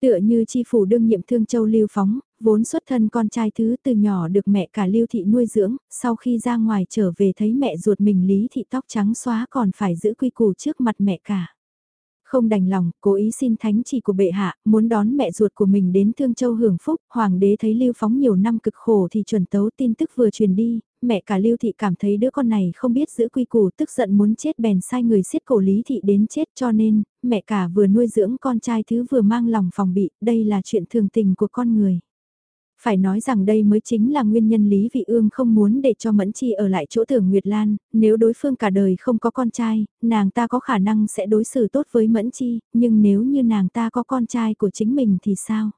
A: Tựa như chi phủ đương nhiệm thương châu lưu phóng, vốn xuất thân con trai thứ từ nhỏ được mẹ cả lưu thị nuôi dưỡng, sau khi ra ngoài trở về thấy mẹ ruột mình lý thị tóc trắng xóa còn phải giữ quy củ trước mặt mẹ cả. Không đành lòng, cố ý xin thánh chỉ của bệ hạ, muốn đón mẹ ruột của mình đến Thương Châu hưởng phúc, hoàng đế thấy Lưu Phóng nhiều năm cực khổ thì chuẩn tấu tin tức vừa truyền đi, mẹ cả Lưu Thị cảm thấy đứa con này không biết giữ quy củ tức giận muốn chết bèn sai người siết cổ Lý Thị đến chết. Cho nên, mẹ cả vừa nuôi dưỡng con trai thứ vừa mang lòng phòng bị, đây là chuyện thường tình của con người. Phải nói rằng đây mới chính là nguyên nhân Lý Vị Ương không muốn để cho Mẫn Chi ở lại chỗ tưởng Nguyệt Lan, nếu đối phương cả đời không có con trai, nàng ta có khả năng sẽ đối xử tốt với Mẫn Chi, nhưng nếu như nàng ta có con trai của chính mình thì sao?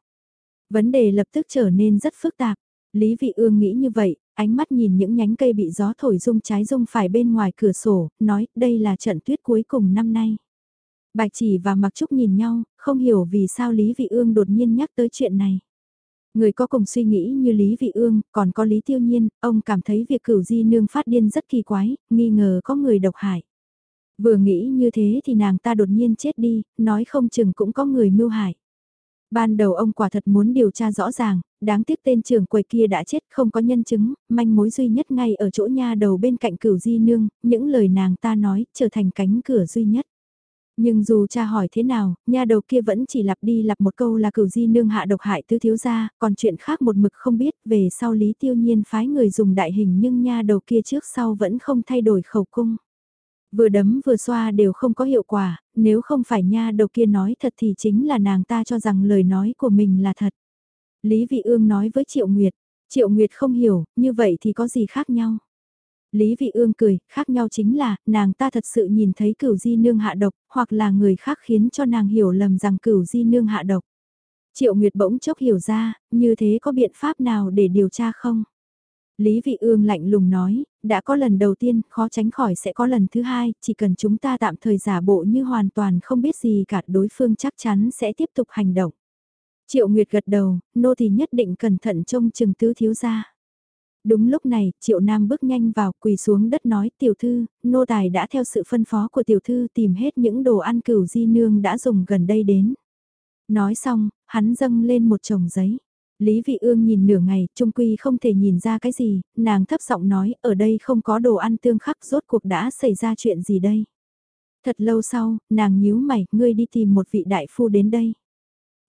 A: Vấn đề lập tức trở nên rất phức tạp. Lý Vị Ương nghĩ như vậy, ánh mắt nhìn những nhánh cây bị gió thổi rung trái rung phải bên ngoài cửa sổ, nói đây là trận tuyết cuối cùng năm nay. Bạch chỉ và Mặc Trúc nhìn nhau, không hiểu vì sao Lý Vị Ương đột nhiên nhắc tới chuyện này. Người có cùng suy nghĩ như Lý Vị Ương, còn có Lý Tiêu Nhiên, ông cảm thấy việc cửu di nương phát điên rất kỳ quái, nghi ngờ có người độc hại. Vừa nghĩ như thế thì nàng ta đột nhiên chết đi, nói không chừng cũng có người mưu hại. Ban đầu ông quả thật muốn điều tra rõ ràng, đáng tiếc tên trưởng quầy kia đã chết không có nhân chứng, manh mối duy nhất ngay ở chỗ nha đầu bên cạnh cửu di nương, những lời nàng ta nói trở thành cánh cửa duy nhất. Nhưng dù cha hỏi thế nào, nha đầu kia vẫn chỉ lặp đi lặp một câu là cửu di nương hạ độc hại tứ thiếu gia, còn chuyện khác một mực không biết về sau Lý Tiêu Nhiên phái người dùng đại hình nhưng nha đầu kia trước sau vẫn không thay đổi khẩu cung. Vừa đấm vừa xoa đều không có hiệu quả, nếu không phải nha đầu kia nói thật thì chính là nàng ta cho rằng lời nói của mình là thật. Lý Vị Ương nói với Triệu Nguyệt, Triệu Nguyệt không hiểu, như vậy thì có gì khác nhau? Lý Vị Ương cười, khác nhau chính là, nàng ta thật sự nhìn thấy cửu di nương hạ độc, hoặc là người khác khiến cho nàng hiểu lầm rằng cửu di nương hạ độc. Triệu Nguyệt bỗng chốc hiểu ra, như thế có biện pháp nào để điều tra không? Lý Vị Ương lạnh lùng nói, đã có lần đầu tiên, khó tránh khỏi sẽ có lần thứ hai, chỉ cần chúng ta tạm thời giả bộ như hoàn toàn không biết gì cả đối phương chắc chắn sẽ tiếp tục hành động. Triệu Nguyệt gật đầu, nô thì nhất định cẩn thận trông chừng tứ thiếu gia. Đúng lúc này, Triệu Nam bước nhanh vào quỳ xuống đất nói tiểu thư, nô tài đã theo sự phân phó của tiểu thư tìm hết những đồ ăn cửu di nương đã dùng gần đây đến. Nói xong, hắn dâng lên một chồng giấy. Lý Vị Ương nhìn nửa ngày, trung quy không thể nhìn ra cái gì, nàng thấp giọng nói, ở đây không có đồ ăn tương khắc rốt cuộc đã xảy ra chuyện gì đây. Thật lâu sau, nàng nhíu mày, ngươi đi tìm một vị đại phu đến đây.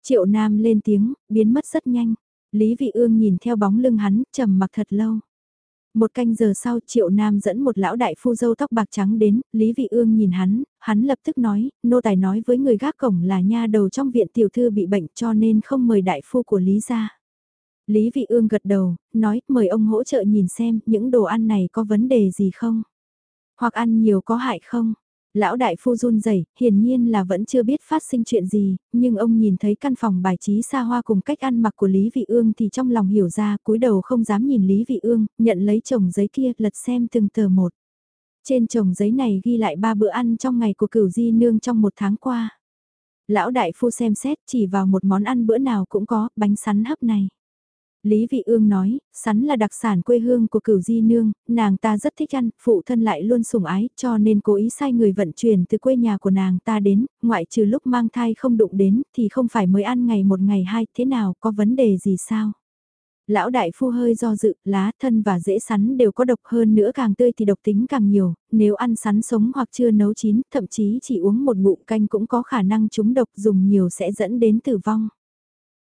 A: Triệu Nam lên tiếng, biến mất rất nhanh. Lý Vị Ương nhìn theo bóng lưng hắn, trầm mặc thật lâu. Một canh giờ sau Triệu Nam dẫn một lão đại phu dâu tóc bạc trắng đến, Lý Vị Ương nhìn hắn, hắn lập tức nói, nô tài nói với người gác cổng là nha đầu trong viện tiểu thư bị bệnh cho nên không mời đại phu của Lý ra. Lý Vị Ương gật đầu, nói mời ông hỗ trợ nhìn xem những đồ ăn này có vấn đề gì không? Hoặc ăn nhiều có hại không? Lão đại phu run rẩy, hiển nhiên là vẫn chưa biết phát sinh chuyện gì, nhưng ông nhìn thấy căn phòng bài trí xa hoa cùng cách ăn mặc của Lý Vị Ương thì trong lòng hiểu ra, cúi đầu không dám nhìn Lý Vị Ương, nhận lấy chồng giấy kia, lật xem từng tờ một. Trên chồng giấy này ghi lại ba bữa ăn trong ngày của cửu di nương trong một tháng qua. Lão đại phu xem xét chỉ vào một món ăn bữa nào cũng có, bánh sắn hấp này. Lý Vị Ương nói, sắn là đặc sản quê hương của cửu di nương, nàng ta rất thích ăn, phụ thân lại luôn sủng ái, cho nên cố ý sai người vận chuyển từ quê nhà của nàng ta đến, ngoại trừ lúc mang thai không đụng đến, thì không phải mới ăn ngày một ngày hai, thế nào, có vấn đề gì sao? Lão đại phu hơi do dự, lá thân và rễ sắn đều có độc hơn nữa càng tươi thì độc tính càng nhiều, nếu ăn sắn sống hoặc chưa nấu chín, thậm chí chỉ uống một ngụm canh cũng có khả năng trúng độc dùng nhiều sẽ dẫn đến tử vong.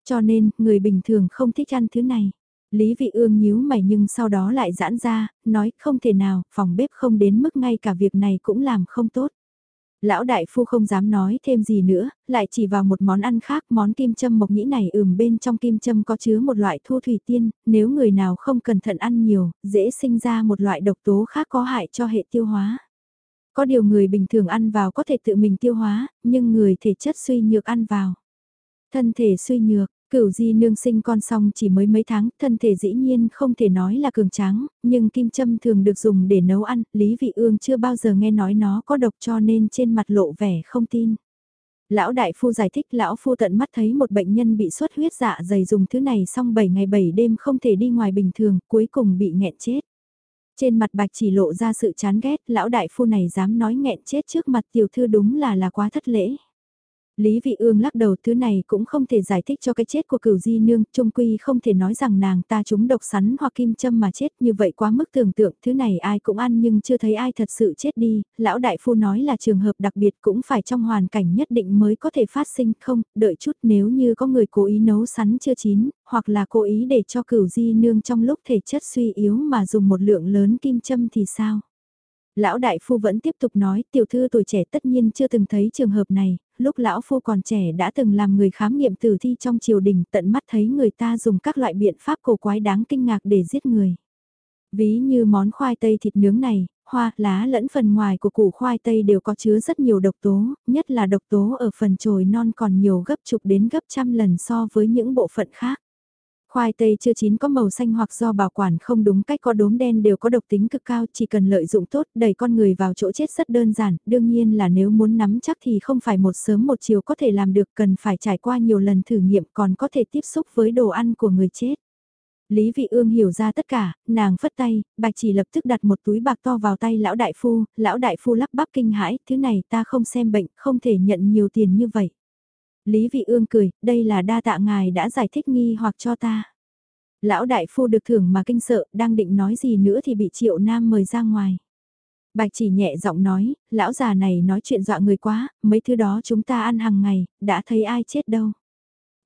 A: Cho nên, người bình thường không thích ăn thứ này. Lý vị ương nhíu mày nhưng sau đó lại giãn ra, nói không thể nào, phòng bếp không đến mức ngay cả việc này cũng làm không tốt. Lão đại phu không dám nói thêm gì nữa, lại chỉ vào một món ăn khác, món kim châm mộc nhĩ này ửm bên trong kim châm có chứa một loại thu thủy tiên, nếu người nào không cẩn thận ăn nhiều, dễ sinh ra một loại độc tố khác có hại cho hệ tiêu hóa. Có điều người bình thường ăn vào có thể tự mình tiêu hóa, nhưng người thể chất suy nhược ăn vào. Thân thể suy nhược, Cửu di nương sinh con xong chỉ mới mấy tháng, thân thể dĩ nhiên không thể nói là cường tráng, nhưng kim châm thường được dùng để nấu ăn, Lý Vị Ương chưa bao giờ nghe nói nó có độc cho nên trên mặt lộ vẻ không tin. Lão đại phu giải thích lão phu tận mắt thấy một bệnh nhân bị xuất huyết dạ dày dùng thứ này xong 7 ngày 7 đêm không thể đi ngoài bình thường, cuối cùng bị nghẹn chết. Trên mặt bạch chỉ lộ ra sự chán ghét, lão đại phu này dám nói nghẹn chết trước mặt tiểu thư đúng là là quá thất lễ. Lý Vị Ương lắc đầu thứ này cũng không thể giải thích cho cái chết của cửu di nương, trung quy không thể nói rằng nàng ta trúng độc sắn hoặc kim châm mà chết như vậy quá mức tưởng tượng, thứ này ai cũng ăn nhưng chưa thấy ai thật sự chết đi, lão đại phu nói là trường hợp đặc biệt cũng phải trong hoàn cảnh nhất định mới có thể phát sinh, không, đợi chút nếu như có người cố ý nấu sắn chưa chín, hoặc là cố ý để cho cửu di nương trong lúc thể chất suy yếu mà dùng một lượng lớn kim châm thì sao? Lão đại phu vẫn tiếp tục nói tiểu thư tuổi trẻ tất nhiên chưa từng thấy trường hợp này, lúc lão phu còn trẻ đã từng làm người khám nghiệm tử thi trong triều đình tận mắt thấy người ta dùng các loại biện pháp cổ quái đáng kinh ngạc để giết người. Ví như món khoai tây thịt nướng này, hoa, lá lẫn phần ngoài của củ khoai tây đều có chứa rất nhiều độc tố, nhất là độc tố ở phần chồi non còn nhiều gấp chục đến gấp trăm lần so với những bộ phận khác. Khoai tây chưa chín có màu xanh hoặc do bảo quản không đúng cách có đốm đen đều có độc tính cực cao chỉ cần lợi dụng tốt đẩy con người vào chỗ chết rất đơn giản, đương nhiên là nếu muốn nắm chắc thì không phải một sớm một chiều có thể làm được cần phải trải qua nhiều lần thử nghiệm còn có thể tiếp xúc với đồ ăn của người chết. Lý Vị Ương hiểu ra tất cả, nàng phất tay, bạch chỉ lập tức đặt một túi bạc to vào tay lão đại phu, lão đại phu lắp bắp kinh hãi, thứ này ta không xem bệnh, không thể nhận nhiều tiền như vậy. Lý Vị Ương cười, đây là đa tạ ngài đã giải thích nghi hoặc cho ta. Lão đại phu được thưởng mà kinh sợ, đang định nói gì nữa thì bị triệu nam mời ra ngoài. Bạch chỉ nhẹ giọng nói, lão già này nói chuyện dọa người quá, mấy thứ đó chúng ta ăn hàng ngày, đã thấy ai chết đâu.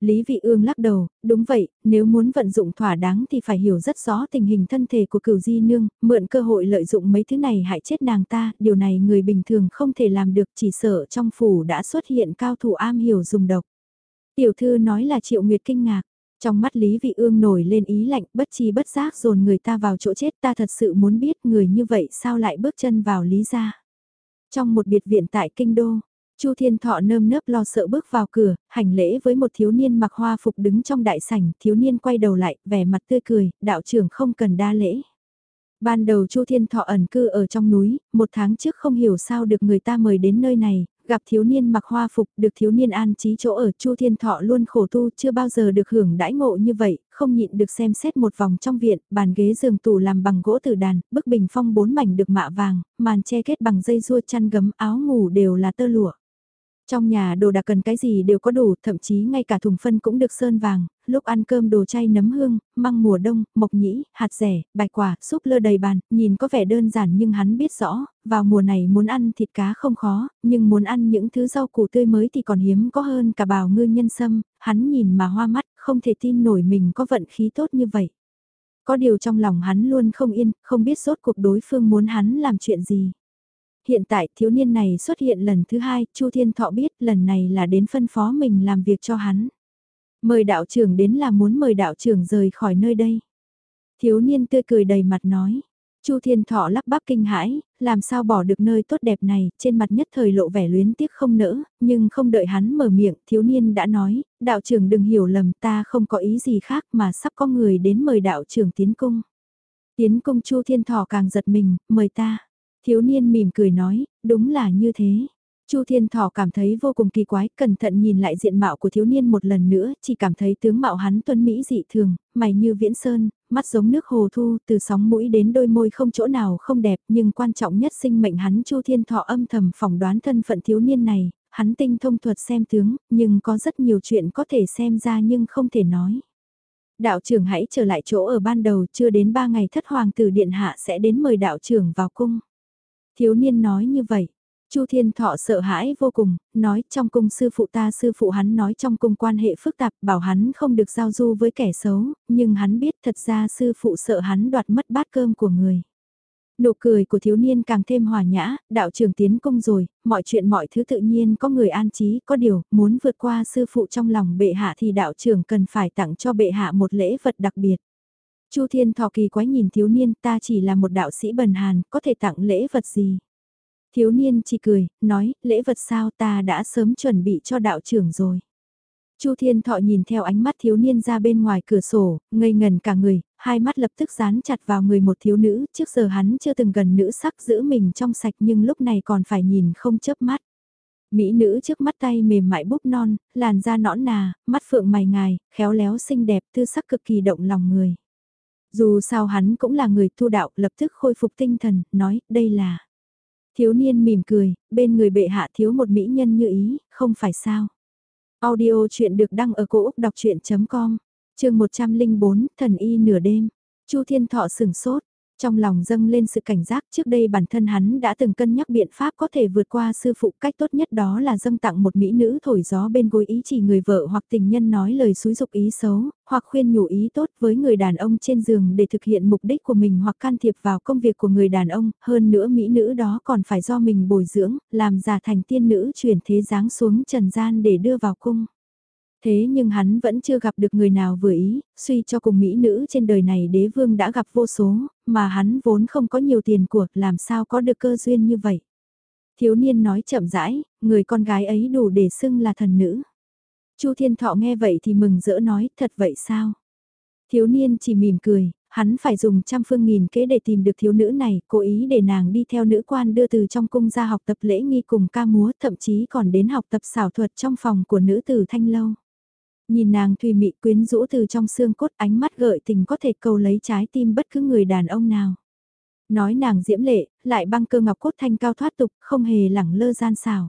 A: Lý Vị Ương lắc đầu, đúng vậy, nếu muốn vận dụng thỏa đáng thì phải hiểu rất rõ tình hình thân thể của cửu di nương, mượn cơ hội lợi dụng mấy thứ này hại chết nàng ta, điều này người bình thường không thể làm được chỉ sợ trong phủ đã xuất hiện cao thủ am hiểu dùng độc. Tiểu thư nói là triệu nguyệt kinh ngạc, trong mắt Lý Vị Ương nổi lên ý lạnh bất chi bất giác dồn người ta vào chỗ chết ta thật sự muốn biết người như vậy sao lại bước chân vào Lý gia. Trong một biệt viện tại Kinh Đô, Chu Thiên Thọ nơm nớp lo sợ bước vào cửa, hành lễ với một thiếu niên mặc hoa phục đứng trong đại sảnh, thiếu niên quay đầu lại, vẻ mặt tươi cười, đạo trưởng không cần đa lễ. Ban đầu Chu Thiên Thọ ẩn cư ở trong núi, một tháng trước không hiểu sao được người ta mời đến nơi này, gặp thiếu niên mặc hoa phục, được thiếu niên an trí chỗ ở Chu Thiên Thọ luôn khổ tu chưa bao giờ được hưởng đãi ngộ như vậy, không nhịn được xem xét một vòng trong viện, bàn ghế giường tủ làm bằng gỗ tử đàn, bức bình phong bốn mảnh được mạ vàng, màn che kết bằng dây rua chăn gấm áo ngủ đều là tơ lụa. Trong nhà đồ đạc cần cái gì đều có đủ, thậm chí ngay cả thùng phân cũng được sơn vàng, lúc ăn cơm đồ chay nấm hương, măng mùa đông, mộc nhĩ, hạt rẻ, bạch quả, súp lơ đầy bàn, nhìn có vẻ đơn giản nhưng hắn biết rõ, vào mùa này muốn ăn thịt cá không khó, nhưng muốn ăn những thứ rau củ tươi mới thì còn hiếm có hơn cả bào ngư nhân sâm, hắn nhìn mà hoa mắt, không thể tin nổi mình có vận khí tốt như vậy. Có điều trong lòng hắn luôn không yên, không biết sốt cuộc đối phương muốn hắn làm chuyện gì. Hiện tại thiếu niên này xuất hiện lần thứ hai, Chu Thiên Thọ biết lần này là đến phân phó mình làm việc cho hắn. Mời đạo trưởng đến là muốn mời đạo trưởng rời khỏi nơi đây. Thiếu niên tươi cười đầy mặt nói. Chu Thiên Thọ lắp bắp kinh hãi, làm sao bỏ được nơi tốt đẹp này, trên mặt nhất thời lộ vẻ luyến tiếc không nỡ, nhưng không đợi hắn mở miệng, thiếu niên đã nói, đạo trưởng đừng hiểu lầm ta không có ý gì khác mà sắp có người đến mời đạo trưởng tiến cung. Tiến cung Chu Thiên Thọ càng giật mình, mời ta. Thiếu niên mỉm cười nói, đúng là như thế. Chu Thiên Thỏ cảm thấy vô cùng kỳ quái, cẩn thận nhìn lại diện mạo của thiếu niên một lần nữa, chỉ cảm thấy tướng mạo hắn tuấn Mỹ dị thường, mày như viễn sơn, mắt giống nước hồ thu, từ sóng mũi đến đôi môi không chỗ nào không đẹp, nhưng quan trọng nhất sinh mệnh hắn Chu Thiên Thọ âm thầm phỏng đoán thân phận thiếu niên này, hắn tinh thông thuật xem tướng, nhưng có rất nhiều chuyện có thể xem ra nhưng không thể nói. Đạo trưởng hãy trở lại chỗ ở ban đầu, chưa đến ba ngày thất hoàng tử điện hạ sẽ đến mời đạo trưởng vào cung. Thiếu niên nói như vậy. Chu Thiên Thọ sợ hãi vô cùng, nói trong cung sư phụ ta sư phụ hắn nói trong cung quan hệ phức tạp bảo hắn không được giao du với kẻ xấu, nhưng hắn biết thật ra sư phụ sợ hắn đoạt mất bát cơm của người. Nụ cười của thiếu niên càng thêm hòa nhã, đạo trưởng tiến cung rồi, mọi chuyện mọi thứ tự nhiên có người an trí, có điều, muốn vượt qua sư phụ trong lòng bệ hạ thì đạo trưởng cần phải tặng cho bệ hạ một lễ vật đặc biệt. Chu Thiên Thọ kỳ quái nhìn thiếu niên ta chỉ là một đạo sĩ bần hàn, có thể tặng lễ vật gì? Thiếu niên chỉ cười, nói, lễ vật sao ta đã sớm chuẩn bị cho đạo trưởng rồi. Chu Thiên Thọ nhìn theo ánh mắt thiếu niên ra bên ngoài cửa sổ, ngây ngần cả người, hai mắt lập tức dán chặt vào người một thiếu nữ, trước giờ hắn chưa từng gần nữ sắc giữ mình trong sạch nhưng lúc này còn phải nhìn không chớp mắt. Mỹ nữ trước mắt tay mềm mại búp non, làn da nõn nà, mắt phượng mày ngài, khéo léo xinh đẹp, tư sắc cực kỳ động lòng người. Dù sao hắn cũng là người tu đạo, lập tức khôi phục tinh thần, nói, đây là... Thiếu niên mỉm cười, bên người bệ hạ thiếu một mỹ nhân như ý, không phải sao. Audio chuyện được đăng ở cổ Úc đọc chuyện.com, trường 104, thần y nửa đêm. Chu Thiên Thọ sừng sốt, trong lòng dâng lên sự cảnh giác trước đây bản thân hắn đã từng cân nhắc biện pháp có thể vượt qua sư phụ cách tốt nhất đó là dâng tặng một mỹ nữ thổi gió bên gối ý chỉ người vợ hoặc tình nhân nói lời xúi dục ý xấu, hoặc khuyên nhủ ý tốt với người đàn ông trên giường để thực hiện mục đích của mình hoặc can thiệp vào công việc của người đàn ông, hơn nữa mỹ nữ đó còn phải do mình bồi dưỡng, làm giả thành tiên nữ chuyển thế dáng xuống trần gian để đưa vào cung. Thế nhưng hắn vẫn chưa gặp được người nào vừa ý, suy cho cùng mỹ nữ trên đời này đế vương đã gặp vô số, mà hắn vốn không có nhiều tiền của, làm sao có được cơ duyên như vậy. Thiếu niên nói chậm rãi, người con gái ấy đủ để xưng là thần nữ. Chu Thiên Thọ nghe vậy thì mừng rỡ nói, thật vậy sao? Thiếu niên chỉ mỉm cười, hắn phải dùng trăm phương nghìn kế để tìm được thiếu nữ này, cố ý để nàng đi theo nữ quan đưa từ trong cung ra học tập lễ nghi cùng ca múa, thậm chí còn đến học tập xảo thuật trong phòng của nữ tử Thanh Lâu. Nhìn nàng thùy mị quyến rũ từ trong xương cốt ánh mắt gợi tình có thể cầu lấy trái tim bất cứ người đàn ông nào. Nói nàng diễm lệ, lại băng cơ ngọc cốt thanh cao thoát tục, không hề lẳng lơ gian xào.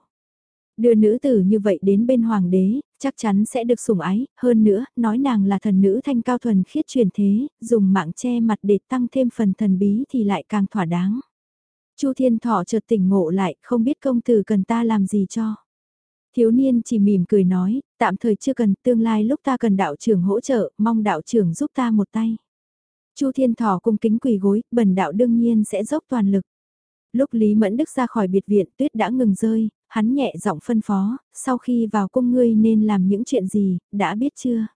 A: Đưa nữ tử như vậy đến bên hoàng đế, chắc chắn sẽ được sủng ái, hơn nữa, nói nàng là thần nữ thanh cao thuần khiết truyền thế, dùng mạng che mặt để tăng thêm phần thần bí thì lại càng thỏa đáng. Chu Thiên Thọ chợt tỉnh ngộ lại, không biết công tử cần ta làm gì cho. Thiếu niên chỉ mỉm cười nói, tạm thời chưa cần, tương lai lúc ta cần đạo trưởng hỗ trợ, mong đạo trưởng giúp ta một tay. Chu Thiên Thỏ cung kính quỳ gối, bần đạo đương nhiên sẽ dốc toàn lực. Lúc Lý Mẫn Đức ra khỏi biệt viện tuyết đã ngừng rơi, hắn nhẹ giọng phân phó, sau khi vào cung ngươi nên làm những chuyện gì, đã biết chưa?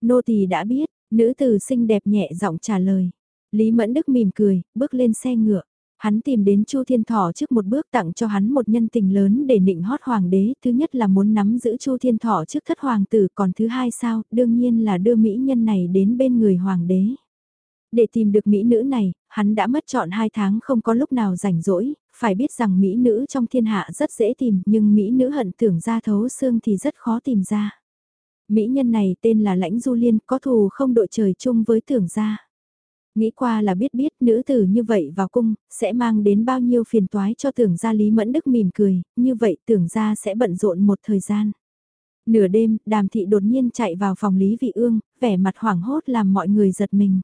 A: Nô tỳ đã biết, nữ tử xinh đẹp nhẹ giọng trả lời. Lý Mẫn Đức mỉm cười, bước lên xe ngựa. Hắn tìm đến Chu Thiên Thọ trước một bước tặng cho hắn một nhân tình lớn để nịnh hót hoàng đế, thứ nhất là muốn nắm giữ Chu Thiên Thọ trước thất hoàng tử, còn thứ hai sao, đương nhiên là đưa mỹ nhân này đến bên người hoàng đế. Để tìm được mỹ nữ này, hắn đã mất chọn hai tháng không có lúc nào rảnh rỗi, phải biết rằng mỹ nữ trong thiên hạ rất dễ tìm, nhưng mỹ nữ hận tưởng ra thấu xương thì rất khó tìm ra. Mỹ nhân này tên là Lãnh Du Liên, có thù không đội trời chung với tưởng gia. Nghĩ qua là biết biết nữ tử như vậy vào cung, sẽ mang đến bao nhiêu phiền toái cho tưởng gia Lý Mẫn Đức mỉm cười, như vậy tưởng gia sẽ bận rộn một thời gian. Nửa đêm, đàm thị đột nhiên chạy vào phòng Lý Vị Ương, vẻ mặt hoảng hốt làm mọi người giật mình.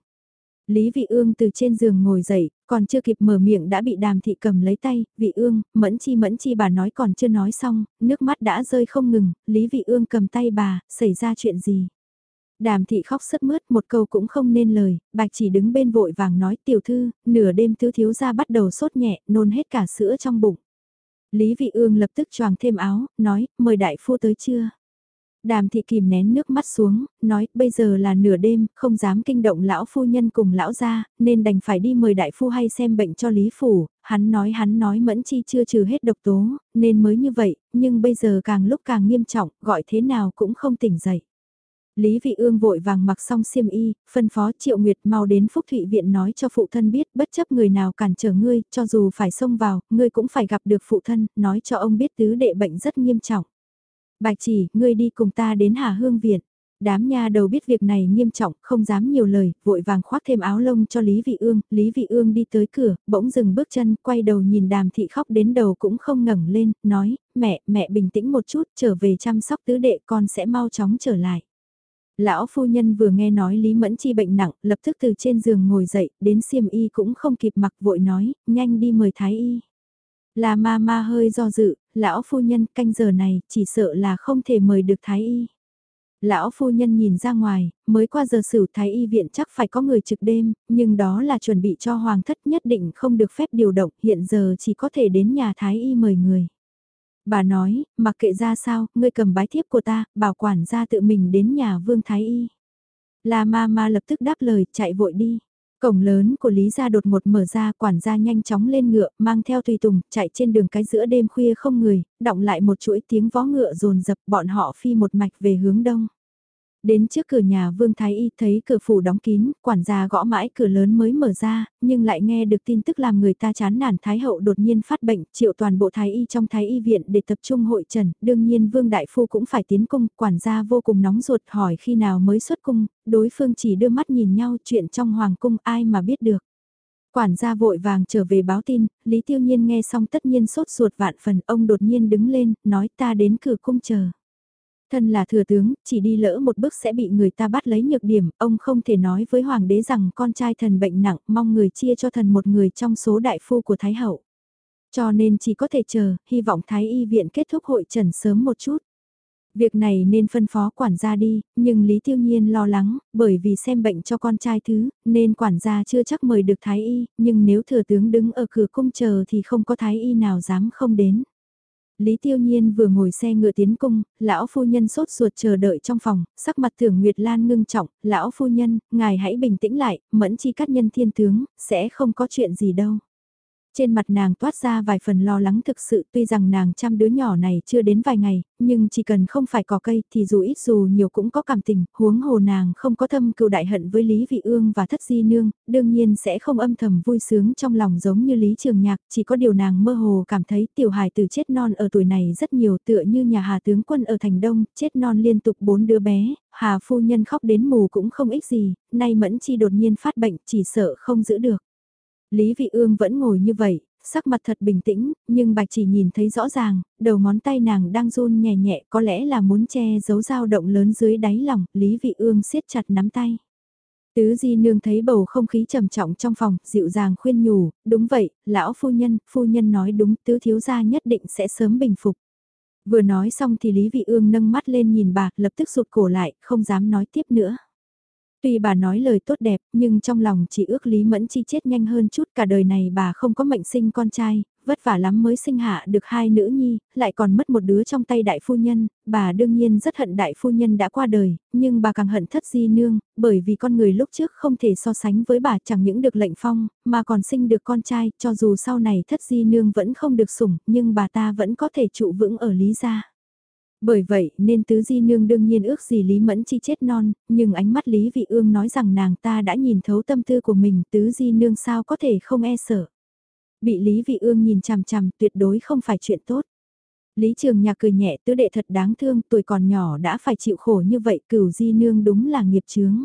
A: Lý Vị Ương từ trên giường ngồi dậy, còn chưa kịp mở miệng đã bị đàm thị cầm lấy tay, Vị Ương, mẫn chi mẫn chi bà nói còn chưa nói xong, nước mắt đã rơi không ngừng, Lý Vị Ương cầm tay bà, xảy ra chuyện gì? Đàm thị khóc sứt mướt một câu cũng không nên lời, bạch chỉ đứng bên vội vàng nói tiểu thư, nửa đêm tứ thiếu ra bắt đầu sốt nhẹ, nôn hết cả sữa trong bụng. Lý vị ương lập tức choàng thêm áo, nói, mời đại phu tới chưa? Đàm thị kìm nén nước mắt xuống, nói, bây giờ là nửa đêm, không dám kinh động lão phu nhân cùng lão gia, nên đành phải đi mời đại phu hay xem bệnh cho Lý Phủ, hắn nói hắn nói mẫn chi chưa trừ hết độc tố, nên mới như vậy, nhưng bây giờ càng lúc càng nghiêm trọng, gọi thế nào cũng không tỉnh dậy. Lý Vị Ương vội vàng mặc xong xiêm y, phân phó Triệu Nguyệt mau đến Phúc Thụy Viện nói cho phụ thân biết bất chấp người nào cản trở ngươi, cho dù phải xông vào, ngươi cũng phải gặp được phụ thân, nói cho ông biết tứ đệ bệnh rất nghiêm trọng. Bạch chỉ, ngươi đi cùng ta đến Hà Hương Viện. Đám nha đầu biết việc này nghiêm trọng, không dám nhiều lời, vội vàng khoác thêm áo lông cho Lý Vị Ương, Lý Vị Ương đi tới cửa, bỗng dừng bước chân, quay đầu nhìn đàm thị khóc đến đầu cũng không ngẩng lên, nói, mẹ, mẹ bình tĩnh một chút, trở về chăm sóc tứ đệ con sẽ mau chóng trở lại. Lão phu nhân vừa nghe nói Lý Mẫn Chi bệnh nặng, lập tức từ trên giường ngồi dậy, đến xiêm y cũng không kịp mặc vội nói, nhanh đi mời thái y. Là ma ma hơi do dự, lão phu nhân canh giờ này chỉ sợ là không thể mời được thái y. Lão phu nhân nhìn ra ngoài, mới qua giờ sửu thái y viện chắc phải có người trực đêm, nhưng đó là chuẩn bị cho hoàng thất nhất định không được phép điều động, hiện giờ chỉ có thể đến nhà thái y mời người. Bà nói, mặc kệ ra sao, ngươi cầm bái thiếp của ta, bảo quản ra tự mình đến nhà vương thái y. La ma ma lập tức đáp lời, chạy vội đi. Cổng lớn của Lý gia đột một mở ra, quản gia nhanh chóng lên ngựa, mang theo tùy tùng, chạy trên đường cái giữa đêm khuya không người, động lại một chuỗi tiếng vó ngựa rồn dập bọn họ phi một mạch về hướng đông. Đến trước cửa nhà Vương Thái Y thấy cửa phủ đóng kín, quản gia gõ mãi cửa lớn mới mở ra, nhưng lại nghe được tin tức làm người ta chán nản Thái Hậu đột nhiên phát bệnh, triệu toàn bộ Thái Y trong Thái Y viện để tập trung hội trần, đương nhiên Vương Đại Phu cũng phải tiến cung, quản gia vô cùng nóng ruột hỏi khi nào mới xuất cung, đối phương chỉ đưa mắt nhìn nhau chuyện trong Hoàng cung ai mà biết được. Quản gia vội vàng trở về báo tin, Lý Tiêu Nhiên nghe xong tất nhiên sốt ruột vạn phần, ông đột nhiên đứng lên, nói ta đến cửa cung chờ. Thân là thừa tướng, chỉ đi lỡ một bước sẽ bị người ta bắt lấy nhược điểm, ông không thể nói với hoàng đế rằng con trai thần bệnh nặng, mong người chia cho thần một người trong số đại phu của Thái Hậu. Cho nên chỉ có thể chờ, hy vọng Thái Y viện kết thúc hội trần sớm một chút. Việc này nên phân phó quản gia đi, nhưng Lý Tiêu Nhiên lo lắng, bởi vì xem bệnh cho con trai thứ, nên quản gia chưa chắc mời được Thái Y, nhưng nếu thừa tướng đứng ở cửa cung chờ thì không có Thái Y nào dám không đến. Lý Tiêu Nhiên vừa ngồi xe ngựa tiến cung, lão phu nhân sốt ruột chờ đợi trong phòng, sắc mặt tưởng Nguyệt Lan ngưng trọng, lão phu nhân, ngài hãy bình tĩnh lại, mẫn chi các nhân thiên tướng, sẽ không có chuyện gì đâu. Trên mặt nàng toát ra vài phần lo lắng thực sự tuy rằng nàng chăm đứa nhỏ này chưa đến vài ngày, nhưng chỉ cần không phải cỏ cây thì dù ít dù nhiều cũng có cảm tình, huống hồ nàng không có thâm cựu đại hận với Lý Vị Ương và Thất Di Nương, đương nhiên sẽ không âm thầm vui sướng trong lòng giống như Lý Trường Nhạc, chỉ có điều nàng mơ hồ cảm thấy tiểu hài từ chết non ở tuổi này rất nhiều tựa như nhà Hà Tướng Quân ở Thành Đông, chết non liên tục bốn đứa bé, Hà Phu Nhân khóc đến mù cũng không ích gì, nay Mẫn Chi đột nhiên phát bệnh chỉ sợ không giữ được. Lý Vị Ương vẫn ngồi như vậy, sắc mặt thật bình tĩnh, nhưng bạch chỉ nhìn thấy rõ ràng, đầu ngón tay nàng đang run nhẹ nhẹ có lẽ là muốn che giấu dao động lớn dưới đáy lòng, Lý Vị Ương siết chặt nắm tay. Tứ Di Nương thấy bầu không khí trầm trọng trong phòng, dịu dàng khuyên nhủ, đúng vậy, lão phu nhân, phu nhân nói đúng, tứ thiếu gia nhất định sẽ sớm bình phục. Vừa nói xong thì Lý Vị Ương nâng mắt lên nhìn bà, lập tức rụt cổ lại, không dám nói tiếp nữa. Tuy bà nói lời tốt đẹp, nhưng trong lòng chỉ ước Lý Mẫn Chi chết nhanh hơn chút cả đời này bà không có mệnh sinh con trai, vất vả lắm mới sinh hạ được hai nữ nhi, lại còn mất một đứa trong tay đại phu nhân, bà đương nhiên rất hận đại phu nhân đã qua đời, nhưng bà càng hận thất di nương, bởi vì con người lúc trước không thể so sánh với bà chẳng những được lệnh phong, mà còn sinh được con trai, cho dù sau này thất di nương vẫn không được sủng, nhưng bà ta vẫn có thể trụ vững ở Lý gia. Bởi vậy nên tứ di nương đương nhiên ước gì Lý Mẫn Chi chết non, nhưng ánh mắt Lý Vị Ương nói rằng nàng ta đã nhìn thấu tâm tư của mình tứ di nương sao có thể không e sợ. Bị Lý Vị Ương nhìn chằm chằm tuyệt đối không phải chuyện tốt. Lý Trường Nhạc cười nhẹ tứ đệ thật đáng thương tuổi còn nhỏ đã phải chịu khổ như vậy cửu di nương đúng là nghiệp chướng.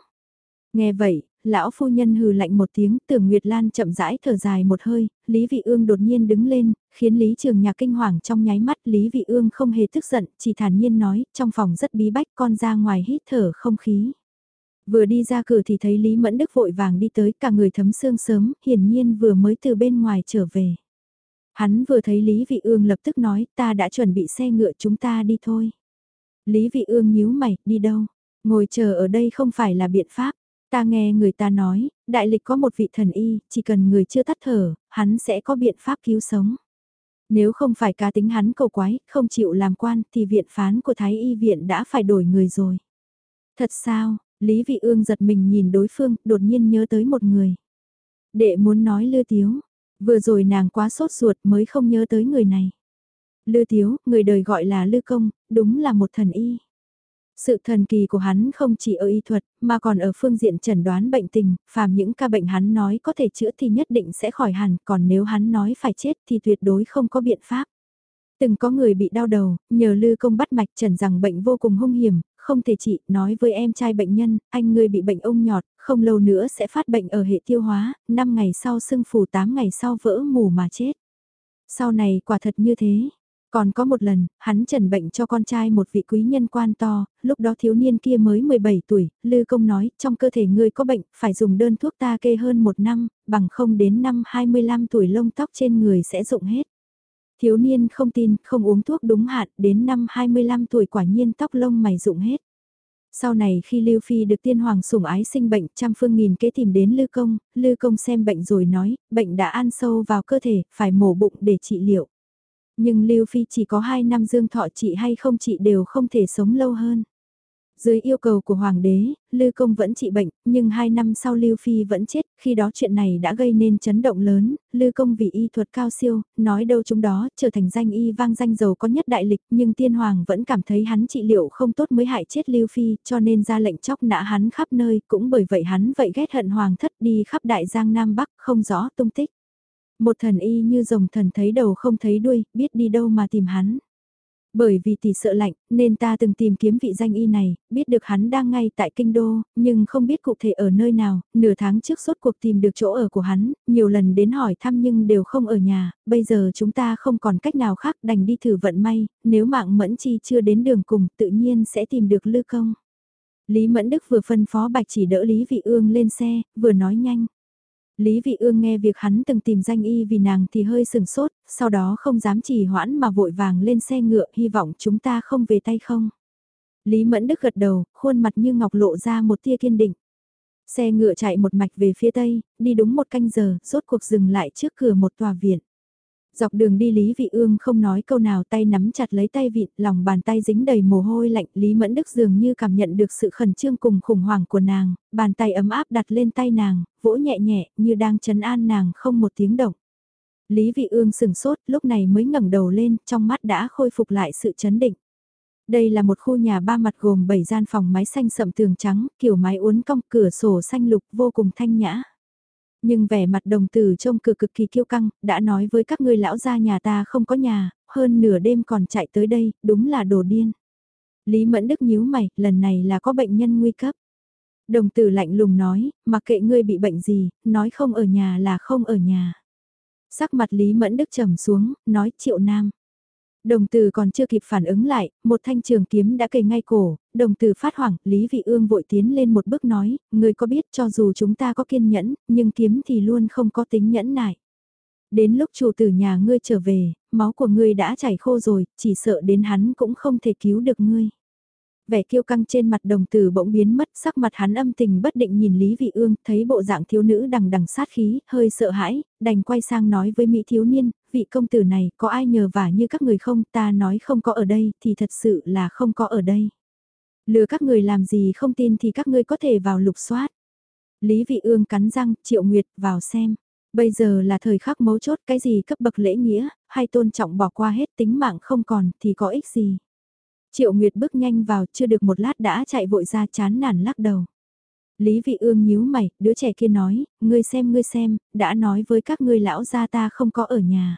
A: Nghe vậy, lão phu nhân hừ lạnh một tiếng, tưởng Nguyệt Lan chậm rãi thở dài một hơi, Lý Vị Ương đột nhiên đứng lên, khiến Lý Trường Nhạc kinh hoàng trong nháy mắt, Lý Vị Ương không hề tức giận, chỉ thản nhiên nói, trong phòng rất bí bách con ra ngoài hít thở không khí. Vừa đi ra cửa thì thấy Lý Mẫn Đức vội vàng đi tới, cả người thấm sương sớm, hiển nhiên vừa mới từ bên ngoài trở về. Hắn vừa thấy Lý Vị Ương lập tức nói, ta đã chuẩn bị xe ngựa chúng ta đi thôi. Lý Vị Ương nhíu mày, đi đâu? Ngồi chờ ở đây không phải là biện pháp. Ta nghe người ta nói, đại lịch có một vị thần y, chỉ cần người chưa tắt thở, hắn sẽ có biện pháp cứu sống. Nếu không phải cá tính hắn cầu quái, không chịu làm quan thì viện phán của Thái y viện đã phải đổi người rồi. Thật sao, Lý Vị Ương giật mình nhìn đối phương, đột nhiên nhớ tới một người. Đệ muốn nói lư tiếu, vừa rồi nàng quá sốt ruột mới không nhớ tới người này. Lư tiếu, người đời gọi là lư công, đúng là một thần y. Sự thần kỳ của hắn không chỉ ở y thuật, mà còn ở phương diện chẩn đoán bệnh tình, phàm những ca bệnh hắn nói có thể chữa thì nhất định sẽ khỏi hẳn, còn nếu hắn nói phải chết thì tuyệt đối không có biện pháp. Từng có người bị đau đầu, nhờ lư công bắt mạch trần rằng bệnh vô cùng hung hiểm, không thể trị, nói với em trai bệnh nhân, anh người bị bệnh ung nhọt, không lâu nữa sẽ phát bệnh ở hệ tiêu hóa, 5 ngày sau sưng phù 8 ngày sau vỡ mù mà chết. Sau này quả thật như thế, còn có một lần, hắn trần bệnh cho con trai một vị quý nhân quan to, lúc đó thiếu niên kia mới 17 tuổi, Lư Công nói, trong cơ thể ngươi có bệnh, phải dùng đơn thuốc ta kê hơn một năm, bằng không đến năm 25 tuổi lông tóc trên người sẽ rụng hết. Thiếu niên không tin, không uống thuốc đúng hạn, đến năm 25 tuổi quả nhiên tóc lông mày rụng hết. Sau này khi Lưu Phi được tiên hoàng sủng ái sinh bệnh, trăm phương nghìn kế tìm đến Lư Công, Lư Công xem bệnh rồi nói, bệnh đã ăn sâu vào cơ thể, phải mổ bụng để trị liệu. Nhưng Lưu Phi chỉ có 2 năm dương thọ trị hay không trị đều không thể sống lâu hơn. Dưới yêu cầu của Hoàng đế, Lư Công vẫn trị bệnh, nhưng 2 năm sau Lưu Phi vẫn chết, khi đó chuyện này đã gây nên chấn động lớn, Lư Công vì y thuật cao siêu, nói đâu chúng đó, trở thành danh y vang danh giàu có nhất đại lịch, nhưng tiên hoàng vẫn cảm thấy hắn trị liệu không tốt mới hại chết Lưu Phi, cho nên ra lệnh chóc nã hắn khắp nơi, cũng bởi vậy hắn vậy ghét hận hoàng thất đi khắp đại giang Nam Bắc, không rõ tung tích. Một thần y như rồng thần thấy đầu không thấy đuôi, biết đi đâu mà tìm hắn. Bởi vì tỷ sợ lạnh, nên ta từng tìm kiếm vị danh y này, biết được hắn đang ngay tại kinh đô, nhưng không biết cụ thể ở nơi nào, nửa tháng trước suốt cuộc tìm được chỗ ở của hắn, nhiều lần đến hỏi thăm nhưng đều không ở nhà, bây giờ chúng ta không còn cách nào khác đành đi thử vận may, nếu mạng mẫn chi chưa đến đường cùng tự nhiên sẽ tìm được lư công. Lý Mẫn Đức vừa phân phó bạch chỉ đỡ Lý Vị Ương lên xe, vừa nói nhanh. Lý Vị Ương nghe việc hắn từng tìm danh y vì nàng thì hơi sừng sốt, sau đó không dám trì hoãn mà vội vàng lên xe ngựa hy vọng chúng ta không về tay không. Lý Mẫn Đức gật đầu, khuôn mặt như ngọc lộ ra một tia kiên định. Xe ngựa chạy một mạch về phía tây, đi đúng một canh giờ, rốt cuộc dừng lại trước cửa một tòa viện. Dọc đường đi Lý Vị Ương không nói câu nào tay nắm chặt lấy tay vịt, lòng bàn tay dính đầy mồ hôi lạnh. Lý Mẫn Đức dường như cảm nhận được sự khẩn trương cùng khủng hoảng của nàng, bàn tay ấm áp đặt lên tay nàng, vỗ nhẹ nhẹ như đang chấn an nàng không một tiếng động. Lý Vị Ương sừng sốt lúc này mới ngẩng đầu lên, trong mắt đã khôi phục lại sự chấn định. Đây là một khu nhà ba mặt gồm 7 gian phòng mái xanh sậm tường trắng, kiểu mái uốn cong cửa sổ xanh lục vô cùng thanh nhã. Nhưng vẻ mặt đồng tử trông cực cực kỳ kiêu căng, đã nói với các ngươi lão gia nhà ta không có nhà, hơn nửa đêm còn chạy tới đây, đúng là đồ điên. Lý Mẫn Đức nhíu mày, lần này là có bệnh nhân nguy cấp. Đồng tử lạnh lùng nói, mặc kệ ngươi bị bệnh gì, nói không ở nhà là không ở nhà. Sắc mặt Lý Mẫn Đức trầm xuống, nói triệu nam. Đồng từ còn chưa kịp phản ứng lại, một thanh trường kiếm đã kề ngay cổ, đồng từ phát hoảng, Lý Vị Ương vội tiến lên một bước nói, người có biết cho dù chúng ta có kiên nhẫn, nhưng kiếm thì luôn không có tính nhẫn nại. Đến lúc chủ tử nhà ngươi trở về, máu của ngươi đã chảy khô rồi, chỉ sợ đến hắn cũng không thể cứu được ngươi. Vẻ kiêu căng trên mặt đồng tử bỗng biến mất, sắc mặt hắn âm tình bất định nhìn Lý Vị Ương, thấy bộ dạng thiếu nữ đằng đằng sát khí, hơi sợ hãi, đành quay sang nói với Mỹ thiếu niên, vị công tử này, có ai nhờ vả như các người không, ta nói không có ở đây, thì thật sự là không có ở đây. Lừa các người làm gì không tin thì các ngươi có thể vào lục soát. Lý Vị Ương cắn răng, Triệu Nguyệt, vào xem. Bây giờ là thời khắc mấu chốt cái gì cấp bậc lễ nghĩa, hay tôn trọng bỏ qua hết tính mạng không còn thì có ích gì. Triệu Nguyệt bước nhanh vào chưa được một lát đã chạy vội ra chán nản lắc đầu. Lý Vị Ương nhíu mày, đứa trẻ kia nói, ngươi xem ngươi xem, đã nói với các ngươi lão gia ta không có ở nhà.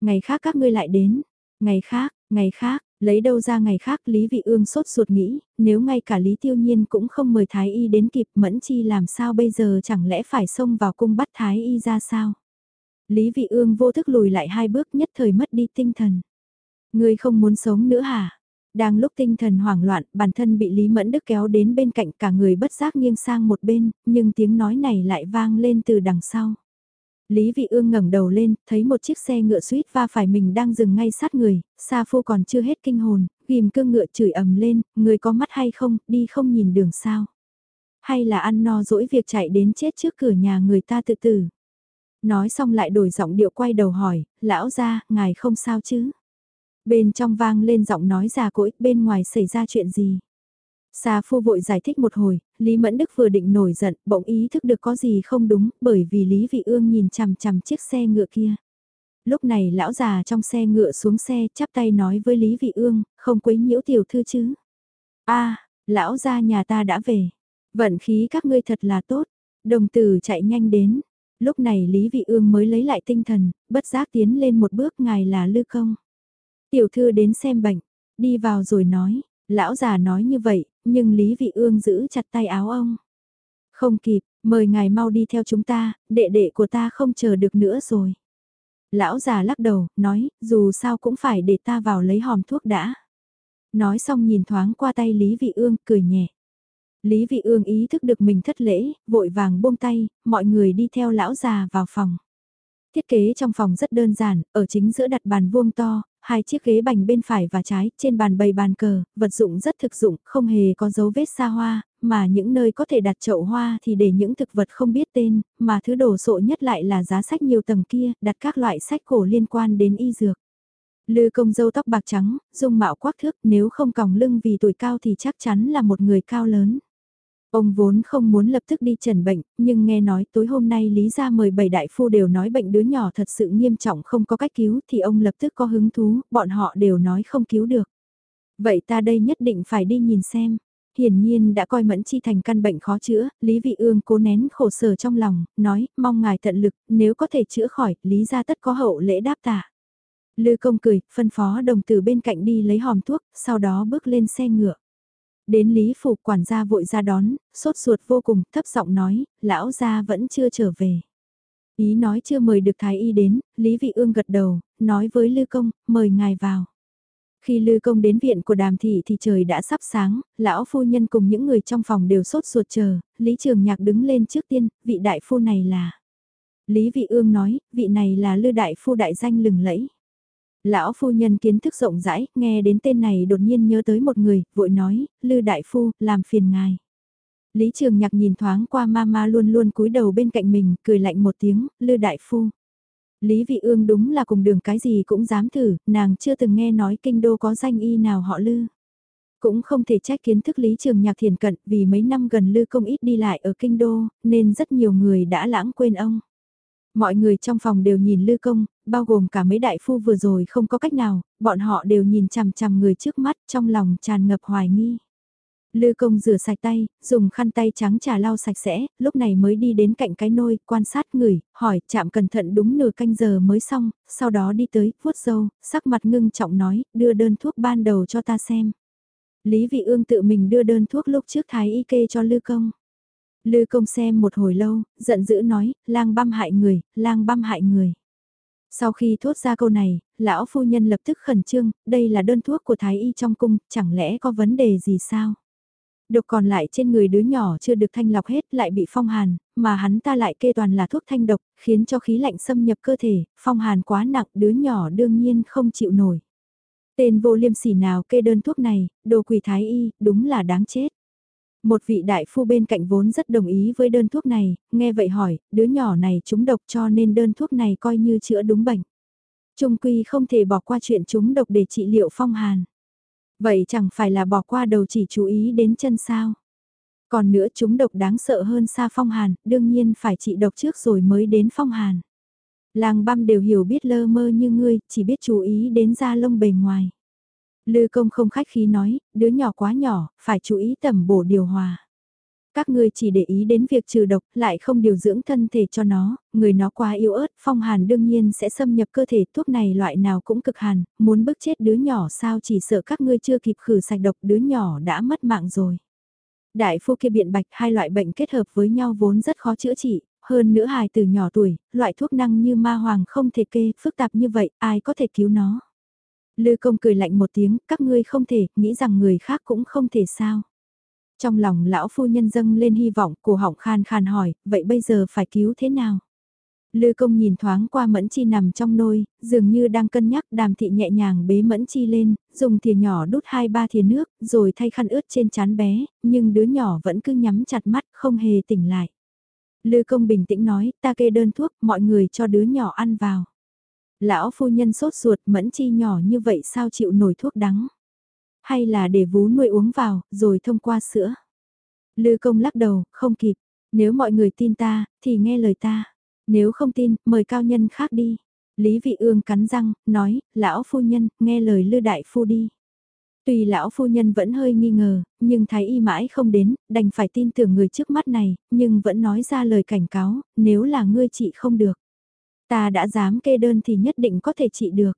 A: Ngày khác các ngươi lại đến, ngày khác, ngày khác, lấy đâu ra ngày khác Lý Vị Ương sốt ruột nghĩ, nếu ngay cả Lý Tiêu Nhiên cũng không mời Thái Y đến kịp mẫn chi làm sao bây giờ chẳng lẽ phải xông vào cung bắt Thái Y ra sao. Lý Vị Ương vô thức lùi lại hai bước nhất thời mất đi tinh thần. Ngươi không muốn sống nữa hả? Đang lúc tinh thần hoảng loạn, bản thân bị Lý Mẫn Đức kéo đến bên cạnh cả người bất giác nghiêng sang một bên, nhưng tiếng nói này lại vang lên từ đằng sau. Lý Vị Ương ngẩng đầu lên, thấy một chiếc xe ngựa suýt va phải mình đang dừng ngay sát người, Sa Phu còn chưa hết kinh hồn, ghim cương ngựa chửi ầm lên, người có mắt hay không, đi không nhìn đường sao. Hay là ăn no dỗi việc chạy đến chết trước cửa nhà người ta tự tử. Nói xong lại đổi giọng điệu quay đầu hỏi, lão gia, ngài không sao chứ? Bên trong vang lên giọng nói già cỗi, bên ngoài xảy ra chuyện gì? Sa phu vội giải thích một hồi, Lý Mẫn Đức vừa định nổi giận, bỗng ý thức được có gì không đúng, bởi vì Lý Vị Ương nhìn chằm chằm chiếc xe ngựa kia. Lúc này lão già trong xe ngựa xuống xe, chắp tay nói với Lý Vị Ương, không quấy nhiễu tiểu thư chứ. a lão gia nhà ta đã về. Vận khí các ngươi thật là tốt. Đồng tử chạy nhanh đến. Lúc này Lý Vị Ương mới lấy lại tinh thần, bất giác tiến lên một bước ngài là lư công. Tiểu thư đến xem bệnh, đi vào rồi nói, lão già nói như vậy, nhưng Lý Vị Ương giữ chặt tay áo ông. Không kịp, mời ngài mau đi theo chúng ta, đệ đệ của ta không chờ được nữa rồi. Lão già lắc đầu, nói, dù sao cũng phải để ta vào lấy hòm thuốc đã. Nói xong nhìn thoáng qua tay Lý Vị Ương, cười nhẹ. Lý Vị Ương ý thức được mình thất lễ, vội vàng buông tay, mọi người đi theo lão già vào phòng. Thiết kế trong phòng rất đơn giản, ở chính giữa đặt bàn vuông to, hai chiếc ghế bành bên phải và trái, trên bàn bày bàn cờ, vật dụng rất thực dụng, không hề có dấu vết xa hoa, mà những nơi có thể đặt chậu hoa thì để những thực vật không biết tên, mà thứ đồ sộ nhất lại là giá sách nhiều tầng kia, đặt các loại sách cổ liên quan đến y dược. Lư công dâu tóc bạc trắng, dung mạo quắc thước, nếu không còng lưng vì tuổi cao thì chắc chắn là một người cao lớn. Ông vốn không muốn lập tức đi trần bệnh, nhưng nghe nói tối hôm nay Lý gia mời bảy đại phu đều nói bệnh đứa nhỏ thật sự nghiêm trọng không có cách cứu thì ông lập tức có hứng thú, bọn họ đều nói không cứu được. Vậy ta đây nhất định phải đi nhìn xem. Hiển nhiên đã coi mẫn chi thành căn bệnh khó chữa, Lý Vị Ương cố nén khổ sở trong lòng, nói, mong ngài tận lực, nếu có thể chữa khỏi, Lý gia tất có hậu lễ đáp tạ. Lư công cười, phân phó đồng tử bên cạnh đi lấy hòm thuốc, sau đó bước lên xe ngựa. Đến Lý Phủ quản gia vội ra đón, sốt ruột vô cùng, thấp giọng nói, lão gia vẫn chưa trở về. Ý nói chưa mời được Thái Y đến, Lý Vị Ương gật đầu, nói với Lư Công, mời ngài vào. Khi Lư Công đến viện của đàm thị thì trời đã sắp sáng, lão phu nhân cùng những người trong phòng đều sốt ruột chờ, Lý Trường Nhạc đứng lên trước tiên, vị đại phu này là... Lý Vị Ương nói, vị này là Lư Đại Phu đại danh lừng lẫy. Lão phu nhân kiến thức rộng rãi, nghe đến tên này đột nhiên nhớ tới một người, vội nói, Lư Đại Phu, làm phiền ngài. Lý Trường Nhạc nhìn thoáng qua mama luôn luôn cúi đầu bên cạnh mình, cười lạnh một tiếng, Lư Đại Phu. Lý Vị Ương đúng là cùng đường cái gì cũng dám thử, nàng chưa từng nghe nói kinh đô có danh y nào họ Lư. Cũng không thể trách kiến thức Lý Trường Nhạc thiền cận vì mấy năm gần Lư công ít đi lại ở kinh đô, nên rất nhiều người đã lãng quên ông. Mọi người trong phòng đều nhìn Lư Công, bao gồm cả mấy đại phu vừa rồi không có cách nào, bọn họ đều nhìn chằm chằm người trước mắt trong lòng tràn ngập hoài nghi. Lư công rửa sạch tay, dùng khăn tay trắng trà lau sạch sẽ, lúc này mới đi đến cạnh cái nôi, quan sát người, hỏi, chạm cẩn thận đúng nửa canh giờ mới xong, sau đó đi tới, vuốt dâu, sắc mặt ngưng trọng nói, đưa đơn thuốc ban đầu cho ta xem. Lý Vị Ương tự mình đưa đơn thuốc lúc trước thái y kê cho Lư công. Lư công xem một hồi lâu, giận dữ nói, lang băm hại người, lang băm hại người. Sau khi thốt ra câu này, lão phu nhân lập tức khẩn trương, đây là đơn thuốc của thái y trong cung, chẳng lẽ có vấn đề gì sao? Độc còn lại trên người đứa nhỏ chưa được thanh lọc hết lại bị phong hàn, mà hắn ta lại kê toàn là thuốc thanh độc, khiến cho khí lạnh xâm nhập cơ thể, phong hàn quá nặng đứa nhỏ đương nhiên không chịu nổi. Tên vô liêm sỉ nào kê đơn thuốc này, đồ quỷ thái y, đúng là đáng chết. Một vị đại phu bên cạnh vốn rất đồng ý với đơn thuốc này, nghe vậy hỏi, đứa nhỏ này trúng độc cho nên đơn thuốc này coi như chữa đúng bệnh. Trung quy không thể bỏ qua chuyện trúng độc để trị liệu phong hàn. Vậy chẳng phải là bỏ qua đầu chỉ chú ý đến chân sao? Còn nữa chúng độc đáng sợ hơn xa phong hàn, đương nhiên phải trị độc trước rồi mới đến phong hàn. Làng băm đều hiểu biết lơ mơ như ngươi, chỉ biết chú ý đến da lông bề ngoài. Lư công không khách khí nói, đứa nhỏ quá nhỏ, phải chú ý tầm bổ điều hòa. Các ngươi chỉ để ý đến việc trừ độc, lại không điều dưỡng thân thể cho nó, người nó quá yếu ớt, phong hàn đương nhiên sẽ xâm nhập cơ thể, thuốc này loại nào cũng cực hàn, muốn bức chết đứa nhỏ sao chỉ sợ các ngươi chưa kịp khử sạch độc đứa nhỏ đã mất mạng rồi. Đại phu kia biện bạch hai loại bệnh kết hợp với nhau vốn rất khó chữa trị, hơn nữa hài từ nhỏ tuổi, loại thuốc năng như ma hoàng không thể kê, phức tạp như vậy, ai có thể cứu nó. Lư công cười lạnh một tiếng, các ngươi không thể, nghĩ rằng người khác cũng không thể sao. Trong lòng lão phu nhân dâng lên hy vọng, cổ họng khan khan hỏi, vậy bây giờ phải cứu thế nào? Lư công nhìn thoáng qua mẫn chi nằm trong nôi, dường như đang cân nhắc đàm thị nhẹ nhàng bế mẫn chi lên, dùng thìa nhỏ đút hai ba thìa nước, rồi thay khăn ướt trên chán bé, nhưng đứa nhỏ vẫn cứ nhắm chặt mắt, không hề tỉnh lại. Lư công bình tĩnh nói, ta kê đơn thuốc, mọi người cho đứa nhỏ ăn vào. Lão phu nhân sốt ruột mẫn chi nhỏ như vậy sao chịu nổi thuốc đắng. Hay là để vú nuôi uống vào, rồi thông qua sữa. Lư công lắc đầu, không kịp. Nếu mọi người tin ta, thì nghe lời ta. Nếu không tin, mời cao nhân khác đi. Lý vị ương cắn răng, nói, lão phu nhân, nghe lời lư đại phu đi. Tuy lão phu nhân vẫn hơi nghi ngờ, nhưng thái y mãi không đến, đành phải tin tưởng người trước mắt này, nhưng vẫn nói ra lời cảnh cáo, nếu là ngươi chị không được. Ta đã dám kê đơn thì nhất định có thể trị được.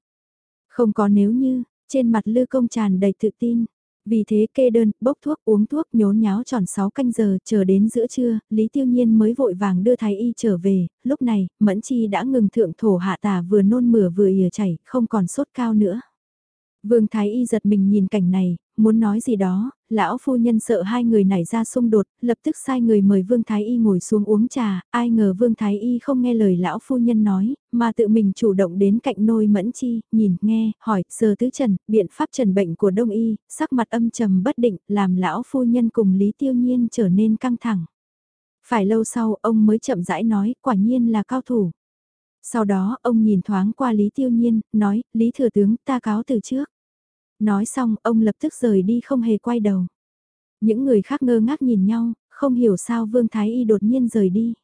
A: Không có nếu như, trên mặt lư công tràn đầy tự tin. Vì thế kê đơn, bốc thuốc, uống thuốc, nhốn nháo tròn 6 canh giờ, chờ đến giữa trưa, Lý Tiêu Nhiên mới vội vàng đưa thái y trở về, lúc này, Mẫn Chi đã ngừng thượng thổ hạ tả vừa nôn mửa vừa ỉa chảy, không còn sốt cao nữa. Vương Thái Y giật mình nhìn cảnh này, muốn nói gì đó, lão phu nhân sợ hai người nảy ra xung đột, lập tức sai người mời Vương Thái Y ngồi xuống uống trà, ai ngờ Vương Thái Y không nghe lời lão phu nhân nói, mà tự mình chủ động đến cạnh nôi mẫn chi, nhìn, nghe, hỏi, sơ tứ trần, biện pháp trần bệnh của Đông Y, sắc mặt âm trầm bất định, làm lão phu nhân cùng Lý Tiêu Nhiên trở nên căng thẳng. Phải lâu sau, ông mới chậm rãi nói, quả nhiên là cao thủ. Sau đó, ông nhìn thoáng qua Lý Tiêu Nhiên, nói, Lý Thừa Tướng, ta cáo từ trước. Nói xong, ông lập tức rời đi không hề quay đầu. Những người khác ngơ ngác nhìn nhau, không hiểu sao Vương Thái Y đột nhiên rời đi.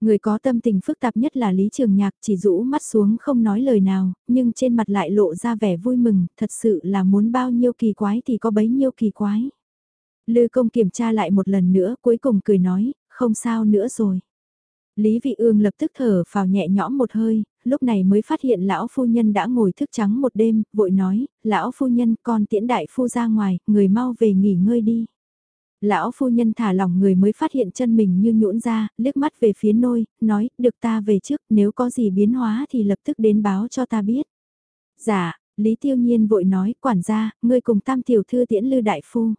A: Người có tâm tình phức tạp nhất là Lý Trường Nhạc chỉ rũ mắt xuống không nói lời nào, nhưng trên mặt lại lộ ra vẻ vui mừng, thật sự là muốn bao nhiêu kỳ quái thì có bấy nhiêu kỳ quái. Lư công kiểm tra lại một lần nữa cuối cùng cười nói, không sao nữa rồi. Lý Vị Ương lập tức thở vào nhẹ nhõm một hơi, lúc này mới phát hiện lão phu nhân đã ngồi thức trắng một đêm, vội nói, lão phu nhân con tiễn đại phu ra ngoài, người mau về nghỉ ngơi đi. Lão phu nhân thả lỏng người mới phát hiện chân mình như nhũn ra, liếc mắt về phía nôi, nói, được ta về trước, nếu có gì biến hóa thì lập tức đến báo cho ta biết. Dạ, Lý Tiêu Nhiên vội nói, quản gia, ngươi cùng tam tiểu thư tiễn lư đại phu.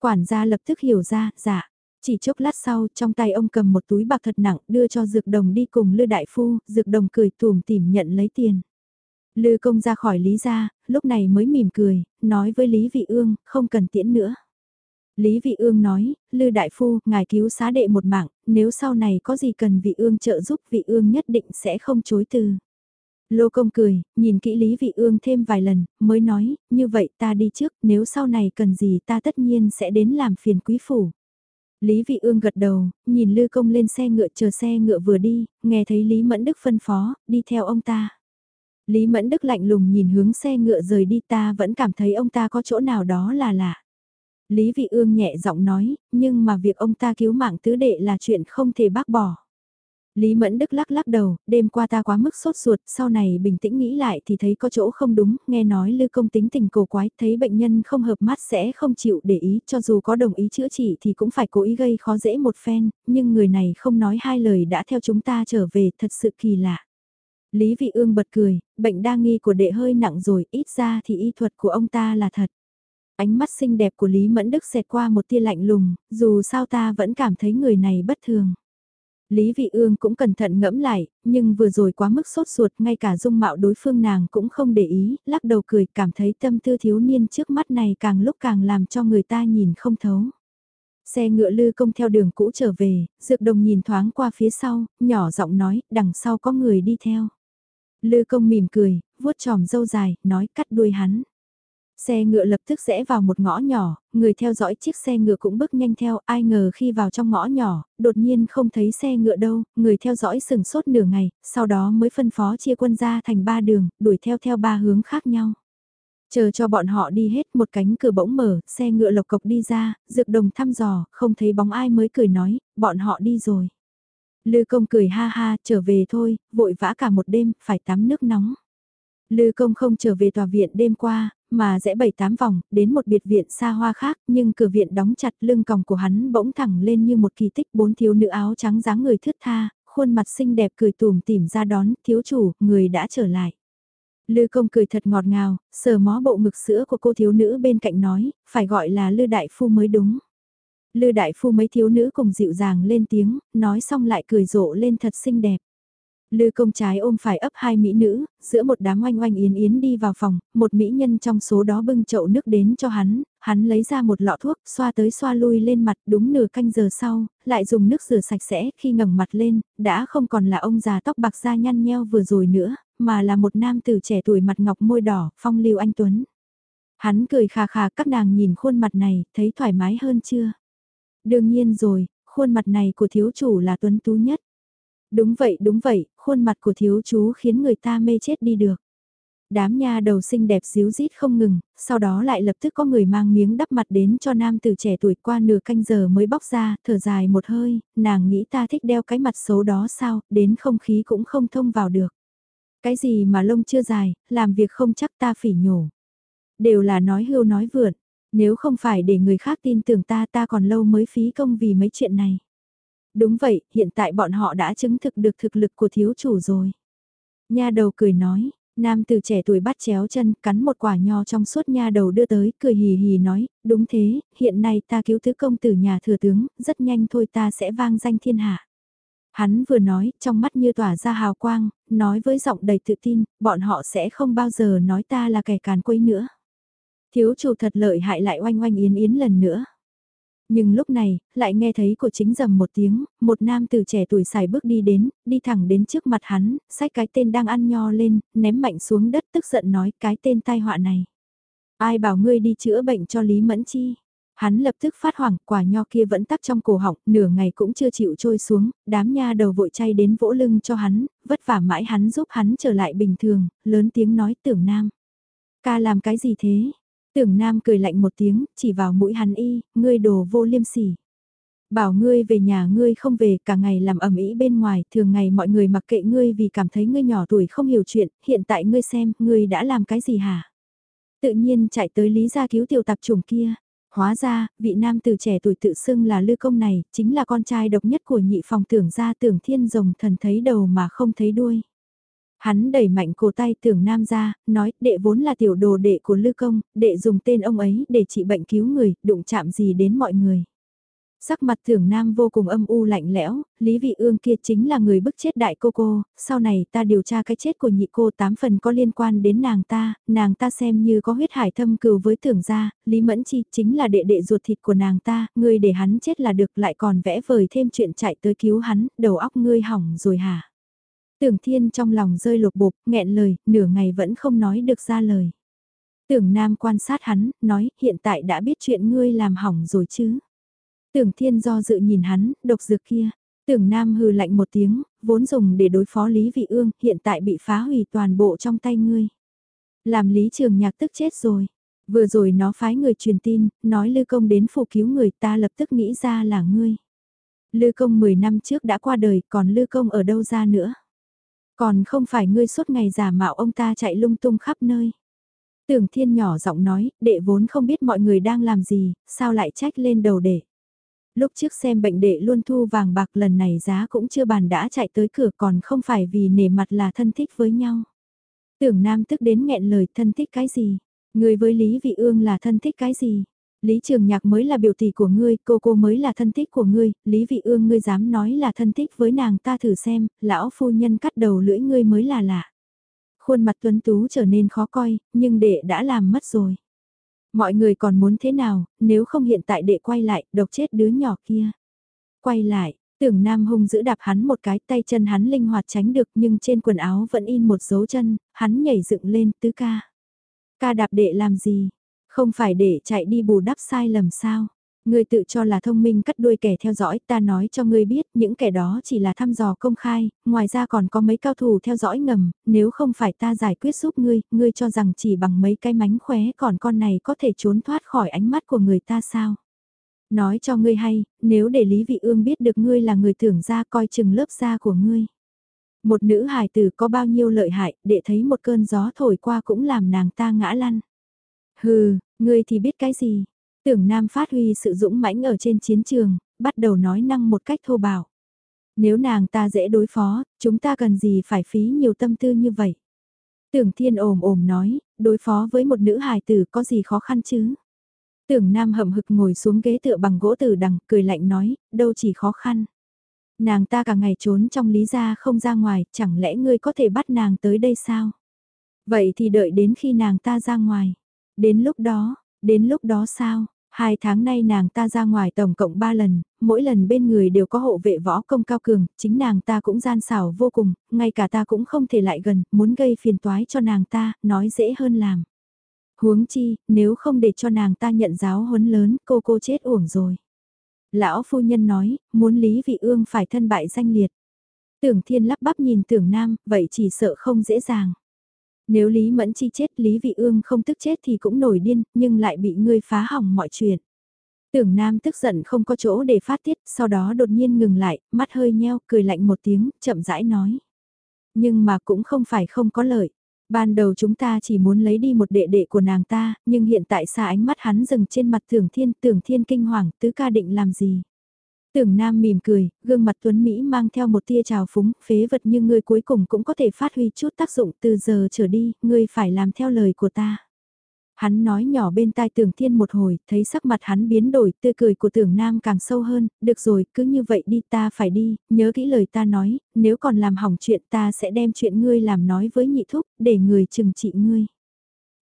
A: Quản gia lập tức hiểu ra, dạ. Chỉ chốc lát sau, trong tay ông cầm một túi bạc thật nặng, đưa cho Dược Đồng đi cùng Lư Đại Phu, Dược Đồng cười tùm tìm nhận lấy tiền. Lư công ra khỏi Lý gia, lúc này mới mỉm cười, nói với Lý Vị Ương, không cần tiễn nữa. Lý Vị Ương nói, Lư Đại Phu, ngài cứu xá đệ một mạng, nếu sau này có gì cần Vị Ương trợ giúp Vị Ương nhất định sẽ không chối từ. Lô công cười, nhìn kỹ Lý Vị Ương thêm vài lần, mới nói, như vậy ta đi trước, nếu sau này cần gì ta tất nhiên sẽ đến làm phiền quý phủ. Lý Vị Ương gật đầu, nhìn Lư Công lên xe ngựa chờ xe ngựa vừa đi, nghe thấy Lý Mẫn Đức phân phó, đi theo ông ta. Lý Mẫn Đức lạnh lùng nhìn hướng xe ngựa rời đi ta vẫn cảm thấy ông ta có chỗ nào đó là lạ. Lý Vị Ương nhẹ giọng nói, nhưng mà việc ông ta cứu mạng tứ đệ là chuyện không thể bác bỏ. Lý Mẫn Đức lắc lắc đầu, đêm qua ta quá mức sốt ruột, sau này bình tĩnh nghĩ lại thì thấy có chỗ không đúng, nghe nói Lư Công tính tình cổ quái, thấy bệnh nhân không hợp mắt sẽ không chịu để ý, cho dù có đồng ý chữa trị thì cũng phải cố ý gây khó dễ một phen, nhưng người này không nói hai lời đã theo chúng ta trở về, thật sự kỳ lạ. Lý Vị Ương bật cười, bệnh đa nghi của đệ hơi nặng rồi, ít ra thì y thuật của ông ta là thật. Ánh mắt xinh đẹp của Lý Mẫn Đức xẹt qua một tia lạnh lùng, dù sao ta vẫn cảm thấy người này bất thường. Lý Vị Ương cũng cẩn thận ngẫm lại, nhưng vừa rồi quá mức sốt ruột ngay cả dung mạo đối phương nàng cũng không để ý, lắc đầu cười cảm thấy tâm tư thiếu niên trước mắt này càng lúc càng làm cho người ta nhìn không thấu. Xe ngựa lư công theo đường cũ trở về, dược đồng nhìn thoáng qua phía sau, nhỏ giọng nói, đằng sau có người đi theo. Lư công mỉm cười, vuốt tròm dâu dài, nói cắt đuôi hắn. Xe ngựa lập tức rẽ vào một ngõ nhỏ, người theo dõi chiếc xe ngựa cũng bước nhanh theo, ai ngờ khi vào trong ngõ nhỏ, đột nhiên không thấy xe ngựa đâu, người theo dõi sừng sốt nửa ngày, sau đó mới phân phó chia quân ra thành ba đường, đuổi theo theo ba hướng khác nhau. Chờ cho bọn họ đi hết một cánh cửa bỗng mở, xe ngựa lộc cộc đi ra, dược đồng thăm dò, không thấy bóng ai mới cười nói, bọn họ đi rồi. Lư công cười ha ha, trở về thôi, vội vã cả một đêm, phải tắm nước nóng. Lư công không trở về tòa viện đêm qua, mà rẽ bảy tám vòng, đến một biệt viện xa hoa khác, nhưng cửa viện đóng chặt lưng còng của hắn bỗng thẳng lên như một kỳ tích bốn thiếu nữ áo trắng dáng người thướt tha, khuôn mặt xinh đẹp cười tùm tìm ra đón, thiếu chủ, người đã trở lại. Lư công cười thật ngọt ngào, sờ mó bộ ngực sữa của cô thiếu nữ bên cạnh nói, phải gọi là Lư Đại Phu mới đúng. Lư Đại Phu mấy thiếu nữ cùng dịu dàng lên tiếng, nói xong lại cười rộ lên thật xinh đẹp. Lư công trái ôm phải ấp hai mỹ nữ, giữa một đám oanh oanh yến yến đi vào phòng, một mỹ nhân trong số đó bưng chậu nước đến cho hắn, hắn lấy ra một lọ thuốc, xoa tới xoa lui lên mặt đúng nửa canh giờ sau, lại dùng nước rửa sạch sẽ khi ngẩng mặt lên, đã không còn là ông già tóc bạc da nhăn nheo vừa rồi nữa, mà là một nam tử trẻ tuổi mặt ngọc môi đỏ, phong lưu anh Tuấn. Hắn cười khà khà các nàng nhìn khuôn mặt này, thấy thoải mái hơn chưa? Đương nhiên rồi, khuôn mặt này của thiếu chủ là Tuấn Tú nhất. Đúng vậy đúng vậy, khuôn mặt của thiếu chú khiến người ta mê chết đi được. Đám nha đầu xinh đẹp díu rít không ngừng, sau đó lại lập tức có người mang miếng đắp mặt đến cho nam từ trẻ tuổi qua nửa canh giờ mới bóc ra, thở dài một hơi, nàng nghĩ ta thích đeo cái mặt xấu đó sao, đến không khí cũng không thông vào được. Cái gì mà lông chưa dài, làm việc không chắc ta phỉ nhổ. Đều là nói hưu nói vượn, nếu không phải để người khác tin tưởng ta ta còn lâu mới phí công vì mấy chuyện này. Đúng vậy, hiện tại bọn họ đã chứng thực được thực lực của thiếu chủ rồi. Nha đầu cười nói, nam từ trẻ tuổi bắt chéo chân, cắn một quả nho trong suốt nha đầu đưa tới, cười hì hì nói, đúng thế, hiện nay ta cứu tứ công tử nhà thừa tướng, rất nhanh thôi ta sẽ vang danh thiên hạ. Hắn vừa nói, trong mắt như tỏa ra hào quang, nói với giọng đầy tự tin, bọn họ sẽ không bao giờ nói ta là kẻ càn quấy nữa. Thiếu chủ thật lợi hại lại oanh oanh yến yến lần nữa. Nhưng lúc này, lại nghe thấy của chính dầm một tiếng, một nam từ trẻ tuổi xài bước đi đến, đi thẳng đến trước mặt hắn, xách cái tên đang ăn nho lên, ném mạnh xuống đất tức giận nói cái tên tai họa này. Ai bảo ngươi đi chữa bệnh cho Lý Mẫn Chi? Hắn lập tức phát hoảng, quả nho kia vẫn tắc trong cổ họng, nửa ngày cũng chưa chịu trôi xuống, đám nha đầu vội chay đến vỗ lưng cho hắn, vất vả mãi hắn giúp hắn trở lại bình thường, lớn tiếng nói tưởng nam. Ca làm cái gì thế? Tưởng Nam cười lạnh một tiếng, chỉ vào mũi hắn y, ngươi đồ vô liêm sỉ. Bảo ngươi về nhà ngươi không về, cả ngày làm ẩm ý bên ngoài, thường ngày mọi người mặc kệ ngươi vì cảm thấy ngươi nhỏ tuổi không hiểu chuyện, hiện tại ngươi xem, ngươi đã làm cái gì hả? Tự nhiên chạy tới lý gia cứu tiểu tạp chủng kia. Hóa ra, vị nam từ trẻ tuổi tự xưng là lư công này, chính là con trai độc nhất của nhị phòng tưởng gia tưởng thiên rồng thần thấy đầu mà không thấy đuôi. Hắn đẩy mạnh cổ tay tưởng nam ra, nói, đệ vốn là tiểu đồ đệ của lư công, đệ dùng tên ông ấy để trị bệnh cứu người, đụng chạm gì đến mọi người. Sắc mặt tưởng nam vô cùng âm u lạnh lẽo, Lý Vị Ương kia chính là người bức chết đại cô cô, sau này ta điều tra cái chết của nhị cô tám phần có liên quan đến nàng ta, nàng ta xem như có huyết hải thâm cừu với tưởng gia, Lý Mẫn Chi chính là đệ đệ ruột thịt của nàng ta, ngươi để hắn chết là được lại còn vẽ vời thêm chuyện chạy tới cứu hắn, đầu óc ngươi hỏng rồi hả? Tưởng thiên trong lòng rơi lột bột, nghẹn lời, nửa ngày vẫn không nói được ra lời. Tưởng nam quan sát hắn, nói, hiện tại đã biết chuyện ngươi làm hỏng rồi chứ. Tưởng thiên do dự nhìn hắn, độc dược kia. Tưởng nam hừ lạnh một tiếng, vốn dùng để đối phó Lý Vị Ương, hiện tại bị phá hủy toàn bộ trong tay ngươi. Làm Lý Trường Nhạc tức chết rồi. Vừa rồi nó phái người truyền tin, nói Lư Công đến phụ cứu người ta lập tức nghĩ ra là ngươi. Lư Công 10 năm trước đã qua đời, còn Lư Công ở đâu ra nữa? Còn không phải ngươi suốt ngày giả mạo ông ta chạy lung tung khắp nơi. Tưởng thiên nhỏ giọng nói, đệ vốn không biết mọi người đang làm gì, sao lại trách lên đầu đệ. Lúc trước xem bệnh đệ luôn thu vàng bạc lần này giá cũng chưa bàn đã chạy tới cửa còn không phải vì nể mặt là thân thích với nhau. Tưởng nam tức đến nghẹn lời thân thích cái gì, người với Lý Vị Ương là thân thích cái gì. Lý Trường Nhạc mới là biểu tỷ của ngươi, cô cô mới là thân thích của ngươi, Lý Vị Ương ngươi dám nói là thân thích với nàng ta thử xem, lão phu nhân cắt đầu lưỡi ngươi mới là lạ. Khuôn mặt tuấn tú trở nên khó coi, nhưng đệ đã làm mất rồi. Mọi người còn muốn thế nào, nếu không hiện tại đệ quay lại, độc chết đứa nhỏ kia. Quay lại, tưởng Nam hung giữ đạp hắn một cái tay chân hắn linh hoạt tránh được nhưng trên quần áo vẫn in một dấu chân, hắn nhảy dựng lên tứ ca. Ca đạp đệ làm gì, không phải để chạy đi bù đắp sai lầm sao? Ngươi tự cho là thông minh cắt đuôi kẻ theo dõi, ta nói cho ngươi biết, những kẻ đó chỉ là thăm dò công khai, ngoài ra còn có mấy cao thủ theo dõi ngầm, nếu không phải ta giải quyết giúp ngươi, ngươi cho rằng chỉ bằng mấy cái mánh khóe còn con này có thể trốn thoát khỏi ánh mắt của người ta sao? Nói cho ngươi hay, nếu để Lý Vị Ương biết được ngươi là người tưởng ra coi chừng lớp da của ngươi. Một nữ hài tử có bao nhiêu lợi hại, để thấy một cơn gió thổi qua cũng làm nàng ta ngã lăn. Hừ, ngươi thì biết cái gì? Tưởng Nam phát huy sự dũng mãnh ở trên chiến trường, bắt đầu nói năng một cách thô bạo. Nếu nàng ta dễ đối phó, chúng ta cần gì phải phí nhiều tâm tư như vậy? Tưởng Thiên ồm ồm nói, đối phó với một nữ hài tử có gì khó khăn chứ? Tưởng Nam hậm hực ngồi xuống ghế tựa bằng gỗ tử đằng, cười lạnh nói, đâu chỉ khó khăn. Nàng ta cả ngày trốn trong lý gia không ra ngoài, chẳng lẽ ngươi có thể bắt nàng tới đây sao? Vậy thì đợi đến khi nàng ta ra ngoài. Đến lúc đó, đến lúc đó sao? Hai tháng nay nàng ta ra ngoài tổng cộng ba lần, mỗi lần bên người đều có hộ vệ võ công cao cường, chính nàng ta cũng gian xảo vô cùng, ngay cả ta cũng không thể lại gần, muốn gây phiền toái cho nàng ta, nói dễ hơn làm. Huống chi, nếu không để cho nàng ta nhận giáo huấn lớn, cô cô chết uổng rồi. Lão phu nhân nói, muốn Lý Vị Ương phải thân bại danh liệt. Tưởng thiên lắp bắp nhìn tưởng nam, vậy chỉ sợ không dễ dàng. Nếu Lý Mẫn Chi chết Lý Vị Ương không tức chết thì cũng nổi điên, nhưng lại bị ngươi phá hỏng mọi chuyện. Tưởng Nam tức giận không có chỗ để phát tiết, sau đó đột nhiên ngừng lại, mắt hơi nheo, cười lạnh một tiếng, chậm rãi nói. Nhưng mà cũng không phải không có lợi. Ban đầu chúng ta chỉ muốn lấy đi một đệ đệ của nàng ta, nhưng hiện tại xa ánh mắt hắn dừng trên mặt tưởng thiên, tưởng thiên kinh hoàng, tứ ca định làm gì. Tưởng Nam mỉm cười, gương mặt Tuấn Mỹ mang theo một tia trào phúng, phế vật như ngươi cuối cùng cũng có thể phát huy chút tác dụng từ giờ trở đi, ngươi phải làm theo lời của ta. Hắn nói nhỏ bên tai tưởng thiên một hồi, thấy sắc mặt hắn biến đổi, tươi cười của tưởng Nam càng sâu hơn, được rồi, cứ như vậy đi ta phải đi, nhớ kỹ lời ta nói, nếu còn làm hỏng chuyện ta sẽ đem chuyện ngươi làm nói với nhị thúc, để người trừng trị ngươi.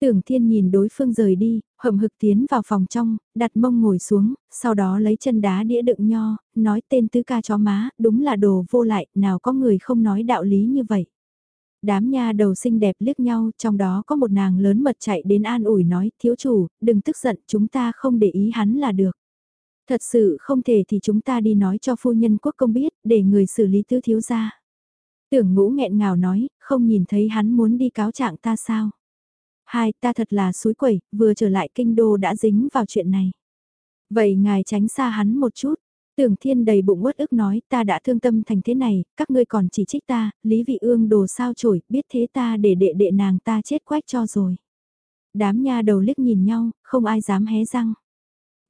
A: Tưởng thiên nhìn đối phương rời đi, hậm hực tiến vào phòng trong, đặt mông ngồi xuống, sau đó lấy chân đá đĩa đựng nho, nói tên tứ ca chó má, đúng là đồ vô lại, nào có người không nói đạo lý như vậy. Đám nha đầu xinh đẹp liếc nhau, trong đó có một nàng lớn mật chạy đến an ủi nói, thiếu chủ, đừng tức giận, chúng ta không để ý hắn là được. Thật sự không thể thì chúng ta đi nói cho phu nhân quốc công biết, để người xử lý tứ thiếu gia. Tưởng ngũ nghẹn ngào nói, không nhìn thấy hắn muốn đi cáo trạng ta sao. Hai, ta thật là suối quẩy, vừa trở lại kinh đô đã dính vào chuyện này. Vậy ngài tránh xa hắn một chút. Tưởng thiên đầy bụng uất ức nói ta đã thương tâm thành thế này, các ngươi còn chỉ trích ta, Lý Vị Ương đồ sao chổi, biết thế ta để đệ đệ nàng ta chết quách cho rồi. Đám nha đầu liếc nhìn nhau, không ai dám hé răng.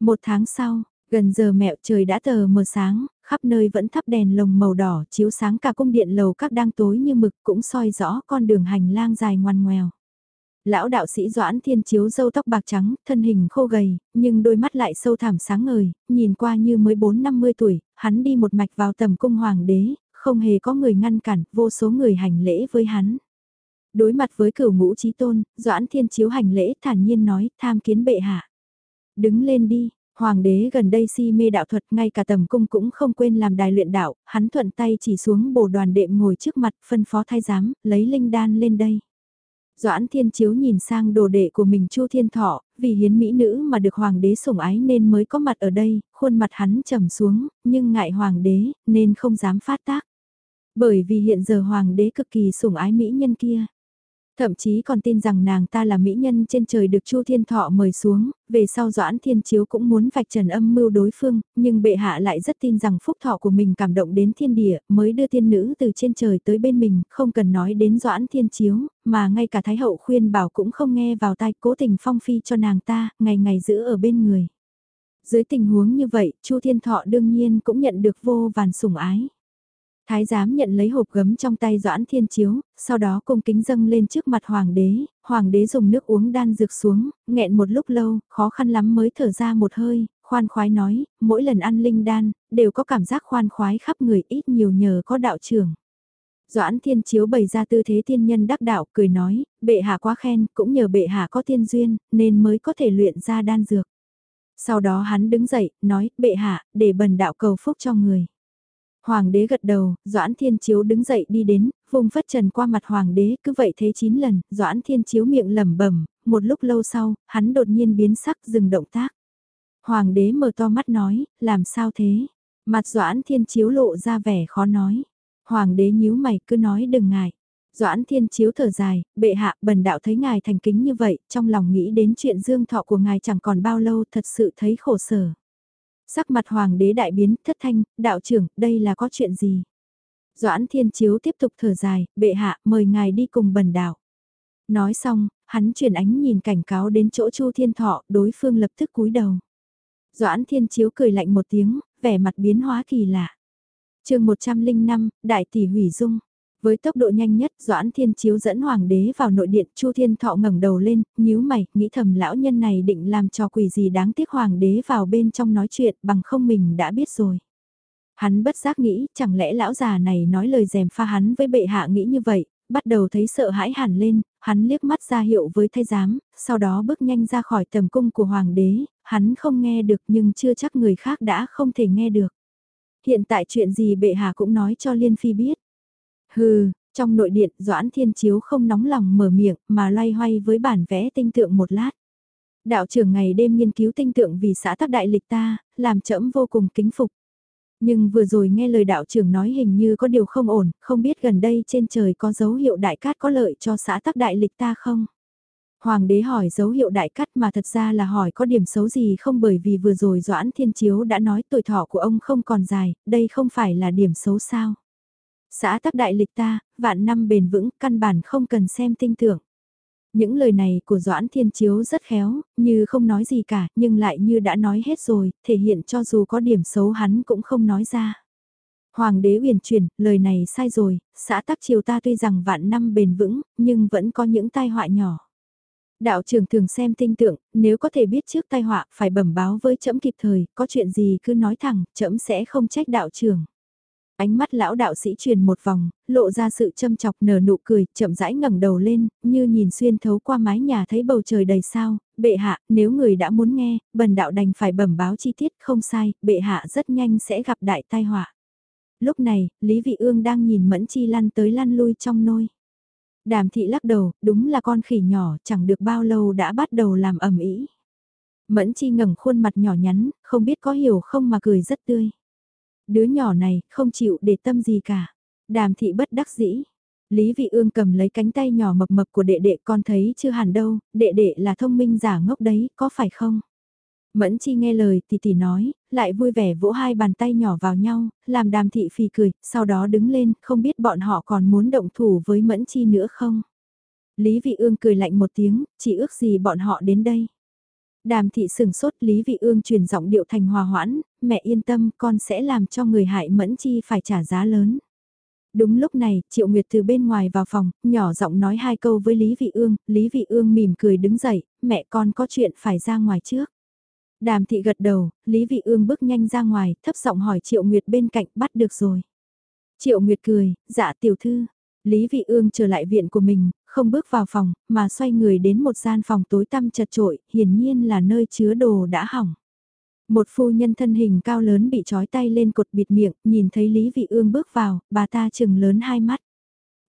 A: Một tháng sau, gần giờ mẹo trời đã tờ mờ sáng, khắp nơi vẫn thắp đèn lồng màu đỏ chiếu sáng cả cung điện lầu các đang tối như mực cũng soi rõ con đường hành lang dài ngoằn ngoèo. Lão đạo sĩ Doãn Thiên chiếu râu tóc bạc trắng, thân hình khô gầy, nhưng đôi mắt lại sâu thẳm sáng ngời, nhìn qua như mới 4-50 tuổi, hắn đi một mạch vào tầm cung hoàng đế, không hề có người ngăn cản, vô số người hành lễ với hắn. Đối mặt với cửu ngũ trí tôn, Doãn Thiên chiếu hành lễ thản nhiên nói, tham kiến bệ hạ. Đứng lên đi, Hoàng đế gần đây si mê đạo thuật ngay cả tầm cung cũng không quên làm đài luyện đạo, hắn thuận tay chỉ xuống bồ đoàn đệm ngồi trước mặt phân phó thái giám, lấy linh đan lên đây. Doãn Thiên Chiếu nhìn sang đồ đệ của mình Chu Thiên Thọ, vì hiến mỹ nữ mà được hoàng đế sủng ái nên mới có mặt ở đây, khuôn mặt hắn trầm xuống, nhưng ngại hoàng đế, nên không dám phát tác. Bởi vì hiện giờ hoàng đế cực kỳ sủng ái mỹ nhân kia. Thậm chí còn tin rằng nàng ta là mỹ nhân trên trời được Chu Thiên Thọ mời xuống, về sau Doãn Thiên Chiếu cũng muốn vạch trần âm mưu đối phương, nhưng bệ hạ lại rất tin rằng phúc thọ của mình cảm động đến thiên địa, mới đưa thiên nữ từ trên trời tới bên mình, không cần nói đến Doãn Thiên Chiếu, mà ngay cả Thái Hậu khuyên bảo cũng không nghe vào tai cố tình phong phi cho nàng ta, ngày ngày giữ ở bên người. Dưới tình huống như vậy, Chu Thiên Thọ đương nhiên cũng nhận được vô vàn sủng ái. Thái giám nhận lấy hộp gấm trong tay Doãn Thiên Chiếu, sau đó cung kính dâng lên trước mặt hoàng đế, hoàng đế dùng nước uống đan dược xuống, nghẹn một lúc lâu, khó khăn lắm mới thở ra một hơi, khoan khoái nói, mỗi lần ăn linh đan, đều có cảm giác khoan khoái khắp người ít nhiều nhờ có đạo trưởng. Doãn Thiên Chiếu bày ra tư thế tiên nhân đắc đạo, cười nói, bệ hạ quá khen, cũng nhờ bệ hạ có tiên duyên, nên mới có thể luyện ra đan dược. Sau đó hắn đứng dậy, nói, bệ hạ, để bần đạo cầu phúc cho người. Hoàng đế gật đầu, Doãn Thiên Chiếu đứng dậy đi đến, vùng phất trần qua mặt Hoàng đế, cứ vậy thế chín lần, Doãn Thiên Chiếu miệng lẩm bẩm, một lúc lâu sau, hắn đột nhiên biến sắc dừng động tác. Hoàng đế mở to mắt nói, làm sao thế? Mặt Doãn Thiên Chiếu lộ ra vẻ khó nói. Hoàng đế nhíu mày cứ nói đừng ngại. Doãn Thiên Chiếu thở dài, bệ hạ bần đạo thấy ngài thành kính như vậy, trong lòng nghĩ đến chuyện dương thọ của ngài chẳng còn bao lâu thật sự thấy khổ sở. Sắc mặt hoàng đế đại biến, thất thanh, đạo trưởng, đây là có chuyện gì? Doãn thiên chiếu tiếp tục thở dài, bệ hạ, mời ngài đi cùng bần đạo. Nói xong, hắn chuyển ánh nhìn cảnh cáo đến chỗ chu thiên thọ, đối phương lập tức cúi đầu. Doãn thiên chiếu cười lạnh một tiếng, vẻ mặt biến hóa kỳ lạ. chương 105, Đại tỷ hủy dung. Với tốc độ nhanh nhất, Doãn Thiên Chiếu dẫn Hoàng đế vào nội điện, Chu Thiên Thọ ngẩng đầu lên, nhíu mày, nghĩ thầm lão nhân này định làm trò quỷ gì đáng tiếc Hoàng đế vào bên trong nói chuyện bằng không mình đã biết rồi. Hắn bất giác nghĩ, chẳng lẽ lão già này nói lời dèm pha hắn với bệ hạ nghĩ như vậy, bắt đầu thấy sợ hãi hẳn lên, hắn liếc mắt ra hiệu với thay giám, sau đó bước nhanh ra khỏi tầm cung của Hoàng đế, hắn không nghe được nhưng chưa chắc người khác đã không thể nghe được. Hiện tại chuyện gì bệ hạ cũng nói cho Liên Phi biết. Hừ, trong nội điện Doãn Thiên Chiếu không nóng lòng mở miệng mà loay hoay với bản vẽ tinh tượng một lát. Đạo trưởng ngày đêm nghiên cứu tinh tượng vì xã tắc đại lịch ta, làm trẫm vô cùng kính phục. Nhưng vừa rồi nghe lời đạo trưởng nói hình như có điều không ổn, không biết gần đây trên trời có dấu hiệu đại cát có lợi cho xã tắc đại lịch ta không? Hoàng đế hỏi dấu hiệu đại cát mà thật ra là hỏi có điểm xấu gì không bởi vì vừa rồi Doãn Thiên Chiếu đã nói tuổi thọ của ông không còn dài, đây không phải là điểm xấu sao? Xã tắc đại lịch ta, vạn năm bền vững, căn bản không cần xem tinh tưởng. Những lời này của Doãn Thiên Chiếu rất khéo, như không nói gì cả, nhưng lại như đã nói hết rồi, thể hiện cho dù có điểm xấu hắn cũng không nói ra. Hoàng đế uyển chuyển, lời này sai rồi, xã tắc triều ta tuy rằng vạn năm bền vững, nhưng vẫn có những tai họa nhỏ. Đạo trưởng thường xem tinh tượng, nếu có thể biết trước tai họa, phải bẩm báo với trẫm kịp thời, có chuyện gì cứ nói thẳng, trẫm sẽ không trách đạo trưởng. Ánh mắt lão đạo sĩ truyền một vòng, lộ ra sự châm chọc nở nụ cười, chậm rãi ngẩng đầu lên, như nhìn xuyên thấu qua mái nhà thấy bầu trời đầy sao, bệ hạ, nếu người đã muốn nghe, bần đạo đành phải bẩm báo chi tiết, không sai, bệ hạ rất nhanh sẽ gặp đại tai họa. Lúc này, Lý Vị Ương đang nhìn Mẫn Chi lăn tới lăn lui trong nôi. Đàm thị lắc đầu, đúng là con khỉ nhỏ, chẳng được bao lâu đã bắt đầu làm ẩm ý. Mẫn Chi ngẩng khuôn mặt nhỏ nhắn, không biết có hiểu không mà cười rất tươi. Đứa nhỏ này không chịu để tâm gì cả. Đàm thị bất đắc dĩ. Lý Vị Ương cầm lấy cánh tay nhỏ mập mập của đệ đệ con thấy chưa hẳn đâu, đệ đệ là thông minh giả ngốc đấy, có phải không? Mẫn chi nghe lời tỷ tỷ nói, lại vui vẻ vỗ hai bàn tay nhỏ vào nhau, làm đàm thị phì cười, sau đó đứng lên, không biết bọn họ còn muốn động thủ với mẫn chi nữa không. Lý Vị Ương cười lạnh một tiếng, chỉ ước gì bọn họ đến đây. Đàm thị sừng sốt Lý Vị Ương truyền giọng điệu thành hòa hoãn, mẹ yên tâm con sẽ làm cho người hại mẫn chi phải trả giá lớn. Đúng lúc này, Triệu Nguyệt từ bên ngoài vào phòng, nhỏ giọng nói hai câu với Lý Vị Ương, Lý Vị Ương mỉm cười đứng dậy, mẹ con có chuyện phải ra ngoài trước. Đàm thị gật đầu, Lý Vị Ương bước nhanh ra ngoài, thấp giọng hỏi Triệu Nguyệt bên cạnh, bắt được rồi. Triệu Nguyệt cười, dạ tiểu thư. Lý Vị Ương trở lại viện của mình, không bước vào phòng, mà xoay người đến một gian phòng tối tăm chật trội, hiển nhiên là nơi chứa đồ đã hỏng. Một phu nhân thân hình cao lớn bị trói tay lên cột bịt miệng, nhìn thấy Lý Vị Ương bước vào, bà ta chừng lớn hai mắt.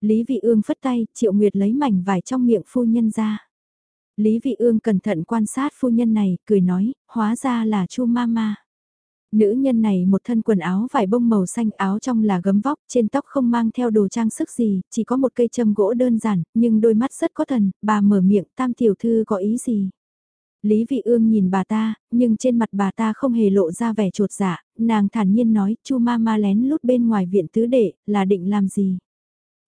A: Lý Vị Ương phất tay, Triệu Nguyệt lấy mảnh vải trong miệng phu nhân ra. Lý Vị Ương cẩn thận quan sát phu nhân này, cười nói, hóa ra là Chu Mama. Nữ nhân này một thân quần áo vải bông màu xanh áo trong là gấm vóc, trên tóc không mang theo đồ trang sức gì, chỉ có một cây châm gỗ đơn giản, nhưng đôi mắt rất có thần, bà mở miệng tam tiểu thư có ý gì. Lý Vị Ương nhìn bà ta, nhưng trên mặt bà ta không hề lộ ra vẻ trột dạ, nàng thản nhiên nói, Chu Mama lén lút bên ngoài viện tứ đệ, là định làm gì?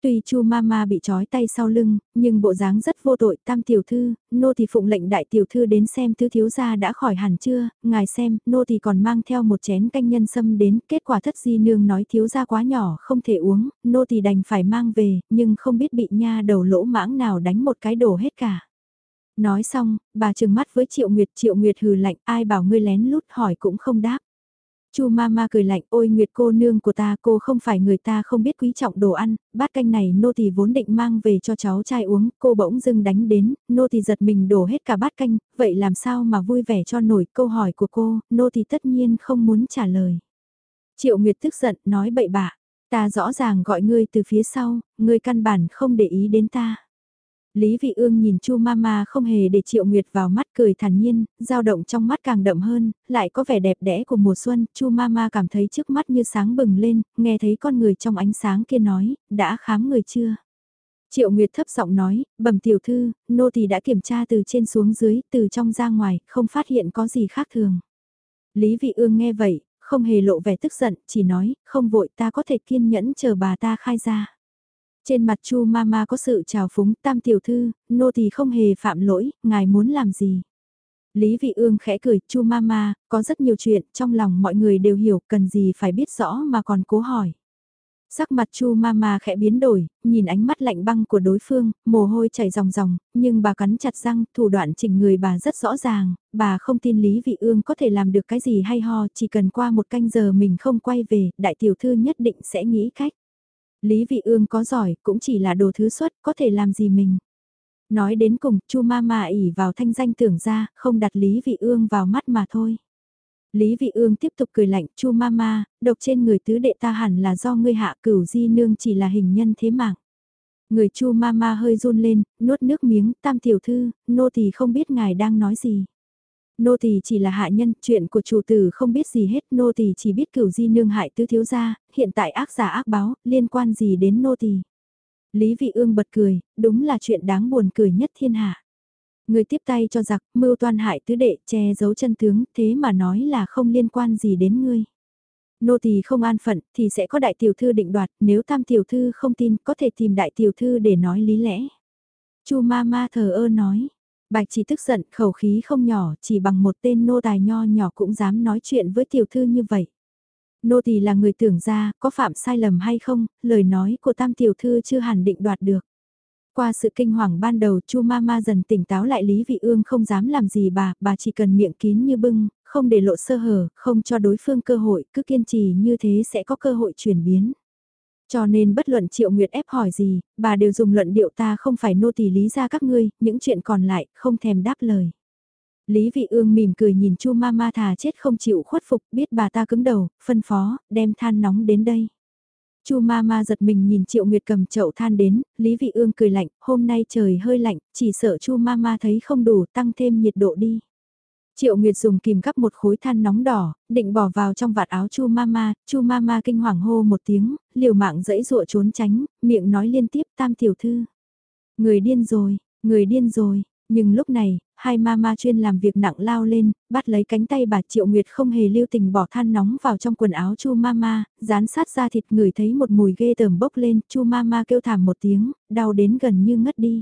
A: Tuy Chu Mama bị trói tay sau lưng, nhưng bộ dáng rất vô tội, tam tiểu thư, nô thì phụng lệnh đại tiểu thư đến xem tứ thiếu gia đã khỏi hẳn chưa, ngài xem, nô thì còn mang theo một chén canh nhân sâm đến, kết quả thất di nương nói thiếu gia quá nhỏ, không thể uống, nô thì đành phải mang về, nhưng không biết bị nha đầu lỗ mãng nào đánh một cái đổ hết cả. Nói xong, bà trừng mắt với Triệu Nguyệt, Triệu Nguyệt hừ lạnh, ai bảo ngươi lén lút hỏi cũng không đáp. Chu Mama cười lạnh, ôi Nguyệt cô nương của ta, cô không phải người ta không biết quý trọng đồ ăn, bát canh này nô tỳ vốn định mang về cho cháu trai uống, cô bỗng dưng đánh đến, nô tỳ giật mình đổ hết cả bát canh, vậy làm sao mà vui vẻ cho nổi câu hỏi của cô, nô tỳ tất nhiên không muốn trả lời. Triệu Nguyệt tức giận, nói bậy bạ, ta rõ ràng gọi ngươi từ phía sau, ngươi căn bản không để ý đến ta. Lý Vị Ương nhìn Chu Mama không hề để Triệu Nguyệt vào mắt cười thản nhiên, dao động trong mắt càng đậm hơn, lại có vẻ đẹp đẽ của mùa xuân, Chu Mama cảm thấy trước mắt như sáng bừng lên, nghe thấy con người trong ánh sáng kia nói, đã khám người chưa? Triệu Nguyệt thấp giọng nói, bẩm tiểu thư, nô tỳ đã kiểm tra từ trên xuống dưới, từ trong ra ngoài, không phát hiện có gì khác thường. Lý Vị Ương nghe vậy, không hề lộ vẻ tức giận, chỉ nói, không vội ta có thể kiên nhẫn chờ bà ta khai ra. Trên mặt Chu Mama có sự trào phúng, tam tiểu thư, nô tỳ không hề phạm lỗi, ngài muốn làm gì? Lý Vị Ương khẽ cười, Chu Mama, có rất nhiều chuyện, trong lòng mọi người đều hiểu, cần gì phải biết rõ mà còn cố hỏi. Sắc mặt Chu Mama khẽ biến đổi, nhìn ánh mắt lạnh băng của đối phương, mồ hôi chảy ròng ròng, nhưng bà cắn chặt răng, thủ đoạn chỉnh người bà rất rõ ràng, bà không tin Lý Vị Ương có thể làm được cái gì hay ho, chỉ cần qua một canh giờ mình không quay về, đại tiểu thư nhất định sẽ nghĩ cách. Lý Vị Ương có giỏi, cũng chỉ là đồ thứ xuất, có thể làm gì mình. Nói đến cùng, Chu Mama ỉ vào thanh danh tưởng ra, không đặt Lý Vị Ương vào mắt mà thôi. Lý Vị Ương tiếp tục cười lạnh, Chu Mama, độc trên người tứ đệ ta hẳn là do ngươi hạ cửu di nương chỉ là hình nhân thế mạng. Người Chu Mama hơi run lên, nuốt nước miếng, tam tiểu thư, nô tỳ không biết ngài đang nói gì. Nô tỳ chỉ là hạ nhân, chuyện của chủ tử không biết gì hết, nô tỳ chỉ biết cửu di nương hại tứ thiếu gia, hiện tại ác giả ác báo, liên quan gì đến nô tỳ. Lý vị ương bật cười, đúng là chuyện đáng buồn cười nhất thiên hạ. Người tiếp tay cho giặc, mưu toan hại tứ đệ, che giấu chân tướng, thế mà nói là không liên quan gì đến ngươi. Nô tỳ không an phận, thì sẽ có đại tiểu thư định đoạt, nếu tam tiểu thư không tin, có thể tìm đại tiểu thư để nói lý lẽ. Chu ma ma thờ ơ nói, Bạch chỉ tức giận, khẩu khí không nhỏ, chỉ bằng một tên nô tài nho nhỏ cũng dám nói chuyện với tiểu thư như vậy. Nô tỳ là người tưởng ra, có phạm sai lầm hay không, lời nói của tam tiểu thư chưa hẳn định đoạt được. Qua sự kinh hoàng ban đầu chu ma ma dần tỉnh táo lại Lý Vị Ương không dám làm gì bà, bà chỉ cần miệng kín như bưng, không để lộ sơ hở, không cho đối phương cơ hội, cứ kiên trì như thế sẽ có cơ hội chuyển biến. Cho nên bất luận Triệu Nguyệt ép hỏi gì, bà đều dùng luận điệu ta không phải nô tỳ lý ra các ngươi, những chuyện còn lại không thèm đáp lời. Lý Vị Ương mỉm cười nhìn Chu Mama thà chết không chịu khuất phục, biết bà ta cứng đầu, phân phó, đem than nóng đến đây. Chu Mama giật mình nhìn Triệu Nguyệt cầm chậu than đến, Lý Vị Ương cười lạnh, hôm nay trời hơi lạnh, chỉ sợ Chu Mama thấy không đủ, tăng thêm nhiệt độ đi. Triệu Nguyệt dùng kìm gắp một khối than nóng đỏ, định bỏ vào trong vạt áo Chu Mama, Chu Mama kinh hoàng hô một tiếng, liều mạng dẫy dụa trốn tránh, miệng nói liên tiếp tam tiểu thư. Người điên rồi, người điên rồi, Nhưng lúc này, hai mama chuyên làm việc nặng lao lên, bắt lấy cánh tay bà Triệu Nguyệt không hề lưu tình bỏ than nóng vào trong quần áo Chu mama, dán sát ra thịt người thấy một mùi ghê tởm bốc lên, Chu mama kêu thảm một tiếng, đau đến gần như ngất đi.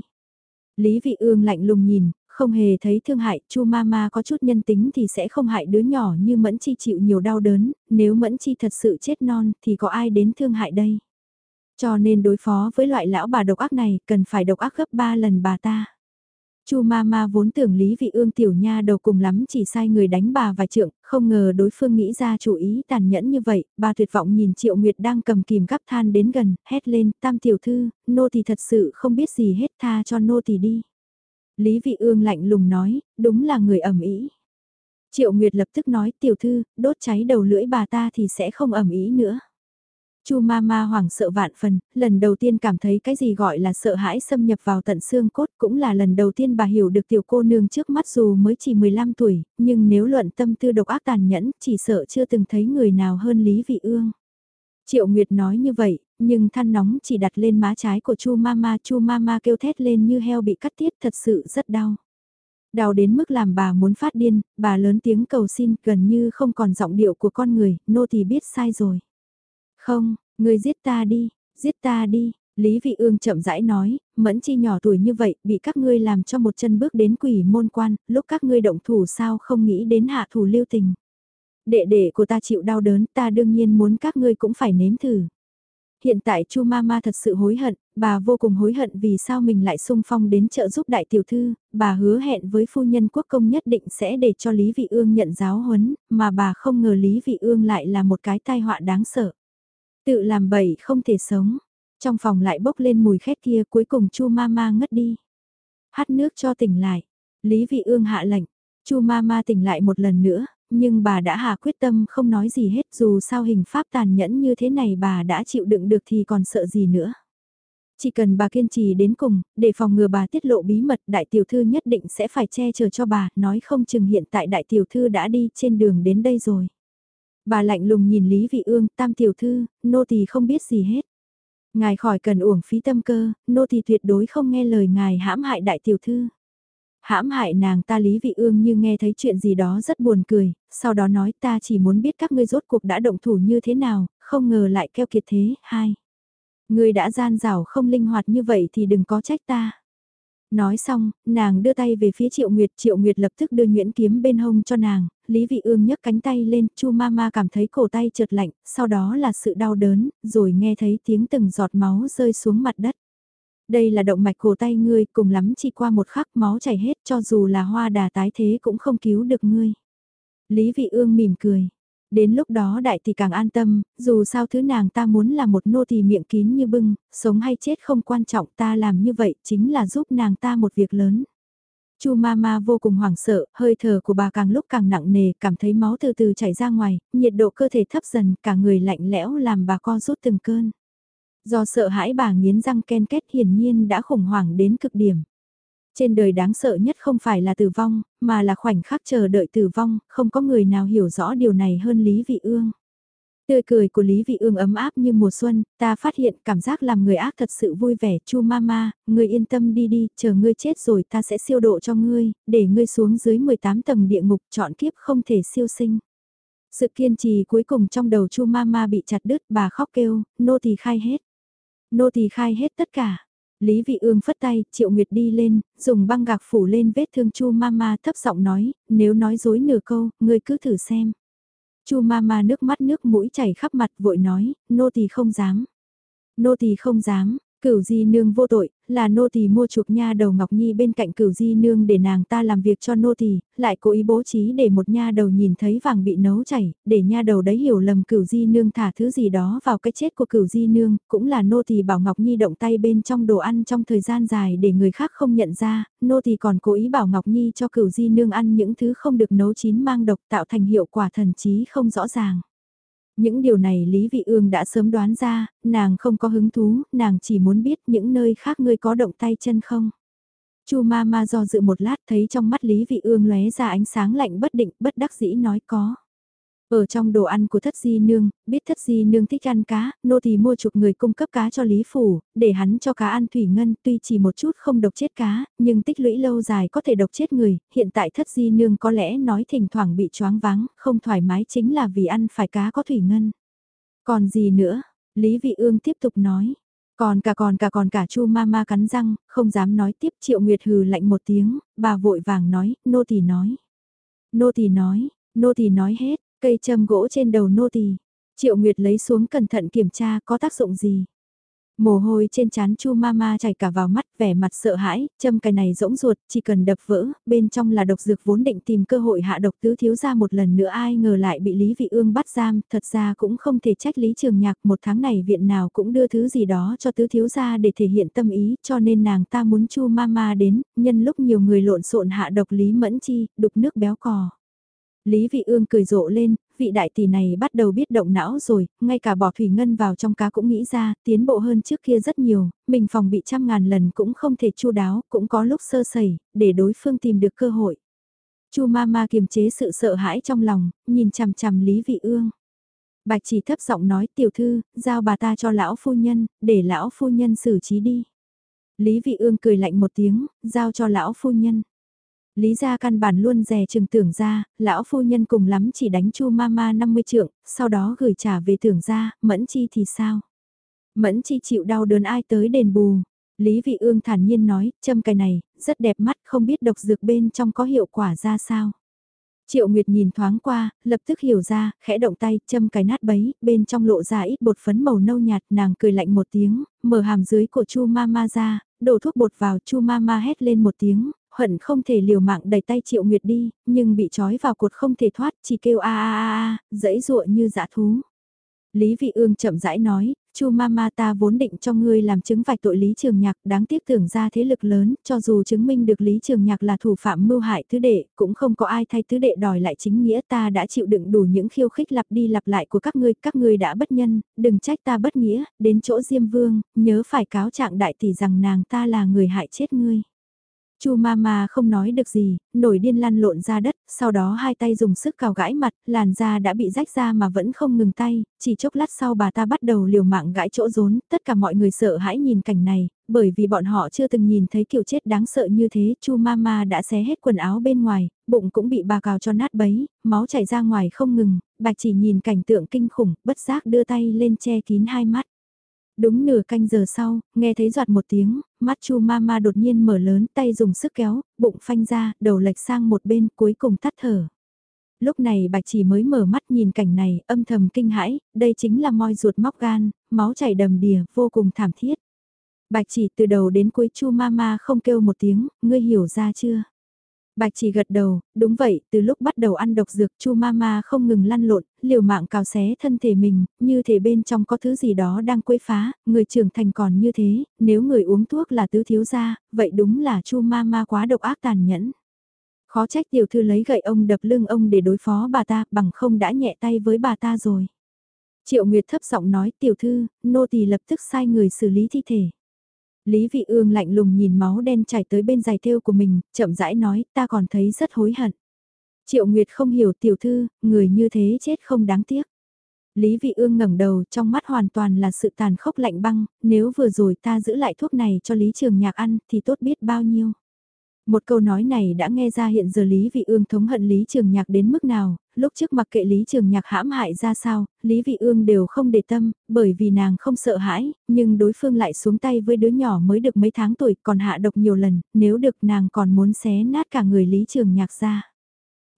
A: Lý Vị Ương lạnh lùng nhìn, không hề thấy thương hại, Chu mama có chút nhân tính thì sẽ không hại đứa nhỏ như Mẫn Chi chịu nhiều đau đớn, nếu Mẫn Chi thật sự chết non thì có ai đến thương hại đây. Cho nên đối phó với loại lão bà độc ác này cần phải độc ác gấp 3 lần bà ta. Chu Mama vốn tưởng Lý Vị Ương tiểu nha đầu cùng lắm chỉ sai người đánh bà vài trượng, không ngờ đối phương nghĩ ra chủ ý tàn nhẫn như vậy, bà tuyệt vọng nhìn Triệu Nguyệt đang cầm kìm gắp than đến gần, hét lên, tam tiểu thư, nô thì thật sự không biết gì hết tha cho nô thì đi. Lý Vị Ương lạnh lùng nói, đúng là người ẩm ý. Triệu Nguyệt lập tức nói, tiểu thư, đốt cháy đầu lưỡi bà ta thì sẽ không ẩm ý nữa. Chu Ma Ma hoảng sợ vạn phần, lần đầu tiên cảm thấy cái gì gọi là sợ hãi xâm nhập vào tận xương cốt cũng là lần đầu tiên bà hiểu được tiểu cô nương trước mắt dù mới chỉ 15 tuổi, nhưng nếu luận tâm tư độc ác tàn nhẫn chỉ sợ chưa từng thấy người nào hơn Lý Vị Ương. Triệu Nguyệt nói như vậy, nhưng than nóng chỉ đặt lên má trái của Chu Mama, Chu Mama kêu thét lên như heo bị cắt tiết thật sự rất đau. Đau đến mức làm bà muốn phát điên, bà lớn tiếng cầu xin gần như không còn giọng điệu của con người, nô thì biết sai rồi. Không, người giết ta đi, giết ta đi, Lý Vị Ương chậm rãi nói, mẫn chi nhỏ tuổi như vậy, bị các ngươi làm cho một chân bước đến quỷ môn quan, lúc các ngươi động thủ sao không nghĩ đến hạ thủ lưu tình. Đệ đệ của ta chịu đau đớn, ta đương nhiên muốn các ngươi cũng phải nếm thử. Hiện tại Chu Mama thật sự hối hận, bà vô cùng hối hận vì sao mình lại sung phong đến trợ giúp đại tiểu thư, bà hứa hẹn với phu nhân quốc công nhất định sẽ để cho Lý Vị Ương nhận giáo huấn, mà bà không ngờ Lý Vị Ương lại là một cái tai họa đáng sợ. Tự làm bậy không thể sống. Trong phòng lại bốc lên mùi khét kia cuối cùng chu ma ma ngất đi. Hát nước cho tỉnh lại. Lý vị ương hạ lệnh. chu ma ma tỉnh lại một lần nữa, nhưng bà đã hạ quyết tâm không nói gì hết dù sao hình pháp tàn nhẫn như thế này bà đã chịu đựng được thì còn sợ gì nữa. Chỉ cần bà kiên trì đến cùng, để phòng ngừa bà tiết lộ bí mật đại tiểu thư nhất định sẽ phải che chở cho bà, nói không chừng hiện tại đại tiểu thư đã đi trên đường đến đây rồi. Bà lạnh lùng nhìn Lý Vị Ương, tam tiểu thư, nô tỳ không biết gì hết. Ngài khỏi cần uổng phí tâm cơ, nô tỳ tuyệt đối không nghe lời ngài hãm hại đại tiểu thư. Hãm hại nàng ta Lý Vị Ương như nghe thấy chuyện gì đó rất buồn cười, sau đó nói ta chỉ muốn biết các ngươi rốt cuộc đã động thủ như thế nào, không ngờ lại keo kiệt thế, hai. Ngươi đã gian rảo không linh hoạt như vậy thì đừng có trách ta. Nói xong, nàng đưa tay về phía Triệu Nguyệt, Triệu Nguyệt lập tức đưa nhuyễn kiếm bên hông cho nàng, Lý Vị Ương nhấc cánh tay lên, Chu Mama cảm thấy cổ tay trượt lạnh, sau đó là sự đau đớn, rồi nghe thấy tiếng từng giọt máu rơi xuống mặt đất. Đây là động mạch cổ tay ngươi, cùng lắm chỉ qua một khắc máu chảy hết cho dù là hoa đà tái thế cũng không cứu được ngươi. Lý Vị Ương mỉm cười. Đến lúc đó đại tỷ càng an tâm, dù sao thứ nàng ta muốn là một nô tỳ miệng kín như bưng, sống hay chết không quan trọng ta làm như vậy chính là giúp nàng ta một việc lớn. Chu Mama vô cùng hoảng sợ, hơi thở của bà càng lúc càng nặng nề, cảm thấy máu từ từ chảy ra ngoài, nhiệt độ cơ thể thấp dần, cả người lạnh lẽo làm bà co rút từng cơn. Do sợ hãi bà nghiến răng ken kết hiển nhiên đã khủng hoảng đến cực điểm. Trên đời đáng sợ nhất không phải là tử vong, mà là khoảnh khắc chờ đợi tử vong, không có người nào hiểu rõ điều này hơn Lý Vị Ương. Tươi cười của Lý Vị Ương ấm áp như mùa xuân, ta phát hiện cảm giác làm người ác thật sự vui vẻ. Chu Mama, ngươi yên tâm đi đi, chờ ngươi chết rồi ta sẽ siêu độ cho ngươi, để ngươi xuống dưới 18 tầng địa ngục chọn kiếp không thể siêu sinh. Sự kiên trì cuối cùng trong đầu Chu Mama bị chặt đứt, bà khóc kêu, nô tỳ khai hết. Nô tỳ khai hết tất cả. Lý Vị Ương phất tay, Triệu Nguyệt đi lên, dùng băng gạc phủ lên vết thương Chu Mama thấp giọng nói, nếu nói dối nửa câu, ngươi cứ thử xem. Chu Mama nước mắt nước mũi chảy khắp mặt vội nói, nô tỳ không dám. Nô tỳ không dám, Cửu di nương vô tội, là nô tỳ mua chuộc nha đầu Ngọc Nhi bên cạnh cửu di nương để nàng ta làm việc cho nô tỳ, lại cố ý bố trí để một nha đầu nhìn thấy vàng bị nấu chảy, để nha đầu đấy hiểu lầm cửu di nương thả thứ gì đó vào cái chết của cửu di nương, cũng là nô tỳ bảo Ngọc Nhi động tay bên trong đồ ăn trong thời gian dài để người khác không nhận ra, nô tỳ còn cố ý bảo Ngọc Nhi cho cửu di nương ăn những thứ không được nấu chín mang độc tạo thành hiệu quả thần trí không rõ ràng. Những điều này Lý Vị Ương đã sớm đoán ra, nàng không có hứng thú, nàng chỉ muốn biết những nơi khác ngươi có động tay chân không. Chu ma ma do dự một lát thấy trong mắt Lý Vị Ương lóe ra ánh sáng lạnh bất định, bất đắc dĩ nói có. Ở trong đồ ăn của thất di nương, biết thất di nương thích ăn cá, nô tỳ mua chục người cung cấp cá cho Lý Phủ, để hắn cho cá ăn thủy ngân tuy chỉ một chút không độc chết cá, nhưng tích lũy lâu dài có thể độc chết người, hiện tại thất di nương có lẽ nói thỉnh thoảng bị choáng váng, không thoải mái chính là vì ăn phải cá có thủy ngân. Còn gì nữa? Lý Vị Ương tiếp tục nói. Còn cả còn cả còn cả chu ma ma cắn răng, không dám nói tiếp triệu nguyệt hừ lạnh một tiếng, bà vội vàng nói, nô tỳ nói. Nô tỳ nói, nô tỳ nói hết, cây châm gỗ trên đầu nô tỳ. Triệu Nguyệt lấy xuống cẩn thận kiểm tra có tác dụng gì. Mồ hôi trên trán Chu Mama chảy cả vào mắt, vẻ mặt sợ hãi, châm cái này rỗng ruột, chỉ cần đập vỡ, bên trong là độc dược vốn định tìm cơ hội hạ độc tứ thiếu ra một lần nữa ai ngờ lại bị Lý Vị Ương bắt giam, thật ra cũng không thể trách Lý Trường Nhạc, một tháng này viện nào cũng đưa thứ gì đó cho tứ thiếu gia để thể hiện tâm ý, cho nên nàng ta muốn Chu Mama đến, nhân lúc nhiều người lộn xộn hạ độc Lý Mẫn Chi, đục nước béo cò. Lý Vị Ương cười rộ lên, vị đại tỷ này bắt đầu biết động não rồi, ngay cả bỏ thủy ngân vào trong cá cũng nghĩ ra, tiến bộ hơn trước kia rất nhiều, mình phòng bị trăm ngàn lần cũng không thể chu đáo, cũng có lúc sơ sẩy, để đối phương tìm được cơ hội. Chu Mama kiềm chế sự sợ hãi trong lòng, nhìn chằm chằm Lý Vị Ương. Bạch chỉ thấp giọng nói tiểu thư, giao bà ta cho lão phu nhân, để lão phu nhân xử trí đi. Lý Vị Ương cười lạnh một tiếng, giao cho lão phu nhân. Lý gia căn bản luôn dè chừng tưởng ra, lão phu nhân cùng lắm chỉ đánh chu mama 50 trượng, sau đó gửi trả về tưởng ra, mẫn chi thì sao? Mẫn chi chịu đau đớn ai tới đền bù? Lý vị ương thản nhiên nói, châm cái này, rất đẹp mắt không biết độc dược bên trong có hiệu quả ra sao. Triệu Nguyệt nhìn thoáng qua, lập tức hiểu ra, khẽ động tay, châm cái nát bấy, bên trong lộ ra ít bột phấn màu nâu nhạt, nàng cười lạnh một tiếng, mở hàm dưới của Chu Mama ra, đổ thuốc bột vào, Chu Mama hét lên một tiếng, hận không thể liều mạng đẩy tay Triệu Nguyệt đi, nhưng bị trói vào cột không thể thoát, chỉ kêu a a a a, dẫy dụa như dã thú. Lý Vị Ương chậm rãi nói, Chu Mama ta vốn định cho ngươi làm chứng vạch tội Lý Trường Nhạc, đáng tiếc tưởng ra thế lực lớn, cho dù chứng minh được Lý Trường Nhạc là thủ phạm mưu hại thứ đệ, cũng không có ai thay thứ đệ đòi lại chính nghĩa ta đã chịu đựng đủ những khiêu khích lặp đi lặp lại của các ngươi, các ngươi đã bất nhân, đừng trách ta bất nghĩa, đến chỗ Diêm Vương, nhớ phải cáo trạng đại tỷ rằng nàng ta là người hại chết ngươi. Chu Mama không nói được gì, nổi điên lăn lộn ra đất, sau đó hai tay dùng sức cào gãi mặt, làn da đã bị rách ra mà vẫn không ngừng tay, chỉ chốc lát sau bà ta bắt đầu liều mạng gãi chỗ rốn, tất cả mọi người sợ hãi nhìn cảnh này, bởi vì bọn họ chưa từng nhìn thấy kiểu chết đáng sợ như thế, Chu Mama đã xé hết quần áo bên ngoài, bụng cũng bị bà cào cho nát bấy, máu chảy ra ngoài không ngừng, Bà chỉ nhìn cảnh tượng kinh khủng, bất giác đưa tay lên che kín hai mắt. Đúng nửa canh giờ sau, nghe thấy giọt một tiếng, mắt chu mama đột nhiên mở lớn tay dùng sức kéo, bụng phanh ra, đầu lệch sang một bên cuối cùng tắt thở. Lúc này bạch chỉ mới mở mắt nhìn cảnh này, âm thầm kinh hãi, đây chính là moi ruột móc gan, máu chảy đầm đìa, vô cùng thảm thiết. Bạch chỉ từ đầu đến cuối chu mama không kêu một tiếng, ngươi hiểu ra chưa? Bạch chỉ gật đầu, đúng vậy, từ lúc bắt đầu ăn độc dược chu mama không ngừng lăn lộn, liều mạng cào xé thân thể mình, như thể bên trong có thứ gì đó đang quấy phá, người trưởng thành còn như thế, nếu người uống thuốc là tứ thiếu gia, vậy đúng là chu mama quá độc ác tàn nhẫn. Khó trách tiểu thư lấy gậy ông đập lưng ông để đối phó bà ta, bằng không đã nhẹ tay với bà ta rồi. Triệu Nguyệt thấp giọng nói tiểu thư, nô tỳ lập tức sai người xử lý thi thể. Lý Vị Ương lạnh lùng nhìn máu đen chảy tới bên giày thêu của mình, chậm rãi nói, ta còn thấy rất hối hận. Triệu Nguyệt không hiểu tiểu thư, người như thế chết không đáng tiếc. Lý Vị Ương ngẩng đầu, trong mắt hoàn toàn là sự tàn khốc lạnh băng, nếu vừa rồi ta giữ lại thuốc này cho Lý Trường Nhạc ăn thì tốt biết bao nhiêu. Một câu nói này đã nghe ra hiện giờ Lý Vị Ương thống hận Lý Trường Nhạc đến mức nào, lúc trước mặc kệ Lý Trường Nhạc hãm hại ra sao, Lý Vị Ương đều không để tâm, bởi vì nàng không sợ hãi, nhưng đối phương lại xuống tay với đứa nhỏ mới được mấy tháng tuổi còn hạ độc nhiều lần, nếu được nàng còn muốn xé nát cả người Lý Trường Nhạc ra.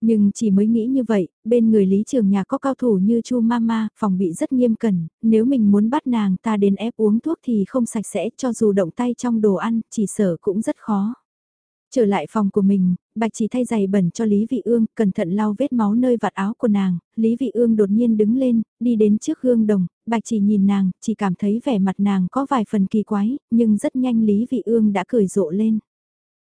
A: Nhưng chỉ mới nghĩ như vậy, bên người Lý Trường Nhạc có cao thủ như Chu Mama, phòng bị rất nghiêm cẩn, nếu mình muốn bắt nàng ta đến ép uống thuốc thì không sạch sẽ cho dù động tay trong đồ ăn, chỉ sở cũng rất khó. Trở lại phòng của mình, Bạch chỉ thay giày bẩn cho Lý Vị Ương, cẩn thận lau vết máu nơi vạt áo của nàng, Lý Vị Ương đột nhiên đứng lên, đi đến trước gương đồng, Bạch chỉ nhìn nàng, chỉ cảm thấy vẻ mặt nàng có vài phần kỳ quái, nhưng rất nhanh Lý Vị Ương đã cười rộ lên.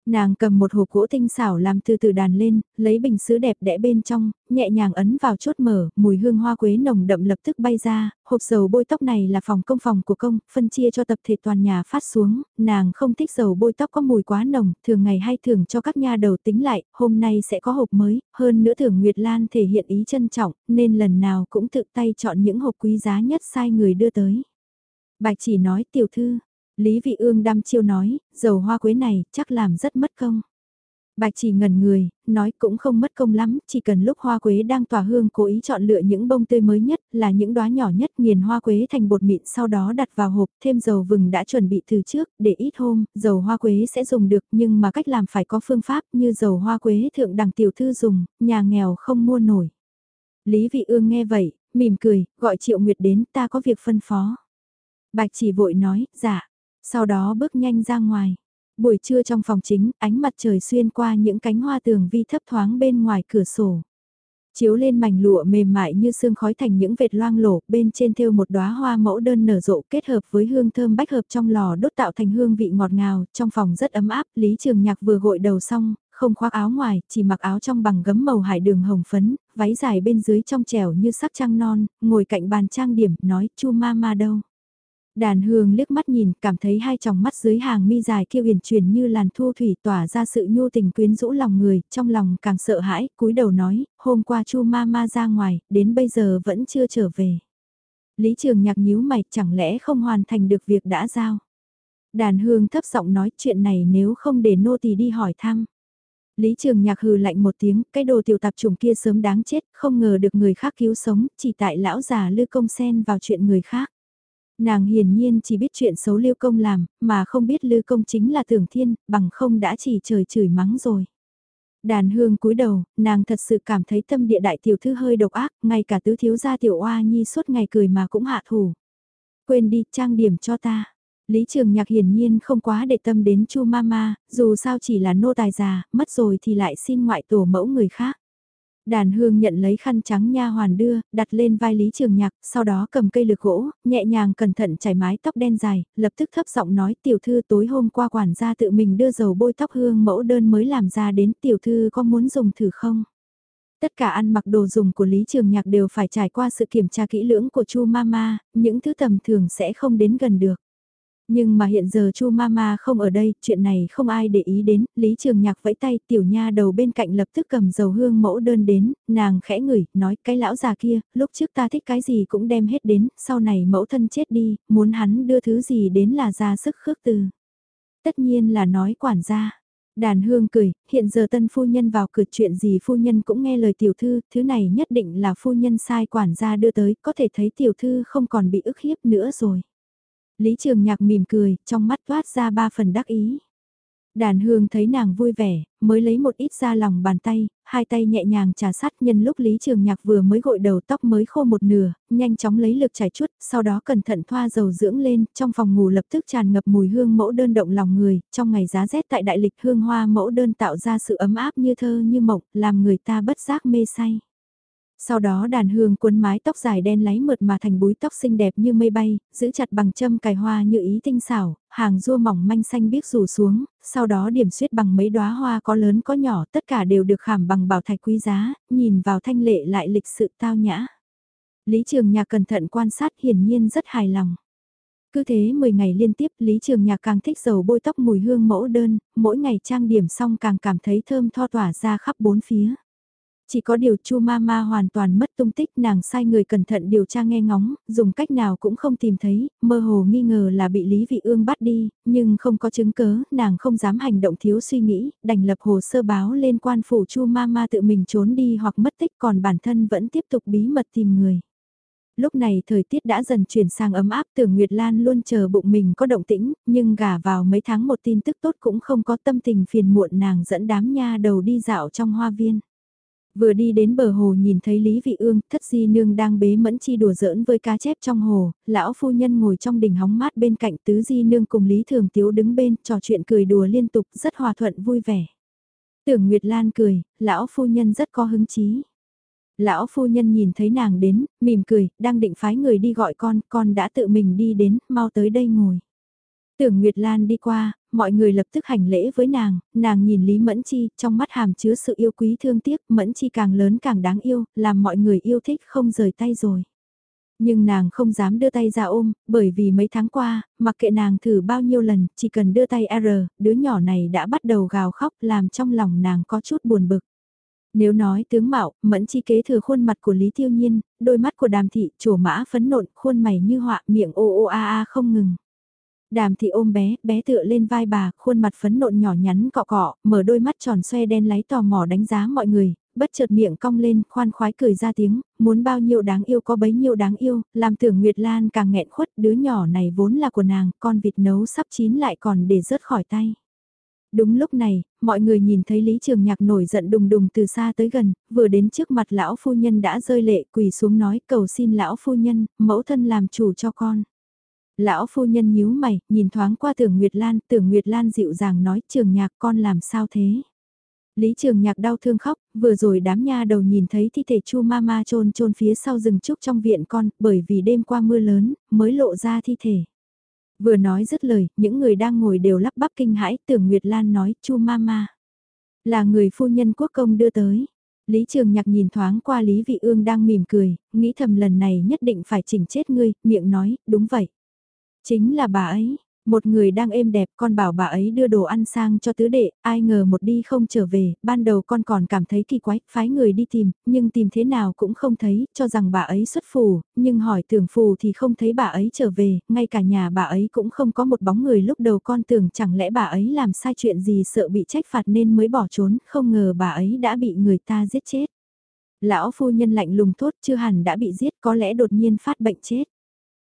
A: Nàng cầm một hộp gỗ tinh xảo làm từ từ đàn lên, lấy bình sứ đẹp đẽ bên trong, nhẹ nhàng ấn vào chốt mở, mùi hương hoa quế nồng đậm lập tức bay ra, hộp dầu bôi tóc này là phòng công phòng của công, phân chia cho tập thể toàn nhà phát xuống, nàng không thích dầu bôi tóc có mùi quá nồng, thường ngày hay thường cho các nhà đầu tính lại, hôm nay sẽ có hộp mới, hơn nữa thường Nguyệt Lan thể hiện ý trân trọng, nên lần nào cũng tự tay chọn những hộp quý giá nhất sai người đưa tới. Bạch chỉ nói tiểu thư, Lý Vị Ương đăm chiêu nói, dầu hoa quế này chắc làm rất mất công. Bạch chỉ ngẩn người, nói cũng không mất công lắm, chỉ cần lúc hoa quế đang tỏa hương cố ý chọn lựa những bông tươi mới nhất, là những đóa nhỏ nhất nghiền hoa quế thành bột mịn sau đó đặt vào hộp, thêm dầu vừng đã chuẩn bị từ trước, để ít hôm, dầu hoa quế sẽ dùng được nhưng mà cách làm phải có phương pháp như dầu hoa quế thượng đẳng tiểu thư dùng, nhà nghèo không mua nổi. Lý Vị Ương nghe vậy, mỉm cười, gọi Triệu Nguyệt đến ta có việc phân phó. Bạch chỉ vội nói, dạ, sau đó bước nhanh ra ngoài. Buổi trưa trong phòng chính, ánh mặt trời xuyên qua những cánh hoa tường vi thấp thoáng bên ngoài cửa sổ. Chiếu lên mảnh lụa mềm mại như sương khói thành những vệt loang lổ, bên trên thêu một đóa hoa mẫu đơn nở rộ kết hợp với hương thơm bách hợp trong lò đốt tạo thành hương vị ngọt ngào, trong phòng rất ấm áp, Lý Trường Nhạc vừa gội đầu xong, không khoác áo ngoài, chỉ mặc áo trong bằng gấm màu hải đường hồng phấn, váy dài bên dưới trong trẻo như sắc trăng non, ngồi cạnh bàn trang điểm, nói chu ma ma đâu. Đàn hương liếc mắt nhìn, cảm thấy hai tròng mắt dưới hàng mi dài kia huyền truyền như làn thu thủy tỏa ra sự nhu tình quyến rũ lòng người, trong lòng càng sợ hãi, cúi đầu nói, hôm qua chu ma ma ra ngoài, đến bây giờ vẫn chưa trở về. Lý Trường Nhạc nhíu mày, chẳng lẽ không hoàn thành được việc đã giao. Đàn hương thấp giọng nói chuyện này nếu không để nô tỳ đi hỏi thăm. Lý Trường Nhạc hừ lạnh một tiếng, cái đồ tiểu tạp trùng kia sớm đáng chết, không ngờ được người khác cứu sống, chỉ tại lão già lư công sen vào chuyện người khác. Nàng hiển nhiên chỉ biết chuyện xấu Lưu Công làm, mà không biết Lưu Công chính là Tưởng Thiên, bằng không đã chỉ trời chửi mắng rồi. Đàn hương cúi đầu, nàng thật sự cảm thấy tâm địa đại tiểu thư hơi độc ác, ngay cả tứ thiếu gia tiểu oa nhi suốt ngày cười mà cũng hạ thủ. Quên đi, trang điểm cho ta. Lý Trường Nhạc hiển nhiên không quá để tâm đến Chu Mama, dù sao chỉ là nô tài già, mất rồi thì lại xin ngoại tổ mẫu người khác. Đàn hương nhận lấy khăn trắng nha hoàn đưa, đặt lên vai Lý Trường Nhạc, sau đó cầm cây lược gỗ, nhẹ nhàng cẩn thận chải mái tóc đen dài, lập tức thấp giọng nói tiểu thư tối hôm qua quản gia tự mình đưa dầu bôi tóc hương mẫu đơn mới làm ra đến tiểu thư có muốn dùng thử không? Tất cả ăn mặc đồ dùng của Lý Trường Nhạc đều phải trải qua sự kiểm tra kỹ lưỡng của Chu Mama, những thứ tầm thường sẽ không đến gần được. Nhưng mà hiện giờ Chu Mama không ở đây, chuyện này không ai để ý đến, Lý Trường Nhạc vẫy tay, tiểu nha đầu bên cạnh lập tức cầm dầu hương mẫu đơn đến, nàng khẽ ngửi, nói cái lão già kia, lúc trước ta thích cái gì cũng đem hết đến, sau này mẫu thân chết đi, muốn hắn đưa thứ gì đến là ra sức khước từ. Tất nhiên là nói quản gia. Đàn hương cười, hiện giờ tân phu nhân vào cửa chuyện gì phu nhân cũng nghe lời tiểu thư, thứ này nhất định là phu nhân sai quản gia đưa tới, có thể thấy tiểu thư không còn bị ức hiếp nữa rồi. Lý Trường Nhạc mỉm cười, trong mắt toát ra ba phần đắc ý. Đàn hương thấy nàng vui vẻ, mới lấy một ít ra lòng bàn tay, hai tay nhẹ nhàng trà sát nhân lúc Lý Trường Nhạc vừa mới gội đầu tóc mới khô một nửa, nhanh chóng lấy lực trải chút, sau đó cẩn thận thoa dầu dưỡng lên, trong phòng ngủ lập tức tràn ngập mùi hương mẫu đơn động lòng người, trong ngày giá rét tại đại lịch hương hoa mẫu đơn tạo ra sự ấm áp như thơ như mộng, làm người ta bất giác mê say. Sau đó đàn hương cuốn mái tóc dài đen láy mượt mà thành búi tóc xinh đẹp như mây bay, giữ chặt bằng châm cài hoa như ý tinh xảo, hàng rua mỏng manh xanh biếc rủ xuống, sau đó điểm xuyết bằng mấy đóa hoa có lớn có nhỏ tất cả đều được khảm bằng bảo thạch quý giá, nhìn vào thanh lệ lại lịch sự tao nhã. Lý Trường Nhạc cẩn thận quan sát hiển nhiên rất hài lòng. Cứ thế 10 ngày liên tiếp Lý Trường Nhạc càng thích dầu bôi tóc mùi hương mẫu đơn, mỗi ngày trang điểm xong càng cảm thấy thơm tho tỏa ra khắp bốn phía. Chỉ có điều Chu Mama hoàn toàn mất tung tích nàng sai người cẩn thận điều tra nghe ngóng, dùng cách nào cũng không tìm thấy, mơ hồ nghi ngờ là bị Lý Vị Ương bắt đi, nhưng không có chứng cứ nàng không dám hành động thiếu suy nghĩ, đành lập hồ sơ báo lên quan phủ Chu Mama tự mình trốn đi hoặc mất tích còn bản thân vẫn tiếp tục bí mật tìm người. Lúc này thời tiết đã dần chuyển sang ấm áp tưởng Nguyệt Lan luôn chờ bụng mình có động tĩnh, nhưng gả vào mấy tháng một tin tức tốt cũng không có tâm tình phiền muộn nàng dẫn đám nha đầu đi dạo trong hoa viên. Vừa đi đến bờ hồ nhìn thấy Lý Vị Ương, thất di nương đang bế mẫn chi đùa giỡn với cá chép trong hồ, lão phu nhân ngồi trong đỉnh hóng mát bên cạnh tứ di nương cùng Lý Thường Tiếu đứng bên, trò chuyện cười đùa liên tục, rất hòa thuận vui vẻ. Tưởng Nguyệt Lan cười, lão phu nhân rất có hứng chí. Lão phu nhân nhìn thấy nàng đến, mỉm cười, đang định phái người đi gọi con, con đã tự mình đi đến, mau tới đây ngồi. Tưởng Nguyệt Lan đi qua, mọi người lập tức hành lễ với nàng, nàng nhìn Lý Mẫn Chi, trong mắt hàm chứa sự yêu quý thương tiếc, Mẫn Chi càng lớn càng đáng yêu, làm mọi người yêu thích không rời tay rồi. Nhưng nàng không dám đưa tay ra ôm, bởi vì mấy tháng qua, mặc kệ nàng thử bao nhiêu lần, chỉ cần đưa tay R, đứa nhỏ này đã bắt đầu gào khóc làm trong lòng nàng có chút buồn bực. Nếu nói tướng mạo, mẫn chi kế thừa khuôn mặt của Lý Tiêu Nhiên, đôi mắt của đàm thị, trổ mã phấn nộn, khuôn mày như họa, miệng ô ô a a không ngừng. Đàm thị ôm bé, bé tựa lên vai bà, khuôn mặt phấn nộn nhỏ nhắn cọ cọ, mở đôi mắt tròn xoe đen láy tò mò đánh giá mọi người, bất chợt miệng cong lên, khoan khoái cười ra tiếng, muốn bao nhiêu đáng yêu có bấy nhiêu đáng yêu, làm tưởng Nguyệt Lan càng nghẹn khuất, đứa nhỏ này vốn là của nàng, con vịt nấu sắp chín lại còn để rớt khỏi tay. Đúng lúc này, mọi người nhìn thấy Lý Trường Nhạc nổi giận đùng đùng từ xa tới gần, vừa đến trước mặt lão phu nhân đã rơi lệ quỳ xuống nói cầu xin lão phu nhân, mẫu thân làm chủ cho con. Lão phu nhân nhíu mày, nhìn thoáng qua tưởng Nguyệt Lan, tưởng Nguyệt Lan dịu dàng nói Trường Nhạc con làm sao thế. Lý Trường Nhạc đau thương khóc, vừa rồi đám nha đầu nhìn thấy thi thể Chu Mama trôn trôn phía sau rừng trúc trong viện con, bởi vì đêm qua mưa lớn, mới lộ ra thi thể. Vừa nói dứt lời, những người đang ngồi đều lắp bắp kinh hãi, tưởng Nguyệt Lan nói, Chu Mama. Là người phu nhân quốc công đưa tới. Lý Trường Nhạc nhìn thoáng qua Lý Vị Ương đang mỉm cười, nghĩ thầm lần này nhất định phải chỉnh chết ngươi, miệng nói, đúng vậy. Chính là bà ấy, một người đang êm đẹp con bảo bà ấy đưa đồ ăn sang cho tứ đệ, ai ngờ một đi không trở về, ban đầu con còn cảm thấy kỳ quái, phái người đi tìm, nhưng tìm thế nào cũng không thấy, cho rằng bà ấy xuất phù, nhưng hỏi tưởng phù thì không thấy bà ấy trở về, ngay cả nhà bà ấy cũng không có một bóng người lúc đầu con tưởng chẳng lẽ bà ấy làm sai chuyện gì sợ bị trách phạt nên mới bỏ trốn, không ngờ bà ấy đã bị người ta giết chết. Lão phu nhân lạnh lùng thốt chưa hẳn đã bị giết có lẽ đột nhiên phát bệnh chết.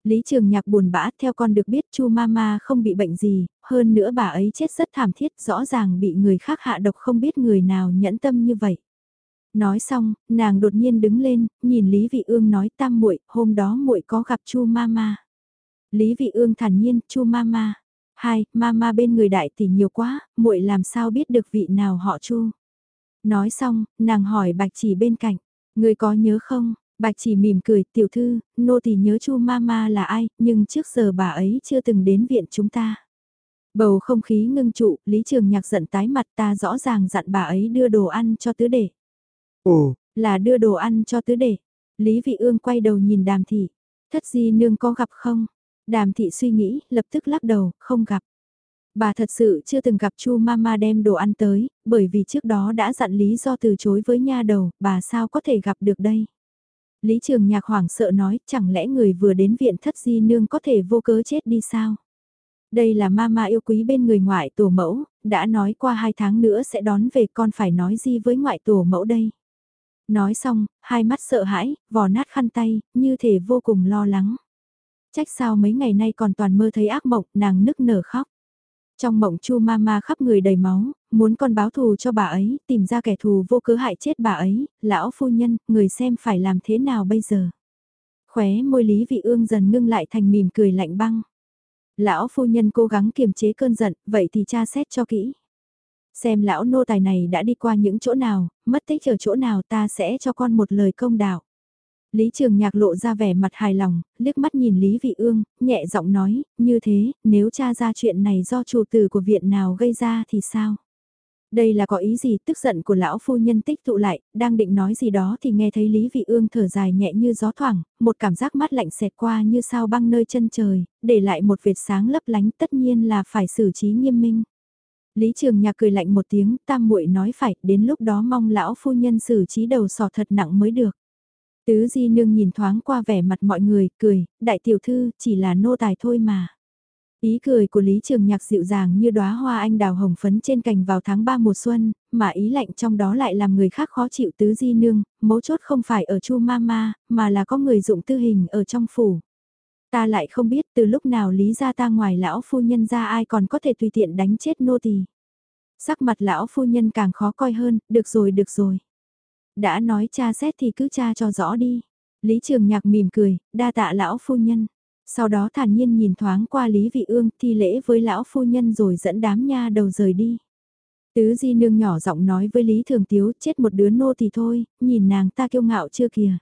A: Lý Trường Nhạc buồn bã theo con được biết Chu Mama không bị bệnh gì, hơn nữa bà ấy chết rất thảm thiết rõ ràng bị người khác hạ độc không biết người nào nhẫn tâm như vậy. Nói xong, nàng đột nhiên đứng lên, nhìn Lý Vị Ương nói tam muội, hôm đó muội có gặp Chu Mama. Lý Vị Ương thản nhiên, Chu Mama. Hai, Mama bên người đại tỷ nhiều quá, muội làm sao biết được vị nào họ Chu. Nói xong, nàng hỏi Bạch Chỉ bên cạnh, người có nhớ không? Bạch chỉ mỉm cười, tiểu thư, nô tỳ nhớ chu mama là ai, nhưng trước giờ bà ấy chưa từng đến viện chúng ta. Bầu không khí ngưng trụ, Lý Trường Nhạc giận tái mặt ta rõ ràng dặn bà ấy đưa đồ ăn cho tứ đệ.
B: Ồ,
A: là đưa đồ ăn cho tứ đệ. Lý Vị Ương quay đầu nhìn đàm thị. Thất di nương có gặp không? Đàm thị suy nghĩ, lập tức lắc đầu, không gặp. Bà thật sự chưa từng gặp Chu Mama đem đồ ăn tới, bởi vì trước đó đã dặn lý do từ chối với nha đầu, bà sao có thể gặp được đây? Lý Trường Nhạc hoảng sợ nói, chẳng lẽ người vừa đến viện thất di nương có thể vô cớ chết đi sao? Đây là mama yêu quý bên người ngoại tổ mẫu, đã nói qua hai tháng nữa sẽ đón về con phải nói gì với ngoại tổ mẫu đây? Nói xong, hai mắt sợ hãi, vò nát khăn tay, như thể vô cùng lo lắng. Trách sao mấy ngày nay còn toàn mơ thấy ác mộng, nàng nức nở khóc. Trong mộng chu mama khắp người đầy máu, muốn con báo thù cho bà ấy, tìm ra kẻ thù vô cớ hại chết bà ấy, lão phu nhân, người xem phải làm thế nào bây giờ. Khóe môi Lý Vị Ương dần ngưng lại thành mỉm cười lạnh băng. Lão phu nhân cố gắng kiềm chế cơn giận, vậy thì tra xét cho kỹ. Xem lão nô tài này đã đi qua những chỗ nào, mất tích ở chỗ nào ta sẽ cho con một lời công đạo. Lý Trường Nhạc lộ ra vẻ mặt hài lòng, liếc mắt nhìn Lý Vị Ương, nhẹ giọng nói, như thế, nếu tra ra chuyện này do chủ tử của viện nào gây ra thì sao? Đây là có ý gì tức giận của lão phu nhân tích tụ lại, đang định nói gì đó thì nghe thấy Lý Vị Ương thở dài nhẹ như gió thoảng, một cảm giác mát lạnh xẹt qua như sao băng nơi chân trời, để lại một vệt sáng lấp lánh tất nhiên là phải xử trí nghiêm minh. Lý Trường Nhạc cười lạnh một tiếng, tam muội nói phải, đến lúc đó mong lão phu nhân xử trí đầu sò thật nặng mới được. Tứ Di Nương nhìn thoáng qua vẻ mặt mọi người, cười, đại tiểu thư, chỉ là nô tài thôi mà. Ý cười của Lý Trường Nhạc dịu dàng như đóa hoa anh đào hồng phấn trên cành vào tháng 3 mùa xuân, mà ý lạnh trong đó lại làm người khác khó chịu tứ di nương, mấu chốt không phải ở chu mama, mà là có người dụng tư hình ở trong phủ. Ta lại không biết từ lúc nào lý ra ta ngoài lão phu nhân ra ai còn có thể tùy tiện đánh chết nô tỳ. Sắc mặt lão phu nhân càng khó coi hơn, được rồi được rồi. Đã nói cha xét thì cứ cha cho rõ đi. Lý Trường Nhạc mỉm cười, đa tạ lão phu nhân sau đó thản nhiên nhìn thoáng qua Lý Vị Ương thi lễ với lão phu nhân rồi dẫn đám nha đầu rời đi. Tứ di nương nhỏ giọng nói với Lý Thường Tiếu chết một đứa nô thì thôi, nhìn nàng ta kiêu ngạo chưa kìa.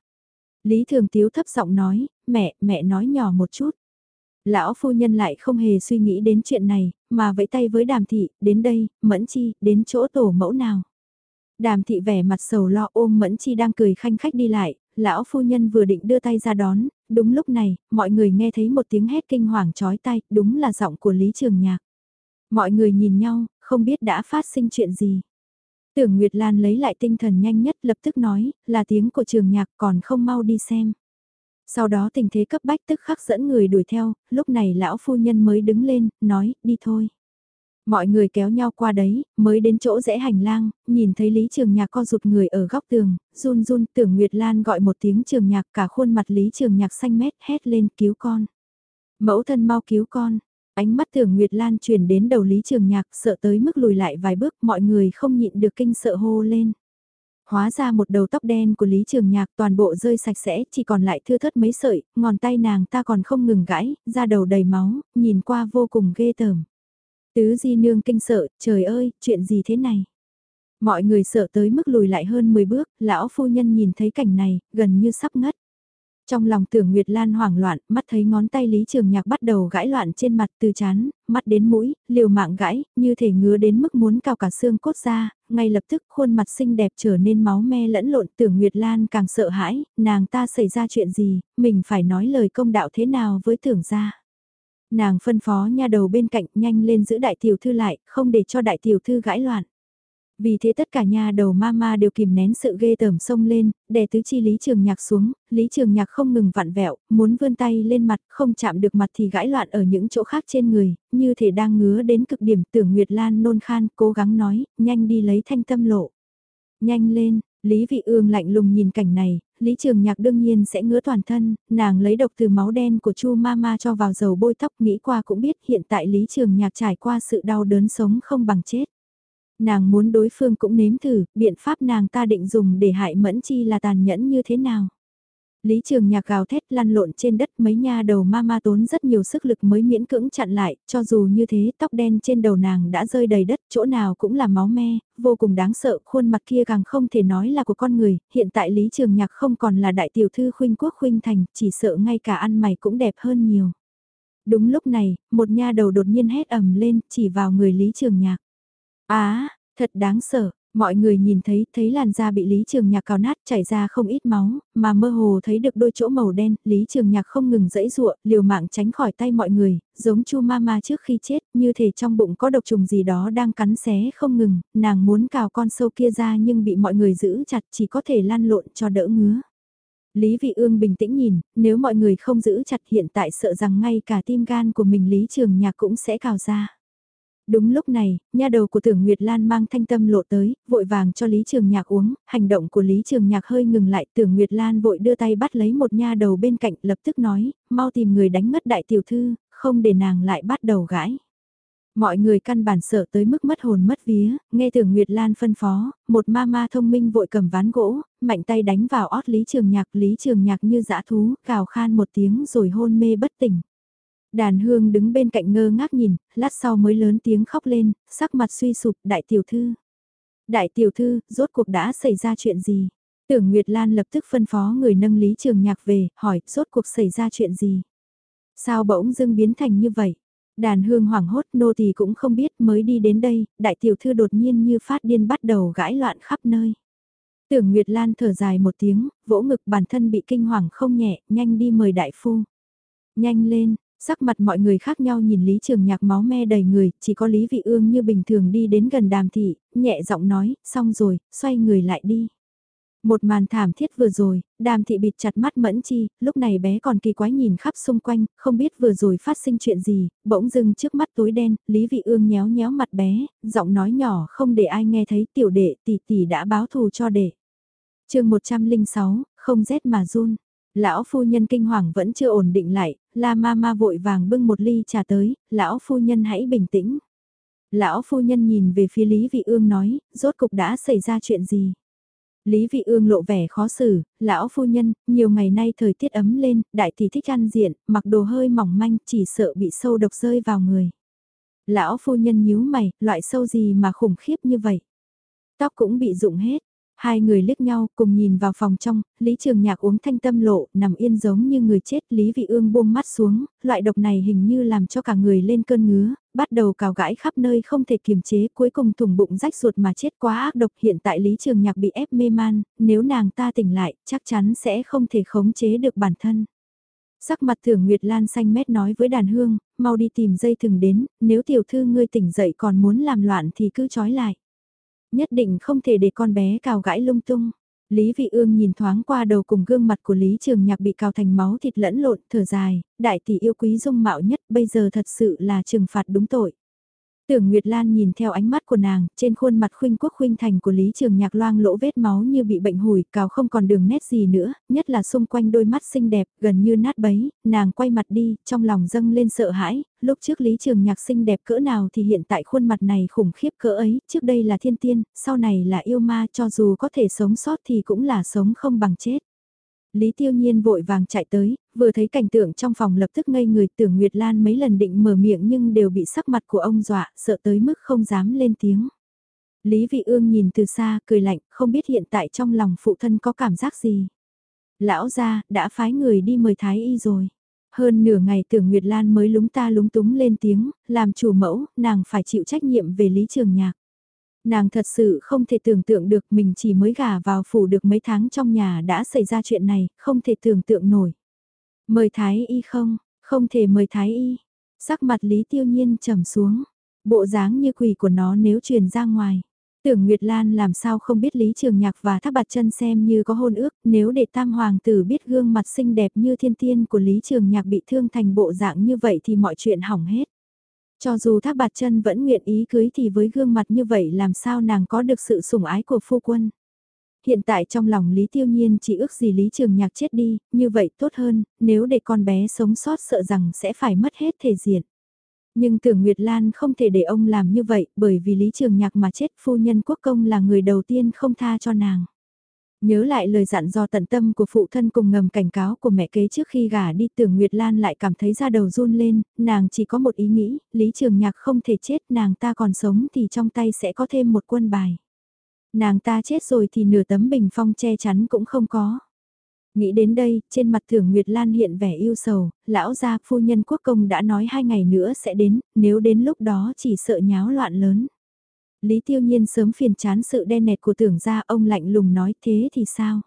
A: Lý Thường Tiếu thấp giọng nói, mẹ, mẹ nói nhỏ một chút. Lão phu nhân lại không hề suy nghĩ đến chuyện này, mà vẫy tay với đàm thị, đến đây, mẫn chi, đến chỗ tổ mẫu nào. Đàm thị vẻ mặt sầu lo ôm mẫn chi đang cười khanh khách đi lại, lão phu nhân vừa định đưa tay ra đón, đúng lúc này, mọi người nghe thấy một tiếng hét kinh hoàng chói tay, đúng là giọng của Lý Trường Nhạc. Mọi người nhìn nhau, không biết đã phát sinh chuyện gì. Tưởng Nguyệt Lan lấy lại tinh thần nhanh nhất lập tức nói, là tiếng của trường nhạc còn không mau đi xem. Sau đó tình thế cấp bách tức khắc dẫn người đuổi theo, lúc này lão phu nhân mới đứng lên, nói, đi thôi. Mọi người kéo nhau qua đấy, mới đến chỗ rẽ hành lang, nhìn thấy Lý Trường Nhạc co rụt người ở góc tường, run run tưởng Nguyệt Lan gọi một tiếng Trường Nhạc cả khuôn mặt Lý Trường Nhạc xanh mét hét lên cứu con. Mẫu thân mau cứu con, ánh mắt tưởng Nguyệt Lan chuyển đến đầu Lý Trường Nhạc sợ tới mức lùi lại vài bước mọi người không nhịn được kinh sợ hô lên. Hóa ra một đầu tóc đen của Lý Trường Nhạc toàn bộ rơi sạch sẽ, chỉ còn lại thưa thớt mấy sợi, ngón tay nàng ta còn không ngừng gãi da đầu đầy máu, nhìn qua vô cùng ghê tởm. Tứ di nương kinh sợ, trời ơi, chuyện gì thế này? Mọi người sợ tới mức lùi lại hơn 10 bước, lão phu nhân nhìn thấy cảnh này, gần như sắp ngất. Trong lòng tưởng Nguyệt Lan hoảng loạn, mắt thấy ngón tay Lý Trường Nhạc bắt đầu gãi loạn trên mặt từ chán, mắt đến mũi, liều mạng gãi, như thể ngứa đến mức muốn cao cả xương cốt ra, ngay lập tức khuôn mặt xinh đẹp trở nên máu me lẫn lộn tưởng Nguyệt Lan càng sợ hãi, nàng ta xảy ra chuyện gì, mình phải nói lời công đạo thế nào với tưởng gia. Nàng phân phó nha đầu bên cạnh nhanh lên giữ đại tiểu thư lại, không để cho đại tiểu thư gãi loạn. Vì thế tất cả nhà đầu mama đều kìm nén sự ghê tởm sông lên, đè tứ chi Lý Trường Nhạc xuống, Lý Trường Nhạc không ngừng vặn vẹo, muốn vươn tay lên mặt, không chạm được mặt thì gãi loạn ở những chỗ khác trên người, như thể đang ngứa đến cực điểm tưởng Nguyệt Lan nôn khan, cố gắng nói, nhanh đi lấy thanh tâm lộ. Nhanh lên, Lý Vị Ương lạnh lùng nhìn cảnh này, Lý Trường Nhạc đương nhiên sẽ ngứa toàn thân, nàng lấy độc từ máu đen của Chu Mama cho vào dầu bôi tóc nghĩ qua cũng biết hiện tại Lý Trường Nhạc trải qua sự đau đớn sống không bằng chết. Nàng muốn đối phương cũng nếm thử, biện pháp nàng ta định dùng để hại mẫn chi là tàn nhẫn như thế nào. Lý Trường Nhạc gào thét lăn lộn trên đất mấy nha đầu ma ma tốn rất nhiều sức lực mới miễn cưỡng chặn lại, cho dù như thế tóc đen trên đầu nàng đã rơi đầy đất, chỗ nào cũng là máu me, vô cùng đáng sợ, khuôn mặt kia càng không thể nói là của con người, hiện tại Lý Trường Nhạc không còn là đại tiểu thư khuynh quốc khuynh thành, chỉ sợ ngay cả ăn mày cũng đẹp hơn nhiều. Đúng lúc này, một nha đầu đột nhiên hét ầm lên, chỉ vào người Lý Trường Nhạc. Á, thật đáng sợ, mọi người nhìn thấy, thấy làn da bị Lý Trường Nhạc cào nát chảy ra không ít máu, mà mơ hồ thấy được đôi chỗ màu đen, Lý Trường Nhạc không ngừng dẫy dụa, liều mạng tránh khỏi tay mọi người, giống chu ma ma trước khi chết, như thể trong bụng có độc trùng gì đó đang cắn xé không ngừng, nàng muốn cào con sâu kia ra nhưng bị mọi người giữ chặt chỉ có thể lan lộn cho đỡ ngứa. Lý Vị Ương bình tĩnh nhìn, nếu mọi người không giữ chặt hiện tại sợ rằng ngay cả tim gan của mình Lý Trường Nhạc cũng sẽ cào ra. Đúng lúc này, nha đầu của tưởng Nguyệt Lan mang thanh tâm lộ tới, vội vàng cho Lý Trường Nhạc uống, hành động của Lý Trường Nhạc hơi ngừng lại, tưởng Nguyệt Lan vội đưa tay bắt lấy một nha đầu bên cạnh lập tức nói, mau tìm người đánh ngất đại tiểu thư, không để nàng lại bắt đầu gãi. Mọi người căn bản sợ tới mức mất hồn mất vía, nghe tưởng Nguyệt Lan phân phó, một ma ma thông minh vội cầm ván gỗ, mạnh tay đánh vào ót Lý Trường Nhạc, Lý Trường Nhạc như dã thú, cào khan một tiếng rồi hôn mê bất tỉnh. Đàn hương đứng bên cạnh ngơ ngác nhìn, lát sau mới lớn tiếng khóc lên, sắc mặt suy sụp, đại tiểu thư. Đại tiểu thư, rốt cuộc đã xảy ra chuyện gì? Tưởng Nguyệt Lan lập tức phân phó người nâng Lý Trường Nhạc về, hỏi, rốt cuộc xảy ra chuyện gì? Sao bỗng dưng biến thành như vậy? Đàn hương hoảng hốt nô tỳ cũng không biết mới đi đến đây, đại tiểu thư đột nhiên như phát điên bắt đầu gãi loạn khắp nơi. Tưởng Nguyệt Lan thở dài một tiếng, vỗ ngực bản thân bị kinh hoàng không nhẹ, nhanh đi mời đại phu. Nhanh lên, Sắc mặt mọi người khác nhau nhìn Lý Trường Nhạc máu me đầy người, chỉ có Lý Vị Ương như bình thường đi đến gần đàm thị, nhẹ giọng nói, xong rồi, xoay người lại đi. Một màn thảm thiết vừa rồi, đàm thị bịt chặt mắt mẫn chi, lúc này bé còn kỳ quái nhìn khắp xung quanh, không biết vừa rồi phát sinh chuyện gì, bỗng dưng trước mắt tối đen, Lý Vị Ương nhéo nhéo mặt bé, giọng nói nhỏ không để ai nghe thấy tiểu đệ tỷ tỷ đã báo thù cho đệ. chương 106, không rét mà run. Lão phu nhân kinh hoàng vẫn chưa ổn định lại, la ma ma vội vàng bưng một ly trà tới, lão phu nhân hãy bình tĩnh. Lão phu nhân nhìn về phía Lý Vị Ương nói, rốt cục đã xảy ra chuyện gì? Lý Vị Ương lộ vẻ khó xử, lão phu nhân, nhiều ngày nay thời tiết ấm lên, đại tỷ thích ăn diện, mặc đồ hơi mỏng manh, chỉ sợ bị sâu độc rơi vào người. Lão phu nhân nhíu mày, loại sâu gì mà khủng khiếp như vậy? Tóc cũng bị rụng hết, Hai người liếc nhau cùng nhìn vào phòng trong, Lý Trường Nhạc uống thanh tâm lộ, nằm yên giống như người chết, Lý Vị Ương buông mắt xuống, loại độc này hình như làm cho cả người lên cơn ngứa, bắt đầu cào gãi khắp nơi không thể kiềm chế, cuối cùng thủng bụng rách ruột mà chết quá ác độc. Hiện tại Lý Trường Nhạc bị ép mê man, nếu nàng ta tỉnh lại, chắc chắn sẽ không thể khống chế được bản thân. Sắc mặt thưởng Nguyệt Lan xanh mét nói với đàn hương, mau đi tìm dây thừng đến, nếu tiểu thư ngươi tỉnh dậy còn muốn làm loạn thì cứ trói lại nhất định không thể để con bé cào gãi lung tung. Lý Vị Ương nhìn thoáng qua đầu cùng gương mặt của Lý Trường Nhạc bị cào thành máu thịt lẫn lộn, thở dài, đại tỷ yêu quý dung mạo nhất bây giờ thật sự là trừng phạt đúng tội. Tưởng Nguyệt Lan nhìn theo ánh mắt của nàng, trên khuôn mặt khuynh quốc khuynh thành của Lý Trường Nhạc loang lỗ vết máu như bị bệnh hủi, cào không còn đường nét gì nữa, nhất là xung quanh đôi mắt xinh đẹp, gần như nát bấy, nàng quay mặt đi, trong lòng dâng lên sợ hãi, lúc trước Lý Trường Nhạc xinh đẹp cỡ nào thì hiện tại khuôn mặt này khủng khiếp cỡ ấy, trước đây là thiên tiên, sau này là yêu ma, cho dù có thể sống sót thì cũng là sống không bằng chết. Lý Tiêu Nhiên vội vàng chạy tới, vừa thấy cảnh tượng trong phòng lập tức ngây người tưởng Nguyệt Lan mấy lần định mở miệng nhưng đều bị sắc mặt của ông dọa, sợ tới mức không dám lên tiếng. Lý Vị Ương nhìn từ xa, cười lạnh, không biết hiện tại trong lòng phụ thân có cảm giác gì. Lão gia đã phái người đi mời Thái Y rồi. Hơn nửa ngày tưởng Nguyệt Lan mới lúng ta lúng túng lên tiếng, làm chủ mẫu, nàng phải chịu trách nhiệm về Lý Trường Nhạc. Nàng thật sự không thể tưởng tượng được mình chỉ mới gả vào phủ được mấy tháng trong nhà đã xảy ra chuyện này, không thể tưởng tượng nổi. Mời Thái Y không, không thể mời Thái Y. Sắc mặt Lý Tiêu Nhiên trầm xuống, bộ dáng như quỷ của nó nếu truyền ra ngoài. Tưởng Nguyệt Lan làm sao không biết Lý Trường Nhạc và Thác Bạt Chân xem như có hôn ước, nếu để Tam Hoàng tử biết gương mặt xinh đẹp như thiên tiên của Lý Trường Nhạc bị thương thành bộ dạng như vậy thì mọi chuyện hỏng hết. Cho dù Thác Bạt Chân vẫn nguyện ý cưới thì với gương mặt như vậy làm sao nàng có được sự sủng ái của phu quân. Hiện tại trong lòng Lý Tiêu Nhiên chỉ ước gì Lý Trường Nhạc chết đi, như vậy tốt hơn, nếu để con bé sống sót sợ rằng sẽ phải mất hết thể diện. Nhưng tưởng Nguyệt Lan không thể để ông làm như vậy bởi vì Lý Trường Nhạc mà chết phu nhân quốc công là người đầu tiên không tha cho nàng. Nhớ lại lời dặn do tận tâm của phụ thân cùng ngầm cảnh cáo của mẹ kế trước khi gả đi tưởng Nguyệt Lan lại cảm thấy da đầu run lên, nàng chỉ có một ý nghĩ, Lý Trường Nhạc không thể chết nàng ta còn sống thì trong tay sẽ có thêm một quân bài. Nàng ta chết rồi thì nửa tấm bình phong che chắn cũng không có. Nghĩ đến đây, trên mặt thưởng Nguyệt Lan hiện vẻ yêu sầu, lão gia phu nhân quốc công đã nói hai ngày nữa sẽ đến, nếu đến lúc đó chỉ sợ nháo loạn lớn. Lý Tiêu Nhiên sớm phiền chán sự đen nẹt của tưởng gia ông lạnh lùng nói thế thì sao?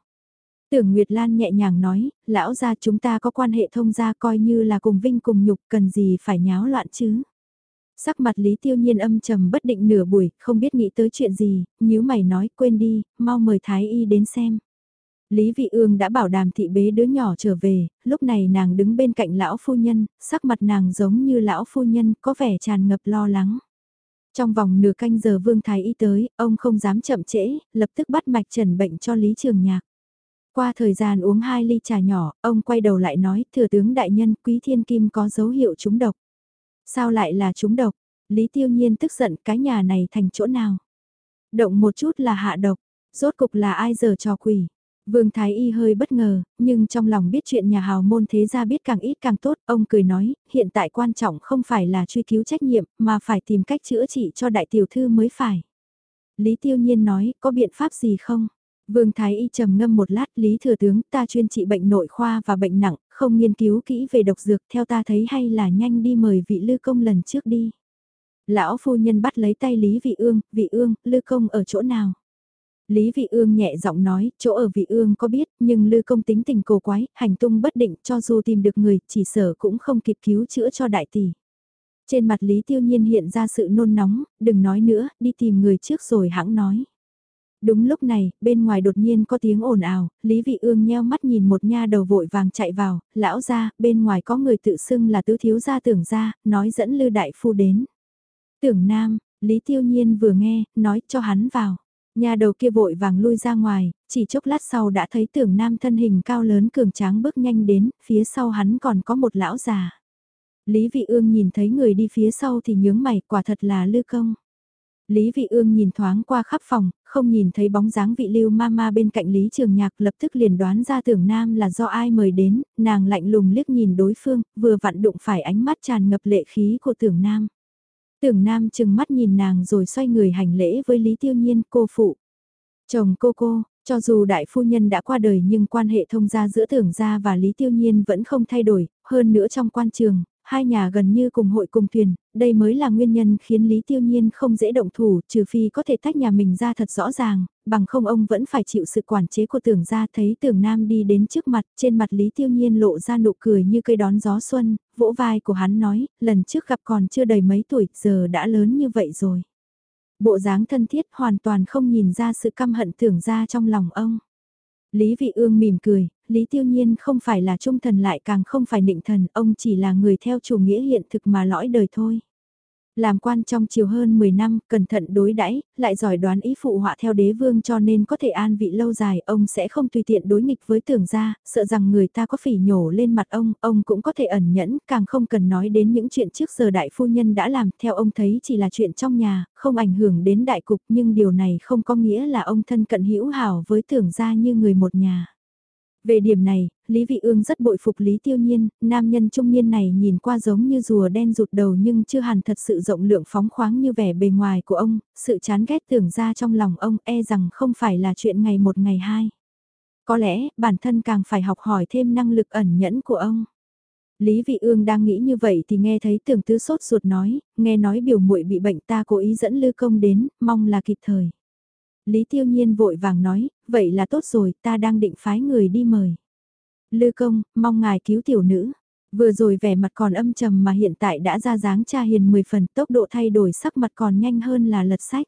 A: Tưởng Nguyệt Lan nhẹ nhàng nói, lão gia chúng ta có quan hệ thông gia coi như là cùng vinh cùng nhục cần gì phải nháo loạn chứ? Sắc mặt Lý Tiêu Nhiên âm trầm bất định nửa buổi, không biết nghĩ tới chuyện gì, nếu mày nói quên đi, mau mời Thái Y đến xem. Lý Vị Ương đã bảo đàm thị bế đứa nhỏ trở về, lúc này nàng đứng bên cạnh lão phu nhân, sắc mặt nàng giống như lão phu nhân, có vẻ tràn ngập lo lắng. Trong vòng nửa canh giờ Vương Thái Y tới, ông không dám chậm trễ, lập tức bắt mạch trần bệnh cho Lý Trường Nhạc. Qua thời gian uống hai ly trà nhỏ, ông quay đầu lại nói, thừa tướng đại nhân quý thiên kim có dấu hiệu trúng độc. Sao lại là trúng độc? Lý Tiêu Nhiên tức giận cái nhà này thành chỗ nào? Động một chút là hạ độc, rốt cục là ai giờ trò quỷ? Vương Thái Y hơi bất ngờ, nhưng trong lòng biết chuyện nhà hào môn thế gia biết càng ít càng tốt, ông cười nói, hiện tại quan trọng không phải là truy cứu trách nhiệm, mà phải tìm cách chữa trị cho đại tiểu thư mới phải. Lý Tiêu Nhiên nói, có biện pháp gì không? Vương Thái Y trầm ngâm một lát, Lý Thừa Tướng, ta chuyên trị bệnh nội khoa và bệnh nặng, không nghiên cứu kỹ về độc dược, theo ta thấy hay là nhanh đi mời vị lư công lần trước đi. Lão phu nhân bắt lấy tay Lý Vị Ương, Vị Ương, lư công ở chỗ nào? Lý Vị Ương nhẹ giọng nói, chỗ ở Vị Ương có biết, nhưng Lư công tính tình cổ quái, hành tung bất định, cho dù tìm được người, chỉ sở cũng không kịp cứu chữa cho đại tỷ. Trên mặt Lý Tiêu Nhiên hiện ra sự nôn nóng, đừng nói nữa, đi tìm người trước rồi hãng nói. Đúng lúc này, bên ngoài đột nhiên có tiếng ồn ào, Lý Vị Ương nheo mắt nhìn một nha đầu vội vàng chạy vào, lão gia bên ngoài có người tự xưng là tứ thiếu gia tưởng gia nói dẫn Lư Đại Phu đến. Tưởng Nam, Lý Tiêu Nhiên vừa nghe, nói cho hắn vào. Nhà đầu kia vội vàng lui ra ngoài, chỉ chốc lát sau đã thấy tưởng nam thân hình cao lớn cường tráng bước nhanh đến, phía sau hắn còn có một lão già. Lý Vị Ương nhìn thấy người đi phía sau thì nhướng mày, quả thật là Lư Công. Lý Vị Ương nhìn thoáng qua khắp phòng, không nhìn thấy bóng dáng vị lưu mama bên cạnh Lý Trường Nhạc lập tức liền đoán ra tưởng nam là do ai mời đến, nàng lạnh lùng liếc nhìn đối phương, vừa vặn đụng phải ánh mắt tràn ngập lệ khí của tưởng nam. Tưởng Nam chừng mắt nhìn nàng rồi xoay người hành lễ với Lý Tiêu Nhiên cô phụ. Chồng cô cô, cho dù đại phu nhân đã qua đời nhưng quan hệ thông gia giữa tưởng gia và Lý Tiêu Nhiên vẫn không thay đổi, hơn nữa trong quan trường, hai nhà gần như cùng hội cùng thuyền, đây mới là nguyên nhân khiến Lý Tiêu Nhiên không dễ động thủ trừ phi có thể tách nhà mình ra thật rõ ràng, bằng không ông vẫn phải chịu sự quản chế của tưởng gia thấy tưởng nam đi đến trước mặt, trên mặt Lý Tiêu Nhiên lộ ra nụ cười như cây đón gió xuân, vỗ vai của hắn nói, lần trước gặp còn chưa đầy mấy tuổi, giờ đã lớn như vậy rồi. Bộ dáng thân thiết hoàn toàn không nhìn ra sự căm hận tưởng ra trong lòng ông. Lý Vị Ương mỉm cười, Lý Tiêu Nhiên không phải là trung thần lại càng không phải nịnh thần, ông chỉ là người theo chủ nghĩa hiện thực mà lõi đời thôi. Làm quan trong chiều hơn 10 năm, cẩn thận đối đãi, lại giỏi đoán ý phụ họa theo đế vương cho nên có thể an vị lâu dài, ông sẽ không tùy tiện đối nghịch với tưởng gia, sợ rằng người ta có phỉ nhổ lên mặt ông, ông cũng có thể ẩn nhẫn, càng không cần nói đến những chuyện trước giờ đại phu nhân đã làm, theo ông thấy chỉ là chuyện trong nhà, không ảnh hưởng đến đại cục, nhưng điều này không có nghĩa là ông thân cận hữu hảo với tưởng gia như người một nhà. Về điểm này, Lý Vị Ương rất bội phục Lý Tiêu Nhiên, nam nhân trung niên này nhìn qua giống như rùa đen rụt đầu nhưng chưa hẳn thật sự rộng lượng phóng khoáng như vẻ bề ngoài của ông, sự chán ghét tưởng ra trong lòng ông e rằng không phải là chuyện ngày một ngày hai. Có lẽ, bản thân càng phải học hỏi thêm năng lực ẩn nhẫn của ông. Lý Vị Ương đang nghĩ như vậy thì nghe thấy tưởng tứ sốt ruột nói, nghe nói biểu muội bị bệnh ta cố ý dẫn Lư Công đến, mong là kịp thời. Lý Tiêu Nhiên vội vàng nói, vậy là tốt rồi, ta đang định phái người đi mời. Lư công, mong ngài cứu tiểu nữ. Vừa rồi vẻ mặt còn âm trầm mà hiện tại đã ra dáng cha hiền 10 phần tốc độ thay đổi sắc mặt còn nhanh hơn là lật sách.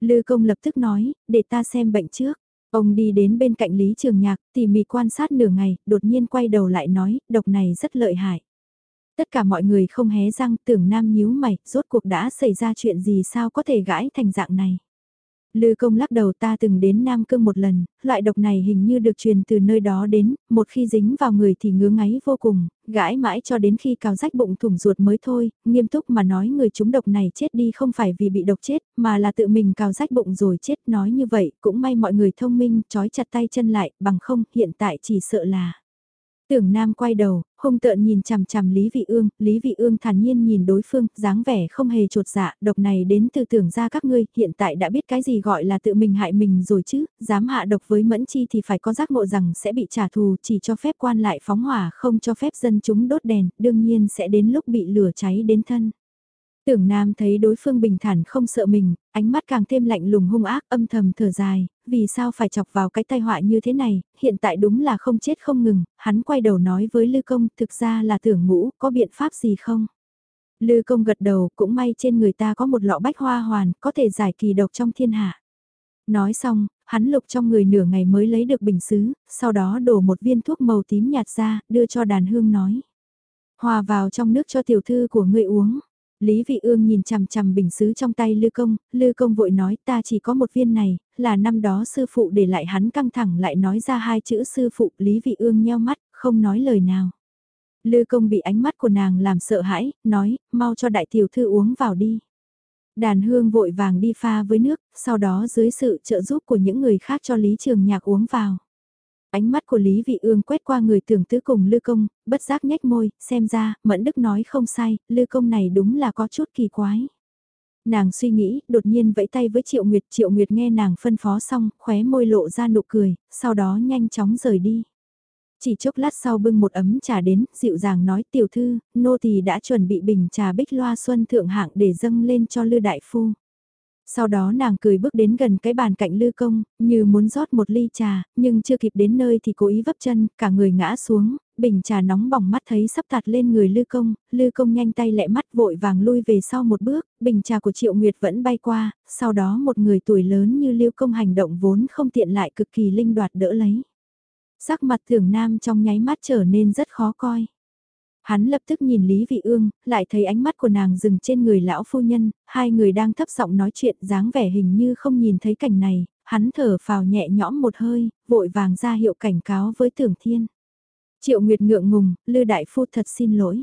A: Lư công lập tức nói, để ta xem bệnh trước. Ông đi đến bên cạnh Lý Trường Nhạc, tỉ mỉ quan sát nửa ngày, đột nhiên quay đầu lại nói, độc này rất lợi hại. Tất cả mọi người không hé răng tưởng nam nhíu mày, rốt cuộc đã xảy ra chuyện gì sao có thể gãi thành dạng này. Lư công lắc đầu ta từng đến Nam Cương một lần, loại độc này hình như được truyền từ nơi đó đến, một khi dính vào người thì ngứa ngáy vô cùng, gãi mãi cho đến khi cào rách bụng thủng ruột mới thôi, nghiêm túc mà nói người chúng độc này chết đi không phải vì bị độc chết, mà là tự mình cào rách bụng rồi chết, nói như vậy, cũng may mọi người thông minh, trói chặt tay chân lại, bằng không, hiện tại chỉ sợ là... Tưởng Nam quay đầu, hung tợn nhìn chằm chằm Lý Vị Ương, Lý Vị Ương thản nhiên nhìn đối phương, dáng vẻ không hề trột dạ, độc này đến từ tưởng ra các ngươi, hiện tại đã biết cái gì gọi là tự mình hại mình rồi chứ, dám hạ độc với mẫn chi thì phải có giác ngộ rằng sẽ bị trả thù, chỉ cho phép quan lại phóng hỏa không cho phép dân chúng đốt đèn, đương nhiên sẽ đến lúc bị lửa cháy đến thân. Tưởng Nam thấy đối phương bình thản không sợ mình, ánh mắt càng thêm lạnh lùng hung ác âm thầm thở dài, vì sao phải chọc vào cái tai họa như thế này, hiện tại đúng là không chết không ngừng, hắn quay đầu nói với Lư Công thực ra là tưởng ngũ, có biện pháp gì không? Lư Công gật đầu, cũng may trên người ta có một lọ bách hoa hoàn, có thể giải kỳ độc trong thiên hạ. Nói xong, hắn lục trong người nửa ngày mới lấy được bình xứ, sau đó đổ một viên thuốc màu tím nhạt ra, đưa cho đàn hương nói. Hòa vào trong nước cho tiểu thư của ngươi uống. Lý Vị Ương nhìn chằm chằm bình sứ trong tay Lư Công, Lư Công vội nói ta chỉ có một viên này, là năm đó sư phụ để lại hắn căng thẳng lại nói ra hai chữ sư phụ, Lý Vị Ương nheo mắt, không nói lời nào. Lư Công bị ánh mắt của nàng làm sợ hãi, nói, mau cho đại tiểu thư uống vào đi. Đàn hương vội vàng đi pha với nước, sau đó dưới sự trợ giúp của những người khác cho Lý Trường Nhạc uống vào. Ánh mắt của Lý Vị Ương quét qua người tưởng tứ cùng Lư Công, bất giác nhếch môi, xem ra, Mẫn Đức nói không sai, Lư Công này đúng là có chút kỳ quái. Nàng suy nghĩ, đột nhiên vẫy tay với Triệu Nguyệt, Triệu Nguyệt nghe nàng phân phó xong, khóe môi lộ ra nụ cười, sau đó nhanh chóng rời đi. Chỉ chốc lát sau bưng một ấm trà đến, dịu dàng nói tiểu thư, nô tỳ đã chuẩn bị bình trà bích loa xuân thượng hạng để dâng lên cho Lư Đại Phu. Sau đó nàng cười bước đến gần cái bàn cạnh lư công, như muốn rót một ly trà, nhưng chưa kịp đến nơi thì cố ý vấp chân, cả người ngã xuống, bình trà nóng bỏng mắt thấy sắp tạt lên người lư công, lư công nhanh tay lẹ mắt vội vàng lui về sau một bước, bình trà của triệu nguyệt vẫn bay qua, sau đó một người tuổi lớn như lưu công hành động vốn không tiện lại cực kỳ linh đoạt đỡ lấy. Sắc mặt thường nam trong nháy mắt trở nên rất khó coi. Hắn lập tức nhìn Lý Vị Ương, lại thấy ánh mắt của nàng dừng trên người lão phu nhân, hai người đang thấp giọng nói chuyện dáng vẻ hình như không nhìn thấy cảnh này, hắn thở phào nhẹ nhõm một hơi, vội vàng ra hiệu cảnh cáo với tưởng thiên. Triệu Nguyệt ngượng ngùng, Lư Đại Phu thật xin lỗi.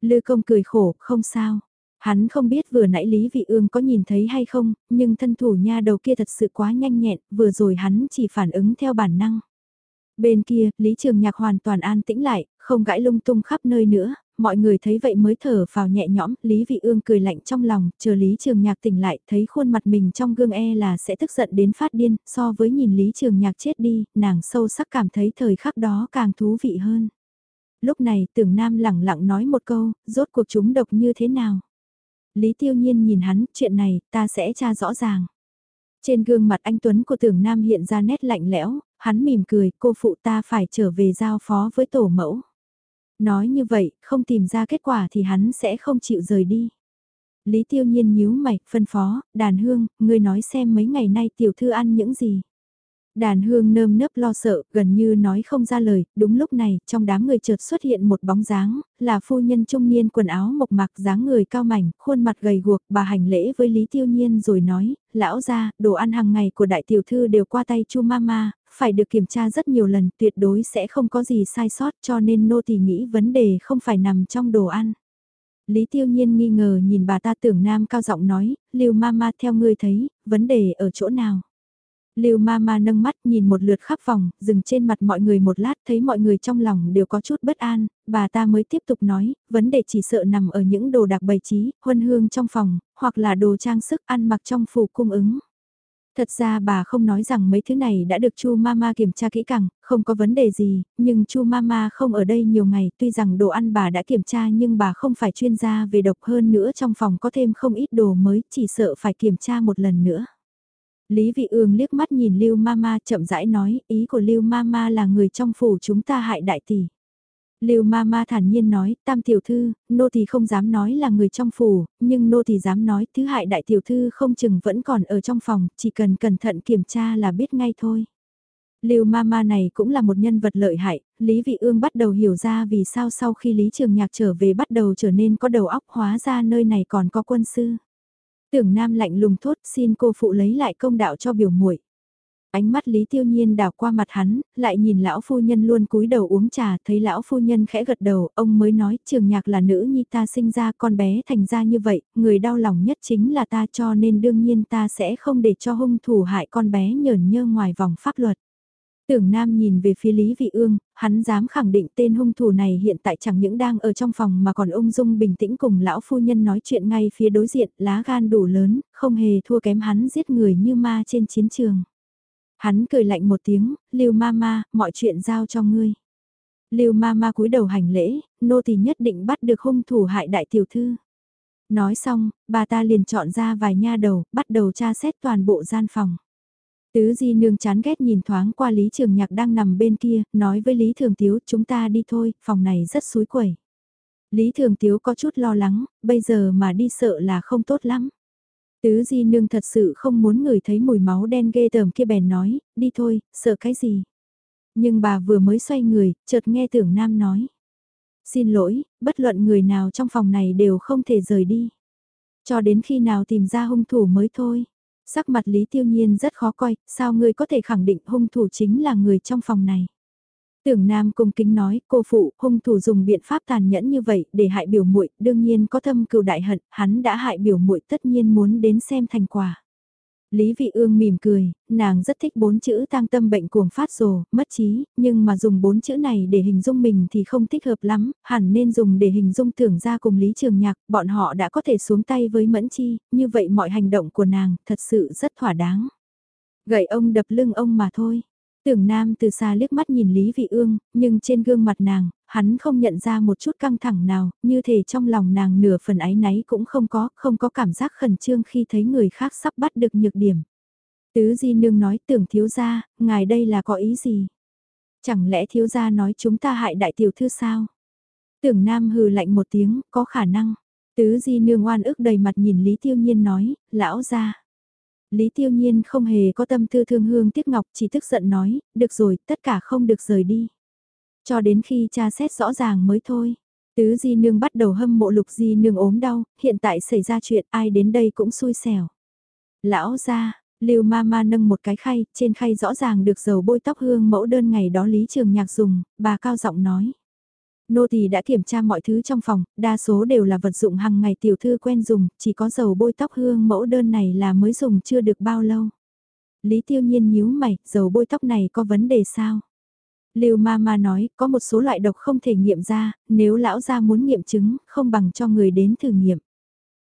A: Lư Công cười khổ, không sao. Hắn không biết vừa nãy Lý Vị Ương có nhìn thấy hay không, nhưng thân thủ nha đầu kia thật sự quá nhanh nhẹn, vừa rồi hắn chỉ phản ứng theo bản năng. Bên kia, Lý Trường Nhạc hoàn toàn an tĩnh lại, không gãi lung tung khắp nơi nữa, mọi người thấy vậy mới thở vào nhẹ nhõm, Lý Vị Ương cười lạnh trong lòng, chờ Lý Trường Nhạc tỉnh lại, thấy khuôn mặt mình trong gương e là sẽ tức giận đến phát điên, so với nhìn Lý Trường Nhạc chết đi, nàng sâu sắc cảm thấy thời khắc đó càng thú vị hơn. Lúc này tưởng nam lẳng lặng nói một câu, rốt cuộc chúng độc như thế nào? Lý Tiêu Nhiên nhìn hắn, chuyện này, ta sẽ tra rõ ràng. Trên gương mặt anh Tuấn của tưởng nam hiện ra nét lạnh lẽo, hắn mỉm cười, cô phụ ta phải trở về giao phó với tổ mẫu. Nói như vậy, không tìm ra kết quả thì hắn sẽ không chịu rời đi. Lý tiêu nhiên nhíu mày, phân phó, đàn hương, ngươi nói xem mấy ngày nay tiểu thư ăn những gì. Đàn hương nơm nớp lo sợ, gần như nói không ra lời, đúng lúc này, trong đám người chợt xuất hiện một bóng dáng, là phu nhân trung niên quần áo mộc mạc dáng người cao mảnh, khuôn mặt gầy guộc, bà hành lễ với Lý Tiêu Nhiên rồi nói, lão ra, đồ ăn hàng ngày của đại tiểu thư đều qua tay chu mama, phải được kiểm tra rất nhiều lần, tuyệt đối sẽ không có gì sai sót cho nên nô thì nghĩ vấn đề không phải nằm trong đồ ăn. Lý Tiêu Nhiên nghi ngờ nhìn bà ta tưởng nam cao giọng nói, Lưu Mama theo ngươi thấy, vấn đề ở chỗ nào? Lưu Mama nâng mắt nhìn một lượt khắp phòng, dừng trên mặt mọi người một lát thấy mọi người trong lòng đều có chút bất an, bà ta mới tiếp tục nói, vấn đề chỉ sợ nằm ở những đồ đặc bày trí, huân hương trong phòng, hoặc là đồ trang sức ăn mặc trong phủ cung ứng. Thật ra bà không nói rằng mấy thứ này đã được Chu Mama kiểm tra kỹ càng, không có vấn đề gì, nhưng Chu Mama không ở đây nhiều ngày, tuy rằng đồ ăn bà đã kiểm tra nhưng bà không phải chuyên gia về độc hơn nữa trong phòng có thêm không ít đồ mới, chỉ sợ phải kiểm tra một lần nữa. Lý Vị Ương liếc mắt nhìn Lưu Mama chậm rãi nói, ý của Lưu Mama là người trong phủ chúng ta hại đại tỷ. Lưu Mama thản nhiên nói, tam tiểu thư, nô thì không dám nói là người trong phủ, nhưng nô thì dám nói thứ hại đại tiểu thư không chừng vẫn còn ở trong phòng, chỉ cần cẩn thận kiểm tra là biết ngay thôi. Lưu Mama này cũng là một nhân vật lợi hại, Lý Vị Ương bắt đầu hiểu ra vì sao sau khi Lý Trường Nhạc trở về bắt đầu trở nên có đầu óc hóa ra nơi này còn có quân sư. Tưởng Nam lạnh lùng thốt xin cô phụ lấy lại công đạo cho biểu muội. Ánh mắt Lý Tiêu Nhiên đảo qua mặt hắn, lại nhìn lão phu nhân luôn cúi đầu uống trà, thấy lão phu nhân khẽ gật đầu, ông mới nói trường nhạc là nữ nhi ta sinh ra con bé thành ra như vậy, người đau lòng nhất chính là ta cho nên đương nhiên ta sẽ không để cho hung thủ hại con bé nhờn nhơ ngoài vòng pháp luật. Tưởng Nam nhìn về phía Lý Vị Ương, hắn dám khẳng định tên hung thủ này hiện tại chẳng những đang ở trong phòng mà còn ung dung bình tĩnh cùng lão phu nhân nói chuyện ngay phía đối diện, lá gan đủ lớn, không hề thua kém hắn giết người như ma trên chiến trường. Hắn cười lạnh một tiếng, Lưu Mama, mọi chuyện giao cho ngươi. Lưu Mama cúi đầu hành lễ, nô tỳ nhất định bắt được hung thủ hại đại tiểu thư. Nói xong, bà ta liền chọn ra vài nha đầu, bắt đầu tra xét toàn bộ gian phòng. Tứ Di Nương chán ghét nhìn thoáng qua Lý Trường Nhạc đang nằm bên kia, nói với Lý Thường Tiếu chúng ta đi thôi, phòng này rất suối quẩy. Lý Thường Tiếu có chút lo lắng, bây giờ mà đi sợ là không tốt lắm. Tứ Di Nương thật sự không muốn người thấy mùi máu đen ghê tởm kia bèn nói, đi thôi, sợ cái gì. Nhưng bà vừa mới xoay người, chợt nghe tưởng nam nói. Xin lỗi, bất luận người nào trong phòng này đều không thể rời đi. Cho đến khi nào tìm ra hung thủ mới thôi. Sắc mặt Lý Tiêu Nhiên rất khó coi, sao ngươi có thể khẳng định hung thủ chính là người trong phòng này. Tưởng Nam cung kính nói, cô phụ, hung thủ dùng biện pháp tàn nhẫn như vậy để hại biểu muội, đương nhiên có thâm cừu đại hận, hắn đã hại biểu muội tất nhiên muốn đến xem thành quả. Lý Vị Ương mỉm cười, nàng rất thích bốn chữ tang tâm bệnh cuồng phát rồ, mất trí, nhưng mà dùng bốn chữ này để hình dung mình thì không thích hợp lắm, hẳn nên dùng để hình dung tưởng ra cùng Lý Trường Nhạc, bọn họ đã có thể xuống tay với Mẫn Chi, như vậy mọi hành động của nàng thật sự rất thỏa đáng. Gậy ông đập lưng ông mà thôi. Tưởng Nam từ xa liếc mắt nhìn Lý Vị Ương, nhưng trên gương mặt nàng, hắn không nhận ra một chút căng thẳng nào, như thể trong lòng nàng nửa phần ái náy cũng không có, không có cảm giác khẩn trương khi thấy người khác sắp bắt được nhược điểm. Tứ Di Nương nói tưởng thiếu gia, ngài đây là có ý gì? Chẳng lẽ thiếu gia nói chúng ta hại đại tiểu thư sao? Tưởng Nam hừ lạnh một tiếng, có khả năng. Tứ Di Nương oan ức đầy mặt nhìn Lý Tiêu Nhiên nói, lão gia. Lý Tiêu Nhiên không hề có tâm tư thương hương tiếc ngọc chỉ tức giận nói, được rồi, tất cả không được rời đi. Cho đến khi cha xét rõ ràng mới thôi. Tứ Di Nương bắt đầu hâm mộ Lục Di Nương ốm đau, hiện tại xảy ra chuyện ai đến đây cũng xui xẻo. Lão ra, Lưu Ma Ma nâng một cái khay, trên khay rõ ràng được dầu bôi tóc hương mẫu đơn ngày đó Lý Trường Nhạc dùng, bà cao giọng nói. Nô tỳ đã kiểm tra mọi thứ trong phòng, đa số đều là vật dụng hàng ngày tiểu thư quen dùng, chỉ có dầu bôi tóc hương mẫu đơn này là mới dùng chưa được bao lâu. Lý tiêu nhiên nhíu mày, dầu bôi tóc này có vấn đề sao? Lưu ma ma nói, có một số loại độc không thể nghiệm ra, nếu lão gia muốn nghiệm chứng, không bằng cho người đến thử nghiệm.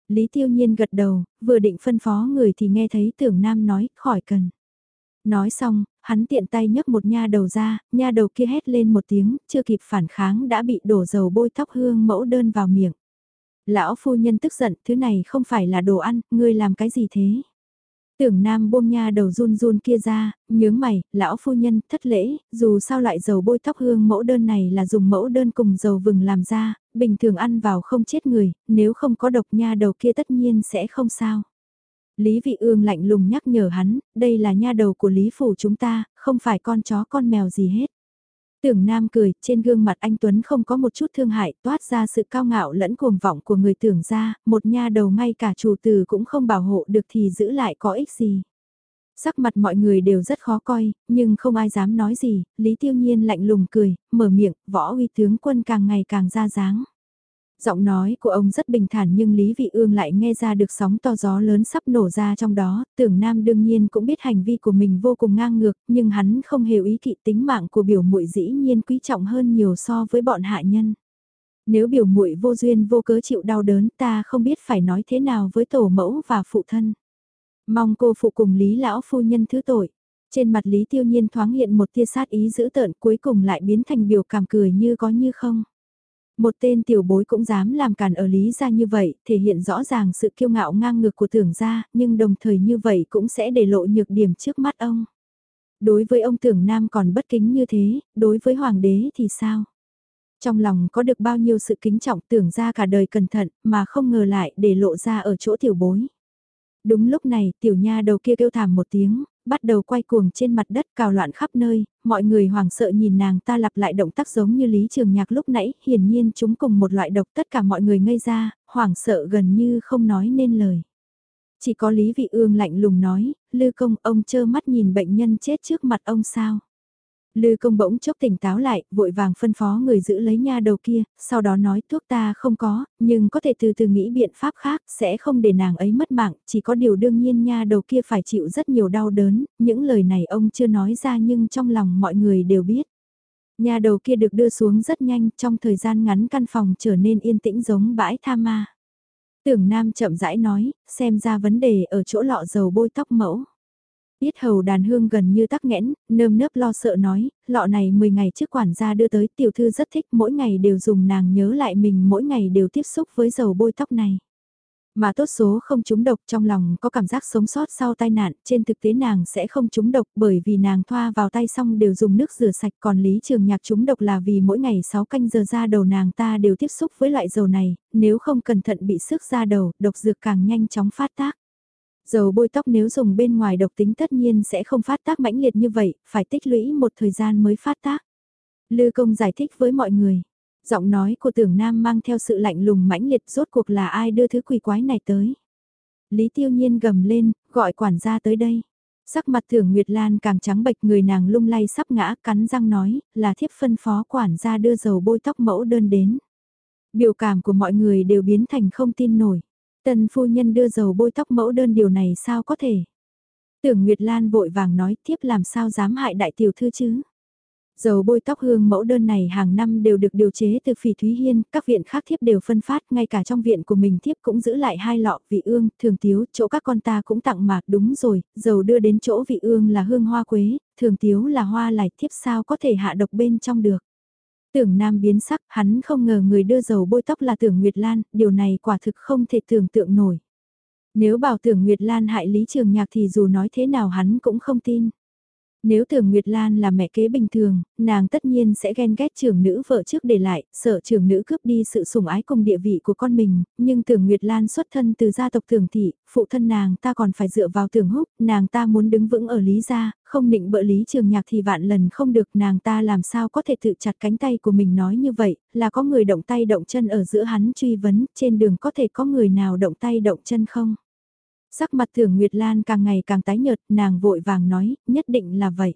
A: Lý tiêu nhiên gật đầu, vừa định phân phó người thì nghe thấy tưởng nam nói, khỏi cần. Nói xong, hắn tiện tay nhấc một nha đầu ra, nha đầu kia hét lên một tiếng, chưa kịp phản kháng đã bị đổ dầu bôi tóc hương mẫu đơn vào miệng. Lão phu nhân tức giận, thứ này không phải là đồ ăn, ngươi làm cái gì thế? Tưởng nam buông nha đầu run run kia ra, nhướng mày, lão phu nhân, thất lễ, dù sao loại dầu bôi tóc hương mẫu đơn này là dùng mẫu đơn cùng dầu vừng làm ra, bình thường ăn vào không chết người, nếu không có độc nha đầu kia tất nhiên sẽ không sao. Lý Vị Ương lạnh lùng nhắc nhở hắn, đây là nha đầu của Lý Phủ chúng ta, không phải con chó con mèo gì hết. Tưởng Nam cười, trên gương mặt anh Tuấn không có một chút thương hại, toát ra sự cao ngạo lẫn cuồng vọng của người tưởng ra, một nha đầu ngay cả chủ tử cũng không bảo hộ được thì giữ lại có ích gì. Sắc mặt mọi người đều rất khó coi, nhưng không ai dám nói gì, Lý Tiêu Nhiên lạnh lùng cười, mở miệng, võ uy tướng quân càng ngày càng ra dáng. Giọng nói của ông rất bình thản nhưng Lý Vị Ương lại nghe ra được sóng to gió lớn sắp nổ ra trong đó, tưởng nam đương nhiên cũng biết hành vi của mình vô cùng ngang ngược, nhưng hắn không hề ý kỵ tính mạng của biểu muội dĩ nhiên quý trọng hơn nhiều so với bọn hạ nhân. Nếu biểu muội vô duyên vô cớ chịu đau đớn ta không biết phải nói thế nào với tổ mẫu và phụ thân. Mong cô phụ cùng Lý lão phu nhân thứ tội. Trên mặt Lý Tiêu Nhiên thoáng hiện một tia sát ý dữ tợn cuối cùng lại biến thành biểu cảm cười như có như không. Một tên tiểu bối cũng dám làm càn ở lý gia như vậy, thể hiện rõ ràng sự kiêu ngạo ngang ngược của tưởng gia, nhưng đồng thời như vậy cũng sẽ để lộ nhược điểm trước mắt ông. Đối với ông tưởng nam còn bất kính như thế, đối với hoàng đế thì sao? Trong lòng có được bao nhiêu sự kính trọng tưởng ra cả đời cẩn thận mà không ngờ lại để lộ ra ở chỗ tiểu bối. Đúng lúc này tiểu nha đầu kia kêu thảm một tiếng, bắt đầu quay cuồng trên mặt đất cào loạn khắp nơi, mọi người hoảng sợ nhìn nàng ta lặp lại động tác giống như Lý Trường Nhạc lúc nãy, hiển nhiên chúng cùng một loại độc tất cả mọi người ngây ra, hoảng sợ gần như không nói nên lời. Chỉ có Lý Vị Ương lạnh lùng nói, Lư Công ông chơ mắt nhìn bệnh nhân chết trước mặt ông sao. Lư công bỗng chốc tỉnh táo lại, vội vàng phân phó người giữ lấy nha đầu kia, sau đó nói thuốc ta không có, nhưng có thể từ từ nghĩ biện pháp khác, sẽ không để nàng ấy mất mạng, chỉ có điều đương nhiên nha đầu kia phải chịu rất nhiều đau đớn, những lời này ông chưa nói ra nhưng trong lòng mọi người đều biết. Nhà đầu kia được đưa xuống rất nhanh, trong thời gian ngắn căn phòng trở nên yên tĩnh giống bãi tha ma. Tưởng Nam chậm rãi nói, xem ra vấn đề ở chỗ lọ dầu bôi tóc mẫu. Biết hầu đàn hương gần như tắc nghẽn, nơm nớp lo sợ nói, lọ này 10 ngày trước quản gia đưa tới tiểu thư rất thích mỗi ngày đều dùng nàng nhớ lại mình mỗi ngày đều tiếp xúc với dầu bôi tóc này. Mà tốt số không trúng độc trong lòng có cảm giác sống sót sau tai nạn, trên thực tế nàng sẽ không trúng độc bởi vì nàng thoa vào tay xong đều dùng nước rửa sạch còn Lý Trường Nhạc trúng độc là vì mỗi ngày 6 canh giờ ra đầu nàng ta đều tiếp xúc với loại dầu này, nếu không cẩn thận bị sức ra đầu, độc dược càng nhanh chóng phát tác. Dầu bôi tóc nếu dùng bên ngoài độc tính tất nhiên sẽ không phát tác mãnh liệt như vậy, phải tích lũy một thời gian mới phát tác. Lư công giải thích với mọi người. Giọng nói của tưởng nam mang theo sự lạnh lùng mãnh liệt rốt cuộc là ai đưa thứ quỷ quái này tới. Lý tiêu nhiên gầm lên, gọi quản gia tới đây. Sắc mặt tưởng Nguyệt Lan càng trắng bệch người nàng lung lay sắp ngã cắn răng nói là thiếp phân phó quản gia đưa dầu bôi tóc mẫu đơn đến. Biểu cảm của mọi người đều biến thành không tin nổi. Tần phu nhân đưa dầu bôi tóc mẫu đơn điều này sao có thể? Tưởng Nguyệt Lan vội vàng nói tiếp làm sao dám hại đại tiểu thư chứ? Dầu bôi tóc hương mẫu đơn này hàng năm đều được điều chế từ phỉ Thúy Hiên, các viện khác thiếp đều phân phát, ngay cả trong viện của mình thiếp cũng giữ lại hai lọ vị ương, thường tiếu, chỗ các con ta cũng tặng mạc đúng rồi, dầu đưa đến chỗ vị ương là hương hoa quế, thường tiếu là hoa lại thiếp sao có thể hạ độc bên trong được. Tưởng Nam biến sắc, hắn không ngờ người đưa dầu bôi tóc là Tưởng Nguyệt Lan, điều này quả thực không thể tưởng tượng nổi. Nếu bảo Tưởng Nguyệt Lan hại Lý Trường Nhạc thì dù nói thế nào hắn cũng không tin. Nếu Tưởng Nguyệt Lan là mẹ kế bình thường, nàng tất nhiên sẽ ghen ghét trưởng nữ vợ trước để lại, sợ trưởng nữ cướp đi sự sủng ái cùng địa vị của con mình, nhưng Tưởng Nguyệt Lan xuất thân từ gia tộc Tưởng Thị, phụ thân nàng ta còn phải dựa vào Tưởng Húc, nàng ta muốn đứng vững ở Lý gia, không định bợ Lý Trường Nhạc thì vạn lần không được nàng ta làm sao có thể tự chặt cánh tay của mình nói như vậy, là có người động tay động chân ở giữa hắn truy vấn, trên đường có thể có người nào động tay động chân không? Sắc mặt Thường Nguyệt Lan càng ngày càng tái nhợt, nàng vội vàng nói, nhất định là vậy.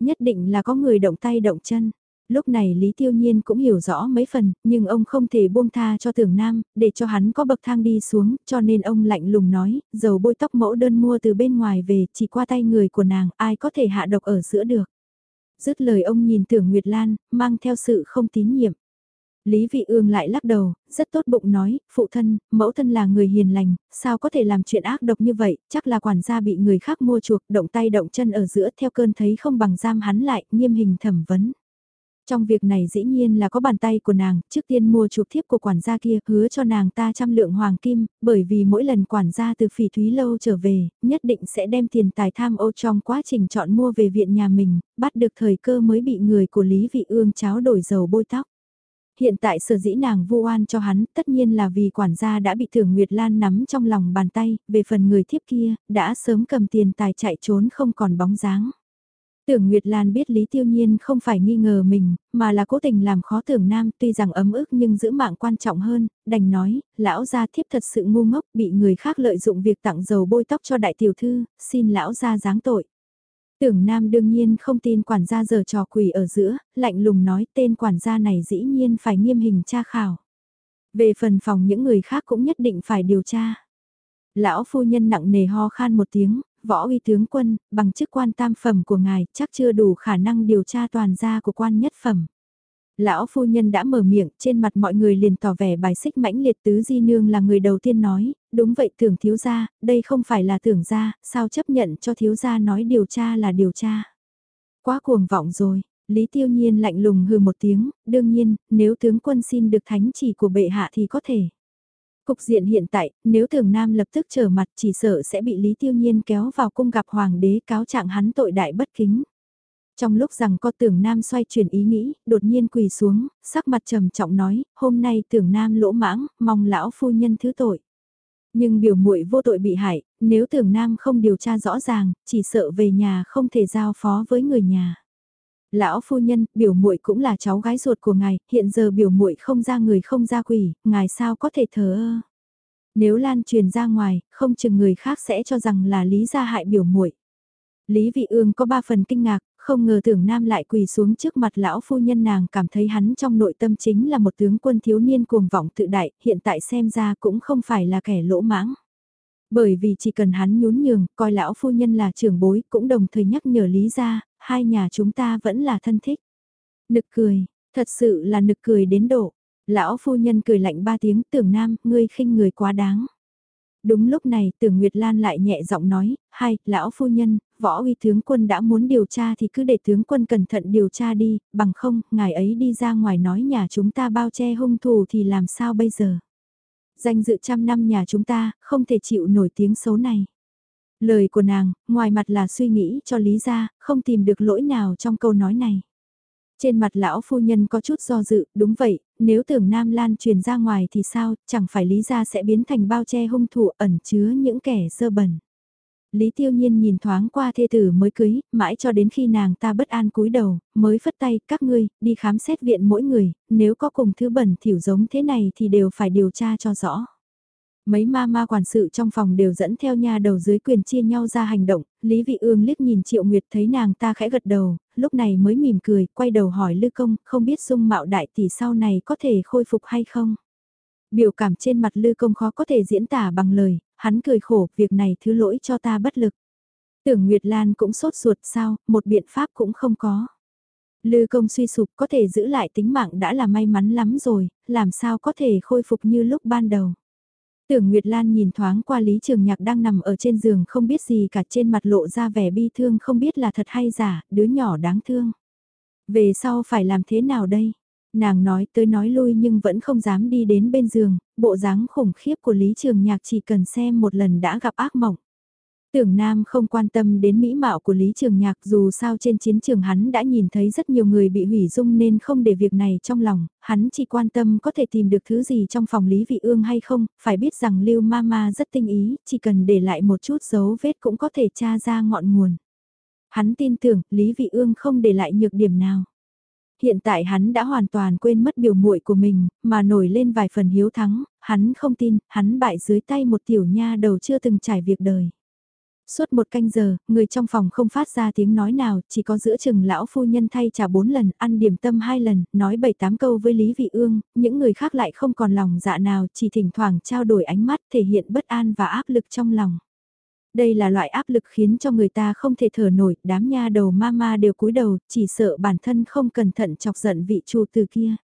A: Nhất định là có người động tay động chân. Lúc này Lý Tiêu Nhiên cũng hiểu rõ mấy phần, nhưng ông không thể buông tha cho tưởng nam, để cho hắn có bậc thang đi xuống, cho nên ông lạnh lùng nói, dầu bôi tóc mẫu đơn mua từ bên ngoài về, chỉ qua tay người của nàng, ai có thể hạ độc ở giữa được. Dứt lời ông nhìn tưởng Nguyệt Lan, mang theo sự không tín nhiệm. Lý Vị Ương lại lắc đầu, rất tốt bụng nói, phụ thân, mẫu thân là người hiền lành, sao có thể làm chuyện ác độc như vậy, chắc là quản gia bị người khác mua chuộc, động tay động chân ở giữa theo cơn thấy không bằng giam hắn lại, nghiêm hình thẩm vấn. Trong việc này dĩ nhiên là có bàn tay của nàng, trước tiên mua chuộc thiếp của quản gia kia, hứa cho nàng ta trăm lượng hoàng kim, bởi vì mỗi lần quản gia từ phỉ thúy lâu trở về, nhất định sẽ đem tiền tài tham ô trong quá trình chọn mua về viện nhà mình, bắt được thời cơ mới bị người của Lý Vị Ương cháo đổi dầu bôi tóc hiện tại sở dĩ nàng vu oan cho hắn, tất nhiên là vì quản gia đã bị thưởng Nguyệt Lan nắm trong lòng bàn tay, về phần người thiếp kia, đã sớm cầm tiền tài chạy trốn không còn bóng dáng. Tưởng Nguyệt Lan biết Lý Tiêu Nhiên không phải nghi ngờ mình, mà là cố tình làm khó tưởng nam tuy rằng ấm ức nhưng giữ mạng quan trọng hơn, đành nói, lão gia thiếp thật sự ngu ngốc bị người khác lợi dụng việc tặng dầu bôi tóc cho đại tiểu thư, xin lão gia giáng tội. Tưởng Nam đương nhiên không tin quản gia giờ trò quỷ ở giữa, lạnh lùng nói tên quản gia này dĩ nhiên phải nghiêm hình tra khảo. Về phần phòng những người khác cũng nhất định phải điều tra. Lão phu nhân nặng nề ho khan một tiếng, võ uy tướng quân, bằng chức quan tam phẩm của ngài, chắc chưa đủ khả năng điều tra toàn gia của quan nhất phẩm. Lão phu nhân đã mở miệng, trên mặt mọi người liền tỏ vẻ bài xích mãnh liệt tứ di nương là người đầu tiên nói, đúng vậy tưởng thiếu gia, đây không phải là tưởng gia, sao chấp nhận cho thiếu gia nói điều tra là điều tra. Quá cuồng vọng rồi, Lý Tiêu Nhiên lạnh lùng hừ một tiếng, đương nhiên, nếu tướng quân xin được thánh chỉ của bệ hạ thì có thể. Cục diện hiện tại, nếu thường nam lập tức trở mặt chỉ sợ sẽ bị Lý Tiêu Nhiên kéo vào cung gặp hoàng đế cáo trạng hắn tội đại bất kính. Trong lúc rằng có tưởng nam xoay chuyển ý nghĩ, đột nhiên quỳ xuống, sắc mặt trầm trọng nói, hôm nay tưởng nam lỗ mãng, mong lão phu nhân thứ tội. Nhưng biểu muội vô tội bị hại, nếu tưởng nam không điều tra rõ ràng, chỉ sợ về nhà không thể giao phó với người nhà. Lão phu nhân, biểu muội cũng là cháu gái ruột của ngài, hiện giờ biểu muội không ra người không ra quỷ, ngài sao có thể thờ ơ. Nếu lan truyền ra ngoài, không chừng người khác sẽ cho rằng là lý gia hại biểu muội. Lý Vị Ương có ba phần kinh ngạc, không ngờ tưởng nam lại quỳ xuống trước mặt lão phu nhân nàng cảm thấy hắn trong nội tâm chính là một tướng quân thiếu niên cuồng vọng tự đại, hiện tại xem ra cũng không phải là kẻ lỗ mãng. Bởi vì chỉ cần hắn nhún nhường, coi lão phu nhân là trưởng bối, cũng đồng thời nhắc nhở lý ra, hai nhà chúng ta vẫn là thân thích. Nực cười, thật sự là nực cười đến độ. Lão phu nhân cười lạnh ba tiếng tưởng nam, ngươi khinh người quá đáng. Đúng lúc này tưởng Nguyệt Lan lại nhẹ giọng nói, hai, lão phu nhân, võ uy tướng quân đã muốn điều tra thì cứ để tướng quân cẩn thận điều tra đi, bằng không, ngài ấy đi ra ngoài nói nhà chúng ta bao che hung thủ thì làm sao bây giờ. Danh dự trăm năm nhà chúng ta, không thể chịu nổi tiếng xấu này. Lời của nàng, ngoài mặt là suy nghĩ cho lý ra, không tìm được lỗi nào trong câu nói này. Trên mặt lão phu nhân có chút do dự, đúng vậy, nếu tưởng Nam Lan truyền ra ngoài thì sao, chẳng phải lý gia sẽ biến thành bao che hung thủ ẩn chứa những kẻ sơ bẩn. Lý Tiêu Nhiên nhìn thoáng qua thê tử mới cưới, mãi cho đến khi nàng ta bất an cúi đầu, mới phất tay, các ngươi, đi khám xét viện mỗi người, nếu có cùng thứ bẩn thiểu giống thế này thì đều phải điều tra cho rõ. Mấy ma ma quản sự trong phòng đều dẫn theo nha đầu dưới quyền chia nhau ra hành động, Lý Vị Ương liếc nhìn Triệu Nguyệt thấy nàng ta khẽ gật đầu, lúc này mới mỉm cười, quay đầu hỏi Lư Công, không biết dung mạo đại tỷ sau này có thể khôi phục hay không. Biểu cảm trên mặt Lư Công khó có thể diễn tả bằng lời, hắn cười khổ, việc này thứ lỗi cho ta bất lực. Tưởng Nguyệt Lan cũng sốt ruột sao, một biện pháp cũng không có. Lư công suy sụp có thể giữ lại tính mạng đã là may mắn lắm rồi, làm sao có thể khôi phục như lúc ban đầu. Tưởng Nguyệt Lan nhìn thoáng qua Lý Trường Nhạc đang nằm ở trên giường không biết gì cả trên mặt lộ ra vẻ bi thương không biết là thật hay giả, đứa nhỏ đáng thương. Về sau phải làm thế nào đây? Nàng nói tới nói lui nhưng vẫn không dám đi đến bên giường, bộ dáng khủng khiếp của Lý Trường Nhạc chỉ cần xem một lần đã gặp ác mộng. Tưởng Nam không quan tâm đến mỹ mạo của Lý Trường Nhạc dù sao trên chiến trường hắn đã nhìn thấy rất nhiều người bị hủy dung nên không để việc này trong lòng, hắn chỉ quan tâm có thể tìm được thứ gì trong phòng Lý Vị Ương hay không, phải biết rằng Lưu Mama rất tinh ý, chỉ cần để lại một chút dấu vết cũng có thể tra ra ngọn nguồn. Hắn tin tưởng Lý Vị Ương không để lại nhược điểm nào. Hiện tại hắn đã hoàn toàn quên mất biểu muội của mình, mà nổi lên vài phần hiếu thắng, hắn không tin, hắn bại dưới tay một tiểu nha đầu chưa từng trải việc đời. Suốt một canh giờ, người trong phòng không phát ra tiếng nói nào, chỉ có giữa chừng lão phu nhân thay trà bốn lần, ăn điểm tâm hai lần, nói bảy tám câu với Lý Vị Ương, những người khác lại không còn lòng dạ nào, chỉ thỉnh thoảng trao đổi ánh mắt thể hiện bất an và áp lực trong lòng. Đây là loại áp lực khiến cho người ta không thể thở nổi, đám nha đầu ma ma đều cúi đầu, chỉ sợ bản thân không cẩn thận chọc giận vị chủ từ kia.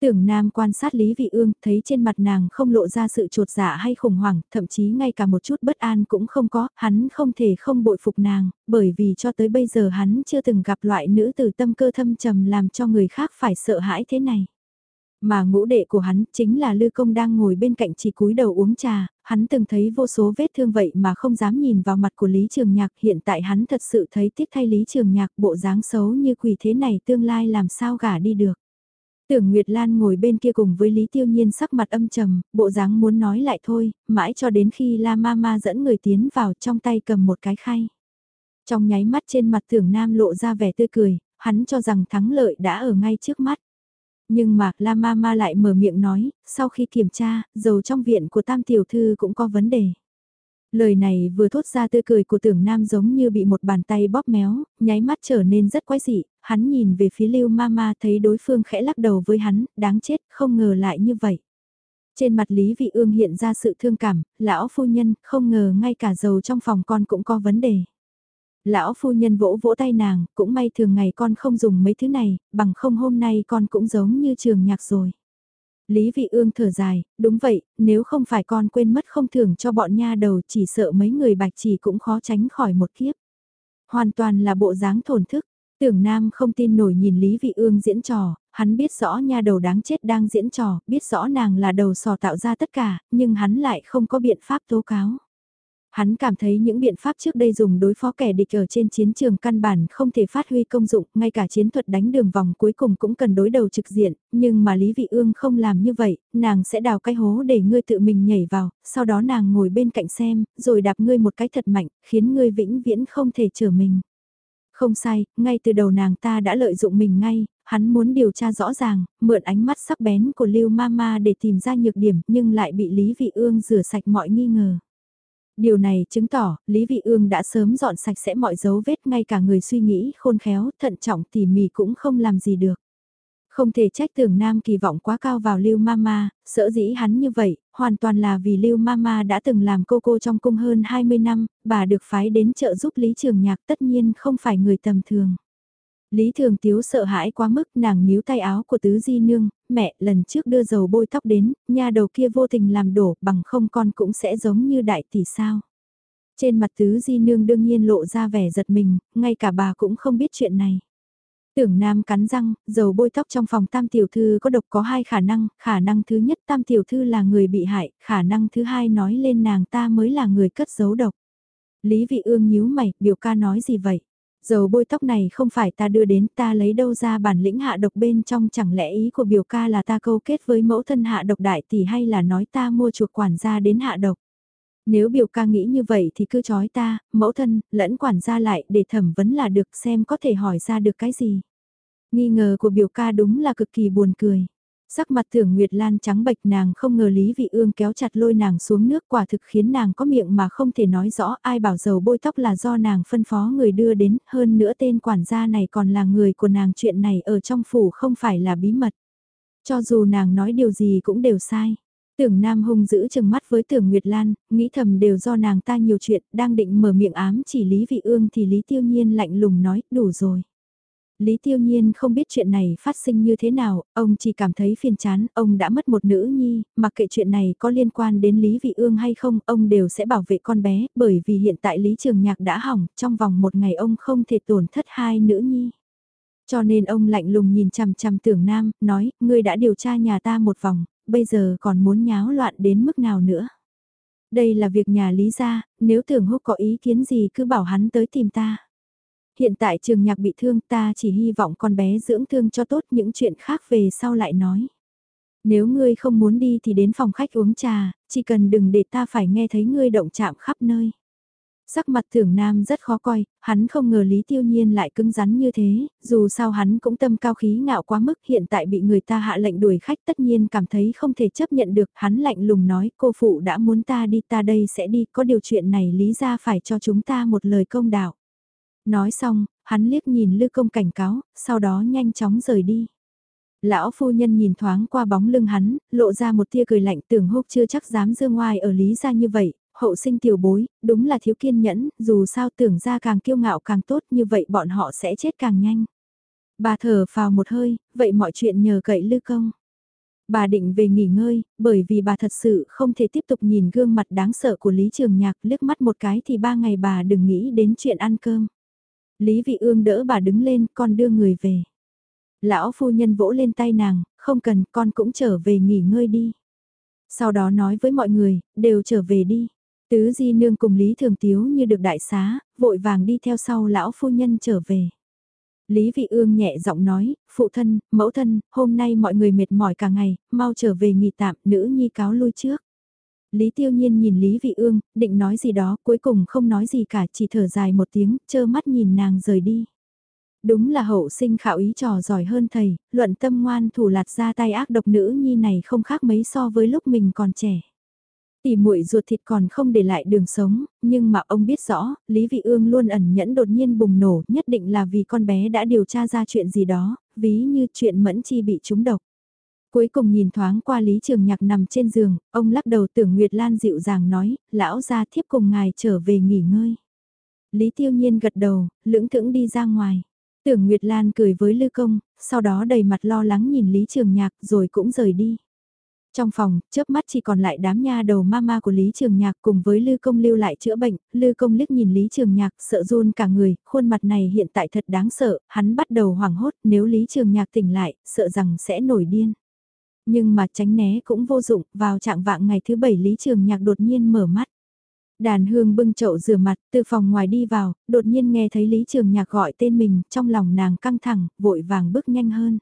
A: Tưởng Nam quan sát Lý Vị Ương, thấy trên mặt nàng không lộ ra sự trột dạ hay khủng hoảng, thậm chí ngay cả một chút bất an cũng không có, hắn không thể không bội phục nàng, bởi vì cho tới bây giờ hắn chưa từng gặp loại nữ tử tâm cơ thâm trầm làm cho người khác phải sợ hãi thế này. Mà ngũ đệ của hắn chính là Lư Công đang ngồi bên cạnh chỉ cúi đầu uống trà, hắn từng thấy vô số vết thương vậy mà không dám nhìn vào mặt của Lý Trường Nhạc, hiện tại hắn thật sự thấy tiếc thay Lý Trường Nhạc bộ dáng xấu như quỷ thế này tương lai làm sao gả đi được. Tưởng Nguyệt Lan ngồi bên kia cùng với Lý Tiêu Nhiên sắc mặt âm trầm, bộ dáng muốn nói lại thôi, mãi cho đến khi La Mama dẫn người tiến vào trong tay cầm một cái khay. Trong nháy mắt trên mặt tưởng Nam lộ ra vẻ tươi cười, hắn cho rằng thắng lợi đã ở ngay trước mắt. Nhưng mà La Mama lại mở miệng nói, sau khi kiểm tra, dầu trong viện của Tam Tiểu Thư cũng có vấn đề. Lời này vừa thốt ra tươi cười của tưởng nam giống như bị một bàn tay bóp méo, nháy mắt trở nên rất quái dị, hắn nhìn về phía lưu mama thấy đối phương khẽ lắc đầu với hắn, đáng chết, không ngờ lại như vậy. Trên mặt Lý Vị Ương hiện ra sự thương cảm, lão phu nhân, không ngờ ngay cả dầu trong phòng con cũng có vấn đề. Lão phu nhân vỗ vỗ tay nàng, cũng may thường ngày con không dùng mấy thứ này, bằng không hôm nay con cũng giống như trường nhạc rồi. Lý Vị Ương thở dài, đúng vậy, nếu không phải con quên mất không thưởng cho bọn nha đầu chỉ sợ mấy người bạch chỉ cũng khó tránh khỏi một kiếp. Hoàn toàn là bộ dáng thổn thức, tưởng nam không tin nổi nhìn Lý Vị Ương diễn trò, hắn biết rõ nha đầu đáng chết đang diễn trò, biết rõ nàng là đầu sò tạo ra tất cả, nhưng hắn lại không có biện pháp tố cáo. Hắn cảm thấy những biện pháp trước đây dùng đối phó kẻ địch ở trên chiến trường căn bản không thể phát huy công dụng, ngay cả chiến thuật đánh đường vòng cuối cùng cũng cần đối đầu trực diện, nhưng mà Lý Vị Ương không làm như vậy, nàng sẽ đào cái hố để ngươi tự mình nhảy vào, sau đó nàng ngồi bên cạnh xem, rồi đạp ngươi một cái thật mạnh, khiến ngươi vĩnh viễn không thể trở mình. Không sai, ngay từ đầu nàng ta đã lợi dụng mình ngay, hắn muốn điều tra rõ ràng, mượn ánh mắt sắc bén của Lưu Mama để tìm ra nhược điểm nhưng lại bị Lý Vị Ương rửa sạch mọi nghi ngờ. Điều này chứng tỏ, Lý Vị Ương đã sớm dọn sạch sẽ mọi dấu vết ngay cả người suy nghĩ khôn khéo, thận trọng tỉ mỉ cũng không làm gì được. Không thể trách tưởng Nam kỳ vọng quá cao vào Lưu Mama, sợ dĩ hắn như vậy, hoàn toàn là vì Lưu Mama đã từng làm cô cô trong cung hơn 20 năm, bà được phái đến trợ giúp Lý Trường Nhạc tất nhiên không phải người tầm thường. Lý Thường Tiếu sợ hãi quá mức nàng níu tay áo của Tứ Di Nương, mẹ lần trước đưa dầu bôi tóc đến, nhà đầu kia vô tình làm đổ bằng không con cũng sẽ giống như đại tỷ sao. Trên mặt Tứ Di Nương đương nhiên lộ ra vẻ giật mình, ngay cả bà cũng không biết chuyện này. Tưởng Nam cắn răng, dầu bôi tóc trong phòng tam tiểu thư có độc có hai khả năng, khả năng thứ nhất tam tiểu thư là người bị hại, khả năng thứ hai nói lên nàng ta mới là người cất giấu độc. Lý vị ương nhíu mày, biểu ca nói gì vậy? Dầu bôi tóc này không phải ta đưa đến ta lấy đâu ra bản lĩnh hạ độc bên trong chẳng lẽ ý của biểu ca là ta câu kết với mẫu thân hạ độc đại tỷ hay là nói ta mua chuộc quản gia đến hạ độc. Nếu biểu ca nghĩ như vậy thì cứ chói ta, mẫu thân, lẫn quản gia lại để thẩm vấn là được xem có thể hỏi ra được cái gì. Nghi ngờ của biểu ca đúng là cực kỳ buồn cười. Sắc mặt tưởng Nguyệt Lan trắng bệch nàng không ngờ Lý Vị Ương kéo chặt lôi nàng xuống nước quả thực khiến nàng có miệng mà không thể nói rõ ai bảo dầu bôi tóc là do nàng phân phó người đưa đến, hơn nữa tên quản gia này còn là người của nàng chuyện này ở trong phủ không phải là bí mật. Cho dù nàng nói điều gì cũng đều sai. Tưởng Nam Hùng giữ chừng mắt với Tưởng Nguyệt Lan, nghĩ thầm đều do nàng ta nhiều chuyện, đang định mở miệng ám chỉ Lý Vị Ương thì Lý Tiêu Nhiên lạnh lùng nói, đủ rồi. Lý Tiêu Nhiên không biết chuyện này phát sinh như thế nào, ông chỉ cảm thấy phiền chán, ông đã mất một nữ nhi, mặc kệ chuyện này có liên quan đến Lý Vị Ương hay không, ông đều sẽ bảo vệ con bé, bởi vì hiện tại Lý Trường Nhạc đã hỏng, trong vòng một ngày ông không thể tổn thất hai nữ nhi. Cho nên ông lạnh lùng nhìn chằm chằm tưởng nam, nói, ngươi đã điều tra nhà ta một vòng, bây giờ còn muốn nháo loạn đến mức nào nữa. Đây là việc nhà Lý gia, nếu tưởng húc có ý kiến gì cứ bảo hắn tới tìm ta. Hiện tại trường nhạc bị thương ta chỉ hy vọng con bé dưỡng thương cho tốt những chuyện khác về sau lại nói. Nếu ngươi không muốn đi thì đến phòng khách uống trà, chỉ cần đừng để ta phải nghe thấy ngươi động chạm khắp nơi. Sắc mặt thưởng nam rất khó coi, hắn không ngờ Lý Tiêu Nhiên lại cứng rắn như thế, dù sao hắn cũng tâm cao khí ngạo quá mức hiện tại bị người ta hạ lệnh đuổi khách tất nhiên cảm thấy không thể chấp nhận được, hắn lạnh lùng nói cô phụ đã muốn ta đi ta đây sẽ đi, có điều chuyện này lý ra phải cho chúng ta một lời công đạo. Nói xong, hắn liếc nhìn Lư Công cảnh cáo, sau đó nhanh chóng rời đi. Lão phu nhân nhìn thoáng qua bóng lưng hắn, lộ ra một tia cười lạnh tưởng húc chưa chắc dám dương ngoài ở Lý gia như vậy, hậu sinh tiểu bối, đúng là thiếu kiên nhẫn, dù sao tưởng ra càng kiêu ngạo càng tốt như vậy bọn họ sẽ chết càng nhanh. Bà thở vào một hơi, vậy mọi chuyện nhờ cậy lư công. Bà định về nghỉ ngơi, bởi vì bà thật sự không thể tiếp tục nhìn gương mặt đáng sợ của Lý Trường Nhạc liếc mắt một cái thì ba ngày bà đừng nghĩ đến chuyện ăn cơm. Lý Vị Ương đỡ bà đứng lên, con đưa người về. Lão phu nhân vỗ lên tay nàng, không cần, con cũng trở về nghỉ ngơi đi. Sau đó nói với mọi người, đều trở về đi. Tứ Di Nương cùng Lý Thường Tiếu như được đại xá, vội vàng đi theo sau lão phu nhân trở về. Lý Vị Ương nhẹ giọng nói, phụ thân, mẫu thân, hôm nay mọi người mệt mỏi cả ngày, mau trở về nghỉ tạm, nữ nhi cáo lui trước. Lý Tiêu Nhiên nhìn Lý Vị Ương, định nói gì đó, cuối cùng không nói gì cả, chỉ thở dài một tiếng, chơ mắt nhìn nàng rời đi. Đúng là hậu sinh khảo ý trò giỏi hơn thầy, luận tâm ngoan thủ lạt ra tay ác độc nữ nhi này không khác mấy so với lúc mình còn trẻ. Tỷ muội ruột thịt còn không để lại đường sống, nhưng mà ông biết rõ, Lý Vị Ương luôn ẩn nhẫn đột nhiên bùng nổ, nhất định là vì con bé đã điều tra ra chuyện gì đó, ví như chuyện Mẫn Chi bị trúng độc. Cuối cùng nhìn thoáng qua Lý Trường Nhạc nằm trên giường, ông lắc đầu tưởng Nguyệt Lan dịu dàng nói, lão gia thiếp cùng ngài trở về nghỉ ngơi. Lý Tiêu Nhiên gật đầu, lưỡng thững đi ra ngoài. Tưởng Nguyệt Lan cười với Lư Công, sau đó đầy mặt lo lắng nhìn Lý Trường Nhạc rồi cũng rời đi. Trong phòng, chớp mắt chỉ còn lại đám nha đầu mama của Lý Trường Nhạc cùng với Lư Công lưu lại chữa bệnh, Lư Công liếc nhìn Lý Trường Nhạc sợ run cả người, khuôn mặt này hiện tại thật đáng sợ, hắn bắt đầu hoảng hốt nếu Lý Trường Nhạc tỉnh lại, sợ rằng sẽ nổi điên. Nhưng mà tránh né cũng vô dụng, vào trạng vạng ngày thứ bảy Lý Trường Nhạc đột nhiên mở mắt. Đàn hương bưng chậu rửa mặt, từ phòng ngoài đi vào, đột nhiên nghe thấy Lý Trường Nhạc gọi tên mình, trong lòng nàng căng thẳng, vội vàng bước nhanh hơn.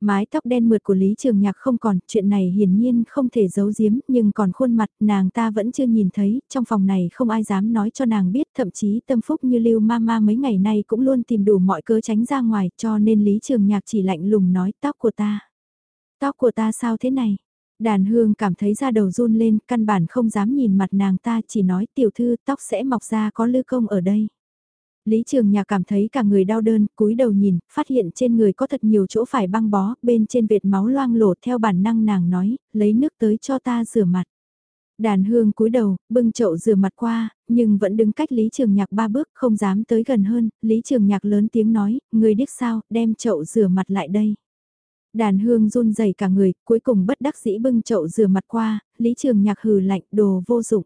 A: Mái tóc đen mượt của Lý Trường Nhạc không còn, chuyện này hiển nhiên không thể giấu giếm, nhưng còn khuôn mặt nàng ta vẫn chưa nhìn thấy, trong phòng này không ai dám nói cho nàng biết, thậm chí tâm phúc như Lưu Mama mấy ngày nay cũng luôn tìm đủ mọi cớ tránh ra ngoài, cho nên Lý Trường Nhạc chỉ lạnh lùng nói tóc của ta. Tóc của ta sao thế này? Đàn hương cảm thấy da đầu run lên, căn bản không dám nhìn mặt nàng ta chỉ nói tiểu thư tóc sẽ mọc ra có lư công ở đây. Lý Trường Nhạc cảm thấy cả người đau đơn, cúi đầu nhìn, phát hiện trên người có thật nhiều chỗ phải băng bó, bên trên vệt máu loang lổ theo bản năng nàng nói, lấy nước tới cho ta rửa mặt. Đàn hương cúi đầu, bưng chậu rửa mặt qua, nhưng vẫn đứng cách Lý Trường Nhạc ba bước, không dám tới gần hơn, Lý Trường Nhạc lớn tiếng nói, người điếc sao, đem chậu rửa mặt lại đây. Đàn hương run rẩy cả người, cuối cùng bất đắc dĩ bưng chậu rửa mặt qua, Lý Trường Nhạc hừ lạnh, đồ vô dụng.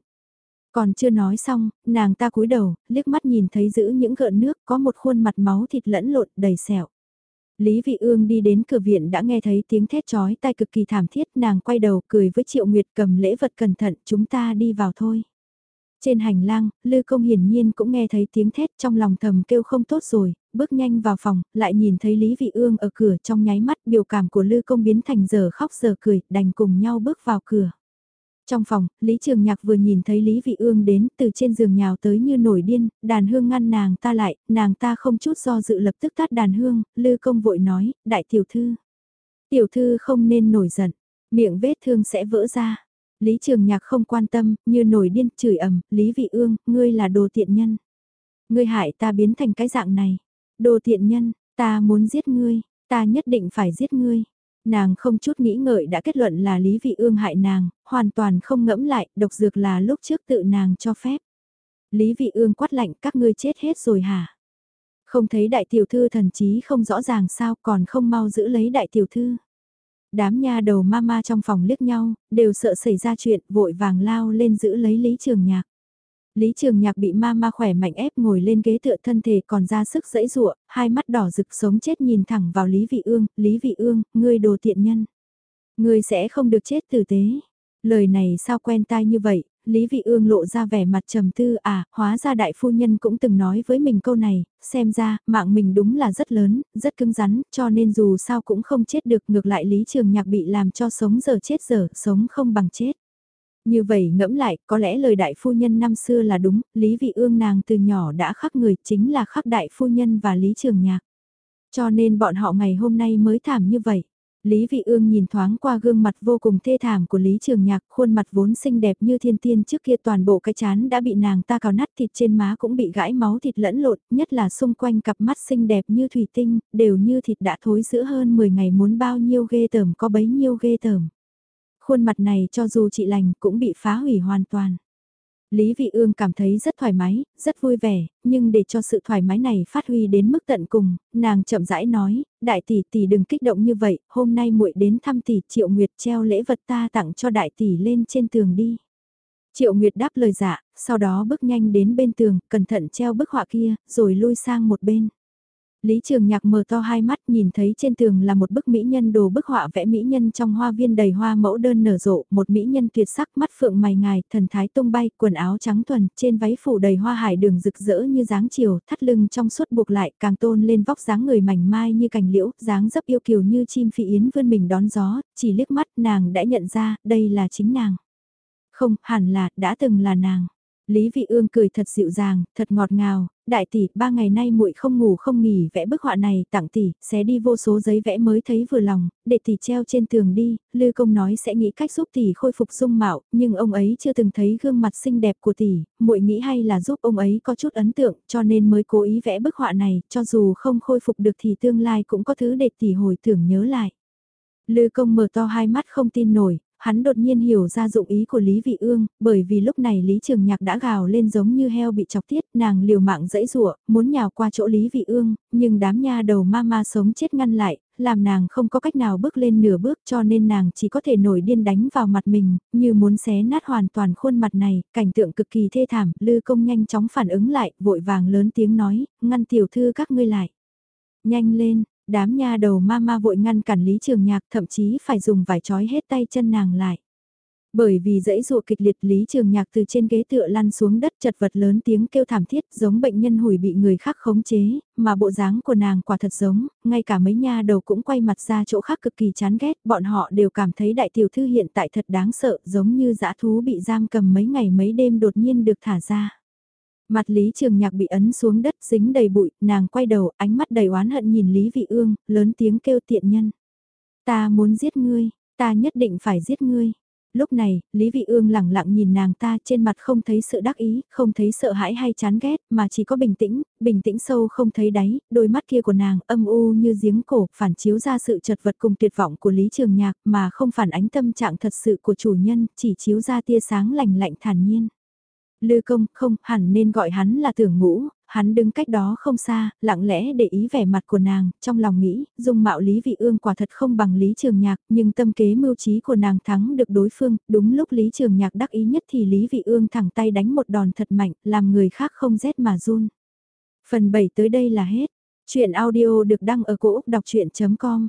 A: Còn chưa nói xong, nàng ta cúi đầu, liếc mắt nhìn thấy giữ những gợn nước có một khuôn mặt máu thịt lẫn lộn đầy sẹo. Lý Vị Ương đi đến cửa viện đã nghe thấy tiếng thét chói tai cực kỳ thảm thiết, nàng quay đầu cười với Triệu Nguyệt cầm lễ vật cẩn thận, chúng ta đi vào thôi. Trên hành lang, Lư Công hiển nhiên cũng nghe thấy tiếng thét trong lòng thầm kêu không tốt rồi, bước nhanh vào phòng, lại nhìn thấy Lý Vị Ương ở cửa trong nháy mắt biểu cảm của Lư Công biến thành giờ khóc giờ cười, đành cùng nhau bước vào cửa. Trong phòng, Lý Trường Nhạc vừa nhìn thấy Lý Vị Ương đến từ trên giường nhào tới như nổi điên, đàn hương ngăn nàng ta lại, nàng ta không chút do dự lập tức tắt đàn hương, Lư Công vội nói, đại tiểu thư. Tiểu thư không nên nổi giận, miệng vết thương sẽ vỡ ra. Lý Trường Nhạc không quan tâm, như nổi điên, chửi ầm, Lý Vị Ương, ngươi là đồ tiện nhân. Ngươi hại ta biến thành cái dạng này. Đồ tiện nhân, ta muốn giết ngươi, ta nhất định phải giết ngươi. Nàng không chút nghĩ ngợi đã kết luận là Lý Vị Ương hại nàng, hoàn toàn không ngẫm lại, độc dược là lúc trước tự nàng cho phép. Lý Vị Ương quát lạnh các ngươi chết hết rồi hả? Không thấy đại tiểu thư thần trí không rõ ràng sao còn không mau giữ lấy đại tiểu thư. Đám nha đầu mama trong phòng liếc nhau, đều sợ xảy ra chuyện, vội vàng lao lên giữ lấy Lý Trường Nhạc. Lý Trường Nhạc bị mama khỏe mạnh ép ngồi lên ghế tựa thân thể còn ra sức dẫy dụa, hai mắt đỏ rực sống chết nhìn thẳng vào Lý Vị Ương, Lý Vị Ương, ngươi đồ tiện nhân. Ngươi sẽ không được chết tử tế. Lời này sao quen tai như vậy, Lý Vị Ương lộ ra vẻ mặt trầm tư à, hóa ra đại phu nhân cũng từng nói với mình câu này, xem ra, mạng mình đúng là rất lớn, rất cứng rắn, cho nên dù sao cũng không chết được, ngược lại Lý Trường Nhạc bị làm cho sống giờ chết giờ, sống không bằng chết. Như vậy ngẫm lại, có lẽ lời đại phu nhân năm xưa là đúng, Lý Vị Ương nàng từ nhỏ đã khắc người, chính là khắc đại phu nhân và Lý Trường Nhạc. Cho nên bọn họ ngày hôm nay mới thảm như vậy. Lý Vị Ương nhìn thoáng qua gương mặt vô cùng thê thảm của Lý Trường Nhạc, khuôn mặt vốn xinh đẹp như thiên tiên trước kia toàn bộ cái chán đã bị nàng ta cào nát thịt trên má cũng bị gãi máu thịt lẫn lộn, nhất là xung quanh cặp mắt xinh đẹp như thủy tinh, đều như thịt đã thối giữa hơn 10 ngày muốn bao nhiêu ghê tởm có bấy nhiêu ghê tởm. Khuôn mặt này cho dù chị lành cũng bị phá hủy hoàn toàn. Lý Vị Ương cảm thấy rất thoải mái, rất vui vẻ, nhưng để cho sự thoải mái này phát huy đến mức tận cùng, nàng chậm rãi nói, đại tỷ tỷ đừng kích động như vậy, hôm nay muội đến thăm tỷ Triệu Nguyệt treo lễ vật ta tặng cho đại tỷ lên trên tường đi. Triệu Nguyệt đáp lời dạ, sau đó bước nhanh đến bên tường, cẩn thận treo bức họa kia, rồi lui sang một bên. Lý Trường Nhạc mở to hai mắt nhìn thấy trên tường là một bức mỹ nhân đồ bức họa vẽ mỹ nhân trong hoa viên đầy hoa mẫu đơn nở rộ, một mỹ nhân tuyệt sắc mắt phượng mày ngài, thần thái tung bay, quần áo trắng thuần, trên váy phủ đầy hoa hải đường rực rỡ như dáng chiều, thắt lưng trong suốt buộc lại, càng tôn lên vóc dáng người mảnh mai như cành liễu, dáng dấp yêu kiều như chim phi yến vươn mình đón gió, chỉ liếc mắt nàng đã nhận ra, đây là chính nàng. Không, hẳn là, đã từng là nàng. Lý Vị Ương cười thật dịu dàng, thật ngọt ngào, đại tỷ, ba ngày nay muội không ngủ không nghỉ vẽ bức họa này tặng tỷ, sẽ đi vô số giấy vẽ mới thấy vừa lòng, để tỷ treo trên tường đi, Lư công nói sẽ nghĩ cách giúp tỷ khôi phục dung mạo, nhưng ông ấy chưa từng thấy gương mặt xinh đẹp của tỷ, muội nghĩ hay là giúp ông ấy có chút ấn tượng, cho nên mới cố ý vẽ bức họa này, cho dù không khôi phục được thì tương lai cũng có thứ để tỷ hồi tưởng nhớ lại. Lư công mở to hai mắt không tin nổi, hắn đột nhiên hiểu ra dụng ý của Lý Vị Ương, bởi vì lúc này Lý Trường Nhạc đã gào lên giống như heo bị chọc tiết, nàng liều mạng dẫy rủa muốn nhào qua chỗ Lý Vị Ương, nhưng đám nha đầu ma ma sống chết ngăn lại, làm nàng không có cách nào bước lên nửa bước cho nên nàng chỉ có thể nổi điên đánh vào mặt mình, như muốn xé nát hoàn toàn khuôn mặt này, cảnh tượng cực kỳ thê thảm, Lư Công nhanh chóng phản ứng lại, vội vàng lớn tiếng nói, ngăn tiểu thư các ngươi lại. Nhanh lên, Đám nha đầu ma ma vội ngăn cản Lý Trường Nhạc thậm chí phải dùng vải trói hết tay chân nàng lại. Bởi vì dãy dụa kịch liệt Lý Trường Nhạc từ trên ghế tựa lăn xuống đất chật vật lớn tiếng kêu thảm thiết giống bệnh nhân hủi bị người khác khống chế, mà bộ dáng của nàng quả thật giống, ngay cả mấy nha đầu cũng quay mặt ra chỗ khác cực kỳ chán ghét, bọn họ đều cảm thấy đại tiểu thư hiện tại thật đáng sợ giống như dã thú bị giam cầm mấy ngày mấy đêm đột nhiên được thả ra. Mặt Lý Trường Nhạc bị ấn xuống đất dính đầy bụi, nàng quay đầu, ánh mắt đầy oán hận nhìn Lý Vị Ương, lớn tiếng kêu tiện nhân. Ta muốn giết ngươi, ta nhất định phải giết ngươi. Lúc này, Lý Vị Ương lặng lặng nhìn nàng ta trên mặt không thấy sự đắc ý, không thấy sợ hãi hay chán ghét, mà chỉ có bình tĩnh, bình tĩnh sâu không thấy đáy, đôi mắt kia của nàng âm u như giếng cổ, phản chiếu ra sự chật vật cùng tuyệt vọng của Lý Trường Nhạc mà không phản ánh tâm trạng thật sự của chủ nhân, chỉ chiếu ra tia sáng lạnh lạnh thản nhiên. Lư công không hẳn nên gọi hắn là tưởng ngũ, hắn đứng cách đó không xa, lặng lẽ để ý vẻ mặt của nàng, trong lòng nghĩ, dung mạo Lý Vị Ương quả thật không bằng Lý Trường Nhạc, nhưng tâm kế mưu trí của nàng thắng được đối phương, đúng lúc Lý Trường Nhạc đắc ý nhất thì Lý Vị Ương thẳng tay đánh một đòn thật mạnh, làm người khác không rét mà run. Phần 7 tới đây là hết. Chuyện audio được đăng ở cổ Úc đọc chuyện.com